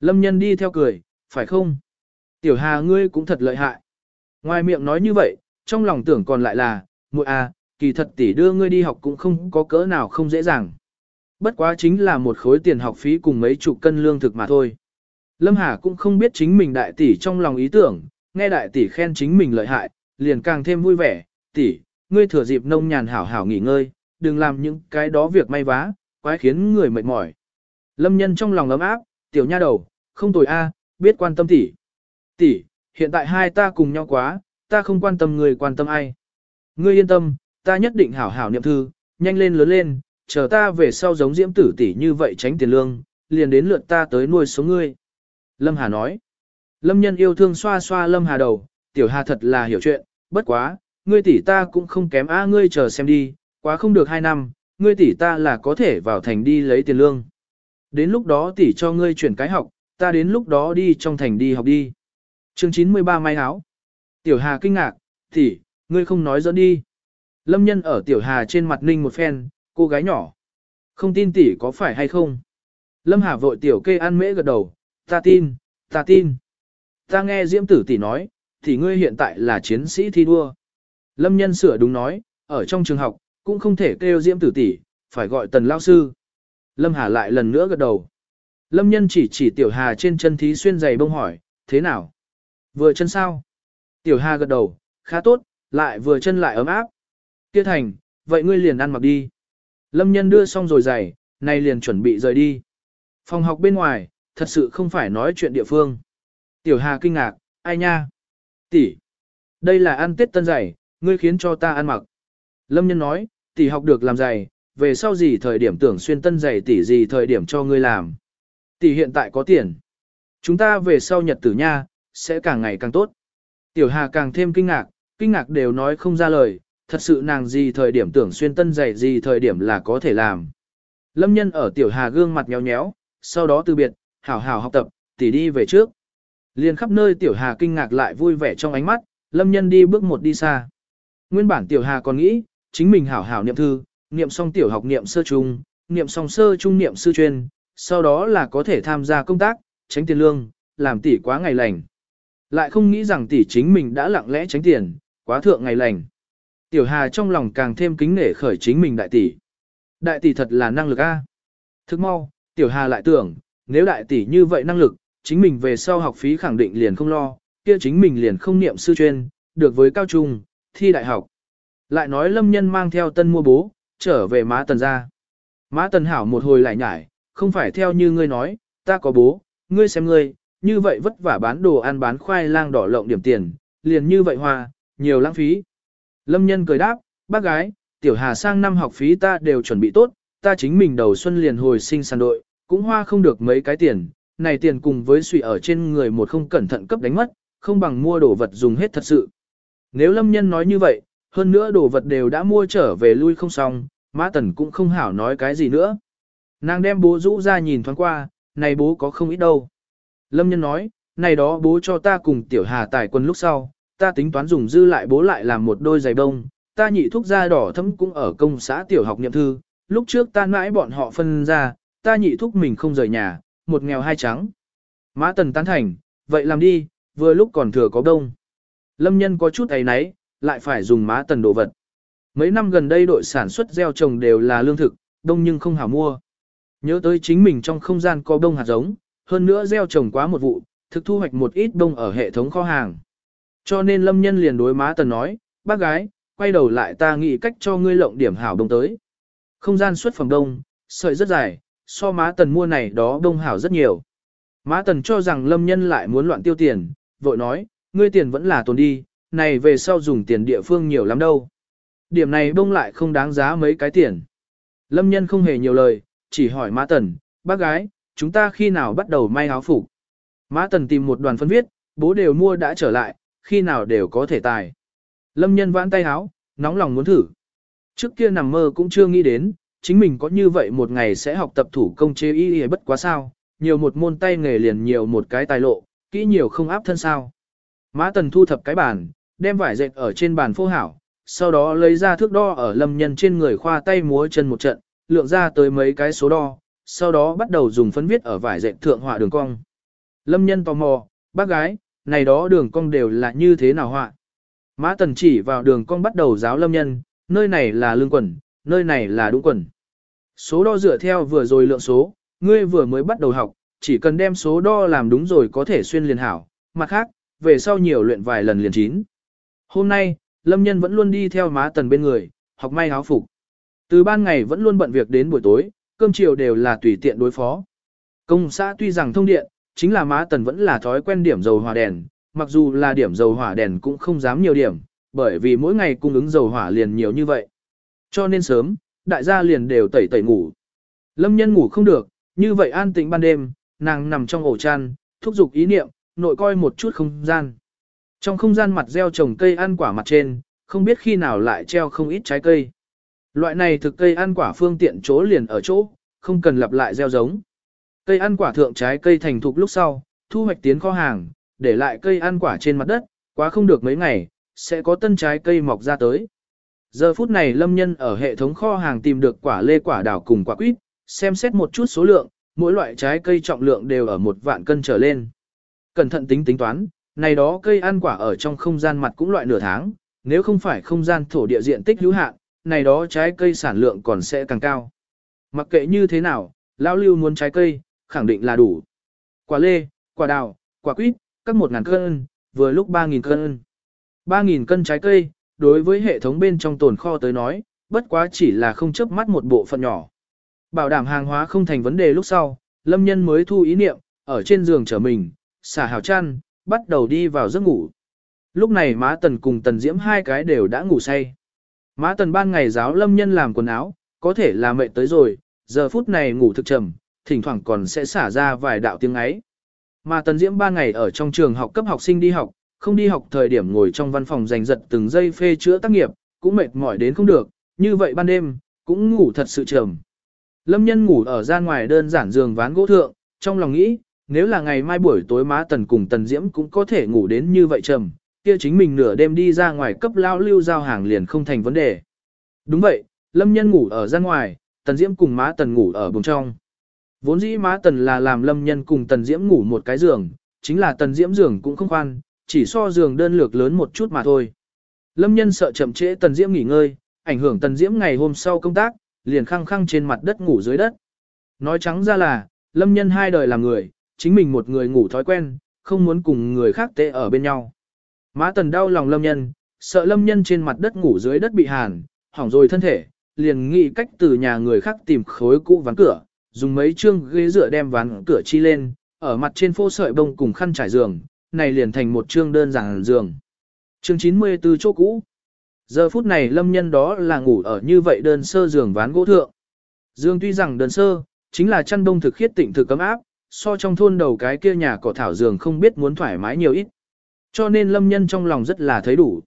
S1: Lâm nhân đi theo cười, phải không? Tiểu hà ngươi cũng thật lợi hại. Ngoài miệng nói như vậy, trong lòng tưởng còn lại là, muội à, kỳ thật tỷ đưa ngươi đi học cũng không có cỡ nào không dễ dàng. Bất quá chính là một khối tiền học phí cùng mấy chục cân lương thực mà thôi. Lâm Hà cũng không biết chính mình đại tỷ trong lòng ý tưởng, nghe đại tỷ khen chính mình lợi hại, liền càng thêm vui vẻ, tỷ, ngươi thừa dịp nông nhàn hảo hảo nghỉ ngơi, đừng làm những cái đó việc may vá, quái khiến người mệt mỏi. Lâm nhân trong lòng ấm áp, tiểu nha đầu, không tồi a, biết quan tâm tỷ. Tỷ, hiện tại hai ta cùng nhau quá, ta không quan tâm người quan tâm ai. Ngươi yên tâm, ta nhất định hảo hảo niệm thư, nhanh lên lớn lên, chờ ta về sau giống diễm tử tỷ như vậy tránh tiền lương, liền đến lượt ta tới nuôi số ngươi. Lâm Hà nói. Lâm nhân yêu thương xoa xoa Lâm Hà đầu, tiểu Hà thật là hiểu chuyện, bất quá, ngươi tỷ ta cũng không kém a ngươi chờ xem đi, quá không được hai năm, ngươi tỷ ta là có thể vào thành đi lấy tiền lương. Đến lúc đó tỷ cho ngươi chuyển cái học, ta đến lúc đó đi trong thành đi học đi. Chương 93 may áo. Tiểu Hà kinh ngạc, tỷ, ngươi không nói dẫn đi. Lâm nhân ở Tiểu Hà trên mặt ninh một phen, cô gái nhỏ. Không tin tỷ có phải hay không? Lâm Hà vội Tiểu kê ăn mễ gật đầu, ta tin, ta tin. Ta nghe Diễm tử tỷ nói, thì ngươi hiện tại là chiến sĩ thi đua. Lâm nhân sửa đúng nói, ở trong trường học, cũng không thể kêu Diễm tử tỷ, phải gọi tần lao sư. Lâm Hà lại lần nữa gật đầu. Lâm nhân chỉ chỉ Tiểu Hà trên chân thí xuyên giày bông hỏi, thế nào? Vừa chân sao? Tiểu Hà gật đầu, khá tốt, lại vừa chân lại ấm áp. Tiết thành, vậy ngươi liền ăn mặc đi. Lâm nhân đưa xong rồi giày, nay liền chuẩn bị rời đi. Phòng học bên ngoài, thật sự không phải nói chuyện địa phương. Tiểu Hà kinh ngạc, ai nha? Tỷ, đây là ăn tết tân giày, ngươi khiến cho ta ăn mặc. Lâm nhân nói, tỷ học được làm giày, về sau gì thời điểm tưởng xuyên tân giày tỷ gì thời điểm cho ngươi làm. Tỷ hiện tại có tiền. Chúng ta về sau nhật tử nha, sẽ càng ngày càng tốt. Tiểu Hà càng thêm kinh ngạc, kinh ngạc đều nói không ra lời, thật sự nàng gì thời điểm tưởng xuyên tân dày gì thời điểm là có thể làm. Lâm nhân ở Tiểu Hà gương mặt nhéo nhéo, sau đó từ biệt, hảo hảo học tập, tỉ đi về trước. Liên khắp nơi Tiểu Hà kinh ngạc lại vui vẻ trong ánh mắt, Lâm Nhân đi bước một đi xa. Nguyên bản Tiểu Hà còn nghĩ, chính mình hảo hảo niệm thư, niệm xong tiểu học niệm sơ trung, niệm xong sơ trung niệm sư chuyên, sau đó là có thể tham gia công tác, tránh tiền lương, làm tỷ quá ngày lành. Lại không nghĩ rằng tỷ chính mình đã lặng lẽ tránh tiền, quá thượng ngày lành. Tiểu Hà trong lòng càng thêm kính nể khởi chính mình đại tỷ. Đại tỷ thật là năng lực a. Thức mau, Tiểu Hà lại tưởng, nếu đại tỷ như vậy năng lực, chính mình về sau học phí khẳng định liền không lo, kia chính mình liền không niệm sư chuyên, được với cao trung, thi đại học. Lại nói lâm nhân mang theo tân mua bố, trở về má tần ra. Má tần hảo một hồi lại nhải, không phải theo như ngươi nói, ta có bố, ngươi xem ngươi, như vậy vất vả bán đồ ăn bán khoai lang đỏ lộng điểm tiền, liền như vậy hoa, nhiều lãng phí. Lâm nhân cười đáp, bác gái, tiểu hà sang năm học phí ta đều chuẩn bị tốt, ta chính mình đầu xuân liền hồi sinh sàn đội, cũng hoa không được mấy cái tiền, này tiền cùng với suy ở trên người một không cẩn thận cấp đánh mất, không bằng mua đồ vật dùng hết thật sự. Nếu lâm nhân nói như vậy, hơn nữa đồ vật đều đã mua trở về lui không xong, Mã Tần cũng không hảo nói cái gì nữa. Nàng đem bố rũ ra nhìn thoáng qua, này bố có không ít đâu. Lâm nhân nói, này đó bố cho ta cùng tiểu hà tài quân lúc sau, ta tính toán dùng dư lại bố lại làm một đôi giày bông, ta nhị thuốc da đỏ thấm cũng ở công xã tiểu học nhậm thư, lúc trước ta mãi bọn họ phân ra, ta nhị thuốc mình không rời nhà, một nghèo hai trắng. Mã Tần tán thành, vậy làm đi, vừa lúc còn thừa có đông. Lâm nhân có chút ấy nấy, lại phải dùng Mã Tần đồ vật. Mấy năm gần đây đội sản xuất gieo trồng đều là lương thực, đông nhưng không hảo mua. Nhớ tới chính mình trong không gian có đông hạt giống, hơn nữa gieo trồng quá một vụ, thực thu hoạch một ít đông ở hệ thống kho hàng. Cho nên lâm nhân liền đối má tần nói, bác gái, quay đầu lại ta nghĩ cách cho ngươi lộng điểm hảo đông tới. Không gian xuất phẩm đông, sợi rất dài, so má tần mua này đó đông hảo rất nhiều. Má tần cho rằng lâm nhân lại muốn loạn tiêu tiền, vội nói, ngươi tiền vẫn là tồn đi, này về sau dùng tiền địa phương nhiều lắm đâu. Điểm này đông lại không đáng giá mấy cái tiền. Lâm nhân không hề nhiều lời, chỉ hỏi Mã Tần, bác gái, chúng ta khi nào bắt đầu may áo phục? Mã Tần tìm một đoàn phân viết, bố đều mua đã trở lại, khi nào đều có thể tài. Lâm nhân vãn tay áo, nóng lòng muốn thử. Trước kia nằm mơ cũng chưa nghĩ đến, chính mình có như vậy một ngày sẽ học tập thủ công chế y y bất quá sao, nhiều một môn tay nghề liền nhiều một cái tài lộ, kỹ nhiều không áp thân sao. Mã Tần thu thập cái bàn, đem vải dệt ở trên bàn phô hảo, sau đó lấy ra thước đo ở lâm nhân trên người khoa tay múa chân một trận, lượng ra tới mấy cái số đo, sau đó bắt đầu dùng phấn viết ở vải dệt thượng họa đường cong. Lâm nhân tò mò, bác gái, này đó đường cong đều là như thế nào họa? Mã tần chỉ vào đường cong bắt đầu giáo lâm nhân, nơi này là lương quần, nơi này là đúng quần. Số đo dựa theo vừa rồi lượng số, ngươi vừa mới bắt đầu học, chỉ cần đem số đo làm đúng rồi có thể xuyên liền hảo, mặt khác, về sau nhiều luyện vài lần liền chín. Hôm nay, Lâm Nhân vẫn luôn đi theo má tần bên người, học may áo phục. Từ ban ngày vẫn luôn bận việc đến buổi tối, cơm chiều đều là tùy tiện đối phó. Công xã tuy rằng thông điện, chính là má tần vẫn là thói quen điểm dầu hỏa đèn, mặc dù là điểm dầu hỏa đèn cũng không dám nhiều điểm, bởi vì mỗi ngày cung ứng dầu hỏa liền nhiều như vậy. Cho nên sớm, đại gia liền đều tẩy tẩy ngủ. Lâm nhân ngủ không được, như vậy an tĩnh ban đêm, nàng nằm trong ổ chăn, thúc giục ý niệm, nội coi một chút không gian. Trong không gian mặt gieo trồng cây ăn quả mặt trên, không biết khi nào lại treo không ít trái cây. Loại này thực cây ăn quả phương tiện chỗ liền ở chỗ, không cần lặp lại gieo giống. Cây ăn quả thượng trái cây thành thục lúc sau, thu hoạch tiến kho hàng, để lại cây ăn quả trên mặt đất, quá không được mấy ngày, sẽ có tân trái cây mọc ra tới. Giờ phút này lâm nhân ở hệ thống kho hàng tìm được quả lê quả đào cùng quả quýt, xem xét một chút số lượng, mỗi loại trái cây trọng lượng đều ở một vạn cân trở lên. Cẩn thận tính tính toán, này đó cây ăn quả ở trong không gian mặt cũng loại nửa tháng, nếu không phải không gian thổ địa diện tích hữu hạn, này đó trái cây sản lượng còn sẽ càng cao. Mặc kệ như thế nào, lão lưu muốn trái cây, khẳng định là đủ. Quả lê, quả đào, quả quýt, các 1.000 cân, vừa lúc 3.000 cân. 3.000 cân trái cây, đối với hệ thống bên trong tồn kho tới nói, bất quá chỉ là không chấp mắt một bộ phận nhỏ. Bảo đảm hàng hóa không thành vấn đề lúc sau, lâm nhân mới thu ý niệm, ở trên giường trở mình, xả hào chăn, bắt đầu đi vào giấc ngủ. Lúc này má Tần cùng Tần Diễm hai cái đều đã ngủ say. Mã Tần ban ngày giáo lâm nhân làm quần áo, có thể là mệt tới rồi, giờ phút này ngủ thực trầm, thỉnh thoảng còn sẽ xả ra vài đạo tiếng ấy. Mà Tần Diễm ba ngày ở trong trường học cấp học sinh đi học, không đi học thời điểm ngồi trong văn phòng giành giật từng giây phê chữa tác nghiệp, cũng mệt mỏi đến không được, như vậy ban đêm, cũng ngủ thật sự trầm. Lâm nhân ngủ ở ra ngoài đơn giản giường ván gỗ thượng, trong lòng nghĩ, nếu là ngày mai buổi tối má tần cùng tần diễm cũng có thể ngủ đến như vậy trầm, kia chính mình nửa đêm đi ra ngoài cấp lao lưu giao hàng liền không thành vấn đề. Đúng vậy, lâm nhân ngủ ở ra ngoài, tần diễm cùng má tần ngủ ở bùng trong. Vốn dĩ má tần là làm lâm nhân cùng tần diễm ngủ một cái giường, chính là tần diễm giường cũng không khoan, chỉ so giường đơn lược lớn một chút mà thôi. Lâm nhân sợ chậm trễ tần diễm nghỉ ngơi, ảnh hưởng tần diễm ngày hôm sau công tác, liền khăng khăng trên mặt đất ngủ dưới đất. Nói trắng ra là, lâm nhân hai đời làm người, chính mình một người ngủ thói quen, không muốn cùng người khác tệ ở bên nhau. Má tần đau lòng lâm nhân, sợ lâm nhân trên mặt đất ngủ dưới đất bị hàn, hỏng rồi thân thể, liền nghĩ cách từ nhà người khác tìm khối cũ ván cửa, dùng mấy chương ghế dựa đem ván cửa chi lên, ở mặt trên phô sợi bông cùng khăn trải giường, này liền thành một chương đơn giản giường. Chương 94 chỗ cũ. Giờ phút này lâm nhân đó là ngủ ở như vậy đơn sơ giường ván gỗ thượng. Dương tuy rằng đơn sơ, chính là chăn đông thực khiết tịnh thực cấm áp, so trong thôn đầu cái kia nhà cỏ thảo giường không biết muốn thoải mái nhiều ít. Cho nên lâm nhân trong lòng rất là thấy đủ.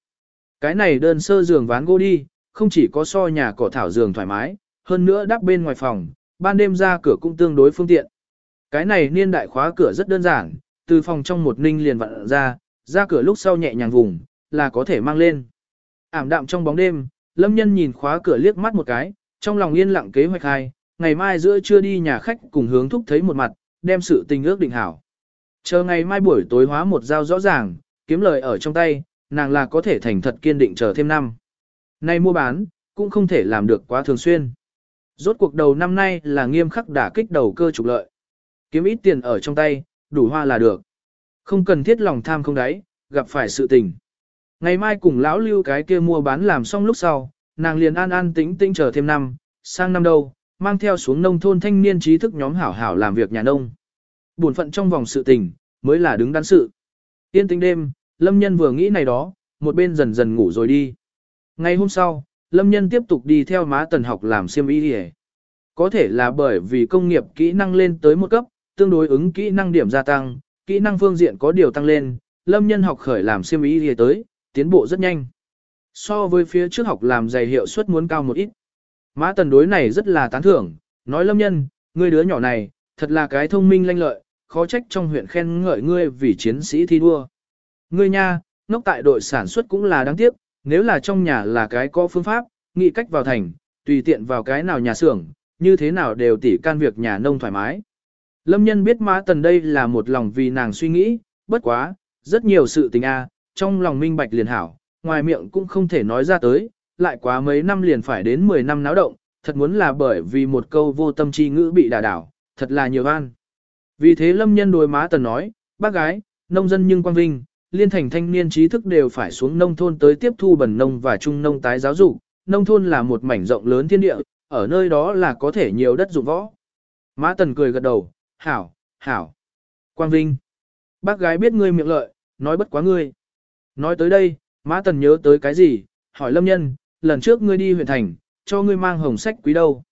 S1: Cái này đơn sơ giường ván gỗ đi, không chỉ có so nhà cỏ thảo giường thoải mái, hơn nữa đắp bên ngoài phòng, ban đêm ra cửa cũng tương đối phương tiện. Cái này niên đại khóa cửa rất đơn giản, từ phòng trong một ninh liền vặn ra, ra cửa lúc sau nhẹ nhàng vùng, là có thể mang lên. Ảm đạm trong bóng đêm, lâm nhân nhìn khóa cửa liếc mắt một cái, trong lòng yên lặng kế hoạch hai, ngày mai giữa trưa đi nhà khách cùng hướng thúc thấy một mặt, đem sự tình ước định hảo. Chờ ngày mai buổi tối hóa một giao rõ ràng, kiếm lời ở trong tay, nàng là có thể thành thật kiên định chờ thêm năm. Nay mua bán, cũng không thể làm được quá thường xuyên. Rốt cuộc đầu năm nay là nghiêm khắc đả kích đầu cơ trục lợi. Kiếm ít tiền ở trong tay, đủ hoa là được. Không cần thiết lòng tham không đáy, gặp phải sự tình. Ngày mai cùng lão lưu cái kia mua bán làm xong lúc sau, nàng liền an an tĩnh tĩnh chờ thêm năm, sang năm đâu, mang theo xuống nông thôn thanh niên trí thức nhóm hảo hảo làm việc nhà nông. Buồn phận trong vòng sự tình, mới là đứng đắn sự. Yên tĩnh đêm, lâm nhân vừa nghĩ này đó, một bên dần dần ngủ rồi đi. Ngày hôm sau, lâm nhân tiếp tục đi theo má tần học làm siêm y hề. Có thể là bởi vì công nghiệp kỹ năng lên tới một cấp, tương đối ứng kỹ năng điểm gia tăng, kỹ năng phương diện có điều tăng lên, lâm nhân học khởi làm siêm y hề tới, tiến bộ rất nhanh. So với phía trước học làm dày hiệu suất muốn cao một ít. Mã tần đối này rất là tán thưởng, nói lâm nhân, ngươi đứa nhỏ này, thật là cái thông minh lanh lợi, khó trách trong huyện khen ngợi ngươi vì chiến sĩ thi đua. Ngươi nha, ngốc tại đội sản xuất cũng là đáng tiếc, nếu là trong nhà là cái có phương pháp, nghĩ cách vào thành, tùy tiện vào cái nào nhà xưởng, như thế nào đều tỉ can việc nhà nông thoải mái. Lâm nhân biết Mã Tần đây là một lòng vì nàng suy nghĩ, bất quá, rất nhiều sự tình a, trong lòng minh bạch liền hảo, ngoài miệng cũng không thể nói ra tới, lại quá mấy năm liền phải đến 10 năm náo động, thật muốn là bởi vì một câu vô tâm chi ngữ bị đả đảo, thật là nhiều an. Vì thế lâm nhân đối má tần nói, bác gái, nông dân nhưng quang vinh, liên thành thanh niên trí thức đều phải xuống nông thôn tới tiếp thu bẩn nông và trung nông tái giáo dục, nông thôn là một mảnh rộng lớn thiên địa, ở nơi đó là có thể nhiều đất dụng võ. Má tần cười gật đầu, hảo, hảo. Quang vinh. Bác gái biết ngươi miệng lợi, nói bất quá ngươi. Nói tới đây, má Tần nhớ tới cái gì, hỏi Lâm Nhân, lần trước ngươi đi huyện thành, cho ngươi mang hồng sách quý đâu.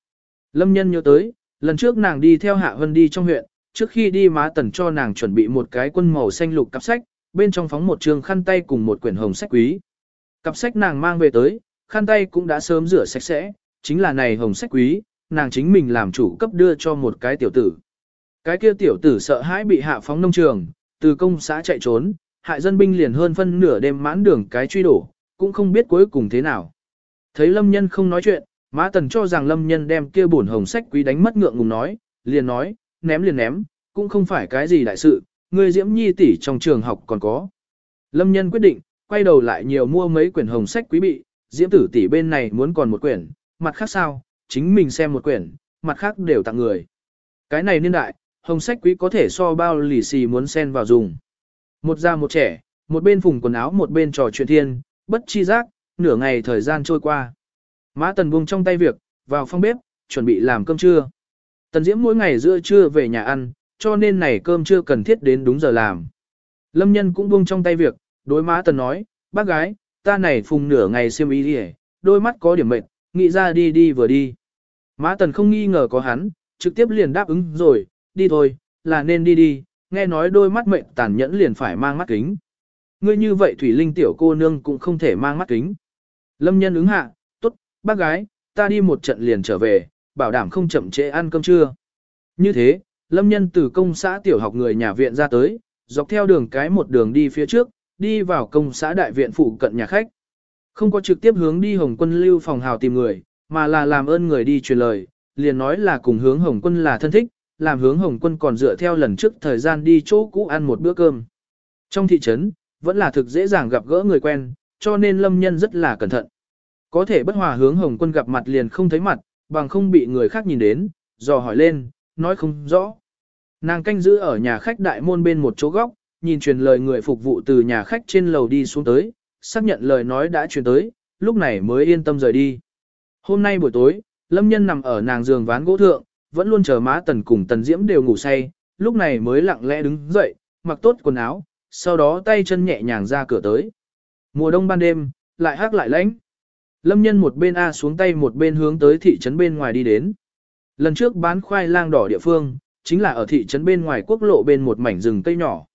S1: Lâm Nhân nhớ tới, lần trước nàng đi theo Hạ Vân đi trong huyện, trước khi đi má Tần cho nàng chuẩn bị một cái quân màu xanh lục cặp sách, bên trong phóng một trường khăn tay cùng một quyển hồng sách quý. Cặp sách nàng mang về tới, khăn tay cũng đã sớm rửa sạch sẽ, chính là này hồng sách quý, nàng chính mình làm chủ cấp đưa cho một cái tiểu tử. Cái kia tiểu tử sợ hãi bị hạ phóng nông trường, từ công xã chạy trốn, hại dân binh liền hơn phân nửa đêm mãn đường cái truy đổ, cũng không biết cuối cùng thế nào. Thấy lâm nhân không nói chuyện, mã tần cho rằng lâm nhân đem kia bổn hồng sách quý đánh mất ngượng ngùng nói, liền nói, ném liền ném, cũng không phải cái gì đại sự, người diễm nhi tỷ trong trường học còn có. Lâm nhân quyết định, quay đầu lại nhiều mua mấy quyển hồng sách quý bị, diễm tử tỷ bên này muốn còn một quyển, mặt khác sao, chính mình xem một quyển, mặt khác đều tặng người. Cái này niên đại, hồng sách quý có thể so bao lì xì muốn xen vào dùng. Một già một trẻ, một bên phùng quần áo một bên trò chuyện thiên, bất chi giác, nửa ngày thời gian trôi qua. Mã Tần buông trong tay việc, vào phòng bếp, chuẩn bị làm cơm trưa. Tần Diễm mỗi ngày giữa trưa về nhà ăn, cho nên này cơm chưa cần thiết đến đúng giờ làm. Lâm Nhân cũng buông trong tay việc, đối Mã Tần nói, bác gái, ta này phùng nửa ngày xiêm y đi đôi mắt có điểm mệt, nghĩ ra đi đi vừa đi. Mã Tần không nghi ngờ có hắn, trực tiếp liền đáp ứng rồi, đi thôi, là nên đi đi, nghe nói đôi mắt mệnh tàn nhẫn liền phải mang mắt kính. Ngươi như vậy Thủy Linh tiểu cô nương cũng không thể mang mắt kính. Lâm nhân ứng hạ, tốt, bác gái, ta đi một trận liền trở về, bảo đảm không chậm trễ ăn cơm trưa. Như thế, Lâm nhân từ công xã tiểu học người nhà viện ra tới, dọc theo đường cái một đường đi phía trước, đi vào công xã đại viện phụ cận nhà khách. Không có trực tiếp hướng đi Hồng Quân lưu phòng hào tìm người, mà là làm ơn người đi truyền lời, liền nói là cùng hướng Hồng Quân là thân thích, làm hướng Hồng Quân còn dựa theo lần trước thời gian đi chỗ cũ ăn một bữa cơm. Trong thị trấn, vẫn là thực dễ dàng gặp gỡ người quen, cho nên Lâm Nhân rất là cẩn thận. Có thể bất hòa hướng Hồng Quân gặp mặt liền không thấy mặt, bằng không bị người khác nhìn đến, dò hỏi lên, nói không rõ. Nàng canh giữ ở nhà khách đại môn bên một chỗ góc, nhìn truyền lời người phục vụ từ nhà khách trên lầu đi xuống tới, xác nhận lời nói đã truyền tới, lúc này mới yên tâm rời đi. Hôm nay buổi tối, Lâm Nhân nằm ở nàng giường ván gỗ thượng, vẫn luôn chờ má tần cùng tần diễm đều ngủ say, lúc này mới lặng lẽ đứng dậy, mặc tốt quần áo, sau đó tay chân nhẹ nhàng ra cửa tới. Mùa đông ban đêm, lại hắc lại lạnh. Lâm nhân một bên A xuống tay một bên hướng tới thị trấn bên ngoài đi đến. Lần trước bán khoai lang đỏ địa phương, chính là ở thị trấn bên ngoài quốc lộ bên một mảnh rừng cây nhỏ.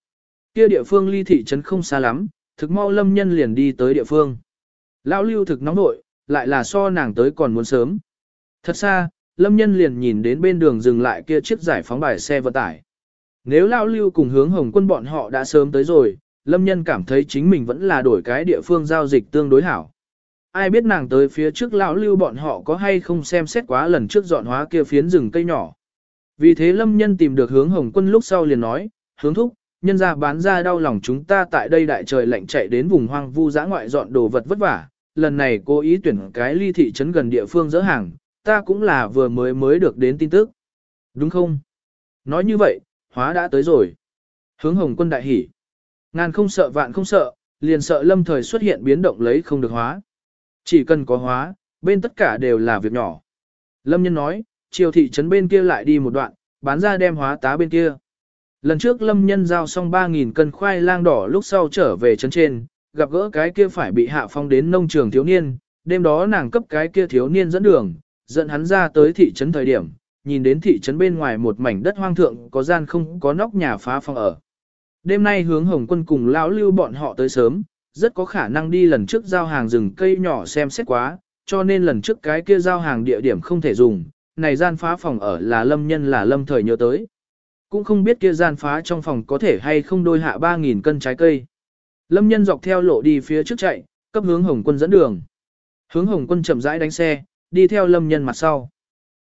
S1: Kia địa phương ly thị trấn không xa lắm, thực mau lâm nhân liền đi tới địa phương. Lão lưu thực nóng nội, lại là so nàng tới còn muốn sớm. Thật xa, lâm nhân liền nhìn đến bên đường dừng lại kia chiếc giải phóng bài xe vận tải. Nếu Lão lưu cùng hướng hồng quân bọn họ đã sớm tới rồi, lâm nhân cảm thấy chính mình vẫn là đổi cái địa phương giao dịch tương đối hảo. Ai biết nàng tới phía trước lão lưu bọn họ có hay không xem xét quá lần trước dọn hóa kia phiến rừng cây nhỏ. Vì thế lâm nhân tìm được hướng hồng quân lúc sau liền nói, hướng thúc, nhân ra bán ra đau lòng chúng ta tại đây đại trời lạnh chạy đến vùng hoang vu giã ngoại dọn đồ vật vất vả, lần này cố ý tuyển cái ly thị trấn gần địa phương dỡ hàng, ta cũng là vừa mới mới được đến tin tức. Đúng không? Nói như vậy, hóa đã tới rồi. Hướng hồng quân đại hỉ. Ngàn không sợ vạn không sợ, liền sợ lâm thời xuất hiện biến động lấy không được hóa. Chỉ cần có hóa, bên tất cả đều là việc nhỏ. Lâm nhân nói, chiều thị trấn bên kia lại đi một đoạn, bán ra đem hóa tá bên kia. Lần trước lâm nhân giao xong 3.000 cân khoai lang đỏ lúc sau trở về trấn trên, gặp gỡ cái kia phải bị hạ phong đến nông trường thiếu niên, đêm đó nàng cấp cái kia thiếu niên dẫn đường, dẫn hắn ra tới thị trấn thời điểm, nhìn đến thị trấn bên ngoài một mảnh đất hoang thượng có gian không có nóc nhà phá phong ở. Đêm nay hướng hồng quân cùng lão lưu bọn họ tới sớm, rất có khả năng đi lần trước giao hàng rừng cây nhỏ xem xét quá, cho nên lần trước cái kia giao hàng địa điểm không thể dùng, này gian phá phòng ở là lâm nhân là lâm thời nhớ tới. Cũng không biết kia gian phá trong phòng có thể hay không đôi hạ 3.000 cân trái cây. Lâm nhân dọc theo lộ đi phía trước chạy, cấp hướng hồng quân dẫn đường. Hướng hồng quân chậm rãi đánh xe, đi theo lâm nhân mặt sau.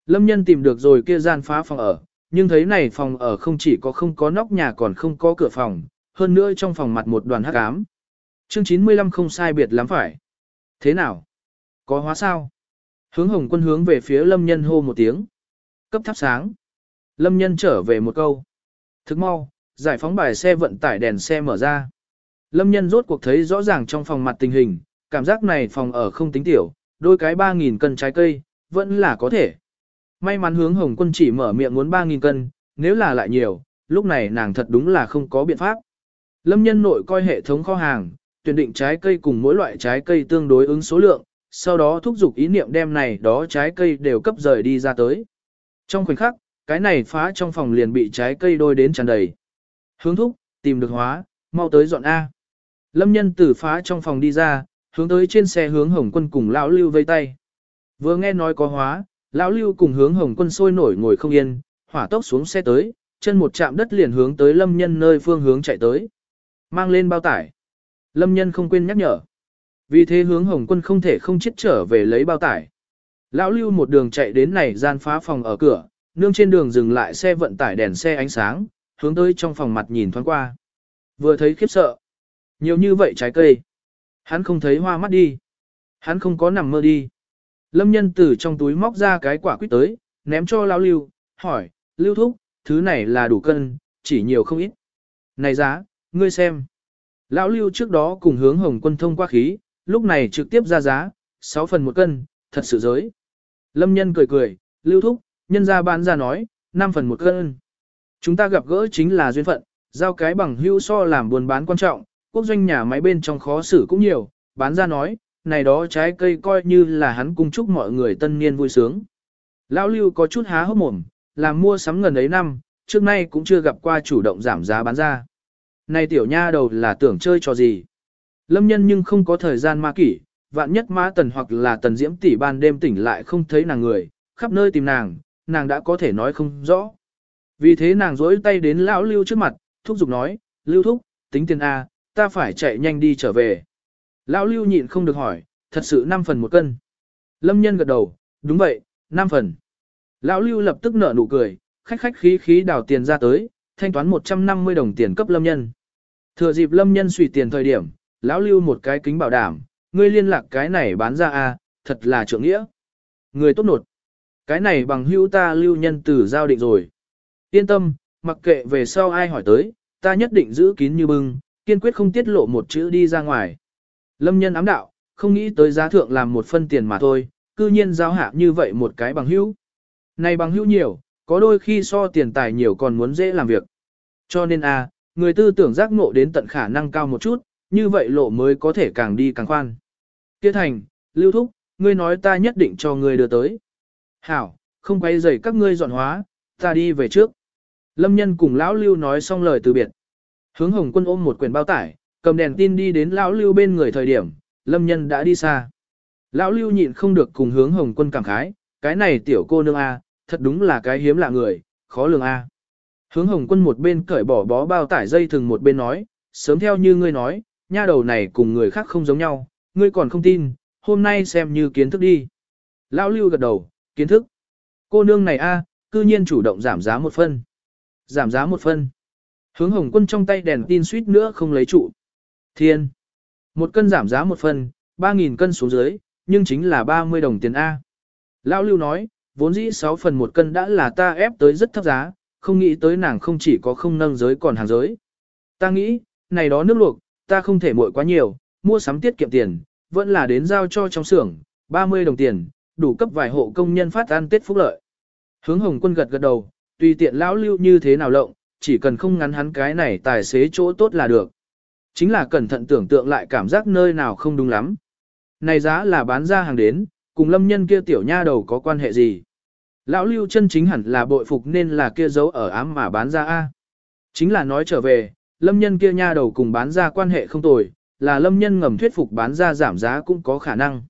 S1: Lâm nhân tìm được rồi kia gian phá phòng ở, nhưng thấy này phòng ở không chỉ có không có nóc nhà còn không có cửa phòng, hơn nữa trong phòng mặt một đoàn hắc ám. Chương 95 không sai biệt lắm phải. Thế nào? Có hóa sao? Hướng hồng quân hướng về phía lâm nhân hô một tiếng. Cấp thắp sáng. Lâm nhân trở về một câu. Thức mau, giải phóng bài xe vận tải đèn xe mở ra. Lâm nhân rốt cuộc thấy rõ ràng trong phòng mặt tình hình, cảm giác này phòng ở không tính tiểu, đôi cái 3.000 cân trái cây, vẫn là có thể. May mắn hướng hồng quân chỉ mở miệng muốn 3.000 cân, nếu là lại nhiều, lúc này nàng thật đúng là không có biện pháp. Lâm nhân nội coi hệ thống kho hàng, tuyển định trái cây cùng mỗi loại trái cây tương đối ứng số lượng, sau đó thúc giục ý niệm đem này đó trái cây đều cấp rời đi ra tới. Trong khoảnh khắc, cái này phá trong phòng liền bị trái cây đôi đến tràn đầy. Hướng thúc, tìm được hóa, mau tới dọn A. Lâm nhân từ phá trong phòng đi ra, hướng tới trên xe hướng hồng quân cùng lão lưu vây tay. Vừa nghe nói có hóa, lão lưu cùng hướng hồng quân sôi nổi ngồi không yên, hỏa tốc xuống xe tới, chân một chạm đất liền hướng tới lâm nhân nơi phương hướng chạy tới. Mang lên bao tải. Lâm nhân không quên nhắc nhở. Vì thế hướng hồng quân không thể không chết trở về lấy bao tải. Lão lưu một đường chạy đến này gian phá phòng ở cửa, nương trên đường dừng lại xe vận tải đèn xe ánh sáng, hướng tới trong phòng mặt nhìn thoáng qua. Vừa thấy khiếp sợ. Nhiều như vậy trái cây. Hắn không thấy hoa mắt đi. Hắn không có nằm mơ đi. Lâm nhân từ trong túi móc ra cái quả quýt tới, ném cho lão lưu, hỏi, lưu thúc, thứ này là đủ cân, chỉ nhiều không ít. Này giá, ngươi xem. Lão lưu trước đó cùng hướng hồng quân thông qua khí, lúc này trực tiếp ra giá, 6 phần một cân, thật sự giới. Lâm nhân cười cười, lưu thúc, nhân ra bán ra nói, 5 phần một cân. Chúng ta gặp gỡ chính là duyên phận, giao cái bằng hưu so làm buôn bán quan trọng, quốc doanh nhà máy bên trong khó xử cũng nhiều, bán ra nói, này đó trái cây coi như là hắn cung chúc mọi người tân niên vui sướng. Lão lưu có chút há hốc mồm, làm mua sắm gần ấy năm, trước nay cũng chưa gặp qua chủ động giảm giá bán ra. Này tiểu nha đầu là tưởng chơi trò gì? Lâm nhân nhưng không có thời gian ma kỷ, vạn nhất ma tần hoặc là tần diễm tỷ ban đêm tỉnh lại không thấy nàng người, khắp nơi tìm nàng, nàng đã có thể nói không rõ. Vì thế nàng dối tay đến lão lưu trước mặt, thúc giục nói, lưu thúc, tính tiền A, ta phải chạy nhanh đi trở về. Lão lưu nhịn không được hỏi, thật sự 5 phần một cân. Lâm nhân gật đầu, đúng vậy, 5 phần. Lão lưu lập tức nở nụ cười, khách khách khí khí đào tiền ra tới, thanh toán 150 đồng tiền cấp lâm nhân. Thừa dịp lâm nhân suy tiền thời điểm, lão lưu một cái kính bảo đảm, ngươi liên lạc cái này bán ra a, thật là trượng nghĩa. Người tốt nột. Cái này bằng hữu ta lưu nhân tử giao định rồi. Yên tâm, mặc kệ về sau ai hỏi tới, ta nhất định giữ kín như bưng, kiên quyết không tiết lộ một chữ đi ra ngoài. Lâm nhân ám đạo, không nghĩ tới giá thượng làm một phân tiền mà thôi, cư nhiên giao hạ như vậy một cái bằng hữu. Này bằng hữu nhiều, có đôi khi so tiền tài nhiều còn muốn dễ làm việc. Cho nên a, người tư tưởng giác ngộ đến tận khả năng cao một chút, như vậy lộ mới có thể càng đi càng khoan. Tiết thành, lưu thúc, ngươi nói ta nhất định cho ngươi đưa tới. Hảo, không quay dậy các ngươi dọn hóa, ta đi về trước. Lâm nhân cùng lão lưu nói xong lời từ biệt. Hướng hồng quân ôm một quyển bao tải, cầm đèn tin đi đến lão lưu bên người thời điểm, lâm nhân đã đi xa. Lão lưu nhịn không được cùng hướng hồng quân cảm khái, cái này tiểu cô nương A, thật đúng là cái hiếm lạ người, khó lường A. Hướng hồng quân một bên cởi bỏ bó bao tải dây thừng một bên nói, sớm theo như ngươi nói, nha đầu này cùng người khác không giống nhau, ngươi còn không tin, hôm nay xem như kiến thức đi. Lão lưu gật đầu, kiến thức. Cô nương này a, cư nhiên chủ động giảm giá một phân. Giảm giá một phân. Hướng hồng quân trong tay đèn tin suýt nữa không lấy trụ. Thiên. Một cân giảm giá một phân, 3.000 cân xuống dưới, nhưng chính là 30 đồng tiền A. Lão lưu nói, vốn dĩ 6 phần một cân đã là ta ép tới rất thấp giá, không nghĩ tới nàng không chỉ có không nâng giới còn hàng giới. Ta nghĩ, này đó nước luộc, ta không thể muội quá nhiều, mua sắm tiết kiệm tiền, vẫn là đến giao cho trong xưởng, 30 đồng tiền, đủ cấp vài hộ công nhân phát ăn Tết phúc lợi. Hướng Hồng Quân gật gật đầu, tùy tiện lão lưu như thế nào lộng, chỉ cần không ngắn hắn cái này tài xế chỗ tốt là được. Chính là cẩn thận tưởng tượng lại cảm giác nơi nào không đúng lắm. Này giá là bán ra hàng đến, cùng lâm nhân kia tiểu nha đầu có quan hệ gì? Lão lưu chân chính hẳn là bội phục nên là kia giấu ở ám mà bán ra A. Chính là nói trở về, lâm nhân kia nha đầu cùng bán ra quan hệ không tồi, là lâm nhân ngầm thuyết phục bán ra giảm giá cũng có khả năng.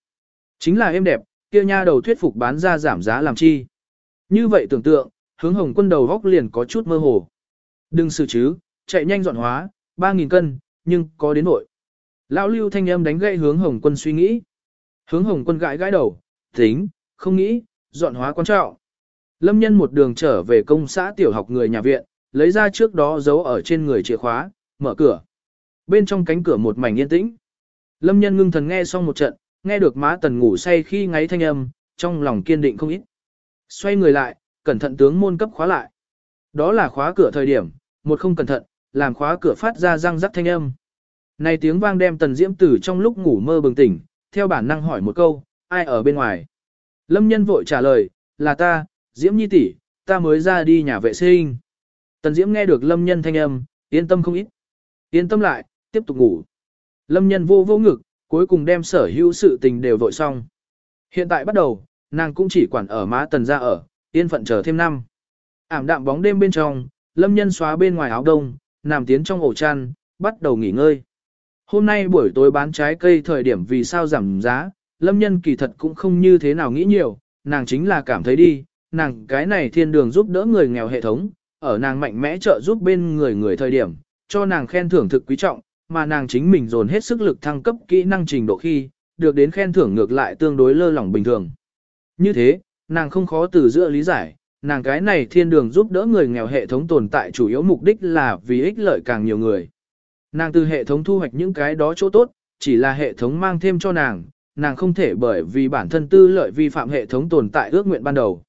S1: Chính là êm đẹp, kia nha đầu thuyết phục bán ra giảm giá làm chi. Như vậy tưởng tượng, hướng hồng quân đầu góc liền có chút mơ hồ. Đừng xử chứ, chạy nhanh dọn hóa, 3.000 cân, nhưng có đến nội. Lão lưu thanh âm đánh gậy hướng hồng quân suy nghĩ. Hướng hồng quân gãi gãi đầu, tính, không nghĩ, dọn hóa quan trọng. Lâm nhân một đường trở về công xã tiểu học người nhà viện, lấy ra trước đó giấu ở trên người chìa khóa, mở cửa. Bên trong cánh cửa một mảnh yên tĩnh. Lâm nhân ngưng thần nghe xong một trận, nghe được má tần ngủ say khi ngáy thanh âm, trong lòng kiên định không ít. Xoay người lại, cẩn thận tướng môn cấp khóa lại. Đó là khóa cửa thời điểm, một không cẩn thận, làm khóa cửa phát ra răng rắc thanh âm. Này tiếng vang đem tần diễm tử trong lúc ngủ mơ bừng tỉnh, theo bản năng hỏi một câu, ai ở bên ngoài? Lâm nhân vội trả lời, là ta, diễm nhi tỷ, ta mới ra đi nhà vệ sinh. Tần diễm nghe được lâm nhân thanh âm, yên tâm không ít. Yên tâm lại, tiếp tục ngủ. Lâm nhân vô vô ngực, cuối cùng đem sở hữu sự tình đều vội xong. Hiện tại bắt đầu, nàng cũng chỉ quản ở má tần ra ở, yên phận chờ thêm năm. Ảm đạm bóng đêm bên trong, lâm nhân xóa bên ngoài áo đông, nằm tiến trong ổ chăn, bắt đầu nghỉ ngơi. Hôm nay buổi tối bán trái cây thời điểm vì sao giảm giá, lâm nhân kỳ thật cũng không như thế nào nghĩ nhiều, nàng chính là cảm thấy đi, nàng cái này thiên đường giúp đỡ người nghèo hệ thống, ở nàng mạnh mẽ trợ giúp bên người người thời điểm, cho nàng khen thưởng thực quý trọng, mà nàng chính mình dồn hết sức lực thăng cấp kỹ năng trình độ khi, được đến khen thưởng ngược lại tương đối lơ lỏng bình thường. Như thế, nàng không khó từ giữa lý giải, nàng cái này thiên đường giúp đỡ người nghèo hệ thống tồn tại chủ yếu mục đích là vì ích lợi càng nhiều người. Nàng từ hệ thống thu hoạch những cái đó chỗ tốt, chỉ là hệ thống mang thêm cho nàng, nàng không thể bởi vì bản thân tư lợi vi phạm hệ thống tồn tại ước nguyện ban đầu.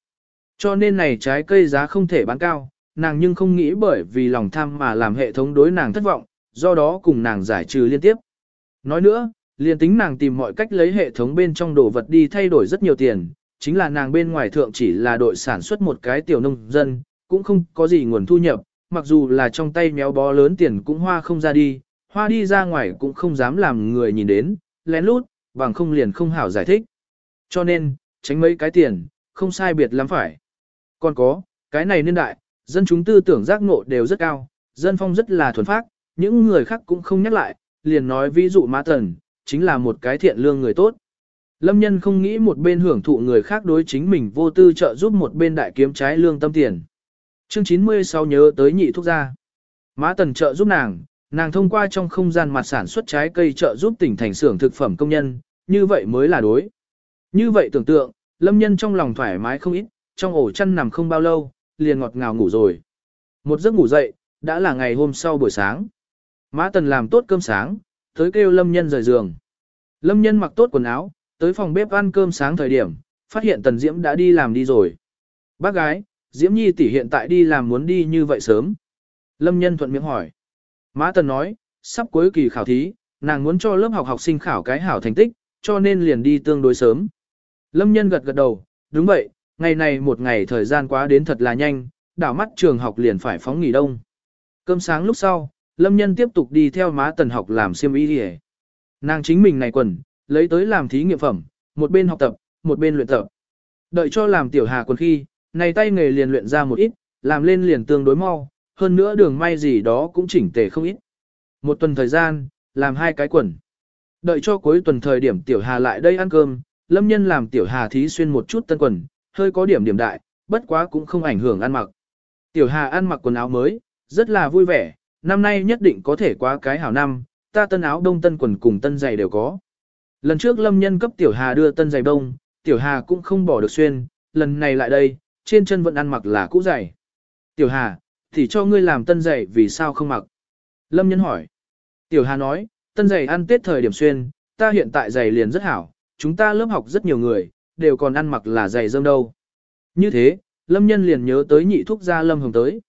S1: Cho nên này trái cây giá không thể bán cao, nàng nhưng không nghĩ bởi vì lòng tham mà làm hệ thống đối nàng thất vọng, do đó cùng nàng giải trừ liên tiếp. Nói nữa, liền tính nàng tìm mọi cách lấy hệ thống bên trong đồ vật đi thay đổi rất nhiều tiền, chính là nàng bên ngoài thượng chỉ là đội sản xuất một cái tiểu nông dân, cũng không có gì nguồn thu nhập, mặc dù là trong tay méo bó lớn tiền cũng hoa không ra đi, hoa đi ra ngoài cũng không dám làm người nhìn đến, lén lút, bằng không liền không hảo giải thích. Cho nên, tránh mấy cái tiền, không sai biệt lắm phải. Còn có, cái này niên đại, dân chúng tư tưởng giác ngộ đều rất cao, dân phong rất là thuần phác, những người khác cũng không nhắc lại, liền nói ví dụ Mã Tần, chính là một cái thiện lương người tốt. Lâm nhân không nghĩ một bên hưởng thụ người khác đối chính mình vô tư trợ giúp một bên đại kiếm trái lương tâm tiền. Chương 96 nhớ tới nhị thuốc gia. Mã Tần trợ giúp nàng, Nàng thông qua trong không gian mặt sản xuất trái cây trợ giúp tỉnh thành xưởng thực phẩm công nhân, như vậy mới là đối. Như vậy tưởng tượng, lâm nhân trong lòng thoải mái không ít, trong ổ chăn nằm không bao lâu, liền ngọt ngào ngủ rồi. Một giấc ngủ dậy, đã là ngày hôm sau buổi sáng. Mã Tần làm tốt cơm sáng, tới kêu lâm nhân rời giường. Lâm nhân mặc tốt quần áo, tới phòng bếp ăn cơm sáng thời điểm, phát hiện Tần Diễm đã đi làm đi rồi. Bác gái, Diễm Nhi tỷ hiện tại đi làm muốn đi như vậy sớm. Lâm nhân thuận miệng hỏi. Mã Tần nói, sắp cuối kỳ khảo thí, nàng muốn cho lớp học học sinh khảo cái hảo thành tích, cho nên liền đi tương đối sớm. Lâm nhân gật gật đầu, đúng vậy, ngày này một ngày thời gian quá đến thật là nhanh, đảo mắt trường học liền phải phóng nghỉ đông. Cơm sáng lúc sau, Lâm nhân tiếp tục đi theo má tần học làm siêm y đi Nàng chính mình này quần, lấy tới làm thí nghiệm phẩm, một bên học tập, một bên luyện tập. Đợi cho làm tiểu hà quần khi, này tay nghề liền luyện ra một ít, làm lên liền tương đối mau, hơn nữa đường may gì đó cũng chỉnh tề không ít. Một tuần thời gian, làm hai cái quần. Đợi cho cuối tuần thời điểm tiểu hà lại đây ăn cơm, lâm nhân làm tiểu hà thí xuyên một chút tân quần, hơi có điểm điểm đại, bất quá cũng không ảnh hưởng ăn mặc. Tiểu hà ăn mặc quần áo mới, rất là vui vẻ, năm nay nhất định có thể quá cái hảo năm, ta tân áo đông tân quần cùng tân giày đều có. Lần trước lâm nhân cấp tiểu hà đưa tân giày đông, tiểu hà cũng không bỏ được xuyên, lần này lại đây, trên chân vẫn ăn mặc là cũ giày. Tiểu hà, thì cho ngươi làm tân giày vì sao không mặc? Lâm nhân hỏi. Tiểu hà nói, tân giày ăn tết thời điểm xuyên, ta hiện tại giày liền rất hảo, chúng ta lớp học rất nhiều người, đều còn ăn mặc là giày dơm đâu. Như thế, lâm nhân liền nhớ tới nhị thúc gia lâm hồng tới.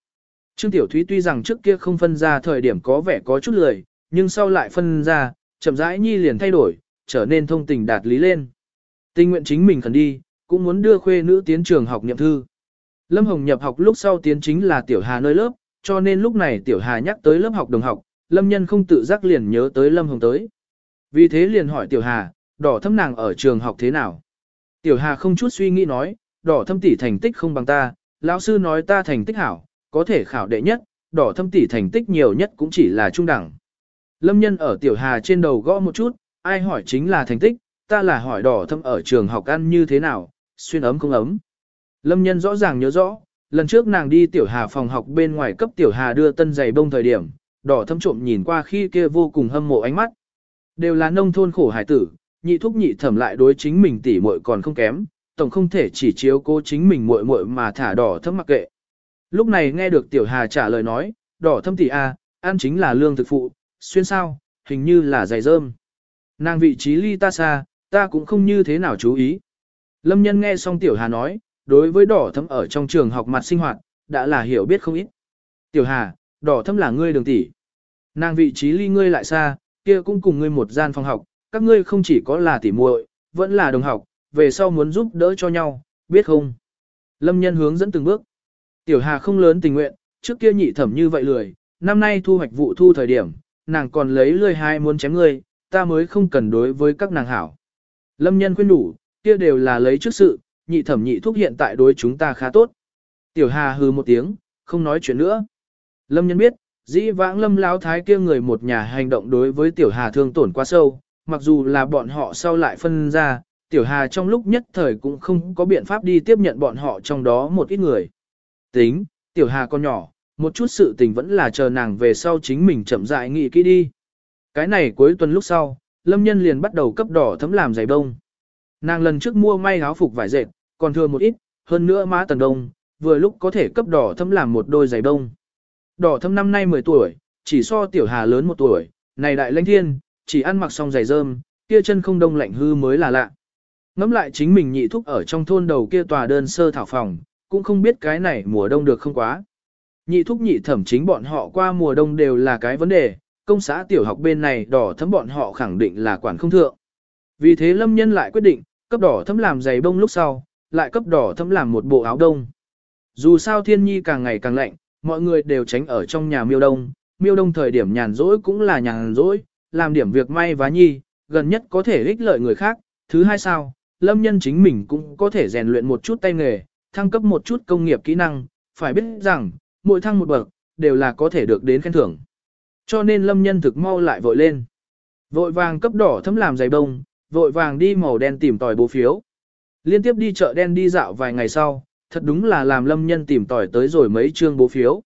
S1: Trương Tiểu Thúy tuy rằng trước kia không phân ra thời điểm có vẻ có chút lười, nhưng sau lại phân ra, chậm rãi nhi liền thay đổi, trở nên thông tình đạt lý lên. Tình nguyện chính mình khẩn đi, cũng muốn đưa khuê nữ tiến trường học nhậm thư. Lâm Hồng nhập học lúc sau tiến chính là Tiểu Hà nơi lớp, cho nên lúc này Tiểu Hà nhắc tới lớp học đồng học, Lâm Nhân không tự giác liền nhớ tới Lâm Hồng tới. Vì thế liền hỏi Tiểu Hà, đỏ thâm nàng ở trường học thế nào? Tiểu Hà không chút suy nghĩ nói, đỏ thâm tỷ thành tích không bằng ta, lão sư nói ta thành tích hảo, có thể khảo đệ nhất, đỏ thâm tỷ thành tích nhiều nhất cũng chỉ là trung đẳng. Lâm nhân ở tiểu hà trên đầu gõ một chút, ai hỏi chính là thành tích, ta là hỏi đỏ thâm ở trường học ăn như thế nào, xuyên ấm không ấm. Lâm nhân rõ ràng nhớ rõ, lần trước nàng đi tiểu hà phòng học bên ngoài cấp tiểu hà đưa tân giày bông thời điểm, đỏ thâm trộm nhìn qua khi kia vô cùng hâm mộ ánh mắt. Đều là nông thôn khổ hải tử, nhị thúc nhị thẩm lại đối chính mình tỉ muội còn không kém, tổng không thể chỉ chiếu cố chính mình muội muội mà thả đỏ thâm mặc kệ. Lúc này nghe được Tiểu Hà trả lời nói, đỏ thâm tỷ a, à, ăn chính là lương thực phụ, xuyên sao, hình như là giày rơm. Nàng vị trí ly ta xa, ta cũng không như thế nào chú ý. Lâm nhân nghe xong Tiểu Hà nói, đối với đỏ thâm ở trong trường học mặt sinh hoạt, đã là hiểu biết không ít. Tiểu Hà, đỏ thâm là ngươi đường tỷ. Nàng vị trí ly ngươi lại xa, kia cũng cùng ngươi một gian phòng học, các ngươi không chỉ có là tỷ muội, vẫn là đồng học, về sau muốn giúp đỡ cho nhau, biết không? Lâm nhân hướng dẫn từng bước. Tiểu Hà không lớn tình nguyện, trước kia nhị thẩm như vậy lười, năm nay thu hoạch vụ thu thời điểm, nàng còn lấy lười hai muốn chém ngươi, ta mới không cần đối với các nàng hảo. Lâm nhân khuyên đủ, kia đều là lấy trước sự, nhị thẩm nhị thúc hiện tại đối chúng ta khá tốt. Tiểu Hà hừ một tiếng, không nói chuyện nữa. Lâm nhân biết, dĩ vãng lâm lão thái kia người một nhà hành động đối với tiểu Hà thương tổn quá sâu, mặc dù là bọn họ sau lại phân ra, tiểu Hà trong lúc nhất thời cũng không có biện pháp đi tiếp nhận bọn họ trong đó một ít người. Tính, tiểu hà con nhỏ, một chút sự tình vẫn là chờ nàng về sau chính mình chậm rãi nghĩ kỹ đi. Cái này cuối tuần lúc sau, Lâm Nhân liền bắt đầu cấp đỏ thấm làm giày bông. Nàng lần trước mua may áo phục vải dệt, còn thừa một ít, hơn nữa má tần đông, vừa lúc có thể cấp đỏ thâm làm một đôi giày đông. Đỏ thâm năm nay 10 tuổi, chỉ so tiểu hà lớn một tuổi, này đại lãnh thiên, chỉ ăn mặc xong giày rơm, kia chân không đông lạnh hư mới là lạ. Ngắm lại chính mình nhị thúc ở trong thôn đầu kia tòa đơn sơ thảo phòng, cũng không biết cái này mùa đông được không quá. Nhị thúc nhị thẩm chính bọn họ qua mùa đông đều là cái vấn đề, công xã tiểu học bên này đỏ thấm bọn họ khẳng định là quản không thượng. Vì thế lâm nhân lại quyết định, cấp đỏ thấm làm giày bông lúc sau, lại cấp đỏ thấm làm một bộ áo đông. Dù sao thiên nhi càng ngày càng lạnh, mọi người đều tránh ở trong nhà miêu đông, miêu đông thời điểm nhàn rỗi cũng là nhàn rỗi, làm điểm việc may vá nhi, gần nhất có thể ích lợi người khác. Thứ hai sao, lâm nhân chính mình cũng có thể rèn luyện một chút tay nghề, thăng cấp một chút công nghiệp kỹ năng, phải biết rằng, mỗi thăng một bậc, đều là có thể được đến khen thưởng. Cho nên lâm nhân thực mau lại vội lên. Vội vàng cấp đỏ thấm làm giày bông, vội vàng đi màu đen tìm tòi bố phiếu. Liên tiếp đi chợ đen đi dạo vài ngày sau, thật đúng là làm lâm nhân tìm tòi tới rồi mấy chương bố phiếu.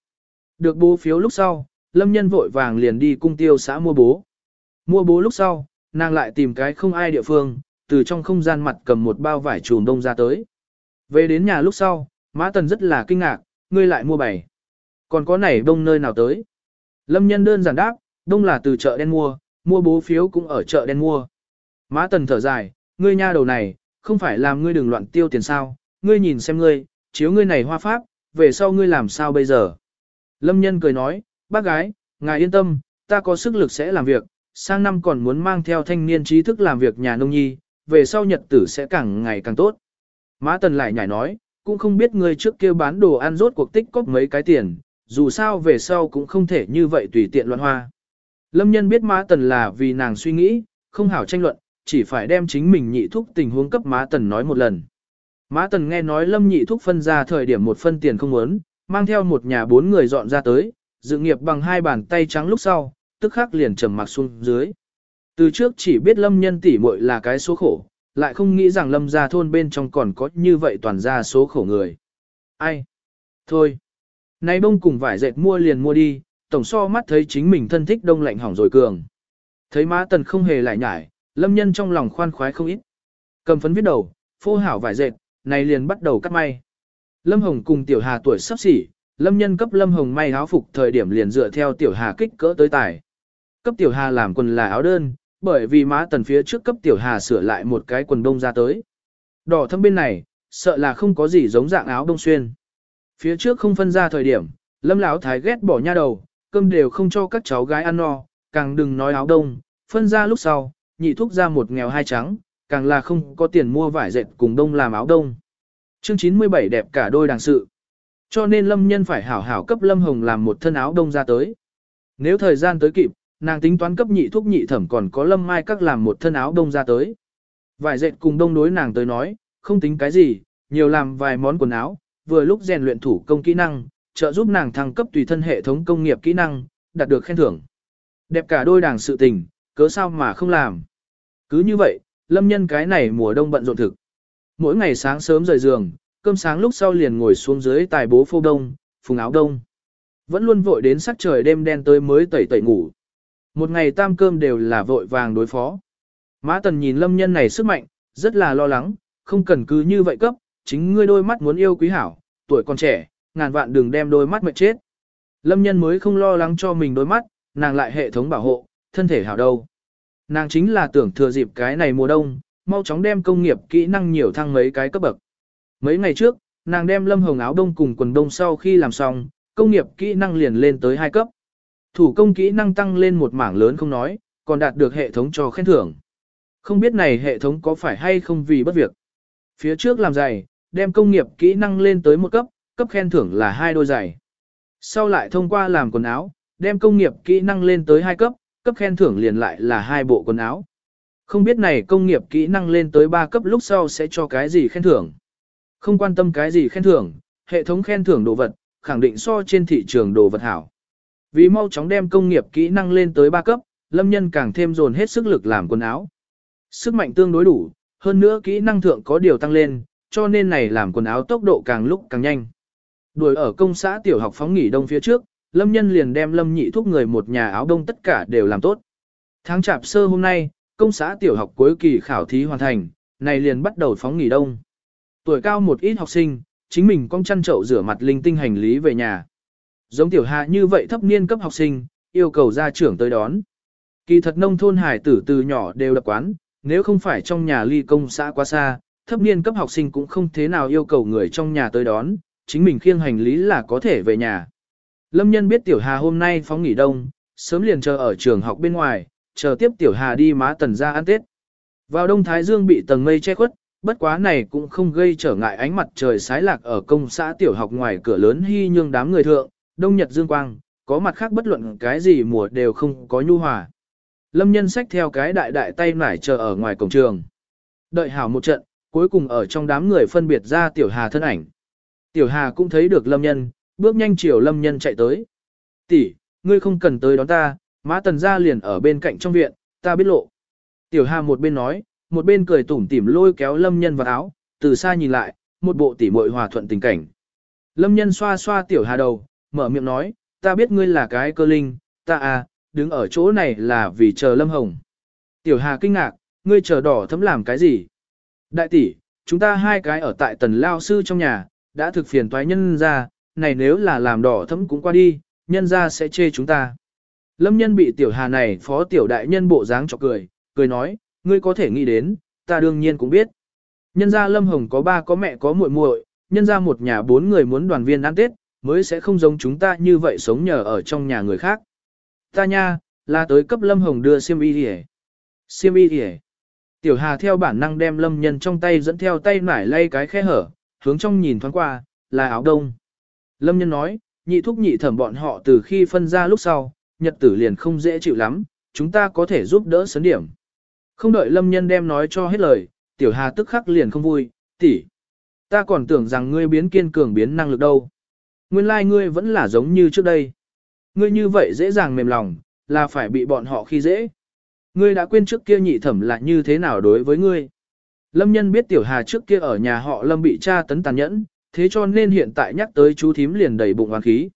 S1: Được bố phiếu lúc sau, lâm nhân vội vàng liền đi cung tiêu xã mua bố. Mua bố lúc sau, nàng lại tìm cái không ai địa phương, từ trong không gian mặt cầm một bao vải trùm đông ra tới. Về đến nhà lúc sau, Mã Tần rất là kinh ngạc, ngươi lại mua bảy. Còn có này đông nơi nào tới? Lâm nhân đơn giản đáp, đông là từ chợ đen mua, mua bố phiếu cũng ở chợ đen mua. Mã Tần thở dài, ngươi nha đầu này, không phải làm ngươi đừng loạn tiêu tiền sao, ngươi nhìn xem ngươi, chiếu ngươi này hoa pháp, về sau ngươi làm sao bây giờ? Lâm nhân cười nói, bác gái, ngài yên tâm, ta có sức lực sẽ làm việc, sang năm còn muốn mang theo thanh niên trí thức làm việc nhà nông nhi, về sau nhật tử sẽ càng ngày càng tốt. Mã Tần lại nhảy nói, cũng không biết ngươi trước kia bán đồ ăn rốt cuộc tích cóp mấy cái tiền, dù sao về sau cũng không thể như vậy tùy tiện loạn hoa. Lâm nhân biết Mã Tần là vì nàng suy nghĩ, không hảo tranh luận, chỉ phải đem chính mình nhị thúc tình huống cấp Mã Tần nói một lần. Mã Tần nghe nói Lâm nhị thúc phân ra thời điểm một phân tiền không muốn, mang theo một nhà bốn người dọn ra tới, dự nghiệp bằng hai bàn tay trắng lúc sau, tức khắc liền trầm mặc xuống dưới. Từ trước chỉ biết Lâm nhân tỷ muội là cái số khổ, lại không nghĩ rằng Lâm gia thôn bên trong còn có như vậy toàn ra số khổ người. Ai? Thôi. nay bông cùng vải dệt mua liền mua đi, tổng so mắt thấy chính mình thân thích đông lạnh hỏng rồi cường. Thấy má tần không hề lại nhải, lâm nhân trong lòng khoan khoái không ít. Cầm phấn viết đầu, phô hảo vải dệt, này liền bắt đầu cắt may. Lâm Hồng cùng Tiểu Hà tuổi sắp xỉ, Lâm nhân cấp Lâm Hồng may áo phục thời điểm liền dựa theo Tiểu Hà kích cỡ tới tải. Cấp Tiểu Hà làm quần là áo đơn, bởi vì má tần phía trước cấp Tiểu Hà sửa lại một cái quần đông ra tới. Đỏ thâm bên này, sợ là không có gì giống dạng áo đông xuyên. Phía trước không phân ra thời điểm, Lâm Lão Thái ghét bỏ nha đầu, cơm đều không cho các cháu gái ăn no, càng đừng nói áo đông, phân ra lúc sau, nhị thúc ra một nghèo hai trắng, càng là không có tiền mua vải dệt cùng đông làm áo đông. Chương 97 đẹp cả đôi đàng sự. Cho nên Lâm Nhân phải hảo hảo cấp Lâm Hồng làm một thân áo đông ra tới. Nếu thời gian tới kịp, nàng tính toán cấp nhị thúc nhị thẩm còn có Lâm Mai các làm một thân áo đông ra tới. Vải dệt cùng đông đối nàng tới nói, không tính cái gì, nhiều làm vài món quần áo, vừa lúc rèn luyện thủ công kỹ năng, trợ giúp nàng thăng cấp tùy thân hệ thống công nghiệp kỹ năng, đạt được khen thưởng. Đẹp cả đôi đảng sự tình, cớ sao mà không làm. Cứ như vậy, lâm nhân cái này mùa đông bận rộn thực. Mỗi ngày sáng sớm rời giường, cơm sáng lúc sau liền ngồi xuống dưới tài bố phô đông, phùng áo đông. Vẫn luôn vội đến sắc trời đêm đen tới mới tẩy tẩy ngủ. Một ngày tam cơm đều là vội vàng đối phó. Mã tần nhìn lâm nhân này sức mạnh, rất là lo lắng, không cần cứ như vậy cấp, chính ngươi đôi mắt muốn yêu quý hảo, tuổi còn trẻ, ngàn vạn đừng đem đôi mắt mệt chết. Lâm nhân mới không lo lắng cho mình đôi mắt, nàng lại hệ thống bảo hộ, thân thể hảo đâu. Nàng chính là tưởng thừa dịp cái này mùa đông, mau chóng đem công nghiệp kỹ năng nhiều thăng mấy cái cấp bậc. Mấy ngày trước, nàng đem lâm hồng áo đông cùng quần đông sau khi làm xong, công nghiệp kỹ năng liền lên tới hai cấp. Thủ công kỹ năng tăng lên một mảng lớn không nói, còn đạt được hệ thống cho khen thưởng. Không biết này hệ thống có phải hay không vì bất việc. Phía trước làm giày, đem công nghiệp kỹ năng lên tới một cấp, cấp khen thưởng là hai đôi giày. Sau lại thông qua làm quần áo, đem công nghiệp kỹ năng lên tới hai cấp, cấp khen thưởng liền lại là hai bộ quần áo. Không biết này công nghiệp kỹ năng lên tới ba cấp lúc sau sẽ cho cái gì khen thưởng. Không quan tâm cái gì khen thưởng, hệ thống khen thưởng đồ vật, khẳng định so trên thị trường đồ vật hảo. Vì mau chóng đem công nghiệp kỹ năng lên tới ba cấp, lâm nhân càng thêm dồn hết sức lực làm quần áo. Sức mạnh tương đối đủ, hơn nữa kỹ năng thượng có điều tăng lên, cho nên này làm quần áo tốc độ càng lúc càng nhanh. Đuổi ở công xã tiểu học phóng nghỉ đông phía trước, Lâm Nhân liền đem Lâm Nhị thúc người một nhà áo đông tất cả đều làm tốt. Tháng chạp sơ hôm nay, công xã tiểu học cuối kỳ khảo thí hoàn thành, này liền bắt đầu phóng nghỉ đông. Tuổi cao một ít học sinh, chính mình con chăn chậu rửa mặt linh tinh hành lý về nhà. Giống tiểu hạ như vậy thấp niên cấp học sinh, yêu cầu gia trưởng tới đón. Kỳ thật nông thôn hải tử từ nhỏ đều đập quán, nếu không phải trong nhà ly công xã quá xa, thấp niên cấp học sinh cũng không thế nào yêu cầu người trong nhà tới đón, chính mình khiêng hành lý là có thể về nhà. Lâm nhân biết Tiểu Hà hôm nay phóng nghỉ đông, sớm liền chờ ở trường học bên ngoài, chờ tiếp Tiểu Hà đi má tần ra ăn Tết. Vào đông Thái Dương bị tầng mây che khuất, bất quá này cũng không gây trở ngại ánh mặt trời sái lạc ở công xã tiểu học ngoài cửa lớn hy nhương đám người thượng, đông nhật dương quang, có mặt khác bất luận cái gì mùa đều không có nhu hòa. Lâm nhân sách theo cái đại đại tay nải chờ ở ngoài cổng trường. Đợi hảo một trận, cuối cùng ở trong đám người phân biệt ra Tiểu Hà thân ảnh. Tiểu Hà cũng thấy được Lâm Nhân, bước nhanh chiều Lâm Nhân chạy tới. Tỷ, ngươi không cần tới đón ta, má tần gia liền ở bên cạnh trong viện, ta biết lộ. Tiểu Hà một bên nói, một bên cười tủm tỉm lôi kéo Lâm Nhân vào áo, từ xa nhìn lại, một bộ tỉ muội hòa thuận tình cảnh. Lâm Nhân xoa xoa Tiểu Hà đầu, mở miệng nói, ta biết ngươi là cái cơ linh, ta à, đứng ở chỗ này là vì chờ Lâm Hồng. Tiểu Hà kinh ngạc, ngươi chờ đỏ thấm làm cái gì? Đại tỷ, chúng ta hai cái ở tại tần lao sư trong nhà, đã thực phiền toái nhân ra, này nếu là làm đỏ thấm cũng qua đi, nhân ra sẽ chê chúng ta. Lâm nhân bị tiểu hà này phó tiểu đại nhân bộ dáng chọc cười, cười nói, ngươi có thể nghĩ đến, ta đương nhiên cũng biết. Nhân ra Lâm Hồng có ba có mẹ có muội muội, nhân ra một nhà bốn người muốn đoàn viên ăn Tết, mới sẽ không giống chúng ta như vậy sống nhờ ở trong nhà người khác. Ta nha, là tới cấp Lâm Hồng đưa xiêm y đi Xiêm y đi Tiểu Hà theo bản năng đem Lâm Nhân trong tay dẫn theo tay nải lay cái khe hở, hướng trong nhìn thoáng qua, là áo đông. Lâm Nhân nói, nhị thúc nhị thẩm bọn họ từ khi phân ra lúc sau, nhật tử liền không dễ chịu lắm, chúng ta có thể giúp đỡ sấn điểm. Không đợi Lâm Nhân đem nói cho hết lời, Tiểu Hà tức khắc liền không vui, tỷ, ta còn tưởng rằng ngươi biến kiên cường biến năng lực đâu. Nguyên lai like ngươi vẫn là giống như trước đây. Ngươi như vậy dễ dàng mềm lòng, là phải bị bọn họ khi dễ. Ngươi đã quên trước kia nhị thẩm là như thế nào đối với ngươi. Lâm nhân biết tiểu hà trước kia ở nhà họ Lâm bị cha tấn tàn nhẫn, thế cho nên hiện tại nhắc tới chú thím liền đầy bụng oán khí.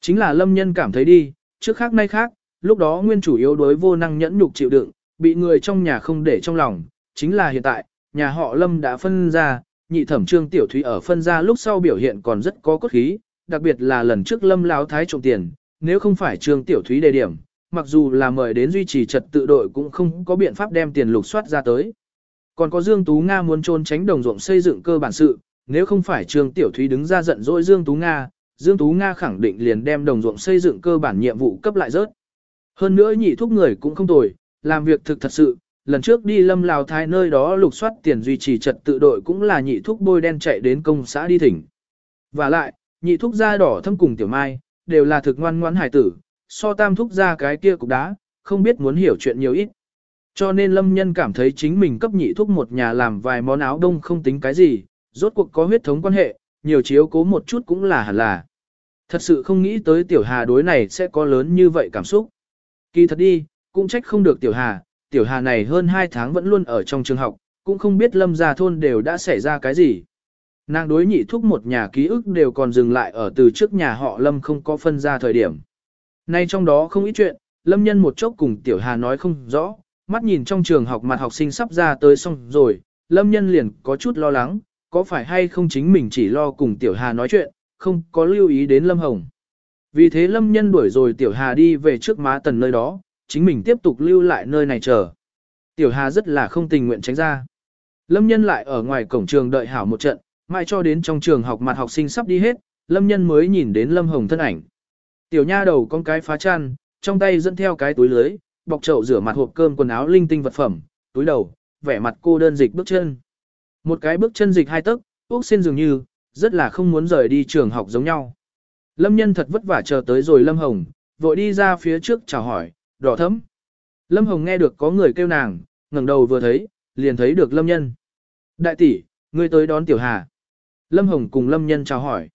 S1: Chính là Lâm nhân cảm thấy đi, trước khác nay khác, lúc đó nguyên chủ yếu đối vô năng nhẫn nhục chịu đựng, bị người trong nhà không để trong lòng, chính là hiện tại, nhà họ Lâm đã phân ra, nhị thẩm trương tiểu thúy ở phân ra lúc sau biểu hiện còn rất có cốt khí, đặc biệt là lần trước Lâm Láo Thái trộm tiền, nếu không phải trương tiểu thúy đề điểm, mặc dù là mời đến duy trì trật tự đội cũng không có biện pháp đem tiền lục soát ra tới. Còn có Dương Tú Nga muốn trôn tránh đồng ruộng xây dựng cơ bản sự, nếu không phải Trương Tiểu Thúy đứng ra giận dỗi Dương Tú Nga, Dương Tú Nga khẳng định liền đem đồng ruộng xây dựng cơ bản nhiệm vụ cấp lại rớt. Hơn nữa nhị thúc người cũng không tồi, làm việc thực thật sự, lần trước đi lâm lào thái nơi đó lục soát tiền duy trì trật tự đội cũng là nhị thúc bôi đen chạy đến công xã đi thỉnh. Và lại, nhị thúc da đỏ thâm cùng tiểu mai, đều là thực ngoan ngoãn hải tử, so tam thúc ra cái kia cục đá, không biết muốn hiểu chuyện nhiều ít. Cho nên lâm nhân cảm thấy chính mình cấp nhị thúc một nhà làm vài món áo đông không tính cái gì, rốt cuộc có huyết thống quan hệ, nhiều chiếu cố một chút cũng là hẳn là. Thật sự không nghĩ tới tiểu hà đối này sẽ có lớn như vậy cảm xúc. Kỳ thật đi, cũng trách không được tiểu hà, tiểu hà này hơn 2 tháng vẫn luôn ở trong trường học, cũng không biết lâm gia thôn đều đã xảy ra cái gì. Nàng đối nhị thúc một nhà ký ức đều còn dừng lại ở từ trước nhà họ lâm không có phân ra thời điểm. Nay trong đó không ít chuyện, lâm nhân một chốc cùng tiểu hà nói không rõ, mắt nhìn trong trường học mặt học sinh sắp ra tới xong rồi, lâm nhân liền có chút lo lắng, có phải hay không chính mình chỉ lo cùng tiểu hà nói chuyện, không có lưu ý đến lâm hồng. Vì thế lâm nhân đuổi rồi tiểu hà đi về trước má tần nơi đó, chính mình tiếp tục lưu lại nơi này chờ. Tiểu hà rất là không tình nguyện tránh ra. Lâm nhân lại ở ngoài cổng trường đợi hảo một trận, mãi cho đến trong trường học mặt học sinh sắp đi hết, lâm nhân mới nhìn đến lâm hồng thân ảnh. Tiểu nha đầu con cái phá chăn, trong tay dẫn theo cái túi lưới, bọc chậu rửa mặt hộp cơm quần áo linh tinh vật phẩm, túi đầu, vẻ mặt cô đơn dịch bước chân. Một cái bước chân dịch hai tấc, Úc xin dường như, rất là không muốn rời đi trường học giống nhau. Lâm nhân thật vất vả chờ tới rồi Lâm Hồng, vội đi ra phía trước chào hỏi, đỏ thấm. Lâm Hồng nghe được có người kêu nàng, ngẩng đầu vừa thấy, liền thấy được Lâm nhân. Đại tỷ, ngươi tới đón Tiểu Hà. Lâm Hồng cùng Lâm nhân chào hỏi.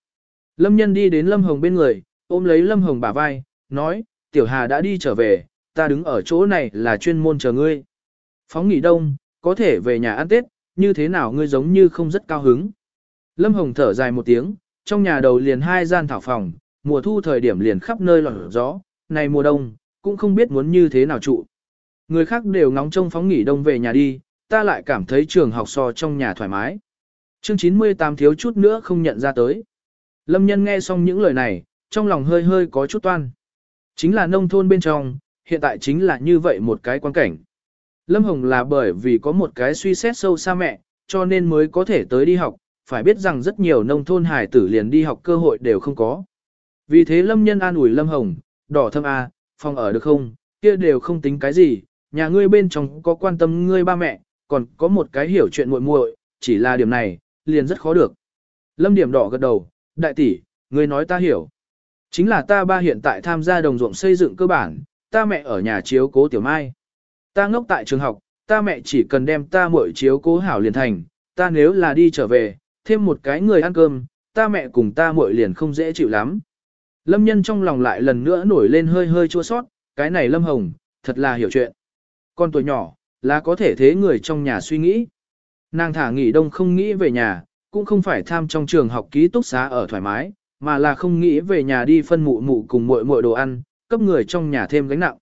S1: Lâm nhân đi đến Lâm Hồng bên người, ôm lấy Lâm Hồng bả vai, nói, Tiểu Hà đã đi trở về, ta đứng ở chỗ này là chuyên môn chờ ngươi. Phóng nghỉ đông, có thể về nhà ăn Tết, như thế nào ngươi giống như không rất cao hứng. Lâm Hồng thở dài một tiếng, trong nhà đầu liền hai gian thảo phòng, mùa thu thời điểm liền khắp nơi lọt gió, này mùa đông, cũng không biết muốn như thế nào trụ. Người khác đều ngóng trông phóng nghỉ đông về nhà đi, ta lại cảm thấy trường học so trong nhà thoải mái. Chương 98 thiếu chút nữa không nhận ra tới. Lâm nhân nghe xong những lời này, trong lòng hơi hơi có chút toan. Chính là nông thôn bên trong, hiện tại chính là như vậy một cái quan cảnh. Lâm Hồng là bởi vì có một cái suy xét sâu xa mẹ, cho nên mới có thể tới đi học, phải biết rằng rất nhiều nông thôn hải tử liền đi học cơ hội đều không có. Vì thế Lâm Nhân an ủi Lâm Hồng, đỏ thâm A, phòng ở được không, kia đều không tính cái gì, nhà ngươi bên trong có quan tâm ngươi ba mẹ, còn có một cái hiểu chuyện muội muội, chỉ là điểm này, liền rất khó được. Lâm Điểm đỏ gật đầu, đại tỷ, ngươi nói ta hiểu. Chính là ta ba hiện tại tham gia đồng ruộng xây dựng cơ bản, ta mẹ ở nhà chiếu cố tiểu mai. Ta ngốc tại trường học, ta mẹ chỉ cần đem ta muội chiếu cố hảo liền thành, ta nếu là đi trở về, thêm một cái người ăn cơm, ta mẹ cùng ta muội liền không dễ chịu lắm. Lâm nhân trong lòng lại lần nữa nổi lên hơi hơi chua sót, cái này Lâm Hồng, thật là hiểu chuyện. Con tuổi nhỏ, là có thể thế người trong nhà suy nghĩ. Nàng thả nghỉ đông không nghĩ về nhà, cũng không phải tham trong trường học ký túc xá ở thoải mái, mà là không nghĩ về nhà đi phân mụ mụ cùng muội muội đồ ăn, cấp người trong nhà thêm gánh nặng.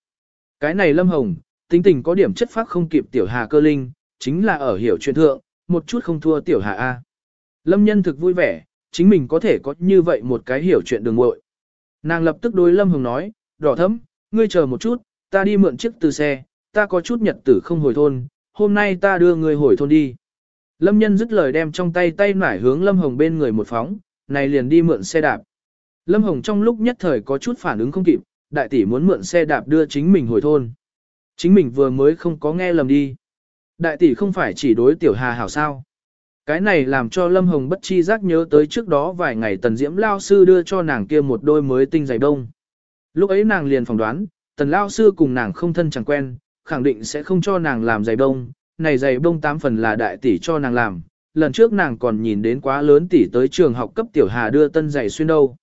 S1: Cái này Lâm Hồng, tính tình có điểm chất phác không kịp tiểu hà cơ linh, chính là ở hiểu chuyện thượng, một chút không thua tiểu hà A. Lâm nhân thực vui vẻ, chính mình có thể có như vậy một cái hiểu chuyện đường muội. Nàng lập tức đối Lâm Hồng nói, đỏ thấm, ngươi chờ một chút, ta đi mượn chiếc từ xe, ta có chút nhật tử không hồi thôn, hôm nay ta đưa ngươi hồi thôn đi. Lâm nhân dứt lời đem trong tay tay nải hướng Lâm Hồng bên người một phóng, này liền đi mượn xe đạp. Lâm Hồng trong lúc nhất thời có chút phản ứng không kịp, đại tỷ muốn mượn xe đạp đưa chính mình hồi thôn. Chính mình vừa mới không có nghe lầm đi. Đại tỷ không phải chỉ đối tiểu hà hảo sao. Cái này làm cho Lâm Hồng bất chi giác nhớ tới trước đó vài ngày tần diễm lao sư đưa cho nàng kia một đôi mới tinh giày đông. Lúc ấy nàng liền phỏng đoán, tần lao sư cùng nàng không thân chẳng quen, khẳng định sẽ không cho nàng làm giày đông. Này giày đông tám phần là đại tỷ cho nàng làm, lần trước nàng còn nhìn đến quá lớn tỷ tới trường học cấp tiểu hà đưa tân giày xuyên đâu.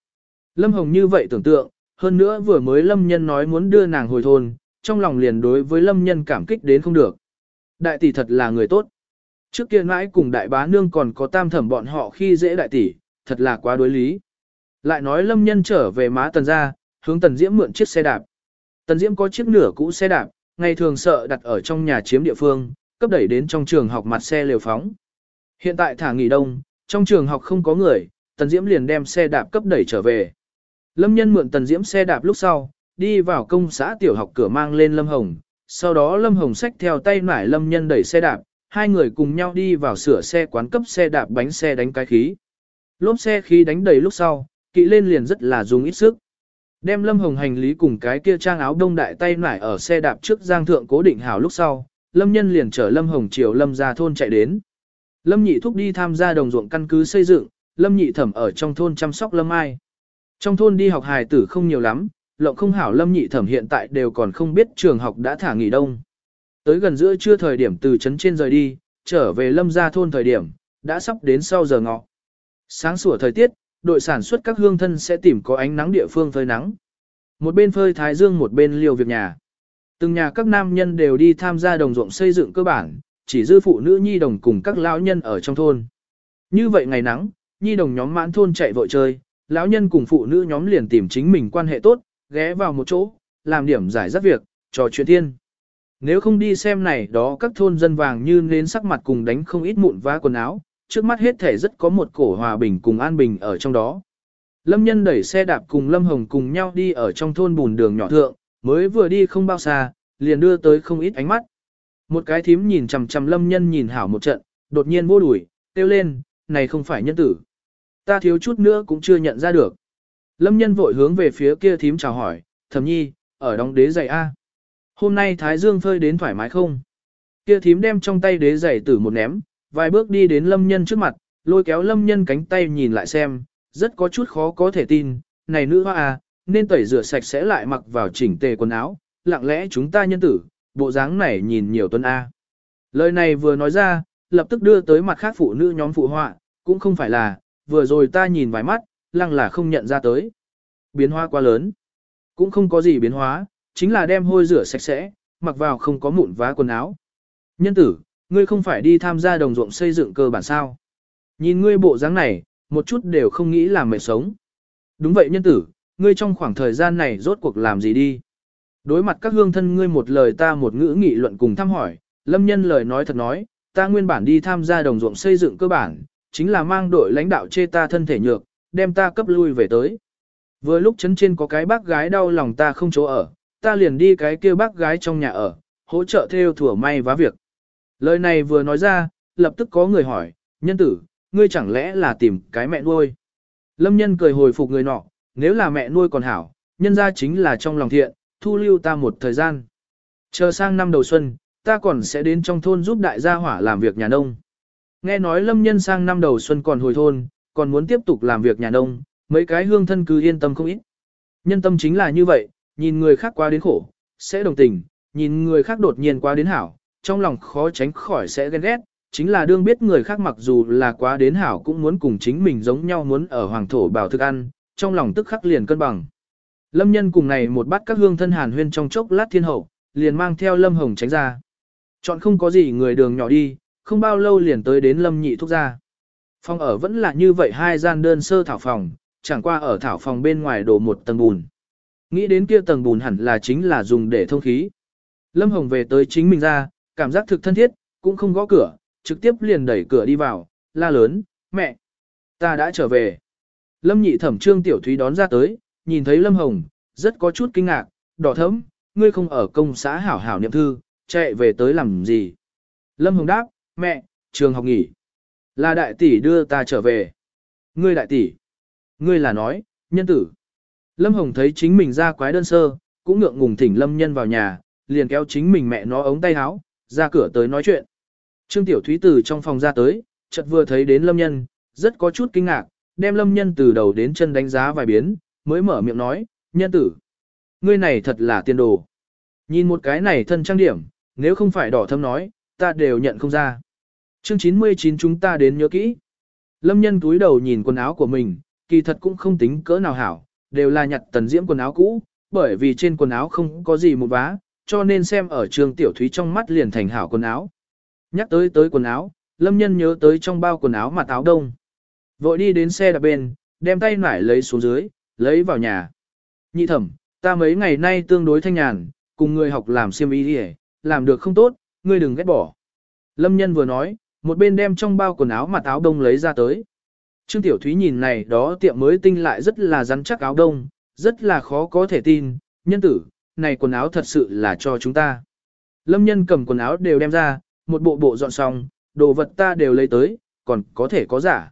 S1: Lâm Hồng như vậy tưởng tượng, hơn nữa vừa mới Lâm Nhân nói muốn đưa nàng hồi thôn, trong lòng liền đối với Lâm Nhân cảm kích đến không được. Đại tỷ thật là người tốt. Trước kia mãi cùng đại bá nương còn có tam thẩm bọn họ khi dễ đại tỷ, thật là quá đối lý. Lại nói Lâm Nhân trở về má tần ra, hướng tần diễm mượn chiếc xe đạp. Tần diễm có chiếc nửa cũ xe đạp, ngày thường sợ đặt ở trong nhà chiếm địa phương, cấp đẩy đến trong trường học mặt xe liều phóng. Hiện tại thả nghỉ đông, trong trường học không có người, tần diễm liền đem xe đạp cấp đẩy trở về. Lâm nhân mượn tần diễm xe đạp lúc sau, đi vào công xã tiểu học cửa mang lên Lâm Hồng, sau đó Lâm Hồng xách theo tay nải Lâm nhân đẩy xe đạp, hai người cùng nhau đi vào sửa xe quán cấp xe đạp bánh xe đánh cái khí. Lốp xe khí đánh đầy lúc sau, kỵ lên liền rất là dùng ít sức. Đem Lâm Hồng hành lý cùng cái kia trang áo đông đại tay nải ở xe đạp trước giang thượng cố định hảo lúc sau, Lâm Nhân liền chở Lâm Hồng chiều Lâm ra thôn chạy đến. Lâm Nhị thúc đi tham gia đồng ruộng căn cứ xây dựng, Lâm Nhị thẩm ở trong thôn chăm sóc Lâm Ai. Trong thôn đi học hài tử không nhiều lắm, lộng không hảo Lâm Nhị thẩm hiện tại đều còn không biết trường học đã thả nghỉ đông. Tới gần giữa trưa thời điểm từ trấn trên rời đi, trở về Lâm ra thôn thời điểm, đã sắp đến sau giờ ngọ. Sáng sủa thời tiết, đội sản xuất các hương thân sẽ tìm có ánh nắng địa phương phơi nắng. Một bên phơi thái dương một bên liều việc nhà. Từng nhà các nam nhân đều đi tham gia đồng ruộng xây dựng cơ bản, chỉ dư phụ nữ nhi đồng cùng các lão nhân ở trong thôn. Như vậy ngày nắng, nhi đồng nhóm mãn thôn chạy vội chơi, lão nhân cùng phụ nữ nhóm liền tìm chính mình quan hệ tốt, ghé vào một chỗ, làm điểm giải rất việc, trò chuyện thiên. Nếu không đi xem này đó các thôn dân vàng như nên sắc mặt cùng đánh không ít mụn vá quần áo, trước mắt hết thể rất có một cổ hòa bình cùng an bình ở trong đó. Lâm nhân đẩy xe đạp cùng Lâm Hồng cùng nhau đi ở trong thôn bùn đường nhỏ thượng, mới vừa đi không bao xa, liền đưa tới không ít ánh mắt. Một cái thím nhìn chằm chằm Lâm nhân nhìn hảo một trận, đột nhiên vô đuổi, kêu lên, này không phải nhân tử. Ta thiếu chút nữa cũng chưa nhận ra được. Lâm nhân vội hướng về phía kia thím chào hỏi, thầm nhi, ở đóng đế giày A. Hôm nay Thái Dương phơi đến thoải mái không? Kia thím đem trong tay đế giày tử một ném, vài bước đi đến lâm nhân trước mặt, lôi kéo lâm nhân cánh tay nhìn lại xem, rất có chút khó có thể tin, này nữ hoa à, nên tẩy rửa sạch sẽ lại mặc vào chỉnh tề quần áo, lặng lẽ chúng ta nhân tử, bộ dáng này nhìn nhiều tuần A. Lời này vừa nói ra, lập tức đưa tới mặt khác phụ nữ nhóm phụ họa, cũng không phải là, vừa rồi ta nhìn vài mắt, lăng là không nhận ra tới. Biến hóa quá lớn. Cũng không có gì biến hóa, chính là đem hôi rửa sạch sẽ, mặc vào không có mụn vá quần áo. Nhân tử, ngươi không phải đi tham gia đồng ruộng xây dựng cơ bản sao. Nhìn ngươi bộ dáng này, một chút đều không nghĩ làm mệt sống. Đúng vậy nhân tử, ngươi trong khoảng thời gian này rốt cuộc làm gì đi. Đối mặt các hương thân ngươi một lời ta một ngữ nghị luận cùng thăm hỏi, lâm nhân lời nói thật nói, ta nguyên bản đi tham gia đồng ruộng xây dựng cơ bản, chính là mang đội lãnh đạo chê ta thân thể nhược, đem ta cấp lui về tới. Vừa lúc chấn trên có cái bác gái đau lòng ta không chỗ ở, ta liền đi cái kia bác gái trong nhà ở, hỗ trợ theo thủa may vá việc. Lời này vừa nói ra, lập tức có người hỏi, nhân tử, ngươi chẳng lẽ là tìm cái mẹ nuôi? Lâm nhân cười hồi phục người nọ, nếu là mẹ nuôi còn hảo, nhân ra chính là trong lòng thiện, thu lưu ta một thời gian. Chờ sang năm đầu xuân, ta còn sẽ đến trong thôn giúp đại gia hỏa làm việc nhà nông. Nghe nói lâm nhân sang năm đầu xuân còn hồi thôn, còn muốn tiếp tục làm việc nhà nông, mấy cái hương thân cứ yên tâm không ít. Nhân tâm chính là như vậy, nhìn người khác quá đến khổ, sẽ đồng tình, nhìn người khác đột nhiên quá đến hảo, trong lòng khó tránh khỏi sẽ ghen ghét, chính là đương biết người khác mặc dù là quá đến hảo cũng muốn cùng chính mình giống nhau muốn ở hoàng thổ bảo thức ăn, trong lòng tức khắc liền cân bằng. Lâm nhân cùng này một bát các hương thân hàn huyên trong chốc lát thiên hậu, liền mang theo lâm hồng tránh ra. Chọn không có gì người đường nhỏ đi, không bao lâu liền tới đến lâm nhị thúc ra. Phòng ở vẫn là như vậy hai gian đơn sơ thảo phòng, chẳng qua ở thảo phòng bên ngoài đổ một tầng bùn. Nghĩ đến kia tầng bùn hẳn là chính là dùng để thông khí. Lâm Hồng về tới chính mình ra, cảm giác thực thân thiết, cũng không gõ cửa, trực tiếp liền đẩy cửa đi vào, la lớn, mẹ, ta đã trở về. Lâm nhị thẩm trương tiểu thúy đón ra tới, nhìn thấy Lâm Hồng, rất có chút kinh ngạc, đỏ thấm, ngươi không ở công xã hảo hảo niệm thư, chạy về tới làm gì. Lâm Hồng đáp, mẹ, trường học nghỉ. Là đại tỷ đưa ta trở về. Ngươi đại tỷ. Ngươi là nói, nhân tử. Lâm Hồng thấy chính mình ra quái đơn sơ, cũng ngượng ngùng thỉnh Lâm nhân vào nhà, liền kéo chính mình mẹ nó ống tay áo, ra cửa tới nói chuyện. Trương Tiểu Thúy từ trong phòng ra tới, chợt vừa thấy đến Lâm nhân, rất có chút kinh ngạc, đem Lâm nhân từ đầu đến chân đánh giá vài biến, mới mở miệng nói, nhân tử. Ngươi này thật là tiên đồ. Nhìn một cái này thân trang điểm, nếu không phải đỏ thâm nói, ta đều nhận không ra. Chương 99 chúng ta đến nhớ kỹ. Lâm nhân túi đầu nhìn quần áo của mình, kỳ thật cũng không tính cỡ nào hảo, đều là nhặt tần diễm quần áo cũ, bởi vì trên quần áo không có gì một vá, cho nên xem ở trường tiểu thúy trong mắt liền thành hảo quần áo. Nhắc tới tới quần áo, lâm nhân nhớ tới trong bao quần áo mà áo đông. Vội đi đến xe đạp bên, đem tay nải lấy xuống dưới, lấy vào nhà. Nhị thẩm, ta mấy ngày nay tương đối thanh nhàn, cùng người học làm xiêm y đi làm được không tốt, ngươi đừng ghét bỏ. Lâm nhân vừa nói, một bên đem trong bao quần áo mặt áo đông lấy ra tới. Trương Tiểu Thúy nhìn này đó tiệm mới tinh lại rất là rắn chắc áo đông, rất là khó có thể tin, nhân tử, này quần áo thật sự là cho chúng ta. Lâm nhân cầm quần áo đều đem ra, một bộ bộ dọn xong, đồ vật ta đều lấy tới, còn có thể có giả.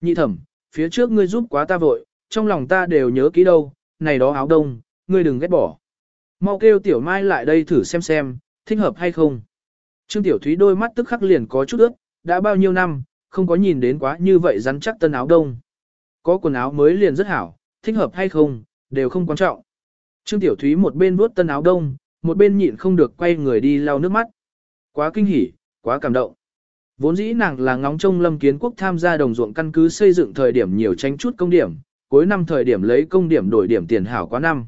S1: Nhị thẩm, phía trước ngươi giúp quá ta vội, trong lòng ta đều nhớ kỹ đâu, này đó áo đông, ngươi đừng ghét bỏ. Mau kêu Tiểu Mai lại đây thử xem xem, thích hợp hay không. Trương Tiểu Thúy đôi mắt tức khắc liền có chút ướt, đã bao nhiêu năm, không có nhìn đến quá như vậy rắn chắc tân áo đông. Có quần áo mới liền rất hảo, thích hợp hay không, đều không quan trọng. Trương Tiểu Thúy một bên vuốt tân áo đông, một bên nhịn không được quay người đi lau nước mắt. Quá kinh hỉ, quá cảm động. Vốn dĩ nàng là ngóng trông Lâm Kiến Quốc tham gia đồng ruộng căn cứ xây dựng thời điểm nhiều tranh chút công điểm, cuối năm thời điểm lấy công điểm đổi điểm tiền hảo quá năm.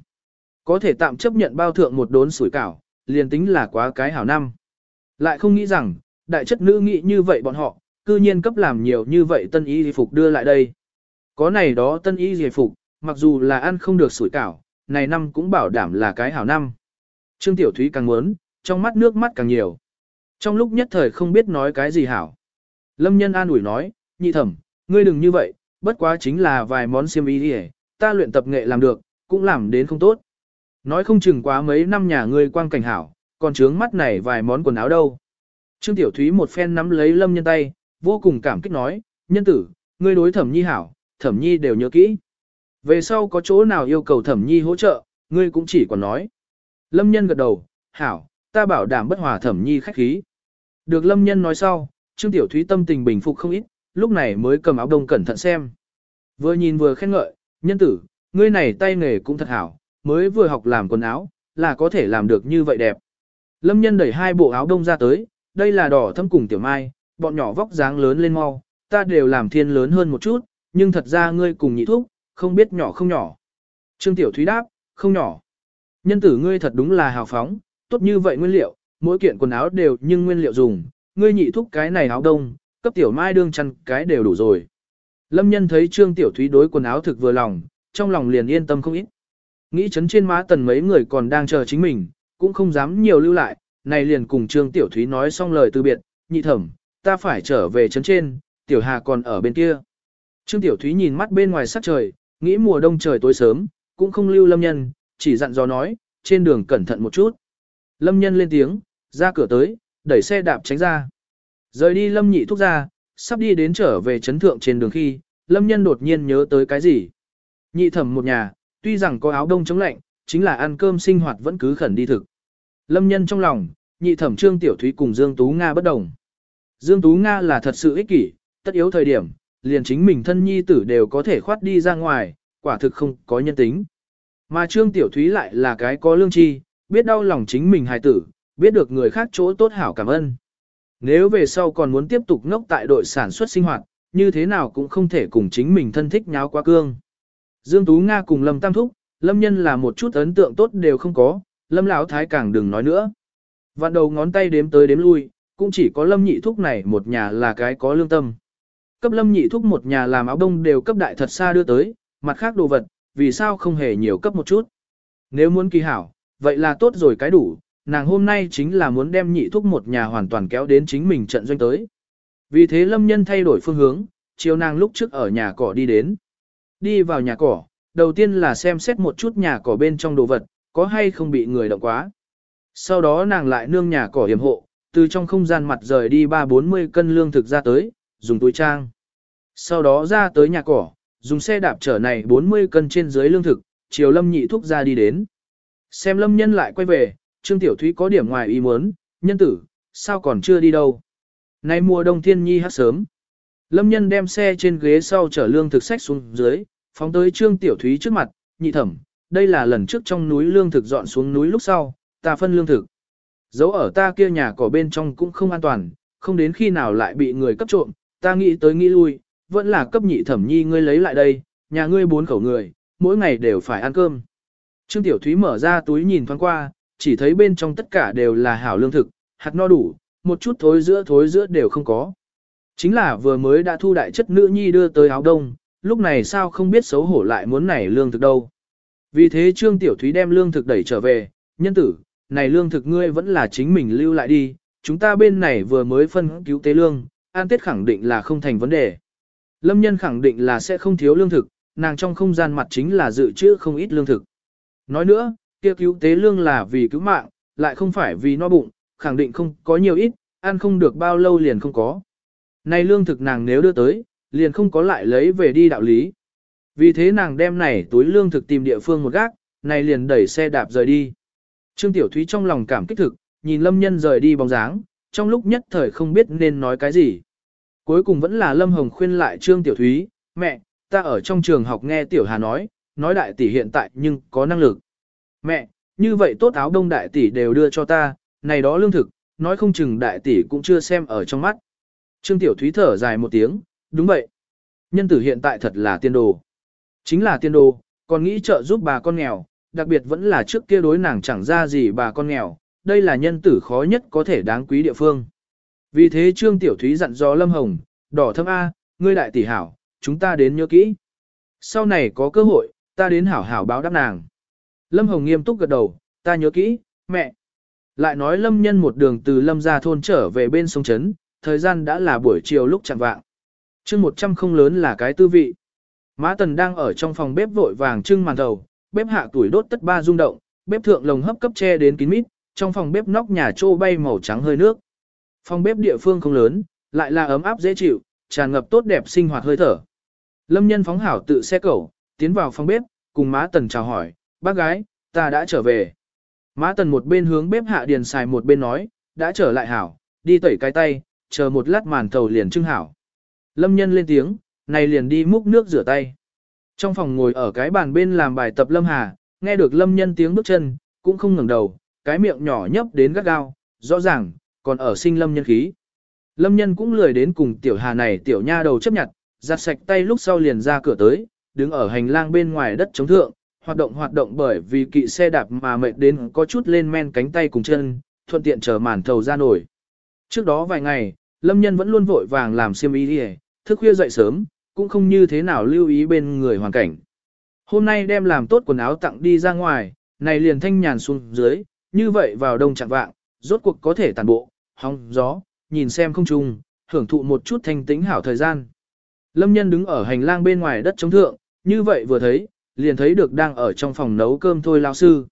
S1: Có thể tạm chấp nhận bao thượng một đốn sủi cảo, liền tính là quá cái hảo năm. Lại không nghĩ rằng, đại chất nữ nghĩ như vậy bọn họ, cư nhiên cấp làm nhiều như vậy tân y phục đưa lại đây. Có này đó tân y phục, mặc dù là ăn không được sủi cảo, này năm cũng bảo đảm là cái hảo năm. Trương Tiểu Thúy càng muốn, trong mắt nước mắt càng nhiều. Trong lúc nhất thời không biết nói cái gì hảo. Lâm nhân an ủi nói, nhị thẩm, ngươi đừng như vậy, bất quá chính là vài món xiêm y dì ta luyện tập nghệ làm được, cũng làm đến không tốt. Nói không chừng quá mấy năm nhà ngươi quang cảnh hảo, còn trướng mắt này vài món quần áo đâu. Trương Tiểu Thúy một phen nắm lấy Lâm Nhân tay, vô cùng cảm kích nói, nhân tử, ngươi đối thẩm nhi hảo, thẩm nhi đều nhớ kỹ. Về sau có chỗ nào yêu cầu thẩm nhi hỗ trợ, ngươi cũng chỉ còn nói. Lâm Nhân gật đầu, hảo, ta bảo đảm bất hòa thẩm nhi khách khí. Được Lâm Nhân nói sau, Trương Tiểu Thúy tâm tình bình phục không ít, lúc này mới cầm áo đông cẩn thận xem. Vừa nhìn vừa khen ngợi, nhân tử, ngươi này tay nghề cũng thật hảo, mới vừa học làm quần áo, là có thể làm được như vậy đẹp. Lâm nhân đẩy hai bộ áo đông ra tới, đây là đỏ thâm cùng tiểu mai, bọn nhỏ vóc dáng lớn lên mau, ta đều làm thiên lớn hơn một chút, nhưng thật ra ngươi cùng nhị thúc, không biết nhỏ không nhỏ. Trương Tiểu Thúy đáp, không nhỏ. Nhân tử ngươi thật đúng là hào phóng, tốt như vậy nguyên liệu, mỗi kiện quần áo đều nhưng nguyên liệu dùng, ngươi nhị thúc cái này áo đông, cấp tiểu mai đương chăn cái đều đủ rồi. Lâm nhân thấy Trương Tiểu Thúy đối quần áo thực vừa lòng, trong lòng liền yên tâm không ít. Nghĩ chấn trên má tần mấy người còn đang chờ chính mình, cũng không dám nhiều lưu lại, này liền cùng Trương Tiểu Thúy nói xong lời từ biệt, nhị thẩm, ta phải trở về chấn trên, Tiểu Hà còn ở bên kia. Trương Tiểu Thúy nhìn mắt bên ngoài sắc trời, nghĩ mùa đông trời tối sớm, cũng không lưu lâm nhân, chỉ dặn dò nói, trên đường cẩn thận một chút. Lâm nhân lên tiếng, ra cửa tới, đẩy xe đạp tránh ra. Rời đi lâm nhị thúc ra, sắp đi đến trở về chấn thượng trên đường khi, lâm nhân đột nhiên nhớ tới cái gì. Nhị thẩm một nhà, tuy rằng có áo đông chống lạnh, chính là ăn cơm sinh hoạt vẫn cứ khẩn đi thực. Lâm nhân trong lòng, nhị thẩm trương tiểu thúy cùng Dương Tú Nga bất đồng. Dương Tú Nga là thật sự ích kỷ, tất yếu thời điểm, liền chính mình thân nhi tử đều có thể khoát đi ra ngoài, quả thực không có nhân tính. Mà trương tiểu thúy lại là cái có lương tri biết đau lòng chính mình hài tử, biết được người khác chỗ tốt hảo cảm ơn. Nếu về sau còn muốn tiếp tục ngốc tại đội sản xuất sinh hoạt, như thế nào cũng không thể cùng chính mình thân thích nháo quá cương. Dương Tú Nga cùng Lâm Tam Thúc, Lâm Nhân là một chút ấn tượng tốt đều không có, Lâm Lão Thái càng đừng nói nữa. Vạn đầu ngón tay đếm tới đếm lui, cũng chỉ có Lâm Nhị Thúc này một nhà là cái có lương tâm. Cấp Lâm Nhị Thúc một nhà làm áo đông đều cấp đại thật xa đưa tới, mặt khác đồ vật, vì sao không hề nhiều cấp một chút. Nếu muốn kỳ hảo, vậy là tốt rồi cái đủ, nàng hôm nay chính là muốn đem nhị thúc một nhà hoàn toàn kéo đến chính mình trận doanh tới. Vì thế lâm nhân thay đổi phương hướng, chiều nàng lúc trước ở nhà cỏ đi đến. Đi vào nhà cỏ, đầu tiên là xem xét một chút nhà cỏ bên trong đồ vật, có hay không bị người động quá. Sau đó nàng lại nương nhà cỏ hiểm hộ, từ trong không gian mặt rời đi 3-40 cân lương thực ra tới, dùng túi trang. Sau đó ra tới nhà cỏ, dùng xe đạp chở này 40 cân trên dưới lương thực, chiều lâm nhị thúc ra đi đến. Xem lâm nhân lại quay về, Trương Tiểu Thúy có điểm ngoài ý muốn, nhân tử, sao còn chưa đi đâu. Nay mùa đông thiên nhi hát sớm. Lâm nhân đem xe trên ghế sau chở lương thực sách xuống dưới, phóng tới Trương Tiểu Thúy trước mặt, nhị thẩm, đây là lần trước trong núi lương thực dọn xuống núi lúc sau, ta phân lương thực. Dấu ở ta kia nhà cỏ bên trong cũng không an toàn, không đến khi nào lại bị người cấp trộm, ta nghĩ tới nghĩ lui, vẫn là cấp nhị thẩm nhi ngươi lấy lại đây, nhà ngươi bốn khẩu người, mỗi ngày đều phải ăn cơm. Trương Tiểu Thúy mở ra túi nhìn thoáng qua, chỉ thấy bên trong tất cả đều là hảo lương thực, hạt no đủ, một chút thối giữa thối giữa đều không có. Chính là vừa mới đã thu đại chất nữ nhi đưa tới áo đông, lúc này sao không biết xấu hổ lại muốn nảy lương thực đâu. Vì thế Trương Tiểu Thúy đem lương thực đẩy trở về, nhân tử, này lương thực ngươi vẫn là chính mình lưu lại đi, chúng ta bên này vừa mới phân cứu tế lương, an tiết khẳng định là không thành vấn đề. Lâm nhân khẳng định là sẽ không thiếu lương thực, nàng trong không gian mặt chính là dự trữ không ít lương thực. Nói nữa, kia cứu tế lương là vì cứu mạng, lại không phải vì no bụng, khẳng định không có nhiều ít, ăn không được bao lâu liền không có. Này lương thực nàng nếu đưa tới, liền không có lại lấy về đi đạo lý. Vì thế nàng đem này túi lương thực tìm địa phương một gác, này liền đẩy xe đạp rời đi. Trương Tiểu Thúy trong lòng cảm kích thực, nhìn Lâm Nhân rời đi bóng dáng, trong lúc nhất thời không biết nên nói cái gì. Cuối cùng vẫn là Lâm Hồng khuyên lại Trương Tiểu Thúy, mẹ, ta ở trong trường học nghe Tiểu Hà nói, nói đại tỷ hiện tại nhưng có năng lực. Mẹ, như vậy tốt áo đông đại tỷ đều đưa cho ta, này đó lương thực, nói không chừng đại tỷ cũng chưa xem ở trong mắt. Trương Tiểu Thúy thở dài một tiếng, đúng vậy. Nhân tử hiện tại thật là tiên đồ. Chính là tiên đồ, còn nghĩ trợ giúp bà con nghèo, đặc biệt vẫn là trước kia đối nàng chẳng ra gì bà con nghèo, đây là nhân tử khó nhất có thể đáng quý địa phương. Vì thế Trương Tiểu Thúy dặn dò Lâm Hồng, đỏ thâm A, ngươi đại tỷ hảo, chúng ta đến nhớ kỹ. Sau này có cơ hội, ta đến hảo hảo báo đáp nàng. Lâm Hồng nghiêm túc gật đầu, ta nhớ kỹ, mẹ. Lại nói Lâm nhân một đường từ Lâm ra thôn trở về bên sông Trấn, thời gian đã là buổi chiều lúc chẳng vạng chương 100 không lớn là cái tư vị. Mã Tần đang ở trong phòng bếp vội vàng trưng màn thầu, bếp hạ tuổi đốt tất ba rung động, bếp thượng lồng hấp cấp che đến kín mít, trong phòng bếp nóc nhà trô bay màu trắng hơi nước. Phòng bếp địa phương không lớn, lại là ấm áp dễ chịu, tràn ngập tốt đẹp sinh hoạt hơi thở. Lâm nhân phóng hảo tự xe cẩu, tiến vào phòng bếp, cùng má tần chào hỏi, bác gái, ta đã trở về. Má tần một bên hướng bếp hạ điền xài một bên nói, đã trở lại hảo, đi tẩy cái tay, chờ một lát màn thầu liền trưng hảo. Lâm nhân lên tiếng, này liền đi múc nước rửa tay. Trong phòng ngồi ở cái bàn bên làm bài tập Lâm Hà, nghe được Lâm nhân tiếng bước chân, cũng không ngẩng đầu, cái miệng nhỏ nhấp đến gắt gao, rõ ràng, còn ở sinh Lâm nhân khí. Lâm nhân cũng lười đến cùng tiểu hà này tiểu nha đầu chấp nhận, giặt sạch tay lúc sau liền ra cửa tới, đứng ở hành lang bên ngoài đất chống thượng, hoạt động hoạt động bởi vì kỵ xe đạp mà mệt đến có chút lên men cánh tay cùng chân, thuận tiện chờ màn thầu ra nổi. Trước đó vài ngày, Lâm nhân vẫn luôn vội vàng làm xiêm y đi thức khuya dậy sớm, cũng không như thế nào lưu ý bên người hoàn cảnh. Hôm nay đem làm tốt quần áo tặng đi ra ngoài, này liền thanh nhàn xuống dưới, như vậy vào đông chẳng vạng, rốt cuộc có thể tàn bộ, hóng gió, nhìn xem không trùng, hưởng thụ một chút thanh tĩnh hảo thời gian. Lâm nhân đứng ở hành lang bên ngoài đất chống thượng, như vậy vừa thấy, liền thấy được đang ở trong phòng nấu cơm thôi lão sư.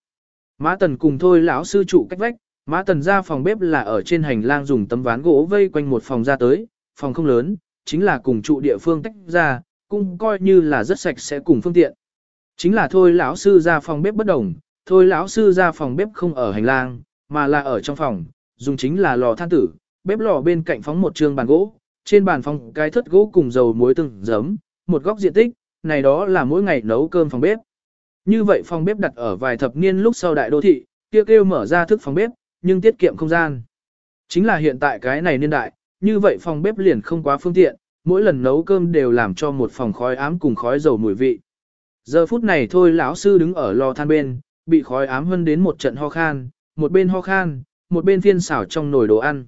S1: Mã tần cùng thôi lão sư trụ cách vách, mã tần ra phòng bếp là ở trên hành lang dùng tấm ván gỗ vây quanh một phòng ra tới, phòng không lớn, chính là cùng trụ địa phương tách ra, cũng coi như là rất sạch sẽ cùng phương tiện. Chính là thôi lão sư ra phòng bếp bất đồng, thôi lão sư ra phòng bếp không ở hành lang, mà là ở trong phòng, dùng chính là lò than tử, bếp lò bên cạnh phóng một trường bàn gỗ, trên bàn phòng cái thất gỗ cùng dầu muối từng giấm, một góc diện tích, này đó là mỗi ngày nấu cơm phòng bếp. Như vậy phòng bếp đặt ở vài thập niên lúc sau đại đô thị, kia kêu, kêu mở ra thức phòng bếp, nhưng tiết kiệm không gian. Chính là hiện tại cái này niên đại, như vậy phòng bếp liền không quá phương tiện, mỗi lần nấu cơm đều làm cho một phòng khói ám cùng khói dầu mùi vị. Giờ phút này thôi lão sư đứng ở lò than bên, bị khói ám hơn đến một trận ho khan, một bên ho khan, một bên phiên xảo trong nồi đồ ăn.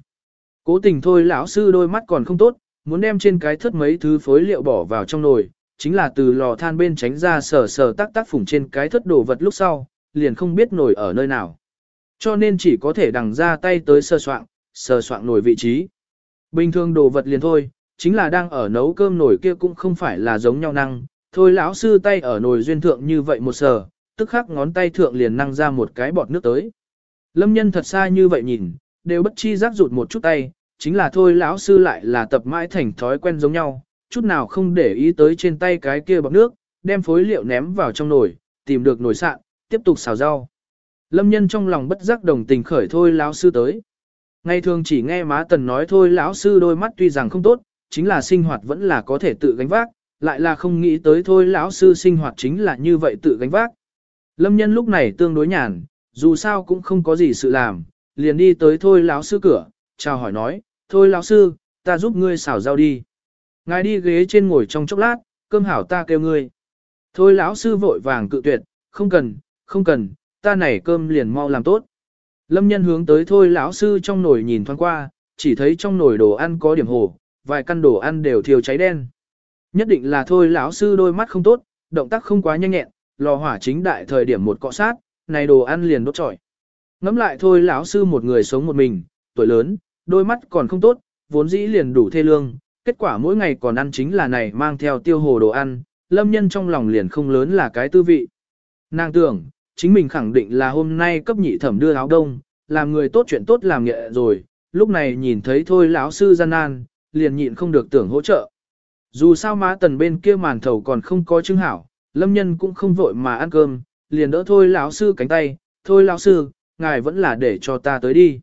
S1: Cố tình thôi lão sư đôi mắt còn không tốt, muốn đem trên cái thất mấy thứ phối liệu bỏ vào trong nồi, chính là từ lò than bên tránh ra sờ sờ tác tác phủng trên cái thất đồ vật lúc sau, liền không biết nổi ở nơi nào. Cho nên chỉ có thể đằng ra tay tới sơ soạn, sờ soạn nổi vị trí. Bình thường đồ vật liền thôi, chính là đang ở nấu cơm nổi kia cũng không phải là giống nhau năng. Thôi lão sư tay ở nồi duyên thượng như vậy một sờ, tức khắc ngón tay thượng liền năng ra một cái bọt nước tới. Lâm nhân thật xa như vậy nhìn, đều bất chi giác rụt một chút tay, chính là thôi lão sư lại là tập mãi thành thói quen giống nhau, chút nào không để ý tới trên tay cái kia bọt nước, đem phối liệu ném vào trong nồi, tìm được nồi sạn, tiếp tục xào rau. Lâm nhân trong lòng bất giác đồng tình khởi thôi lão sư tới. Ngày thường chỉ nghe má tần nói thôi lão sư đôi mắt tuy rằng không tốt, chính là sinh hoạt vẫn là có thể tự gánh vác, lại là không nghĩ tới thôi lão sư sinh hoạt chính là như vậy tự gánh vác. Lâm nhân lúc này tương đối nhàn, dù sao cũng không có gì sự làm, liền đi tới thôi lão sư cửa, chào hỏi nói, thôi lão sư, ta giúp ngươi xào rau đi. Ngài đi ghế trên ngồi trong chốc lát, cơm hảo ta kêu ngươi. Thôi lão sư vội vàng cự tuyệt, không cần, không cần, ta này cơm liền mau làm tốt. Lâm nhân hướng tới thôi lão sư trong nồi nhìn thoáng qua, chỉ thấy trong nồi đồ ăn có điểm hồ, vài căn đồ ăn đều thiêu cháy đen. Nhất định là thôi lão sư đôi mắt không tốt, động tác không quá nhanh nhẹn, lò hỏa chính đại thời điểm một cọ sát, này đồ ăn liền đốt trọi. Ngắm lại thôi lão sư một người sống một mình, tuổi lớn, đôi mắt còn không tốt, vốn dĩ liền đủ thê lương, kết quả mỗi ngày còn ăn chính là này mang theo tiêu hồ đồ ăn, lâm nhân trong lòng liền không lớn là cái tư vị. Nàng tưởng, chính mình khẳng định là hôm nay cấp nhị thẩm đưa áo đông, làm người tốt chuyện tốt làm nghệ rồi, lúc này nhìn thấy thôi lão sư gian nan, liền nhịn không được tưởng hỗ trợ. Dù sao má tần bên kia màn thầu còn không có chứng hảo, lâm nhân cũng không vội mà ăn cơm, liền đỡ thôi lão sư cánh tay, thôi lão sư, ngài vẫn là để cho ta tới đi.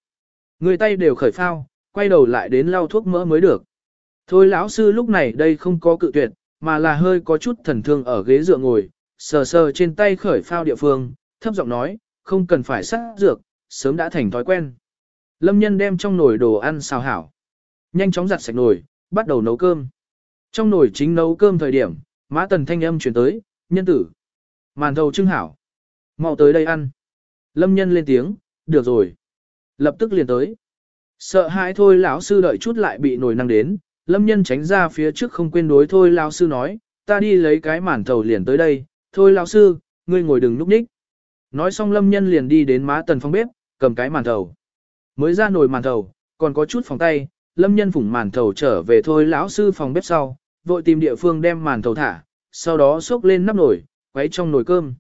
S1: Người tay đều khởi phao, quay đầu lại đến lau thuốc mỡ mới được. Thôi lão sư lúc này đây không có cự tuyệt, mà là hơi có chút thần thương ở ghế dựa ngồi, sờ sờ trên tay khởi phao địa phương, thấp giọng nói, không cần phải sát dược, sớm đã thành thói quen. Lâm nhân đem trong nồi đồ ăn xào hảo. Nhanh chóng giặt sạch nồi, bắt đầu nấu cơm. Trong nồi chính nấu cơm thời điểm, mã tần thanh âm chuyển tới, nhân tử. Màn thầu trưng hảo. mau tới đây ăn. Lâm nhân lên tiếng, được rồi. Lập tức liền tới. Sợ hãi thôi lão sư đợi chút lại bị nồi năng đến, lâm nhân tránh ra phía trước không quên đối thôi lão sư nói, ta đi lấy cái màn thầu liền tới đây, thôi lão sư, ngươi ngồi đừng núp ních. Nói xong lâm nhân liền đi đến má tần phong bếp, cầm cái màn thầu. Mới ra nồi màn thầu, còn có chút phòng tay, lâm nhân phủng màn thầu trở về thôi lão sư phòng bếp sau, vội tìm địa phương đem màn thầu thả, sau đó xốc lên nắp nồi, quấy trong nồi cơm.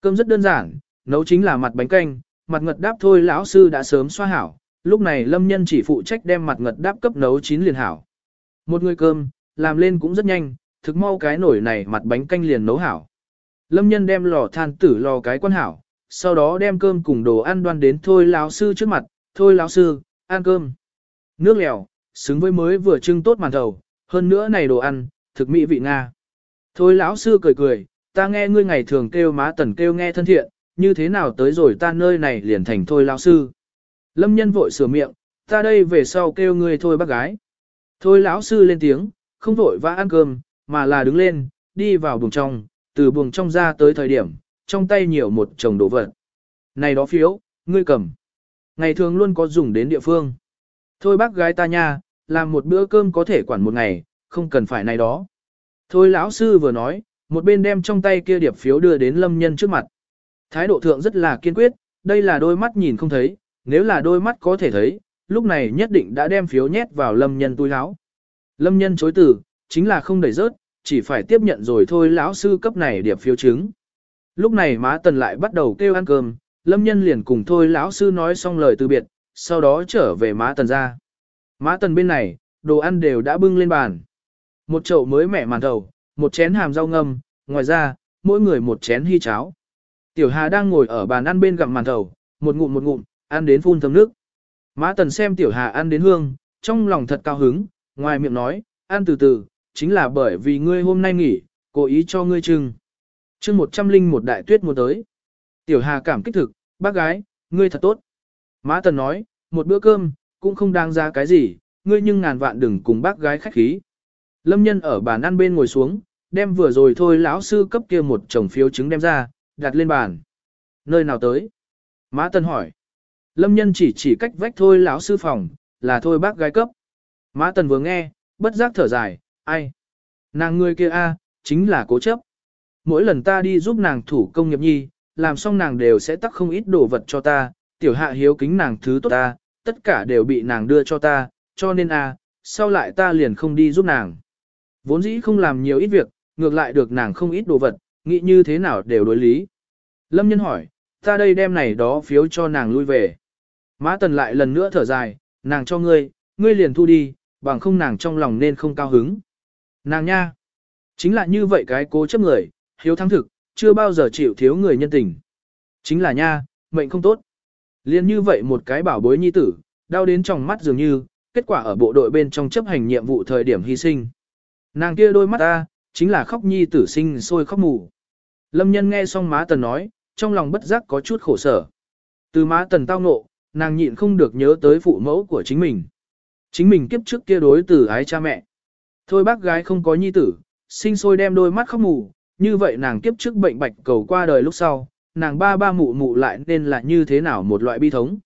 S1: Cơm rất đơn giản, nấu chính là mặt bánh canh, mặt ngật đáp thôi lão sư đã sớm xoa hảo, lúc này lâm nhân chỉ phụ trách đem mặt ngật đáp cấp nấu chín liền hảo. Một người cơm, làm lên cũng rất nhanh, thực mau cái nồi này mặt bánh canh liền nấu hảo. Lâm nhân đem lò than tử lò cái quan hảo, sau đó đem cơm cùng đồ ăn đoan đến thôi lão sư trước mặt, thôi lão sư, ăn cơm. Nước lèo, xứng với mới vừa trưng tốt màn thầu, hơn nữa này đồ ăn, thực mỹ vị Nga. Thôi lão sư cười cười, ta nghe ngươi ngày thường kêu má tần kêu nghe thân thiện, như thế nào tới rồi ta nơi này liền thành thôi lão sư. Lâm nhân vội sửa miệng, ta đây về sau kêu ngươi thôi bác gái. Thôi lão sư lên tiếng, không vội vã ăn cơm, mà là đứng lên, đi vào buồng trong, từ buồng trong ra tới thời điểm, trong tay nhiều một chồng đồ vật. Này đó phiếu, ngươi cầm. Ngày thường luôn có dùng đến địa phương. Thôi bác gái ta nha, làm một bữa cơm có thể quản một ngày, không cần phải này đó. Thôi lão sư vừa nói, một bên đem trong tay kia điệp phiếu đưa đến lâm nhân trước mặt. Thái độ thượng rất là kiên quyết, đây là đôi mắt nhìn không thấy, nếu là đôi mắt có thể thấy, lúc này nhất định đã đem phiếu nhét vào lâm nhân túi áo. Lâm nhân chối từ, chính là không đẩy rớt, chỉ phải tiếp nhận rồi thôi lão sư cấp này điệp phiếu chứng. Lúc này má tần lại bắt đầu kêu ăn cơm, lâm nhân liền cùng thôi lão sư nói xong lời từ biệt, sau đó trở về má tần ra. Má tần bên này, đồ ăn đều đã bưng lên bàn. Một chậu mới mẻ màn thầu, một chén hàm rau ngâm, ngoài ra, mỗi người một chén hy cháo. Tiểu Hà đang ngồi ở bàn ăn bên gặm màn thầu, một ngụm một ngụm, ăn đến phun thấm nước. Má tần xem Tiểu Hà ăn đến hương, trong lòng thật cao hứng, ngoài miệng nói, ăn từ từ, chính là bởi vì ngươi hôm nay nghỉ, cố ý cho ngươi chừng chương một trăm linh một đại tuyết muốn tới. Tiểu Hà cảm kích thực, bác gái, ngươi thật tốt. mã tần nói, một bữa cơm, cũng không đáng ra cái gì, ngươi nhưng ngàn vạn đừng cùng bác gái khách khí. Lâm nhân ở bàn ăn bên ngồi xuống, đem vừa rồi thôi lão sư cấp kia một chồng phiếu chứng đem ra, đặt lên bàn. Nơi nào tới? Mã tần hỏi. Lâm nhân chỉ chỉ cách vách thôi lão sư phòng, là thôi bác gái cấp. Mã Tần vừa nghe, bất giác thở dài, ai? Nàng ngươi kia a, chính là cố chấp. Mỗi lần ta đi giúp nàng thủ công nghiệp nhi, làm xong nàng đều sẽ tắc không ít đồ vật cho ta, tiểu hạ hiếu kính nàng thứ tốt ta, tất cả đều bị nàng đưa cho ta, cho nên a, à, sau lại ta liền không đi giúp nàng. Vốn dĩ không làm nhiều ít việc, ngược lại được nàng không ít đồ vật, nghĩ như thế nào đều đối lý. Lâm nhân hỏi, ta đây đem này đó phiếu cho nàng lui về. Mã tần lại lần nữa thở dài, nàng cho ngươi, ngươi liền thu đi, bằng không nàng trong lòng nên không cao hứng. Nàng nha, chính là như vậy cái cố chấp người, hiếu thắng thực, chưa bao giờ chịu thiếu người nhân tình. Chính là nha, mệnh không tốt. Liên như vậy một cái bảo bối nhi tử, đau đến trong mắt dường như, kết quả ở bộ đội bên trong chấp hành nhiệm vụ thời điểm hy sinh. Nàng kia đôi mắt ta, chính là khóc nhi tử sinh sôi khóc mù. Lâm nhân nghe xong má tần nói, trong lòng bất giác có chút khổ sở. Từ má tần tao ngộ, nàng nhịn không được nhớ tới phụ mẫu của chính mình. Chính mình kiếp trước kia đối tử ái cha mẹ. Thôi bác gái không có nhi tử, sinh sôi đem đôi mắt khóc mù, như vậy nàng kiếp trước bệnh bạch cầu qua đời lúc sau, nàng ba ba mụ mụ lại nên là như thế nào một loại bi thống.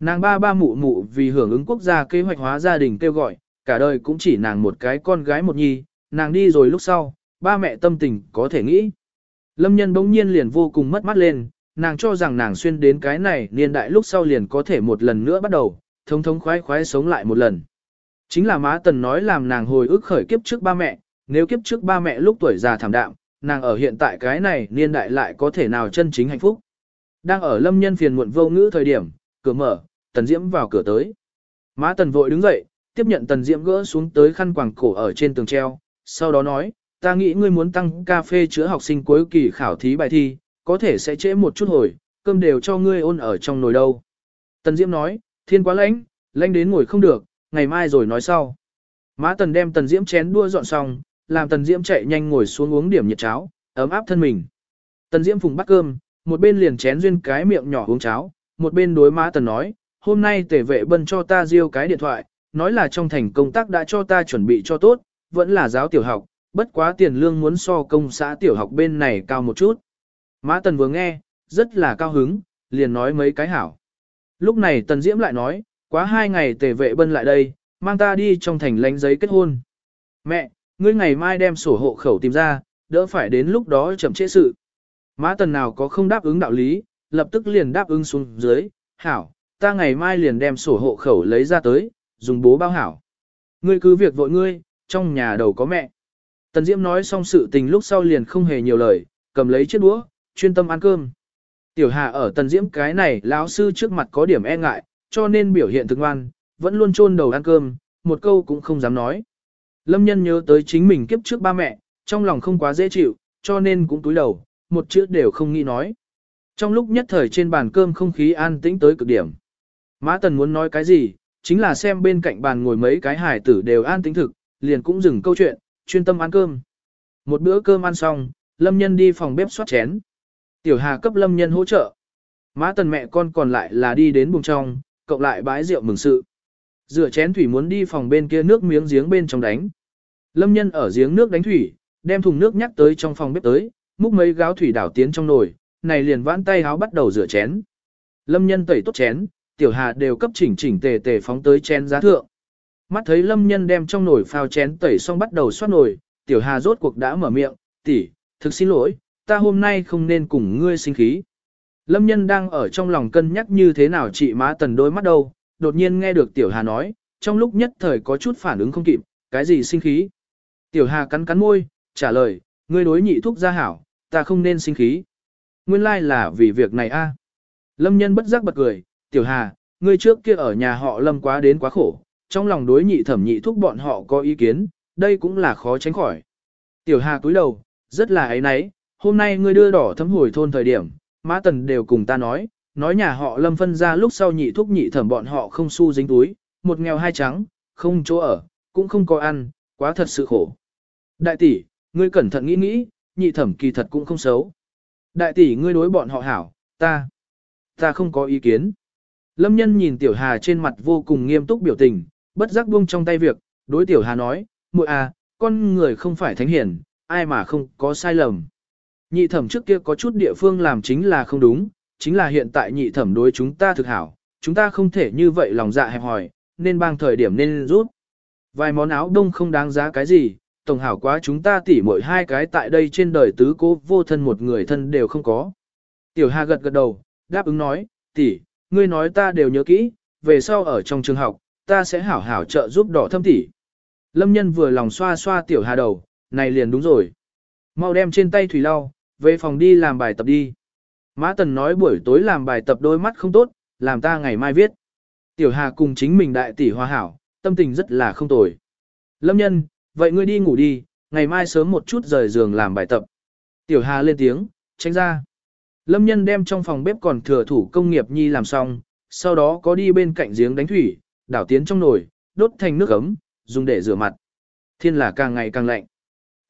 S1: Nàng ba ba mụ mụ vì hưởng ứng quốc gia kế hoạch hóa gia đình kêu gọi, cả đời cũng chỉ nàng một cái con gái một nhi, nàng đi rồi lúc sau, ba mẹ tâm tình có thể nghĩ. Lâm nhân bỗng nhiên liền vô cùng mất mắt lên, nàng cho rằng nàng xuyên đến cái này niên đại lúc sau liền có thể một lần nữa bắt đầu, thống thống khoái khoái sống lại một lần. Chính là má tần nói làm nàng hồi ức khởi kiếp trước ba mẹ, nếu kiếp trước ba mẹ lúc tuổi già thảm đạm, nàng ở hiện tại cái này niên đại lại có thể nào chân chính hạnh phúc. Đang ở lâm nhân phiền muộn vô ngữ thời điểm, cửa mở, tần diễm vào cửa tới. Má tần vội đứng dậy, tiếp nhận tần diễm gỡ xuống tới khăn quàng cổ ở trên tường treo, sau đó nói, ta nghĩ ngươi muốn tăng cà phê chữa học sinh cuối kỳ khảo thí bài thi, có thể sẽ trễ một chút hồi, cơm đều cho ngươi ôn ở trong nồi đâu. Tần Diễm nói, thiên quá lãnh, lãnh đến ngồi không được, ngày mai rồi nói sau. Má Tần đem Tần Diễm chén đua dọn xong, làm Tần Diễm chạy nhanh ngồi xuống uống điểm nhiệt cháo, ấm áp thân mình. Tần Diễm phùng bắt cơm, một bên liền chén duyên cái miệng nhỏ uống cháo, một bên đối má Tần nói, hôm nay tể vệ bân cho ta riêu cái điện thoại, nói là trong thành công tác đã cho ta chuẩn bị cho tốt, vẫn là giáo tiểu học, bất quá tiền lương muốn so công xã tiểu học bên này cao một chút. Mã Tần vừa nghe, rất là cao hứng, liền nói mấy cái hảo. Lúc này Tần Diễm lại nói, quá hai ngày tề vệ bân lại đây, mang ta đi trong thành lánh giấy kết hôn. Mẹ, ngươi ngày mai đem sổ hộ khẩu tìm ra, đỡ phải đến lúc đó chậm trễ sự. Mã Tần nào có không đáp ứng đạo lý, lập tức liền đáp ứng xuống dưới, hảo, ta ngày mai liền đem sổ hộ khẩu lấy ra tới, dùng bố bao hảo. Ngươi cứ việc vội ngươi, trong nhà đầu có mẹ. Tần Diễm nói xong sự tình lúc sau liền không hề nhiều lời, cầm lấy chiếc đũa, chuyên tâm ăn cơm. Tiểu Hà ở Tần Diễm cái này lão sư trước mặt có điểm e ngại, cho nên biểu hiện thực ngoan, vẫn luôn chôn đầu ăn cơm, một câu cũng không dám nói. Lâm nhân nhớ tới chính mình kiếp trước ba mẹ, trong lòng không quá dễ chịu, cho nên cũng túi đầu, một chữ đều không nghĩ nói. Trong lúc nhất thời trên bàn cơm không khí an tĩnh tới cực điểm. Mã Tần muốn nói cái gì, chính là xem bên cạnh bàn ngồi mấy cái hải tử đều an tĩnh thực, liền cũng dừng câu chuyện, chuyên tâm ăn cơm. Một bữa cơm ăn xong, Lâm Nhân đi phòng bếp xoát chén. Tiểu Hà cấp Lâm Nhân hỗ trợ. Mã tần mẹ con còn lại là đi đến buồng trong, cộng lại bãi rượu mừng sự. Rửa chén thủy muốn đi phòng bên kia nước miếng giếng bên trong đánh. Lâm Nhân ở giếng nước đánh thủy, đem thùng nước nhắc tới trong phòng bếp tới, múc mấy gáo thủy đảo tiến trong nồi, này liền vãn tay háo bắt đầu rửa chén. Lâm Nhân tẩy tốt chén, Tiểu Hà đều cấp chỉnh chỉnh tề tề phóng tới chén giá thượng. Mắt thấy lâm nhân đem trong nồi phao chén tẩy xong bắt đầu xoát nồi, tiểu hà rốt cuộc đã mở miệng, tỷ, thực xin lỗi, ta hôm nay không nên cùng ngươi sinh khí. Lâm nhân đang ở trong lòng cân nhắc như thế nào chị má tần đôi mắt đâu, đột nhiên nghe được tiểu hà nói, trong lúc nhất thời có chút phản ứng không kịp, cái gì sinh khí. Tiểu hà cắn cắn môi, trả lời, ngươi đối nhị thuốc gia hảo, ta không nên sinh khí. Nguyên lai like là vì việc này a. Lâm nhân bất giác bật cười, tiểu hà, ngươi trước kia ở nhà họ lâm quá đến quá khổ, trong lòng đối nhị thẩm nhị thúc bọn họ có ý kiến, đây cũng là khó tránh khỏi. Tiểu Hà cúi đầu, rất là ấy nấy, hôm nay ngươi đưa đỏ thấm hồi thôn thời điểm, Mã Tần đều cùng ta nói, nói nhà họ lâm phân ra lúc sau nhị thúc nhị thẩm bọn họ không xu dính túi, một nghèo hai trắng, không chỗ ở, cũng không có ăn, quá thật sự khổ. Đại tỷ, ngươi cẩn thận nghĩ nghĩ, nhị thẩm kỳ thật cũng không xấu. Đại tỷ ngươi đối bọn họ hảo, ta, ta không có ý kiến. Lâm nhân nhìn tiểu hà trên mặt vô cùng nghiêm túc biểu tình, bất giác buông trong tay việc, đối tiểu hà nói, muội à, con người không phải thánh hiển, ai mà không có sai lầm. Nhị thẩm trước kia có chút địa phương làm chính là không đúng, chính là hiện tại nhị thẩm đối chúng ta thực hảo, chúng ta không thể như vậy lòng dạ hẹp hòi, nên bang thời điểm nên rút. Vài món áo đông không đáng giá cái gì, tổng hảo quá chúng ta tỉ mỗi hai cái tại đây trên đời tứ cố vô thân một người thân đều không có. Tiểu Hà gật gật đầu, đáp ứng nói, tỷ, ngươi nói ta đều nhớ kỹ, về sau ở trong trường học, ta sẽ hảo hảo trợ giúp đỏ thâm tỷ. Lâm nhân vừa lòng xoa xoa Tiểu Hà đầu, này liền đúng rồi. Mau đem trên tay thủy lau, về phòng đi làm bài tập đi. Mã Tần nói buổi tối làm bài tập đôi mắt không tốt, làm ta ngày mai viết. Tiểu Hà cùng chính mình đại tỷ hòa hảo, tâm tình rất là không tồi. Lâm nhân, vậy ngươi đi ngủ đi, ngày mai sớm một chút rời giường làm bài tập. Tiểu Hà lên tiếng, tránh ra. Lâm nhân đem trong phòng bếp còn thừa thủ công nghiệp nhi làm xong, sau đó có đi bên cạnh giếng đánh thủy, đảo tiến trong nồi, đốt thành nước ấm, dùng để rửa mặt. Thiên là càng ngày càng lạnh.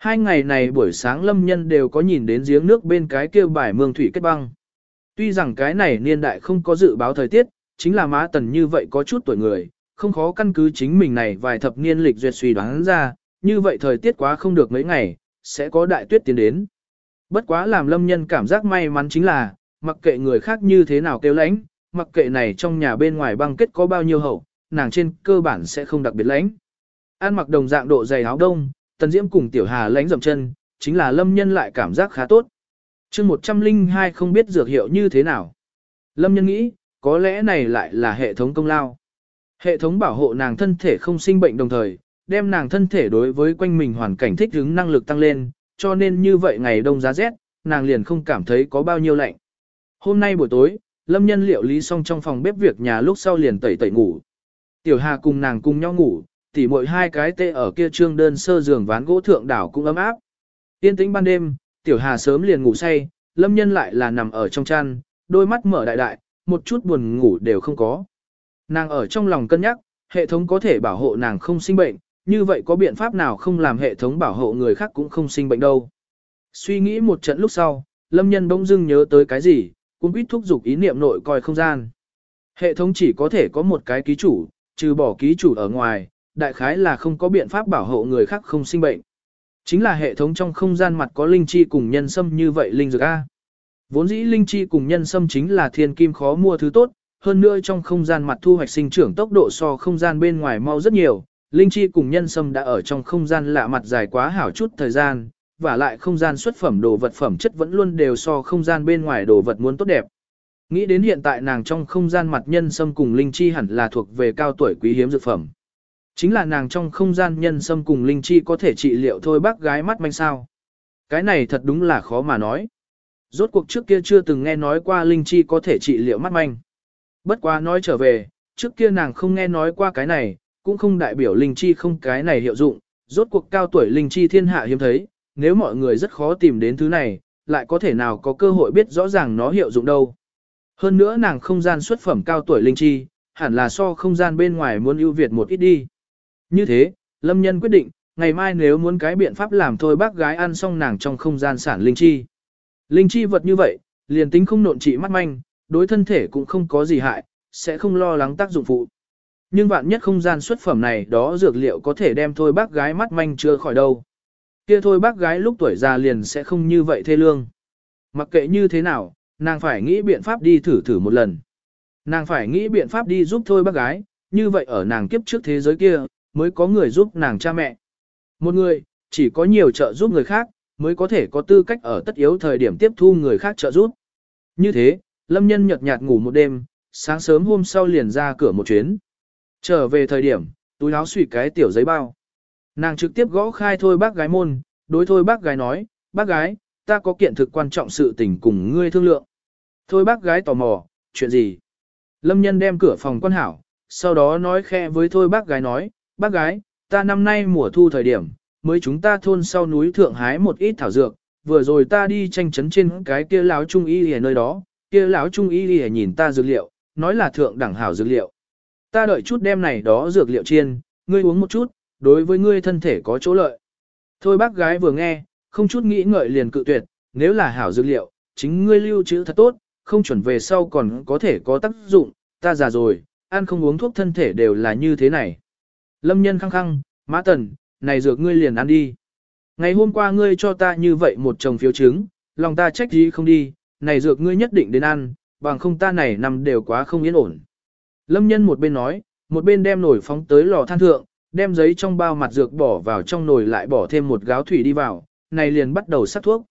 S1: Hai ngày này buổi sáng lâm nhân đều có nhìn đến giếng nước bên cái kia bài mương thủy kết băng. Tuy rằng cái này niên đại không có dự báo thời tiết, chính là má tần như vậy có chút tuổi người, không khó căn cứ chính mình này vài thập niên lịch duyệt suy đoán ra, như vậy thời tiết quá không được mấy ngày, sẽ có đại tuyết tiến đến. Bất quá làm lâm nhân cảm giác may mắn chính là, mặc kệ người khác như thế nào kêu lãnh, mặc kệ này trong nhà bên ngoài băng kết có bao nhiêu hậu, nàng trên cơ bản sẽ không đặc biệt lãnh. An mặc đồng dạng độ dày áo đông, tần diễm cùng tiểu hà lánh dậm chân, chính là lâm nhân lại cảm giác khá tốt. chương 102 không biết dược hiệu như thế nào. Lâm nhân nghĩ, có lẽ này lại là hệ thống công lao. Hệ thống bảo hộ nàng thân thể không sinh bệnh đồng thời, đem nàng thân thể đối với quanh mình hoàn cảnh thích ứng năng lực tăng lên, cho nên như vậy ngày đông giá rét, nàng liền không cảm thấy có bao nhiêu lạnh. Hôm nay buổi tối, Lâm Nhân liệu lý xong trong phòng bếp việc nhà lúc sau liền tẩy tẩy ngủ. Tiểu Hà cùng nàng cùng nhau ngủ, tỉ mỗi hai cái tê ở kia trương đơn sơ giường ván gỗ thượng đảo cũng ấm áp. Yên tĩnh ban đêm, Tiểu Hà sớm liền ngủ say, Lâm Nhân lại là nằm ở trong chăn, đôi mắt mở đại đại, một chút buồn ngủ đều không có. Nàng ở trong lòng cân nhắc, hệ thống có thể bảo hộ nàng không sinh bệnh, như vậy có biện pháp nào không làm hệ thống bảo hộ người khác cũng không sinh bệnh đâu. Suy nghĩ một trận lúc sau, Lâm Nhân bỗng dưng nhớ tới cái gì, cũng biết thúc giục ý niệm nội coi không gian. Hệ thống chỉ có thể có một cái ký chủ, trừ bỏ ký chủ ở ngoài, đại khái là không có biện pháp bảo hộ người khác không sinh bệnh. Chính là hệ thống trong không gian mặt có linh chi cùng nhân sâm như vậy linh dược A. Vốn dĩ linh chi cùng nhân sâm chính là thiên kim khó mua thứ tốt, hơn nữa trong không gian mặt thu hoạch sinh trưởng tốc độ so không gian bên ngoài mau rất nhiều, linh chi cùng nhân sâm đã ở trong không gian lạ mặt dài quá hảo chút thời gian, và lại không gian xuất phẩm đồ vật phẩm chất vẫn luôn đều so không gian bên ngoài đồ vật muốn tốt đẹp. Nghĩ đến hiện tại nàng trong không gian mặt nhân sâm cùng linh chi hẳn là thuộc về cao tuổi quý hiếm dược phẩm. Chính là nàng trong không gian nhân sâm cùng linh chi có thể trị liệu thôi bác gái mắt manh sao. Cái này thật đúng là khó mà nói. Rốt cuộc trước kia chưa từng nghe nói qua linh chi có thể trị liệu mắt manh. Bất quá nói trở về, trước kia nàng không nghe nói qua cái này, cũng không đại biểu linh chi không cái này hiệu dụng, rốt cuộc cao tuổi linh chi thiên hạ hiếm thấy, nếu mọi người rất khó tìm đến thứ này, lại có thể nào có cơ hội biết rõ ràng nó hiệu dụng đâu. Hơn nữa nàng không gian xuất phẩm cao tuổi linh chi, hẳn là so không gian bên ngoài muốn ưu việt một ít đi. Như thế, Lâm Nhân quyết định, ngày mai nếu muốn cái biện pháp làm thôi bác gái ăn xong nàng trong không gian sản linh chi. Linh chi vật như vậy, liền tính không nộn trị mắt manh, đối thân thể cũng không có gì hại, sẽ không lo lắng tác dụng phụ. Nhưng vạn nhất không gian xuất phẩm này đó dược liệu có thể đem thôi bác gái mắt manh chưa khỏi đâu. Kia thôi bác gái lúc tuổi già liền sẽ không như vậy thê lương. Mặc kệ như thế nào, nàng phải nghĩ biện pháp đi thử thử một lần. Nàng phải nghĩ biện pháp đi giúp thôi bác gái, như vậy ở nàng kiếp trước thế giới kia, mới có người giúp nàng cha mẹ. Một người, chỉ có nhiều trợ giúp người khác, mới có thể có tư cách ở tất yếu thời điểm tiếp thu người khác trợ giúp. Như thế, Lâm Nhân nhợt nhạt ngủ một đêm, sáng sớm hôm sau liền ra cửa một chuyến. Trở về thời điểm, túi áo suy cái tiểu giấy bao. Nàng trực tiếp gõ khai thôi bác gái môn, đối thôi bác gái nói, bác gái, ta có kiện thực quan trọng sự tình cùng ngươi thương lượng. Thôi bác gái tò mò, chuyện gì? Lâm nhân đem cửa phòng quan hảo, sau đó nói khe với thôi bác gái nói, bác gái, ta năm nay mùa thu thời điểm, mới chúng ta thôn sau núi thượng hái một ít thảo dược, vừa rồi ta đi tranh chấn trên cái kia lão trung y ở nơi đó, kia lão trung y nhìn ta dược liệu, nói là thượng đẳng hảo dược liệu. Ta đợi chút đem này đó dược liệu chiên, ngươi uống một chút, đối với ngươi thân thể có chỗ lợi. Thôi bác gái vừa nghe, không chút nghĩ ngợi liền cự tuyệt, nếu là hảo dược liệu, chính ngươi lưu trữ thật tốt, không chuẩn về sau còn có thể có tác dụng, ta già rồi, ăn không uống thuốc thân thể đều là như thế này. Lâm nhân khăng khăng, mã tần, này dược ngươi liền ăn đi. Ngày hôm qua ngươi cho ta như vậy một chồng phiếu trứng, lòng ta trách gì không đi, này dược ngươi nhất định đến ăn, bằng không ta này nằm đều quá không yên ổn. Lâm nhân một bên nói, một bên đem nổi phóng tới lò than thượng, đem giấy trong bao mặt dược bỏ vào trong nồi lại bỏ thêm một gáo thủy đi vào, này liền bắt đầu sắc thuốc.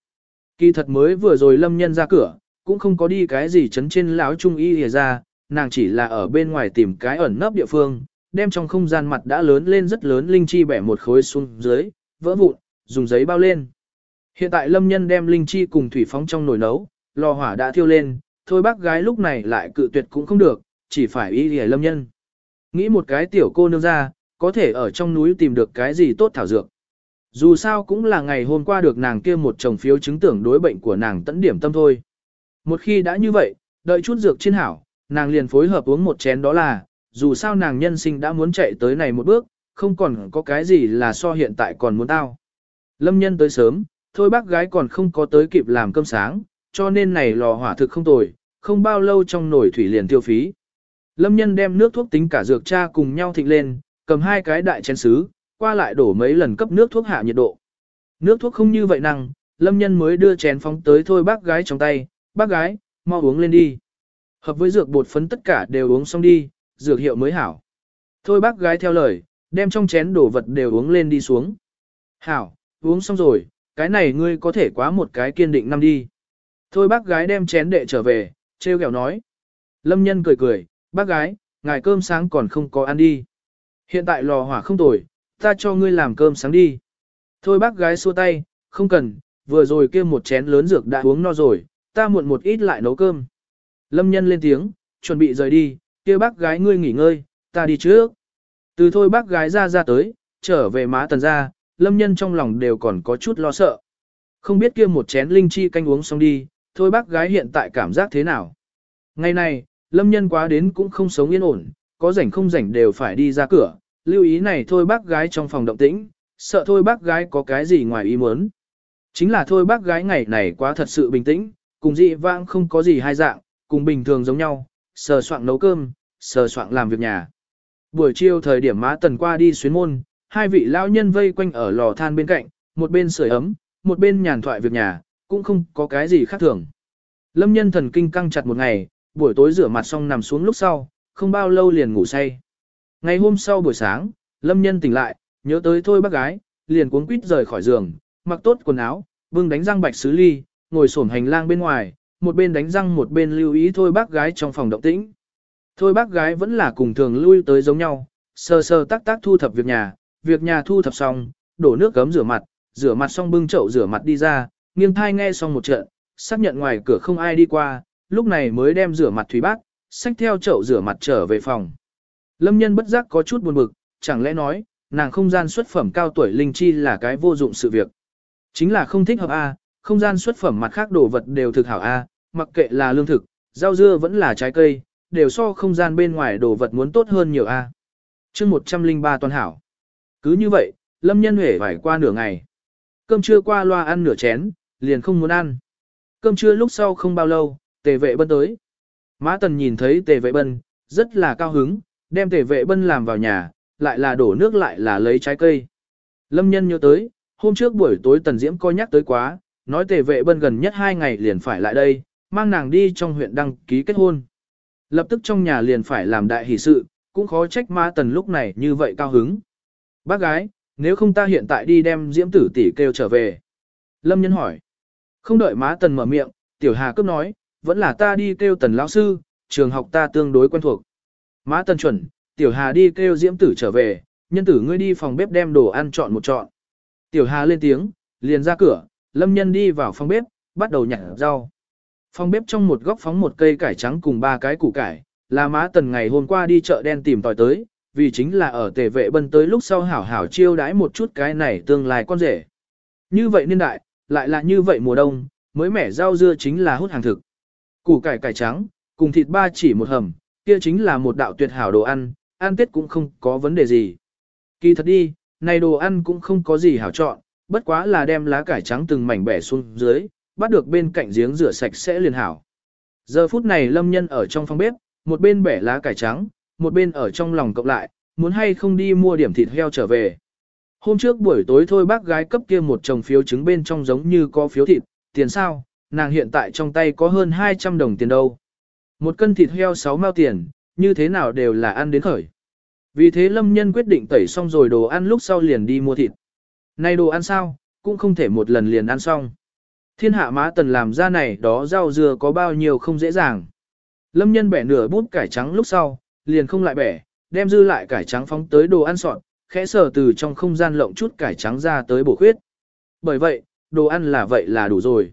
S1: Kỳ thật mới vừa rồi lâm nhân ra cửa, cũng không có đi cái gì chấn trên lão trung y hề ra, nàng chỉ là ở bên ngoài tìm cái ẩn nấp địa phương, đem trong không gian mặt đã lớn lên rất lớn linh chi bẻ một khối xuống dưới, vỡ vụn, dùng giấy bao lên. Hiện tại lâm nhân đem linh chi cùng thủy phóng trong nồi nấu, lò hỏa đã thiêu lên, thôi bác gái lúc này lại cự tuyệt cũng không được, chỉ phải y hề lâm nhân. Nghĩ một cái tiểu cô nương ra, có thể ở trong núi tìm được cái gì tốt thảo dược. Dù sao cũng là ngày hôm qua được nàng kia một chồng phiếu chứng tưởng đối bệnh của nàng tẫn điểm tâm thôi. Một khi đã như vậy, đợi chút dược trên hảo, nàng liền phối hợp uống một chén đó là, dù sao nàng nhân sinh đã muốn chạy tới này một bước, không còn có cái gì là so hiện tại còn muốn tao. Lâm nhân tới sớm, thôi bác gái còn không có tới kịp làm cơm sáng, cho nên này lò hỏa thực không tồi, không bao lâu trong nồi thủy liền tiêu phí. Lâm nhân đem nước thuốc tính cả dược cha cùng nhau thịnh lên, cầm hai cái đại chén sứ, qua lại đổ mấy lần cấp nước thuốc hạ nhiệt độ. Nước thuốc không như vậy năng, lâm nhân mới đưa chén phóng tới thôi bác gái trong tay, bác gái, mau uống lên đi. Hợp với dược bột phấn tất cả đều uống xong đi, dược hiệu mới hảo. Thôi bác gái theo lời, đem trong chén đổ vật đều uống lên đi xuống. Hảo, uống xong rồi, cái này ngươi có thể quá một cái kiên định năm đi. Thôi bác gái đem chén đệ trở về, treo kẹo nói. Lâm nhân cười cười, bác gái, ngài cơm sáng còn không có ăn đi. Hiện tại lò hỏa không tồi, ta cho ngươi làm cơm sáng đi. Thôi bác gái xua tay, không cần, vừa rồi kia một chén lớn dược đã uống no rồi, ta muộn một ít lại nấu cơm. Lâm nhân lên tiếng, chuẩn bị rời đi, kia bác gái ngươi nghỉ ngơi, ta đi trước. Từ thôi bác gái ra ra tới, trở về má tần ra, lâm nhân trong lòng đều còn có chút lo sợ. Không biết kia một chén linh chi canh uống xong đi, thôi bác gái hiện tại cảm giác thế nào. Ngày này, lâm nhân quá đến cũng không sống yên ổn, có rảnh không rảnh đều phải đi ra cửa, lưu ý này thôi bác gái trong phòng động tĩnh, sợ thôi bác gái có cái gì ngoài ý muốn. Chính là thôi bác gái ngày này quá thật sự bình tĩnh, cùng dị vãng không có gì hai dạng, cùng bình thường giống nhau, sờ soạn nấu cơm, sờ soạn làm việc nhà. Buổi chiều thời điểm má tần qua đi xuyến môn, hai vị lão nhân vây quanh ở lò than bên cạnh, một bên sưởi ấm, một bên nhàn thoại việc nhà, cũng không có cái gì khác thường. Lâm nhân thần kinh căng chặt một ngày, buổi tối rửa mặt xong nằm xuống lúc sau, không bao lâu liền ngủ say. Ngày hôm sau buổi sáng, Lâm nhân tỉnh lại, nhớ tới thôi bác gái, liền cuống quýt rời khỏi giường, mặc tốt quần áo, bưng đánh răng bạch sứ ly, ngồi xổm hành lang bên ngoài, một bên đánh răng một bên lưu ý thôi bác gái trong phòng động tĩnh. Thôi bác gái vẫn là cùng thường lui tới giống nhau, sờ sờ tác tác thu thập việc nhà, việc nhà thu thập xong, đổ nước gấm rửa mặt, rửa mặt xong bưng chậu rửa mặt đi ra, nghiêng thai nghe xong một trận, xác nhận ngoài cửa không ai đi qua, lúc này mới đem rửa mặt thủy bác, xách theo chậu rửa mặt trở về phòng. Lâm nhân bất giác có chút buồn bực, chẳng lẽ nói, nàng không gian xuất phẩm cao tuổi linh chi là cái vô dụng sự việc. Chính là không thích hợp A, không gian xuất phẩm mặt khác đồ vật đều thực hảo A, mặc kệ là lương thực, rau dưa vẫn là trái cây, đều so không gian bên ngoài đồ vật muốn tốt hơn nhiều A. À. chương 103 toàn hảo. Cứ như vậy, lâm nhân huệ phải qua nửa ngày. Cơm trưa qua loa ăn nửa chén, liền không muốn ăn. Cơm trưa lúc sau không bao lâu, tề vệ bân tới. Mã tần nhìn thấy tề vệ bân, rất là cao hứng, đem tề vệ bân làm vào nhà, lại là đổ nước lại là lấy trái cây. Lâm nhân nhớ tới, hôm trước buổi tối tần diễm coi nhắc tới quá, nói tề vệ bân gần nhất hai ngày liền phải lại đây, mang nàng đi trong huyện đăng ký kết hôn. Lập tức trong nhà liền phải làm đại hỷ sự, cũng khó trách ma tần lúc này như vậy cao hứng. Bác gái, nếu không ta hiện tại đi đem diễm tử tỷ kêu trở về. Lâm nhân hỏi. Không đợi má tần mở miệng, tiểu hà cấp nói, vẫn là ta đi kêu tần lão sư, trường học ta tương đối quen thuộc. Má tần chuẩn, tiểu hà đi kêu diễm tử trở về, nhân tử ngươi đi phòng bếp đem đồ ăn chọn một chọn. Tiểu hà lên tiếng, liền ra cửa, lâm nhân đi vào phòng bếp, bắt đầu nhặt rau. Phòng bếp trong một góc phóng một cây cải trắng cùng ba cái củ cải, là má tần ngày hôm qua đi chợ đen tìm tòi tới, vì chính là ở tề vệ bân tới lúc sau hảo hảo chiêu đãi một chút cái này tương lai con rể. Như vậy niên đại, lại là như vậy mùa đông, mới mẻ rau dưa chính là hút hàng thực. Củ cải cải trắng, cùng thịt ba chỉ một hầm, kia chính là một đạo tuyệt hảo đồ ăn, ăn tết cũng không có vấn đề gì. Kỳ thật đi, này đồ ăn cũng không có gì hảo chọn, bất quá là đem lá cải trắng từng mảnh bẻ xuống dưới, bắt được bên cạnh giếng rửa sạch sẽ liền hảo. Giờ phút này lâm nhân ở trong phòng bếp, một bên bẻ lá cải trắng, một bên ở trong lòng cộng lại, muốn hay không đi mua điểm thịt heo trở về. Hôm trước buổi tối thôi bác gái cấp kia một chồng phiếu trứng bên trong giống như có phiếu thịt, tiền sao, nàng hiện tại trong tay có hơn 200 đồng tiền đâu. Một cân thịt heo 6 mao tiền, như thế nào đều là ăn đến khởi. Vì thế lâm nhân quyết định tẩy xong rồi đồ ăn lúc sau liền đi mua thịt. Này đồ ăn sao, cũng không thể một lần liền ăn xong. Thiên hạ má tần làm ra này đó rau dừa có bao nhiêu không dễ dàng. Lâm nhân bẻ nửa bút cải trắng lúc sau, liền không lại bẻ, đem dư lại cải trắng phóng tới đồ ăn sọt, khẽ sờ từ trong không gian lộng chút cải trắng ra tới bổ khuyết. Bởi vậy, đồ ăn là vậy là đủ rồi.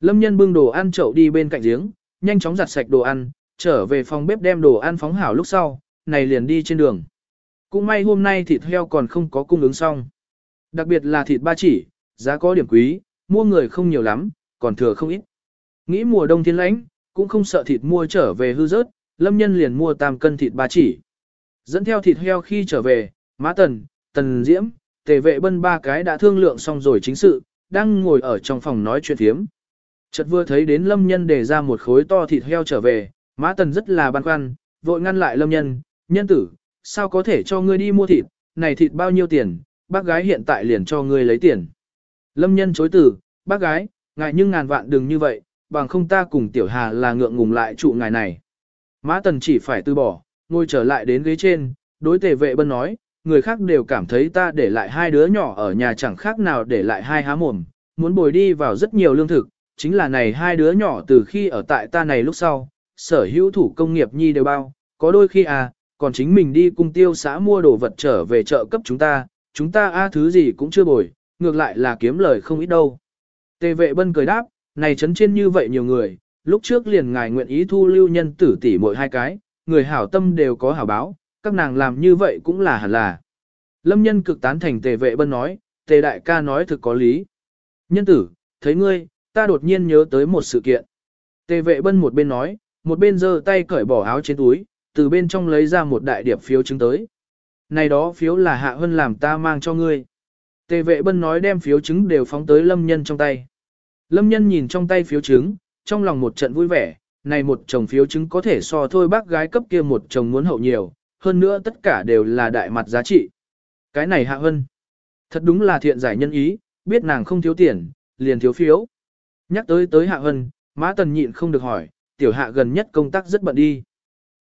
S1: Lâm nhân bưng đồ ăn chậu đi bên cạnh giếng, nhanh chóng giặt sạch đồ ăn, trở về phòng bếp đem đồ ăn phóng hảo lúc sau, này liền đi trên đường. Cũng may hôm nay thịt heo còn không có cung ứng xong. Đặc biệt là thịt ba chỉ, giá có điểm quý, mua người không nhiều lắm, còn thừa không ít. Nghĩ mùa đông thiên lãnh, cũng không sợ thịt mua trở về hư rớt, lâm nhân liền mua tam cân thịt ba chỉ. Dẫn theo thịt heo khi trở về, má tần, tần diễm, tề vệ bân ba cái đã thương lượng xong rồi chính sự, đang ngồi ở trong phòng nói chuyện thiếm. Chợt vừa thấy đến lâm nhân để ra một khối to thịt heo trở về, má tần rất là băn khoăn, vội ngăn lại lâm nhân, nhân tử, sao có thể cho ngươi đi mua thịt, này thịt bao nhiêu tiền, bác gái hiện tại liền cho ngươi lấy tiền. Lâm nhân chối từ, bác gái, ngài nhưng ngàn vạn đừng như vậy, bằng không ta cùng tiểu hà là ngượng ngùng lại trụ ngài này. Mã tần chỉ phải từ bỏ, ngồi trở lại đến ghế trên, đối tề vệ bân nói, người khác đều cảm thấy ta để lại hai đứa nhỏ ở nhà chẳng khác nào để lại hai há mồm, muốn bồi đi vào rất nhiều lương thực, chính là này hai đứa nhỏ từ khi ở tại ta này lúc sau, sở hữu thủ công nghiệp nhi đều bao, có đôi khi à, còn chính mình đi cung tiêu xã mua đồ vật trở về chợ cấp chúng ta, chúng ta a thứ gì cũng chưa bồi, ngược lại là kiếm lời không ít đâu. Tề vệ bân cười đáp, này chấn trên như vậy nhiều người, lúc trước liền ngài nguyện ý thu lưu nhân tử tỷ mỗi hai cái, người hảo tâm đều có hảo báo, các nàng làm như vậy cũng là hẳn là. Lâm nhân cực tán thành tề vệ bân nói, tề đại ca nói thực có lý. Nhân tử, thấy ngươi, ta đột nhiên nhớ tới một sự kiện. Tề vệ bân một bên nói, một bên giơ tay cởi bỏ áo trên túi, từ bên trong lấy ra một đại điệp phiếu chứng tới. Này đó phiếu là hạ hân làm ta mang cho ngươi. Tề vệ bân nói đem phiếu chứng đều phóng tới lâm nhân trong tay. Lâm nhân nhìn trong tay phiếu chứng, trong lòng một trận vui vẻ, này một chồng phiếu chứng có thể so thôi bác gái cấp kia một chồng muốn hậu nhiều, hơn nữa tất cả đều là đại mặt giá trị. Cái này hạ hân. Thật đúng là thiện giải nhân ý, biết nàng không thiếu tiền, liền thiếu phiếu. Nhắc tới tới hạ hân, mã tần nhịn không được hỏi, tiểu hạ gần nhất công tác rất bận đi.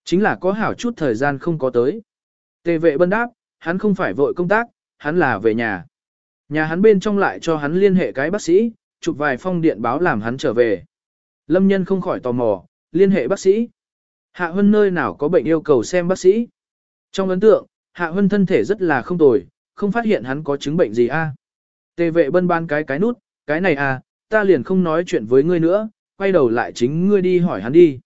S1: Chính là có hảo chút thời gian không có tới. Tề vệ bân đáp, hắn không phải vội công tác, hắn là về nhà. Nhà hắn bên trong lại cho hắn liên hệ cái bác sĩ, chụp vài phong điện báo làm hắn trở về. Lâm nhân không khỏi tò mò, liên hệ bác sĩ. Hạ Hân nơi nào có bệnh yêu cầu xem bác sĩ. Trong ấn tượng, Hạ Hân thân thể rất là không tồi, không phát hiện hắn có chứng bệnh gì a. Tề vệ bân ban cái cái nút, cái này à, ta liền không nói chuyện với ngươi nữa, quay đầu lại chính ngươi đi hỏi hắn đi.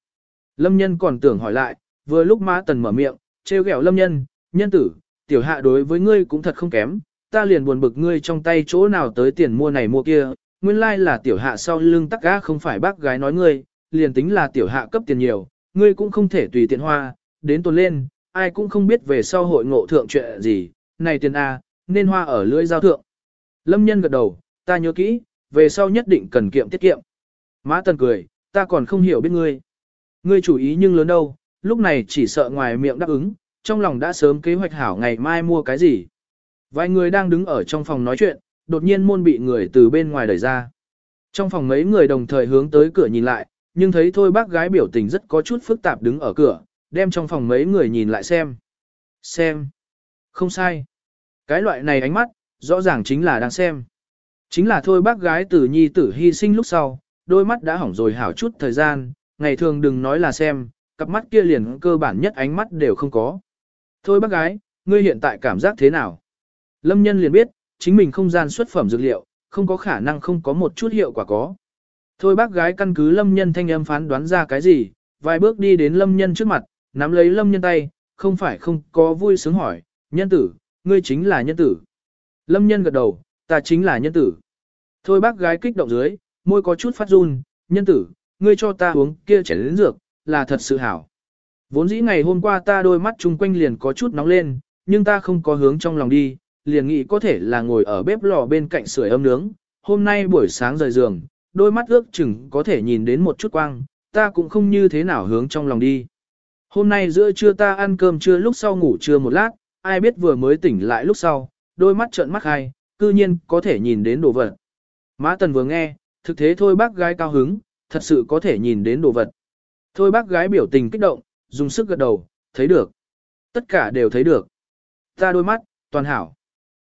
S1: Lâm nhân còn tưởng hỏi lại, vừa lúc Mã Tần mở miệng, trêu ghẹo Lâm nhân, nhân tử, tiểu hạ đối với ngươi cũng thật không kém, ta liền buồn bực ngươi trong tay chỗ nào tới tiền mua này mua kia, nguyên lai là tiểu hạ sau lưng tắc gã không phải bác gái nói ngươi, liền tính là tiểu hạ cấp tiền nhiều, ngươi cũng không thể tùy tiện hoa, đến tuần lên, ai cũng không biết về sau hội ngộ thượng chuyện gì, này tiền A, nên hoa ở lưỡi giao thượng. Lâm nhân gật đầu, ta nhớ kỹ, về sau nhất định cần kiệm tiết kiệm. Mã Tần cười, ta còn không hiểu biết ngươi. Ngươi chủ ý nhưng lớn đâu, lúc này chỉ sợ ngoài miệng đáp ứng, trong lòng đã sớm kế hoạch hảo ngày mai mua cái gì. Vài người đang đứng ở trong phòng nói chuyện, đột nhiên môn bị người từ bên ngoài đẩy ra. Trong phòng mấy người đồng thời hướng tới cửa nhìn lại, nhưng thấy thôi bác gái biểu tình rất có chút phức tạp đứng ở cửa, đem trong phòng mấy người nhìn lại xem. Xem. Không sai. Cái loại này ánh mắt, rõ ràng chính là đang xem. Chính là thôi bác gái tử nhi tử hy sinh lúc sau, đôi mắt đã hỏng rồi hảo chút thời gian, ngày thường đừng nói là xem, cặp mắt kia liền cơ bản nhất ánh mắt đều không có. Thôi bác gái, ngươi hiện tại cảm giác thế nào? Lâm nhân liền biết, chính mình không gian xuất phẩm dược liệu, không có khả năng không có một chút hiệu quả có. Thôi bác gái căn cứ lâm nhân thanh âm phán đoán ra cái gì, vài bước đi đến lâm nhân trước mặt, nắm lấy lâm nhân tay, không phải không có vui sướng hỏi, nhân tử, ngươi chính là nhân tử. Lâm nhân gật đầu, ta chính là nhân tử. Thôi bác gái kích động dưới, môi có chút phát run, nhân tử, ngươi cho ta uống kia chảy đến dược, là thật sự hảo. Vốn dĩ ngày hôm qua ta đôi mắt chung quanh liền có chút nóng lên, nhưng ta không có hướng trong lòng đi, liền nghĩ có thể là ngồi ở bếp lò bên cạnh sưởi ấm nướng. Hôm nay buổi sáng rời giường, đôi mắt ước chừng có thể nhìn đến một chút quang, ta cũng không như thế nào hướng trong lòng đi. Hôm nay giữa trưa ta ăn cơm trưa lúc sau ngủ trưa một lát, ai biết vừa mới tỉnh lại lúc sau, đôi mắt trợn mắt hai, cư nhiên có thể nhìn đến đồ vật. Mã Tần vừa nghe, thực thế thôi bác gái cao hứng, thật sự có thể nhìn đến đồ vật. Thôi bác gái biểu tình kích động, dùng sức gật đầu, thấy được. Tất cả đều thấy được. Ta đôi mắt, toàn hảo.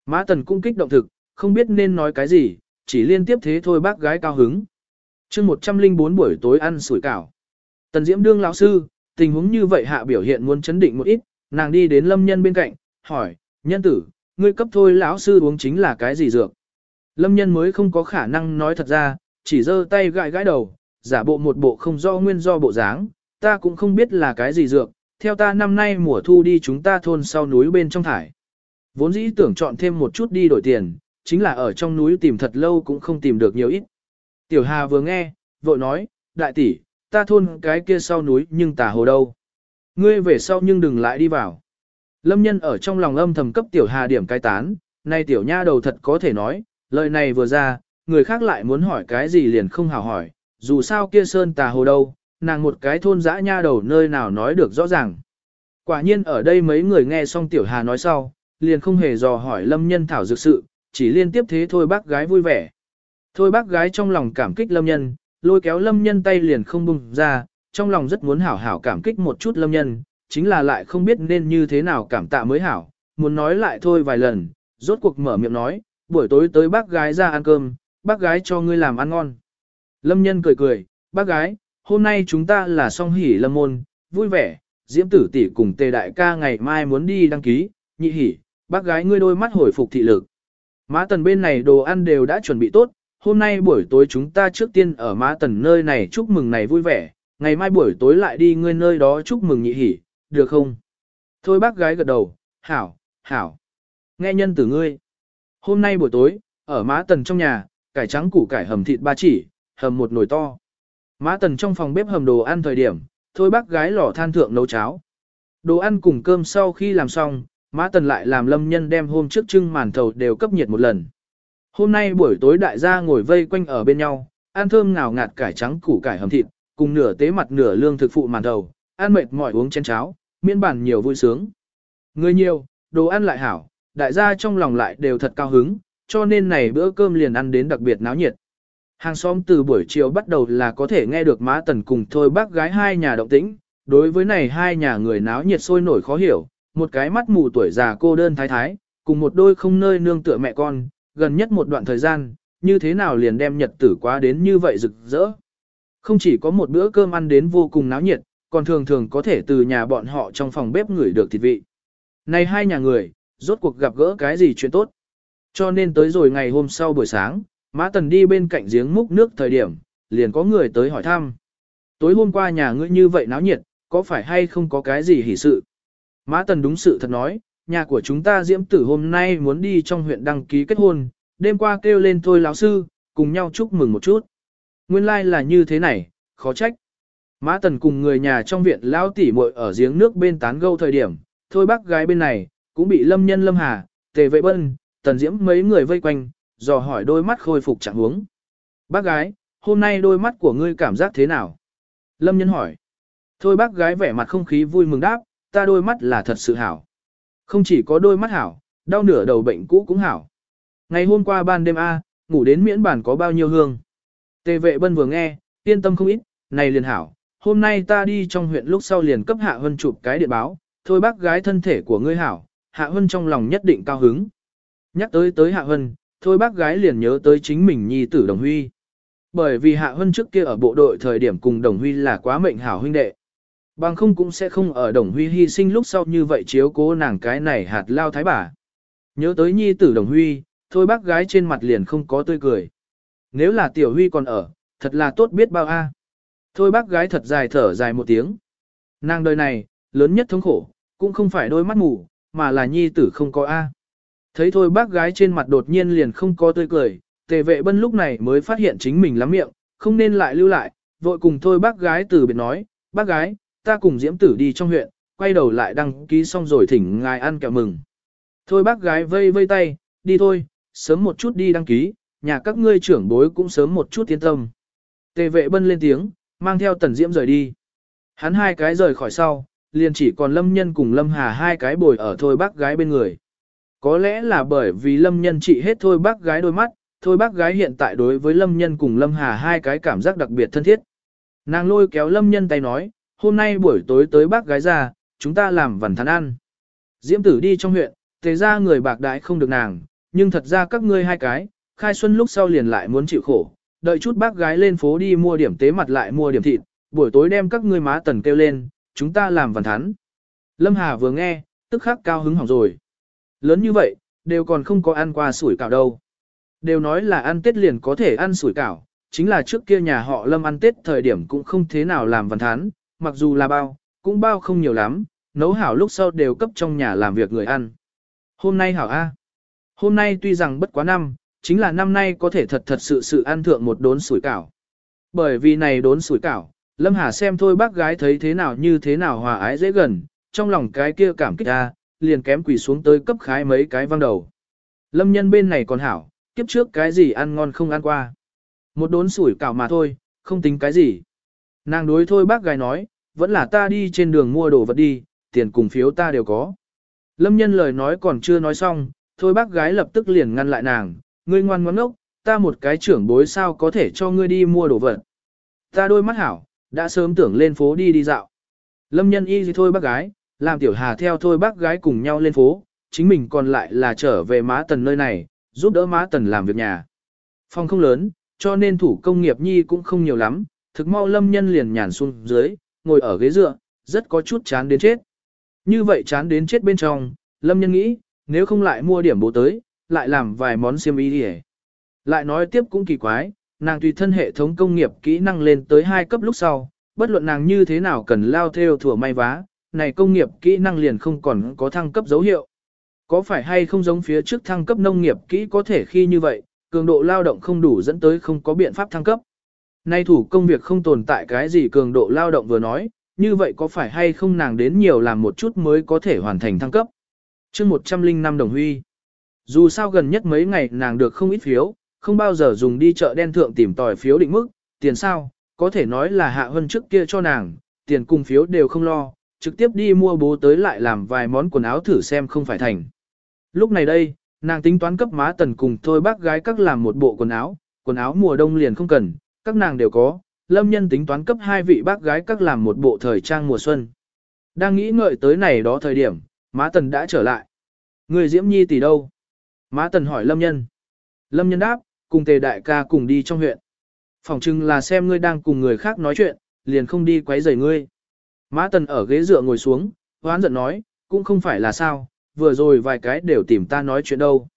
S1: Mã Tần cũng kích động thực, không biết nên nói cái gì, chỉ liên tiếp thế thôi bác gái cao hứng. chương 104 buổi tối ăn sủi cảo. Tần Diễm đương lão sư, tình huống như vậy hạ biểu hiện muốn chấn định một ít, nàng đi đến lâm nhân bên cạnh, hỏi, nhân tử, ngươi cấp thôi lão sư uống chính là cái gì dược? Lâm nhân mới không có khả năng nói thật ra, chỉ giơ tay gãi gãi đầu, giả bộ một bộ không do nguyên do bộ dáng, ta cũng không biết là cái gì dược, theo ta năm nay mùa thu đi chúng ta thôn sau núi bên trong thải. Vốn dĩ tưởng chọn thêm một chút đi đổi tiền, chính là ở trong núi tìm thật lâu cũng không tìm được nhiều ít. Tiểu Hà vừa nghe, vội nói, đại tỷ, ta thôn cái kia sau núi nhưng tà hồ đâu. Ngươi về sau nhưng đừng lại đi vào. Lâm nhân ở trong lòng âm thầm cấp Tiểu Hà điểm cai tán, nay Tiểu Nha đầu thật có thể nói, lời này vừa ra, người khác lại muốn hỏi cái gì liền không hào hỏi, dù sao kia sơn tà hồ đâu, nàng một cái thôn dã nha đầu nơi nào nói được rõ ràng. Quả nhiên ở đây mấy người nghe xong Tiểu Hà nói sau, liền không hề dò hỏi lâm nhân thảo dược sự, chỉ liên tiếp thế thôi bác gái vui vẻ. Thôi bác gái trong lòng cảm kích lâm nhân, lôi kéo lâm nhân tay liền không bung ra, trong lòng rất muốn hảo hảo cảm kích một chút lâm nhân, chính là lại không biết nên như thế nào cảm tạ mới hảo, muốn nói lại thôi vài lần, rốt cuộc mở miệng nói, buổi tối tới bác gái ra ăn cơm, bác gái cho ngươi làm ăn ngon. Lâm nhân cười cười, bác gái, hôm nay chúng ta là song hỉ lâm môn, vui vẻ, diễm tử tỷ cùng tề đại ca ngày mai muốn đi đăng ký, nhị hỉ, bác gái ngươi đôi mắt hồi phục thị lực. Má tần bên này đồ ăn đều đã chuẩn bị tốt, hôm nay buổi tối chúng ta trước tiên ở má tần nơi này chúc mừng này vui vẻ, ngày mai buổi tối lại đi ngươi nơi đó chúc mừng nhị hỉ, được không? Thôi bác gái gật đầu, hảo, hảo. Nghe nhân từ ngươi. Hôm nay buổi tối, ở má tần trong nhà, cải trắng củ cải hầm thịt ba chỉ, hầm một nồi to. Mã tần trong phòng bếp hầm đồ ăn thời điểm, thôi bác gái lò than thượng nấu cháo. Đồ ăn cùng cơm sau khi làm xong, Mã Tần lại làm lâm nhân đem hôm trước trưng màn thầu đều cấp nhiệt một lần. Hôm nay buổi tối đại gia ngồi vây quanh ở bên nhau, ăn thơm ngào ngạt cải trắng củ cải hầm thịt, cùng nửa tế mặt nửa lương thực phụ màn thầu, ăn mệt mỏi uống chén cháo, miễn bản nhiều vui sướng. Người nhiều, đồ ăn lại hảo, đại gia trong lòng lại đều thật cao hứng, cho nên này bữa cơm liền ăn đến đặc biệt náo nhiệt. Hàng xóm từ buổi chiều bắt đầu là có thể nghe được má tần cùng thôi bác gái hai nhà động tĩnh, đối với này hai nhà người náo nhiệt sôi nổi khó hiểu, một cái mắt mù tuổi già cô đơn thái thái, cùng một đôi không nơi nương tựa mẹ con, gần nhất một đoạn thời gian, như thế nào liền đem nhật tử quá đến như vậy rực rỡ. Không chỉ có một bữa cơm ăn đến vô cùng náo nhiệt, còn thường thường có thể từ nhà bọn họ trong phòng bếp ngửi được thịt vị. Này hai nhà người, rốt cuộc gặp gỡ cái gì chuyện tốt. Cho nên tới rồi ngày hôm sau buổi sáng, Mã Tần đi bên cạnh giếng múc nước thời điểm, liền có người tới hỏi thăm. Tối hôm qua nhà ngươi như vậy náo nhiệt, có phải hay không có cái gì hỉ sự? Mã Tần đúng sự thật nói, nhà của chúng ta diễm tử hôm nay muốn đi trong huyện đăng ký kết hôn, đêm qua kêu lên thôi lão sư, cùng nhau chúc mừng một chút. Nguyên lai like là như thế này, khó trách. Mã Tần cùng người nhà trong viện lão tỉ muội ở giếng nước bên tán gâu thời điểm, thôi bác gái bên này, cũng bị lâm nhân lâm hà, tề vệ bân, tần diễm mấy người vây quanh, dò hỏi đôi mắt khôi phục trạng huống. Bác gái, hôm nay đôi mắt của ngươi cảm giác thế nào? Lâm nhân hỏi. Thôi bác gái vẻ mặt không khí vui mừng đáp, ta đôi mắt là thật sự hảo. Không chỉ có đôi mắt hảo, đau nửa đầu bệnh cũ cũng hảo. Ngày hôm qua ban đêm A, ngủ đến miễn bản có bao nhiêu hương. Tề vệ bân vừa nghe, yên tâm không ít, này liền hảo. Hôm nay ta đi trong huyện lúc sau liền cấp hạ hân chụp cái điện báo, thôi bác gái thân thể của ngươi hảo, hạ hân trong lòng nhất định cao hứng. Nhắc tới tới hạ hân, thôi bác gái liền nhớ tới chính mình nhi tử đồng huy. Bởi vì hạ hân trước kia ở bộ đội thời điểm cùng đồng huy là quá mệnh hảo huynh đệ. Bằng không cũng sẽ không ở Đồng Huy hy sinh lúc sau như vậy chiếu cố nàng cái này hạt lao thái bà. Nhớ tới nhi tử Đồng Huy, thôi bác gái trên mặt liền không có tươi cười. Nếu là Tiểu Huy còn ở, thật là tốt biết bao a. Thôi bác gái thật dài thở dài một tiếng. Nàng đời này, lớn nhất thống khổ, cũng không phải đôi mắt mù, mà là nhi tử không có a. Thấy thôi bác gái trên mặt đột nhiên liền không có tươi cười, tề vệ bân lúc này mới phát hiện chính mình lắm miệng, không nên lại lưu lại, vội cùng thôi bác gái từ biệt nói, bác gái, ta cùng diễm tử đi trong huyện, quay đầu lại đăng ký xong rồi thỉnh ngài ăn kẹo mừng. Thôi bác gái vây vây tay, đi thôi, sớm một chút đi đăng ký, nhà các ngươi trưởng bối cũng sớm một chút tiến tâm. Tề vệ bân lên tiếng, mang theo tần diễm rời đi. Hắn hai cái rời khỏi sau, liền chỉ còn lâm nhân cùng lâm hà hai cái bồi ở thôi bác gái bên người. Có lẽ là bởi vì lâm nhân trị hết thôi bác gái đôi mắt, thôi bác gái hiện tại đối với lâm nhân cùng lâm hà hai cái cảm giác đặc biệt thân thiết. Nàng lôi kéo lâm nhân tay nói, hôm nay buổi tối tới bác gái ra, chúng ta làm vần thắn ăn. Diễm tử đi trong huyện, thế ra người bạc đãi không được nàng, nhưng thật ra các ngươi hai cái, khai xuân lúc sau liền lại muốn chịu khổ, đợi chút bác gái lên phố đi mua điểm tế mặt lại mua điểm thịt, buổi tối đem các ngươi má tần kêu lên, chúng ta làm vần thắn. Lâm Hà vừa nghe, tức khắc cao hứng hỏng rồi. Lớn như vậy, đều còn không có ăn qua sủi cảo đâu. Đều nói là ăn Tết liền có thể ăn sủi cảo, chính là trước kia nhà họ Lâm ăn Tết thời điểm cũng không thế nào làm văn thán, mặc dù là bao, cũng bao không nhiều lắm, nấu hảo lúc sau đều cấp trong nhà làm việc người ăn. Hôm nay hảo A. Hôm nay tuy rằng bất quá năm, chính là năm nay có thể thật thật sự sự ăn thượng một đốn sủi cảo. Bởi vì này đốn sủi cảo, Lâm Hà xem thôi bác gái thấy thế nào như thế nào hòa ái dễ gần, trong lòng cái kia cảm kích A, liền kém quỳ xuống tới cấp khái mấy cái văng đầu. Lâm nhân bên này còn hảo, kiếp trước cái gì ăn ngon không ăn qua. Một đốn sủi cảo mà thôi, không tính cái gì. Nàng đối thôi bác gái nói, vẫn là ta đi trên đường mua đồ vật đi, tiền cùng phiếu ta đều có. Lâm nhân lời nói còn chưa nói xong, thôi bác gái lập tức liền ngăn lại nàng, ngươi ngoan ngoãn ngốc, ta một cái trưởng bối sao có thể cho ngươi đi mua đồ vật. Ta đôi mắt hảo, đã sớm tưởng lên phố đi đi dạo. Lâm nhân y gì thôi bác gái, làm tiểu hà theo thôi bác gái cùng nhau lên phố, chính mình còn lại là trở về má tần nơi này, giúp đỡ má tần làm việc nhà. Phòng không lớn, cho nên thủ công nghiệp nhi cũng không nhiều lắm, thực mau lâm nhân liền nhàn xuống dưới, ngồi ở ghế dựa, rất có chút chán đến chết. Như vậy chán đến chết bên trong, lâm nhân nghĩ, nếu không lại mua điểm bố tới, lại làm vài món xiêm y đi Lại nói tiếp cũng kỳ quái, nàng tùy thân hệ thống công nghiệp kỹ năng lên tới hai cấp lúc sau, bất luận nàng như thế nào cần lao theo thừa may vá, này công nghiệp kỹ năng liền không còn có thăng cấp dấu hiệu. Có phải hay không giống phía trước thăng cấp nông nghiệp kỹ có thể khi như vậy, cường độ lao động không đủ dẫn tới không có biện pháp thăng cấp. Nay thủ công việc không tồn tại cái gì cường độ lao động vừa nói, như vậy có phải hay không nàng đến nhiều làm một chút mới có thể hoàn thành thăng cấp. chương 105 đồng huy. Dù sao gần nhất mấy ngày nàng được không ít phiếu, không bao giờ dùng đi chợ đen thượng tìm tòi phiếu định mức, tiền sao, có thể nói là hạ hơn trước kia cho nàng, tiền cùng phiếu đều không lo, trực tiếp đi mua bố tới lại làm vài món quần áo thử xem không phải thành. Lúc này đây, nàng tính toán cấp má tần cùng thôi bác gái các làm một bộ quần áo, quần áo mùa đông liền không cần, các nàng đều có, lâm nhân tính toán cấp hai vị bác gái các làm một bộ thời trang mùa xuân. Đang nghĩ ngợi tới này đó thời điểm, má tần đã trở lại. Người diễm nhi tỷ đâu? Má tần hỏi lâm nhân. Lâm nhân đáp, cùng tề đại ca cùng đi trong huyện. Phòng chừng là xem ngươi đang cùng người khác nói chuyện, liền không đi quấy rầy ngươi. Mã tần ở ghế dựa ngồi xuống, hoán giận nói, cũng không phải là sao, vừa rồi vài cái đều tìm ta nói chuyện đâu.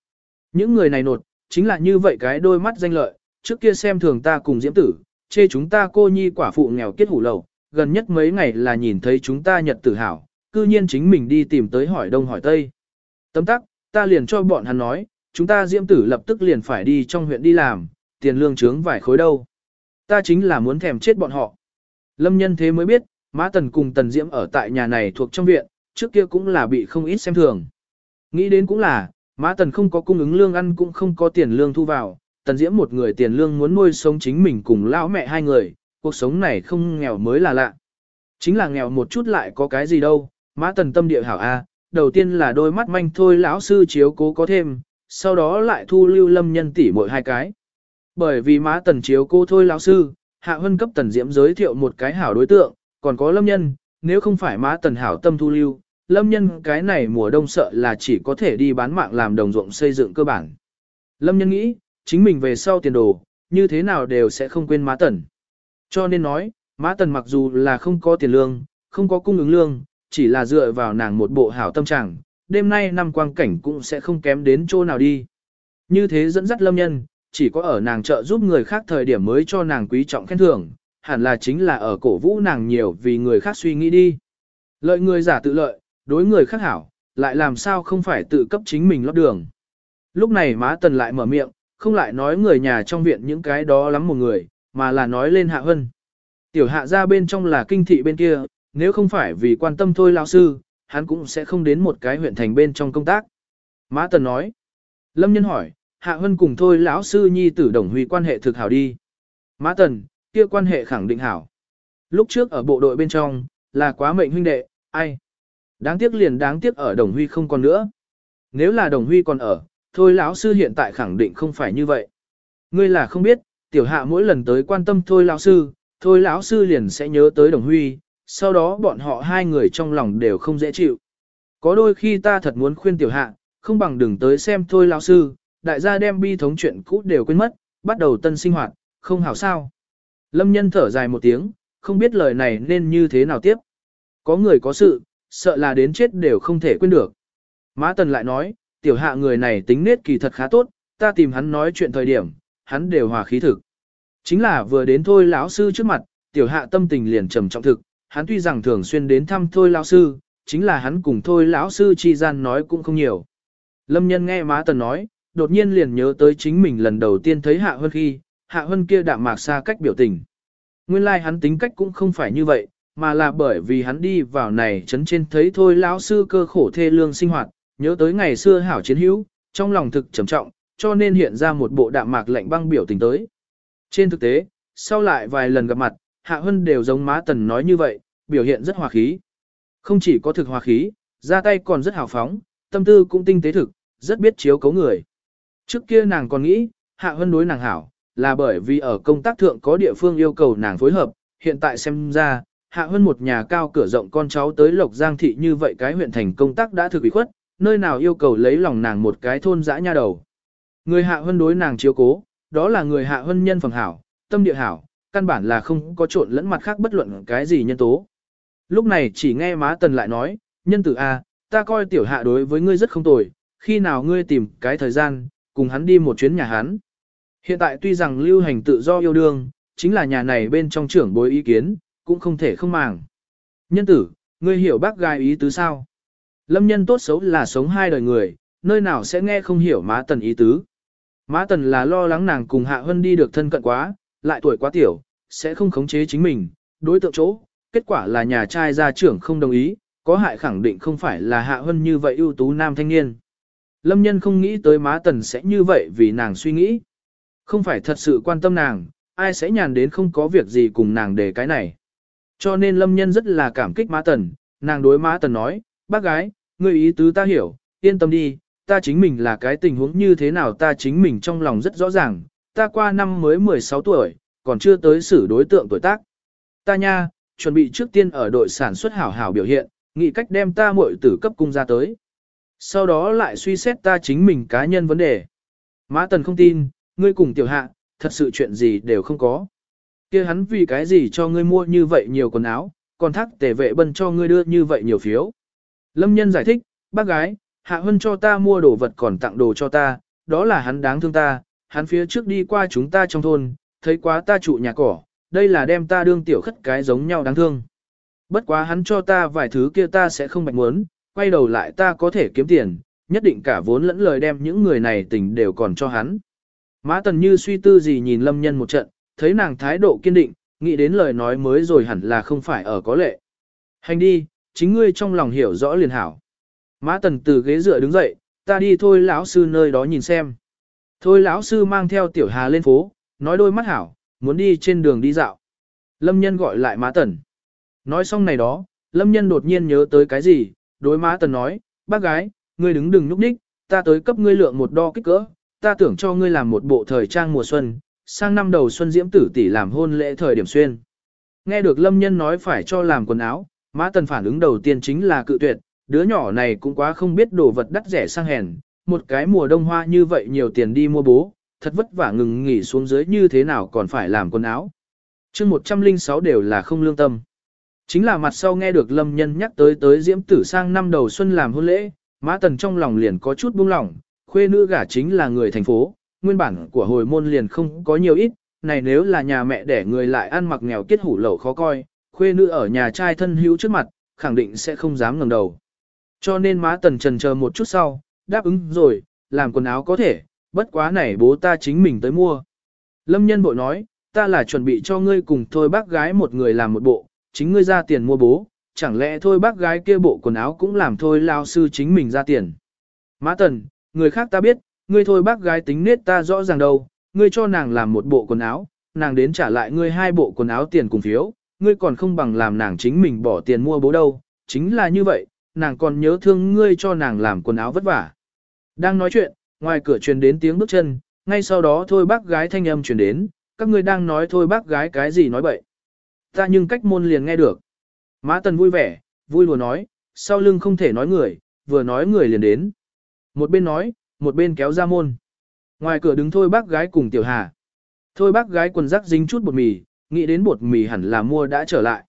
S1: Những người này nột, chính là như vậy cái đôi mắt danh lợi, trước kia xem thường ta cùng diễm tử, chê chúng ta cô nhi quả phụ nghèo kết hủ lầu, gần nhất mấy ngày là nhìn thấy chúng ta nhật tử hảo, cư nhiên chính mình đi tìm tới hỏi đông hỏi tây. Tấm tắc, ta liền cho bọn hắn nói, chúng ta diễm tử lập tức liền phải đi trong huyện đi làm, tiền lương trướng vài khối đâu. Ta chính là muốn thèm chết bọn họ. Lâm nhân thế mới biết, Mã Tần cùng Tần Diễm ở tại nhà này thuộc trong viện, trước kia cũng là bị không ít xem thường. Nghĩ đến cũng là, Mã Tần không có cung ứng lương ăn cũng không có tiền lương thu vào, Tần Diễm một người tiền lương muốn nuôi sống chính mình cùng lão mẹ hai người, cuộc sống này không nghèo mới là lạ. Chính là nghèo một chút lại có cái gì đâu, Mã Tần tâm địa hảo A, đầu tiên là đôi mắt manh thôi lão sư chiếu cố có thêm, sau đó lại thu lưu lâm nhân tỷ mỗi hai cái. Bởi vì Mã Tần chiếu cố thôi lão sư, Hạ Hân cấp Tần Diễm giới thiệu một cái hảo đối tượng, còn có lâm nhân, nếu không phải Mã Tần hảo tâm thu lưu, lâm nhân cái này mùa đông sợ là chỉ có thể đi bán mạng làm đồng ruộng xây dựng cơ bản. Lâm nhân nghĩ, chính mình về sau tiền đồ, như thế nào đều sẽ không quên Mã Tần. Cho nên nói, Mã Tần mặc dù là không có tiền lương, không có cung ứng lương, chỉ là dựa vào nàng một bộ hảo tâm trạng, đêm nay năm quang cảnh cũng sẽ không kém đến chỗ nào đi. Như thế dẫn dắt lâm nhân, chỉ có ở nàng trợ giúp người khác thời điểm mới cho nàng quý trọng khen thưởng, hẳn là chính là ở cổ vũ nàng nhiều vì người khác suy nghĩ đi. Lợi người giả tự lợi, đối người khác hảo, lại làm sao không phải tự cấp chính mình lót đường. Lúc này má tần lại mở miệng, không lại nói người nhà trong viện những cái đó lắm một người, mà là nói lên hạ hân. Tiểu hạ ra bên trong là kinh thị bên kia, nếu không phải vì quan tâm thôi lão sư, hắn cũng sẽ không đến một cái huyện thành bên trong công tác. Má tần nói. Lâm nhân hỏi, hạ hân cùng thôi lão sư nhi tử đồng huy quan hệ thực hảo đi. Má tần, kia quan hệ khẳng định hảo. Lúc trước ở bộ đội bên trong, là quá mệnh huynh đệ, ai? Đáng tiếc liền đáng tiếc ở Đồng Huy không còn nữa. Nếu là Đồng Huy còn ở, thôi lão sư hiện tại khẳng định không phải như vậy. Ngươi là không biết, tiểu hạ mỗi lần tới quan tâm thôi lão sư, thôi lão sư liền sẽ nhớ tới Đồng Huy, sau đó bọn họ hai người trong lòng đều không dễ chịu. Có đôi khi ta thật muốn khuyên tiểu hạ, không bằng đừng tới xem thôi lão sư, đại gia đem bi thống chuyện cũ đều quên mất, bắt đầu tân sinh hoạt, không hảo sao. Lâm nhân thở dài một tiếng, không biết lời này nên như thế nào tiếp. Có người có sự, sợ là đến chết đều không thể quên được. Mã Tần lại nói, tiểu hạ người này tính nết kỳ thật khá tốt, ta tìm hắn nói chuyện thời điểm, hắn đều hòa khí thực. Chính là vừa đến thôi lão sư trước mặt, tiểu hạ tâm tình liền trầm trọng thực, hắn tuy rằng thường xuyên đến thăm thôi lão sư, chính là hắn cùng thôi lão sư chi gian nói cũng không nhiều. Lâm nhân nghe má tần nói, đột nhiên liền nhớ tới chính mình lần đầu tiên thấy hạ hơn khi, hạ Hân kia đạm mạc xa cách biểu tình. Nguyên lai like hắn tính cách cũng không phải như vậy, mà là bởi vì hắn đi vào này chấn trên thấy thôi lão sư cơ khổ thê lương sinh hoạt, nhớ tới ngày xưa hảo chiến hữu, trong lòng thực trầm trọng, cho nên hiện ra một bộ đạm mạc lạnh băng biểu tình tới. Trên thực tế, sau lại vài lần gặp mặt, Hạ Hân đều giống má tần nói như vậy, biểu hiện rất hòa khí. Không chỉ có thực hòa khí, ra tay còn rất hào phóng, tâm tư cũng tinh tế thực, rất biết chiếu cấu người. Trước kia nàng còn nghĩ, Hạ Hân đối nàng hảo, là bởi vì ở công tác thượng có địa phương yêu cầu nàng phối hợp, hiện tại xem ra, Hạ hơn một nhà cao cửa rộng con cháu tới Lộc Giang Thị như vậy cái huyện thành công tác đã thực bị khuất, nơi nào yêu cầu lấy lòng nàng một cái thôn dã nha đầu. Người Hạ hơn đối nàng chiếu cố, đó là người Hạ hơn nhân phẩm hảo, tâm địa hảo, căn bản là không có trộn lẫn mặt khác bất luận cái gì nhân tố. Lúc này chỉ nghe má tần lại nói, nhân tử A, ta coi tiểu hạ đối với ngươi rất không tồi, khi nào ngươi tìm cái thời gian, cùng hắn đi một chuyến nhà hắn. Hiện tại tuy rằng lưu hành tự do yêu đương, chính là nhà này bên trong trưởng bối ý kiến, cũng không thể không màng. Nhân tử, ngươi hiểu bác gái ý tứ sao? Lâm nhân tốt xấu là sống hai đời người, nơi nào sẽ nghe không hiểu má tần ý tứ. Má tần là lo lắng nàng cùng Hạ Hân đi được thân cận quá, lại tuổi quá tiểu, sẽ không khống chế chính mình, đối tượng chỗ, kết quả là nhà trai gia trưởng không đồng ý, có hại khẳng định không phải là Hạ Hân như vậy ưu tú nam thanh niên. Lâm nhân không nghĩ tới má tần sẽ như vậy vì nàng suy nghĩ. Không phải thật sự quan tâm nàng, ai sẽ nhàn đến không có việc gì cùng nàng để cái này. Cho nên lâm nhân rất là cảm kích Mã tần, nàng đối Mã tần nói, bác gái, người ý tứ ta hiểu, yên tâm đi, ta chính mình là cái tình huống như thế nào ta chính mình trong lòng rất rõ ràng, ta qua năm mới 16 tuổi, còn chưa tới xử đối tượng tuổi tác. Ta nha, chuẩn bị trước tiên ở đội sản xuất hảo hảo biểu hiện, nghĩ cách đem ta muội tử cấp cung ra tới. Sau đó lại suy xét ta chính mình cá nhân vấn đề. Mã Tần không tin, ngươi cùng tiểu hạ, thật sự chuyện gì đều không có. kia hắn vì cái gì cho ngươi mua như vậy nhiều quần áo, còn thắc tề vệ bân cho ngươi đưa như vậy nhiều phiếu. Lâm nhân giải thích, bác gái, hạ hân cho ta mua đồ vật còn tặng đồ cho ta, đó là hắn đáng thương ta, hắn phía trước đi qua chúng ta trong thôn, thấy quá ta trụ nhà cỏ, đây là đem ta đương tiểu khất cái giống nhau đáng thương. Bất quá hắn cho ta vài thứ kia ta sẽ không bạch muốn, quay đầu lại ta có thể kiếm tiền, nhất định cả vốn lẫn lời đem những người này tình đều còn cho hắn. Mã Tần như suy tư gì nhìn Lâm Nhân một trận, thấy nàng thái độ kiên định, nghĩ đến lời nói mới rồi hẳn là không phải ở có lệ. Hành đi, chính ngươi trong lòng hiểu rõ liền hảo. Mã Tần từ ghế dựa đứng dậy, ta đi thôi lão sư nơi đó nhìn xem. Thôi lão sư mang theo tiểu hà lên phố, nói đôi mắt hảo, muốn đi trên đường đi dạo. Lâm nhân gọi lại Mã Tần. Nói xong này đó, Lâm nhân đột nhiên nhớ tới cái gì, đối Mã Tần nói, bác gái, ngươi đứng đừng nhúc đích, ta tới cấp ngươi lượng một đo kích cỡ, ta tưởng cho ngươi làm một bộ thời trang mùa xuân, sang năm đầu xuân diễm tử tỷ làm hôn lễ thời điểm xuyên. Nghe được Lâm nhân nói phải cho làm quần áo, Mã Tần phản ứng đầu tiên chính là cự tuyệt, đứa nhỏ này cũng quá không biết đồ vật đắt rẻ sang hèn, một cái mùa đông hoa như vậy nhiều tiền đi mua bố, thật vất vả ngừng nghỉ xuống dưới như thế nào còn phải làm quần áo. chương 106 đều là không lương tâm. Chính là mặt sau nghe được lâm nhân nhắc tới tới diễm tử sang năm đầu xuân làm hôn lễ, mã tần trong lòng liền có chút buông lỏng, khuê nữ gả chính là người thành phố, nguyên bản của hồi môn liền không có nhiều ít, này nếu là nhà mẹ để người lại ăn mặc nghèo kết hủ lậu khó coi, khuê nữ ở nhà trai thân hữu trước mặt, khẳng định sẽ không dám ngẩng đầu. Cho nên má tần trần chờ một chút sau, đáp ứng rồi, làm quần áo có thể, bất quá này bố ta chính mình tới mua. Lâm nhân bội nói, ta là chuẩn bị cho ngươi cùng thôi bác gái một người làm một bộ, chính ngươi ra tiền mua bố, chẳng lẽ thôi bác gái kia bộ quần áo cũng làm thôi lao sư chính mình ra tiền. Mã tần, người khác ta biết, ngươi thôi bác gái tính nết ta rõ ràng đâu, ngươi cho nàng làm một bộ quần áo, nàng đến trả lại ngươi hai bộ quần áo tiền cùng phiếu, ngươi còn không bằng làm nàng chính mình bỏ tiền mua bố đâu, chính là như vậy, nàng còn nhớ thương ngươi cho nàng làm quần áo vất vả. Đang nói chuyện, ngoài cửa truyền đến tiếng bước chân, ngay sau đó thôi bác gái thanh âm truyền đến, các ngươi đang nói thôi bác gái cái gì nói bậy. Ta nhưng cách môn liền nghe được. Mã Tần vui vẻ, vui lùa nói, sau lưng không thể nói người, vừa nói người liền đến. Một bên nói, một bên kéo ra môn. Ngoài cửa đứng thôi bác gái cùng tiểu hà. Thôi bác gái quần rắc dính chút bột mì, nghĩ đến bột mì hẳn là mua đã trở lại.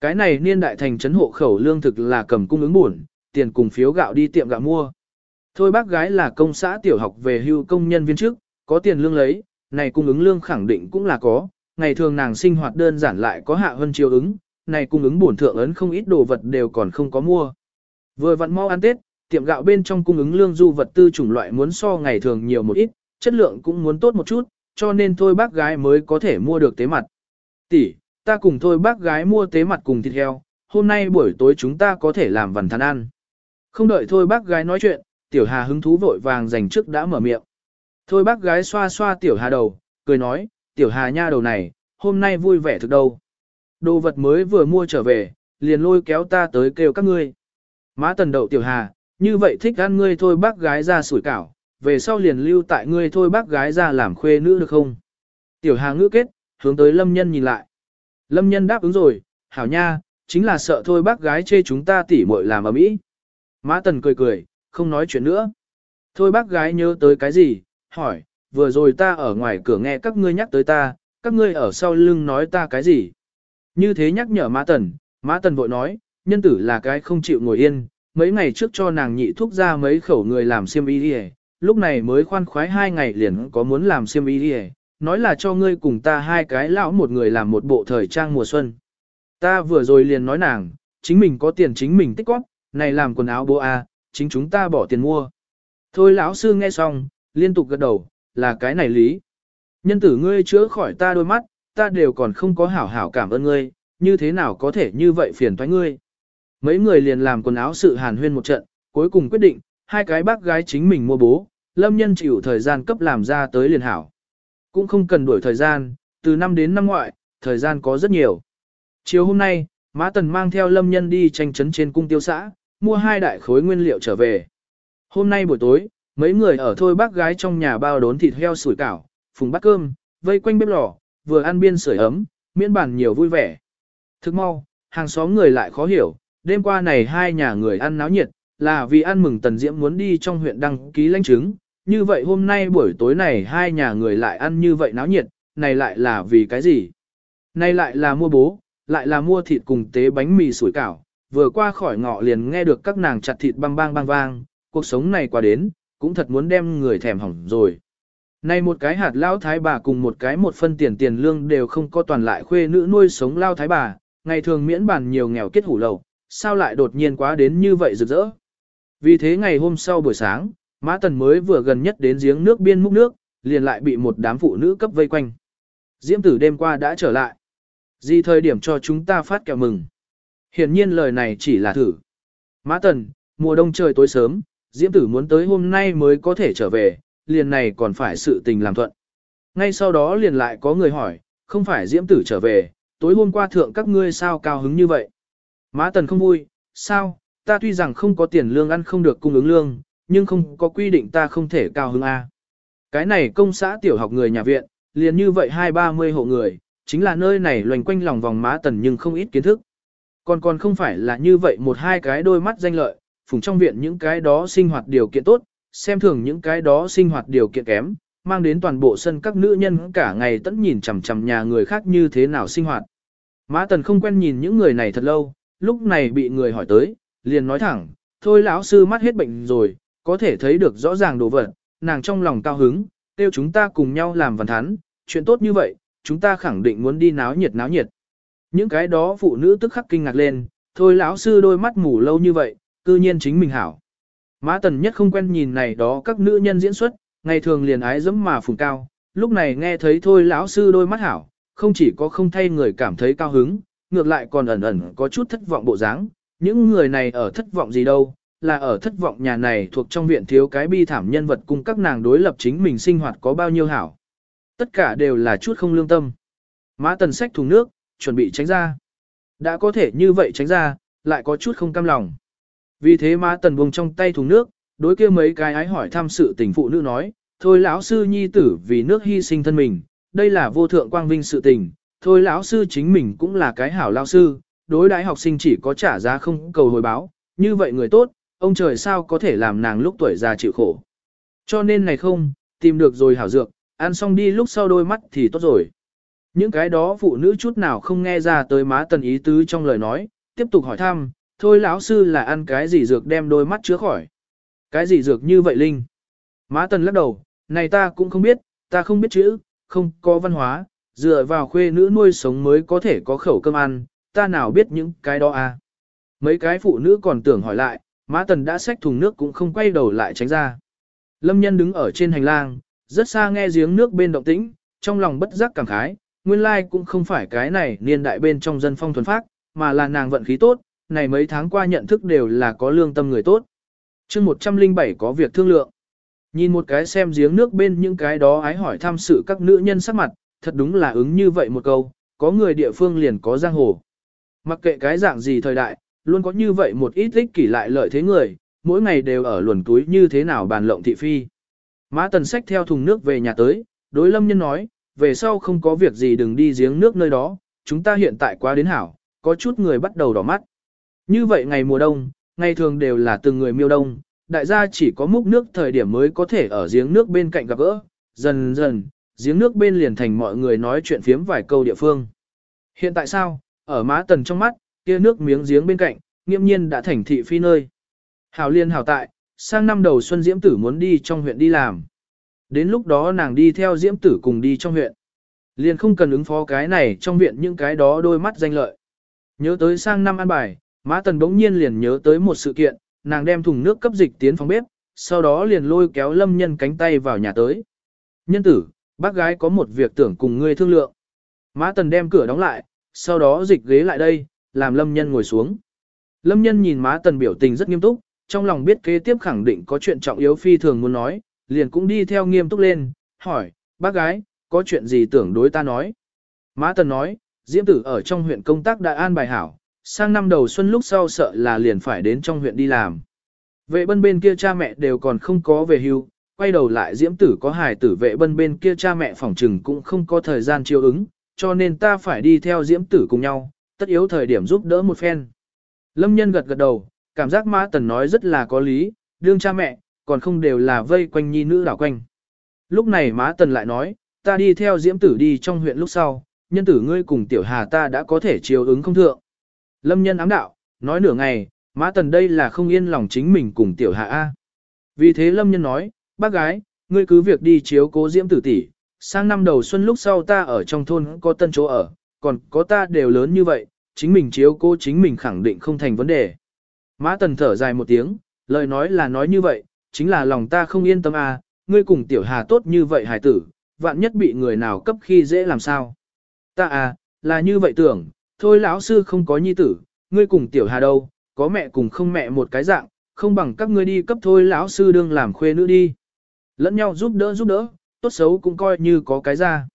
S1: Cái này niên đại thành trấn hộ khẩu lương thực là cầm cung ứng buồn, tiền cùng phiếu gạo đi tiệm gạo mua. Thôi bác gái là công xã tiểu học về hưu công nhân viên trước, có tiền lương lấy, này cung ứng lương khẳng định cũng là có, ngày thường nàng sinh hoạt đơn giản lại có hạ hơn chiều ứng, này cung ứng bổn thượng ấn không ít đồ vật đều còn không có mua. Vừa vặn mau ăn Tết, tiệm gạo bên trong cung ứng lương du vật tư chủng loại muốn so ngày thường nhiều một ít, chất lượng cũng muốn tốt một chút, cho nên thôi bác gái mới có thể mua được tế mặt. Tỷ, ta cùng thôi bác gái mua tế mặt cùng thịt heo, hôm nay buổi tối chúng ta có thể làm vần thắn ăn. Không đợi thôi bác gái nói chuyện, tiểu hà hứng thú vội vàng dành trước đã mở miệng. Thôi bác gái xoa xoa tiểu hà đầu, cười nói, tiểu hà nha đầu này, hôm nay vui vẻ thực đâu. Đồ vật mới vừa mua trở về, liền lôi kéo ta tới kêu các ngươi. Má tần đậu tiểu hà, như vậy thích ăn ngươi thôi bác gái ra sủi cảo, về sau liền lưu tại ngươi thôi bác gái ra làm khuê nữ được không? Tiểu hà ngữ kết, hướng tới lâm nhân nhìn lại. Lâm nhân đáp ứng rồi, hảo nha, chính là sợ thôi bác gái chê chúng ta tỉ muội làm ở mỹ. Mã tần cười cười, không nói chuyện nữa. Thôi bác gái nhớ tới cái gì, hỏi, vừa rồi ta ở ngoài cửa nghe các ngươi nhắc tới ta, các ngươi ở sau lưng nói ta cái gì. Như thế nhắc nhở Mã tần, Mã tần vội nói, nhân tử là cái không chịu ngồi yên, mấy ngày trước cho nàng nhị thuốc ra mấy khẩu người làm xiêm y đi lúc này mới khoan khoái hai ngày liền có muốn làm xiêm y đi nói là cho ngươi cùng ta hai cái lão một người làm một bộ thời trang mùa xuân. Ta vừa rồi liền nói nàng, chính mình có tiền chính mình tích góp, này làm quần áo bố a, chính chúng ta bỏ tiền mua. Thôi lão sư nghe xong, liên tục gật đầu, là cái này lý. Nhân tử ngươi chữa khỏi ta đôi mắt, ta đều còn không có hảo hảo cảm ơn ngươi, như thế nào có thể như vậy phiền toái ngươi. Mấy người liền làm quần áo sự hàn huyên một trận, cuối cùng quyết định, hai cái bác gái chính mình mua bố, lâm nhân chịu thời gian cấp làm ra tới liền hảo. Cũng không cần đuổi thời gian, từ năm đến năm ngoại, thời gian có rất nhiều. Chiều hôm nay, Mã Tần mang theo lâm nhân đi tranh chấn trên cung tiêu xã, mua hai đại khối nguyên liệu trở về. Hôm nay buổi tối, mấy người ở thôi bác gái trong nhà bao đốn thịt heo sủi cảo, phùng bát cơm, vây quanh bếp lò, vừa ăn biên sưởi ấm, miễn bàn nhiều vui vẻ. Thức mau, hàng xóm người lại khó hiểu, đêm qua này hai nhà người ăn náo nhiệt, là vì ăn mừng Tần Diễm muốn đi trong huyện đăng ký lãnh chứng. Như vậy hôm nay buổi tối này hai nhà người lại ăn như vậy náo nhiệt, này lại là vì cái gì? Này lại là mua bố, lại là mua thịt cùng tế bánh mì sủi cảo, vừa qua khỏi ngọ liền nghe được các nàng chặt thịt băng băng băng vang, cuộc sống này qua đến, cũng thật muốn đem người thèm hỏng rồi. Này một cái hạt lao thái bà cùng một cái một phân tiền tiền lương đều không có toàn lại khuê nữ nuôi sống lao thái bà, ngày thường miễn bàn nhiều nghèo kết hủ lầu, sao lại đột nhiên quá đến như vậy rực rỡ. Vì thế ngày hôm sau buổi sáng, Mã Tần mới vừa gần nhất đến giếng nước biên múc nước, liền lại bị một đám phụ nữ cấp vây quanh. Diễm tử đêm qua đã trở lại. Gì thời điểm cho chúng ta phát kẹo mừng. Hiển nhiên lời này chỉ là thử. Mã Tần, mùa đông trời tối sớm, Diễm tử muốn tới hôm nay mới có thể trở về, liền này còn phải sự tình làm thuận. Ngay sau đó liền lại có người hỏi, không phải Diễm tử trở về, tối hôm qua thượng các ngươi sao cao hứng như vậy. Mã Tần không vui, sao, ta tuy rằng không có tiền lương ăn không được cung ứng lương, nhưng không có quy định ta không thể cao hứng A. Cái này công xã tiểu học người nhà viện, liền như vậy hai ba mươi hộ người, chính là nơi này loành quanh lòng vòng Mã Tần nhưng không ít kiến thức. Còn còn không phải là như vậy một hai cái đôi mắt danh lợi, phùng trong viện những cái đó sinh hoạt điều kiện tốt, xem thường những cái đó sinh hoạt điều kiện kém, mang đến toàn bộ sân các nữ nhân cả ngày tẫn nhìn chằm chằm nhà người khác như thế nào sinh hoạt. Mã Tần không quen nhìn những người này thật lâu, lúc này bị người hỏi tới, liền nói thẳng, thôi lão sư mắt hết bệnh rồi, có thể thấy được rõ ràng đồ vật, nàng trong lòng cao hứng, kêu chúng ta cùng nhau làm văn thán, chuyện tốt như vậy, chúng ta khẳng định muốn đi náo nhiệt náo nhiệt. Những cái đó phụ nữ tức khắc kinh ngạc lên, thôi lão sư đôi mắt mù lâu như vậy, cư nhiên chính mình hảo. Mã tần nhất không quen nhìn này đó các nữ nhân diễn xuất, ngày thường liền ái dẫm mà phùng cao, lúc này nghe thấy thôi lão sư đôi mắt hảo, không chỉ có không thay người cảm thấy cao hứng, ngược lại còn ẩn ẩn có chút thất vọng bộ dáng. Những người này ở thất vọng gì đâu, là ở thất vọng nhà này thuộc trong viện thiếu cái bi thảm nhân vật cùng các nàng đối lập chính mình sinh hoạt có bao nhiêu hảo. Tất cả đều là chút không lương tâm. Mã tần sách thùng nước, chuẩn bị tránh ra. Đã có thể như vậy tránh ra, lại có chút không cam lòng. Vì thế Mã tần buông trong tay thùng nước, đối kia mấy cái ái hỏi thăm sự tình phụ nữ nói, thôi lão sư nhi tử vì nước hy sinh thân mình, đây là vô thượng quang vinh sự tình, thôi lão sư chính mình cũng là cái hảo lao sư, đối đãi học sinh chỉ có trả giá không cầu hồi báo, như vậy người tốt, ông trời sao có thể làm nàng lúc tuổi già chịu khổ. Cho nên này không, tìm được rồi hảo dược, ăn xong đi lúc sau đôi mắt thì tốt rồi. Những cái đó phụ nữ chút nào không nghe ra tới má tần ý tứ trong lời nói, tiếp tục hỏi thăm, thôi lão sư là ăn cái gì dược đem đôi mắt chữa khỏi. Cái gì dược như vậy Linh? Má tần lắc đầu, này ta cũng không biết, ta không biết chữ, không có văn hóa, dựa vào khuê nữ nuôi sống mới có thể có khẩu cơm ăn, ta nào biết những cái đó à. Mấy cái phụ nữ còn tưởng hỏi lại, mã tần đã xách thùng nước cũng không quay đầu lại tránh ra. Lâm nhân đứng ở trên hành lang, rất xa nghe giếng nước bên động tĩnh, trong lòng bất giác cảm khái, nguyên lai cũng không phải cái này niên đại bên trong dân phong thuần phác, mà là nàng vận khí tốt, này mấy tháng qua nhận thức đều là có lương tâm người tốt. chương 107 có việc thương lượng. Nhìn một cái xem giếng nước bên những cái đó ái hỏi tham sự các nữ nhân sắc mặt, thật đúng là ứng như vậy một câu, có người địa phương liền có giang hồ. Mặc kệ cái dạng gì thời đại, luôn có như vậy một ít ích kỷ lại lợi thế người, mỗi ngày đều ở luồn túi như thế nào bàn lộng thị phi. Mã tần sách theo thùng nước về nhà tới, đối lâm nhân nói, về sau không có việc gì đừng đi giếng nước nơi đó, chúng ta hiện tại quá đến hảo, có chút người bắt đầu đỏ mắt. Như vậy ngày mùa đông, ngày thường đều là từng người miêu đông, đại gia chỉ có múc nước thời điểm mới có thể ở giếng nước bên cạnh gặp gỡ, dần dần, giếng nước bên liền thành mọi người nói chuyện phiếm vài câu địa phương. Hiện tại sao, ở má tần trong mắt, kia nước miếng giếng bên cạnh, nghiêm nhiên đã thành thị phi nơi. Hảo liên hảo tại, sang năm đầu xuân diễm tử muốn đi trong huyện đi làm. Đến lúc đó nàng đi theo diễm tử cùng đi trong huyện. Liền không cần ứng phó cái này trong viện những cái đó đôi mắt danh lợi. Nhớ tới sang năm ăn bài, má tần bỗng nhiên liền nhớ tới một sự kiện, nàng đem thùng nước cấp dịch tiến phòng bếp, sau đó liền lôi kéo lâm nhân cánh tay vào nhà tới. Nhân tử, bác gái có một việc tưởng cùng ngươi thương lượng. Mã tần đem cửa đóng lại, sau đó dịch ghế lại đây, làm lâm nhân ngồi xuống. Lâm nhân nhìn Mã tần biểu tình rất nghiêm túc, trong lòng biết kế tiếp khẳng định có chuyện trọng yếu phi thường muốn nói, liền cũng đi theo nghiêm túc lên, hỏi, bác gái, có chuyện gì tưởng đối ta nói. Mã tần nói, Diễm tử ở trong huyện công tác đại an bài hảo, sang năm đầu xuân lúc sau sợ là liền phải đến trong huyện đi làm. Vệ bân bên kia cha mẹ đều còn không có về hưu, quay đầu lại diễm tử có hài tử vệ bân bên kia cha mẹ phòng trừng cũng không có thời gian chiêu ứng, cho nên ta phải đi theo diễm tử cùng nhau, tất yếu thời điểm giúp đỡ một phen. Lâm nhân gật gật đầu, cảm giác Mã Tần nói rất là có lý, đương cha mẹ, còn không đều là vây quanh nhi nữ đảo quanh. Lúc này Mã Tần lại nói, ta đi theo diễm tử đi trong huyện lúc sau, nhân tử ngươi cùng tiểu hà ta đã có thể chiều ứng không thượng. Lâm nhân ám đạo, nói nửa ngày, Mã Tần đây là không yên lòng chính mình cùng tiểu Hà A. Vì thế Lâm nhân nói, bác gái, ngươi cứ việc đi chiếu cố diễm tử tỷ, sang năm đầu xuân lúc sau ta ở trong thôn có tân chỗ ở, còn có ta đều lớn như vậy, chính mình chiếu cố chính mình khẳng định không thành vấn đề. Mã Tần thở dài một tiếng, lời nói là nói như vậy, chính là lòng ta không yên tâm à, ngươi cùng tiểu hà tốt như vậy hải tử, vạn nhất bị người nào cấp khi dễ làm sao. Ta à, là như vậy tưởng, thôi lão sư không có nhi tử, ngươi cùng tiểu hà đâu, có mẹ cùng không mẹ một cái dạng, không bằng các ngươi đi cấp thôi lão sư đương làm khuê nữ đi. Lẫn nhau giúp đỡ giúp đỡ, tốt xấu cũng coi như có cái ra.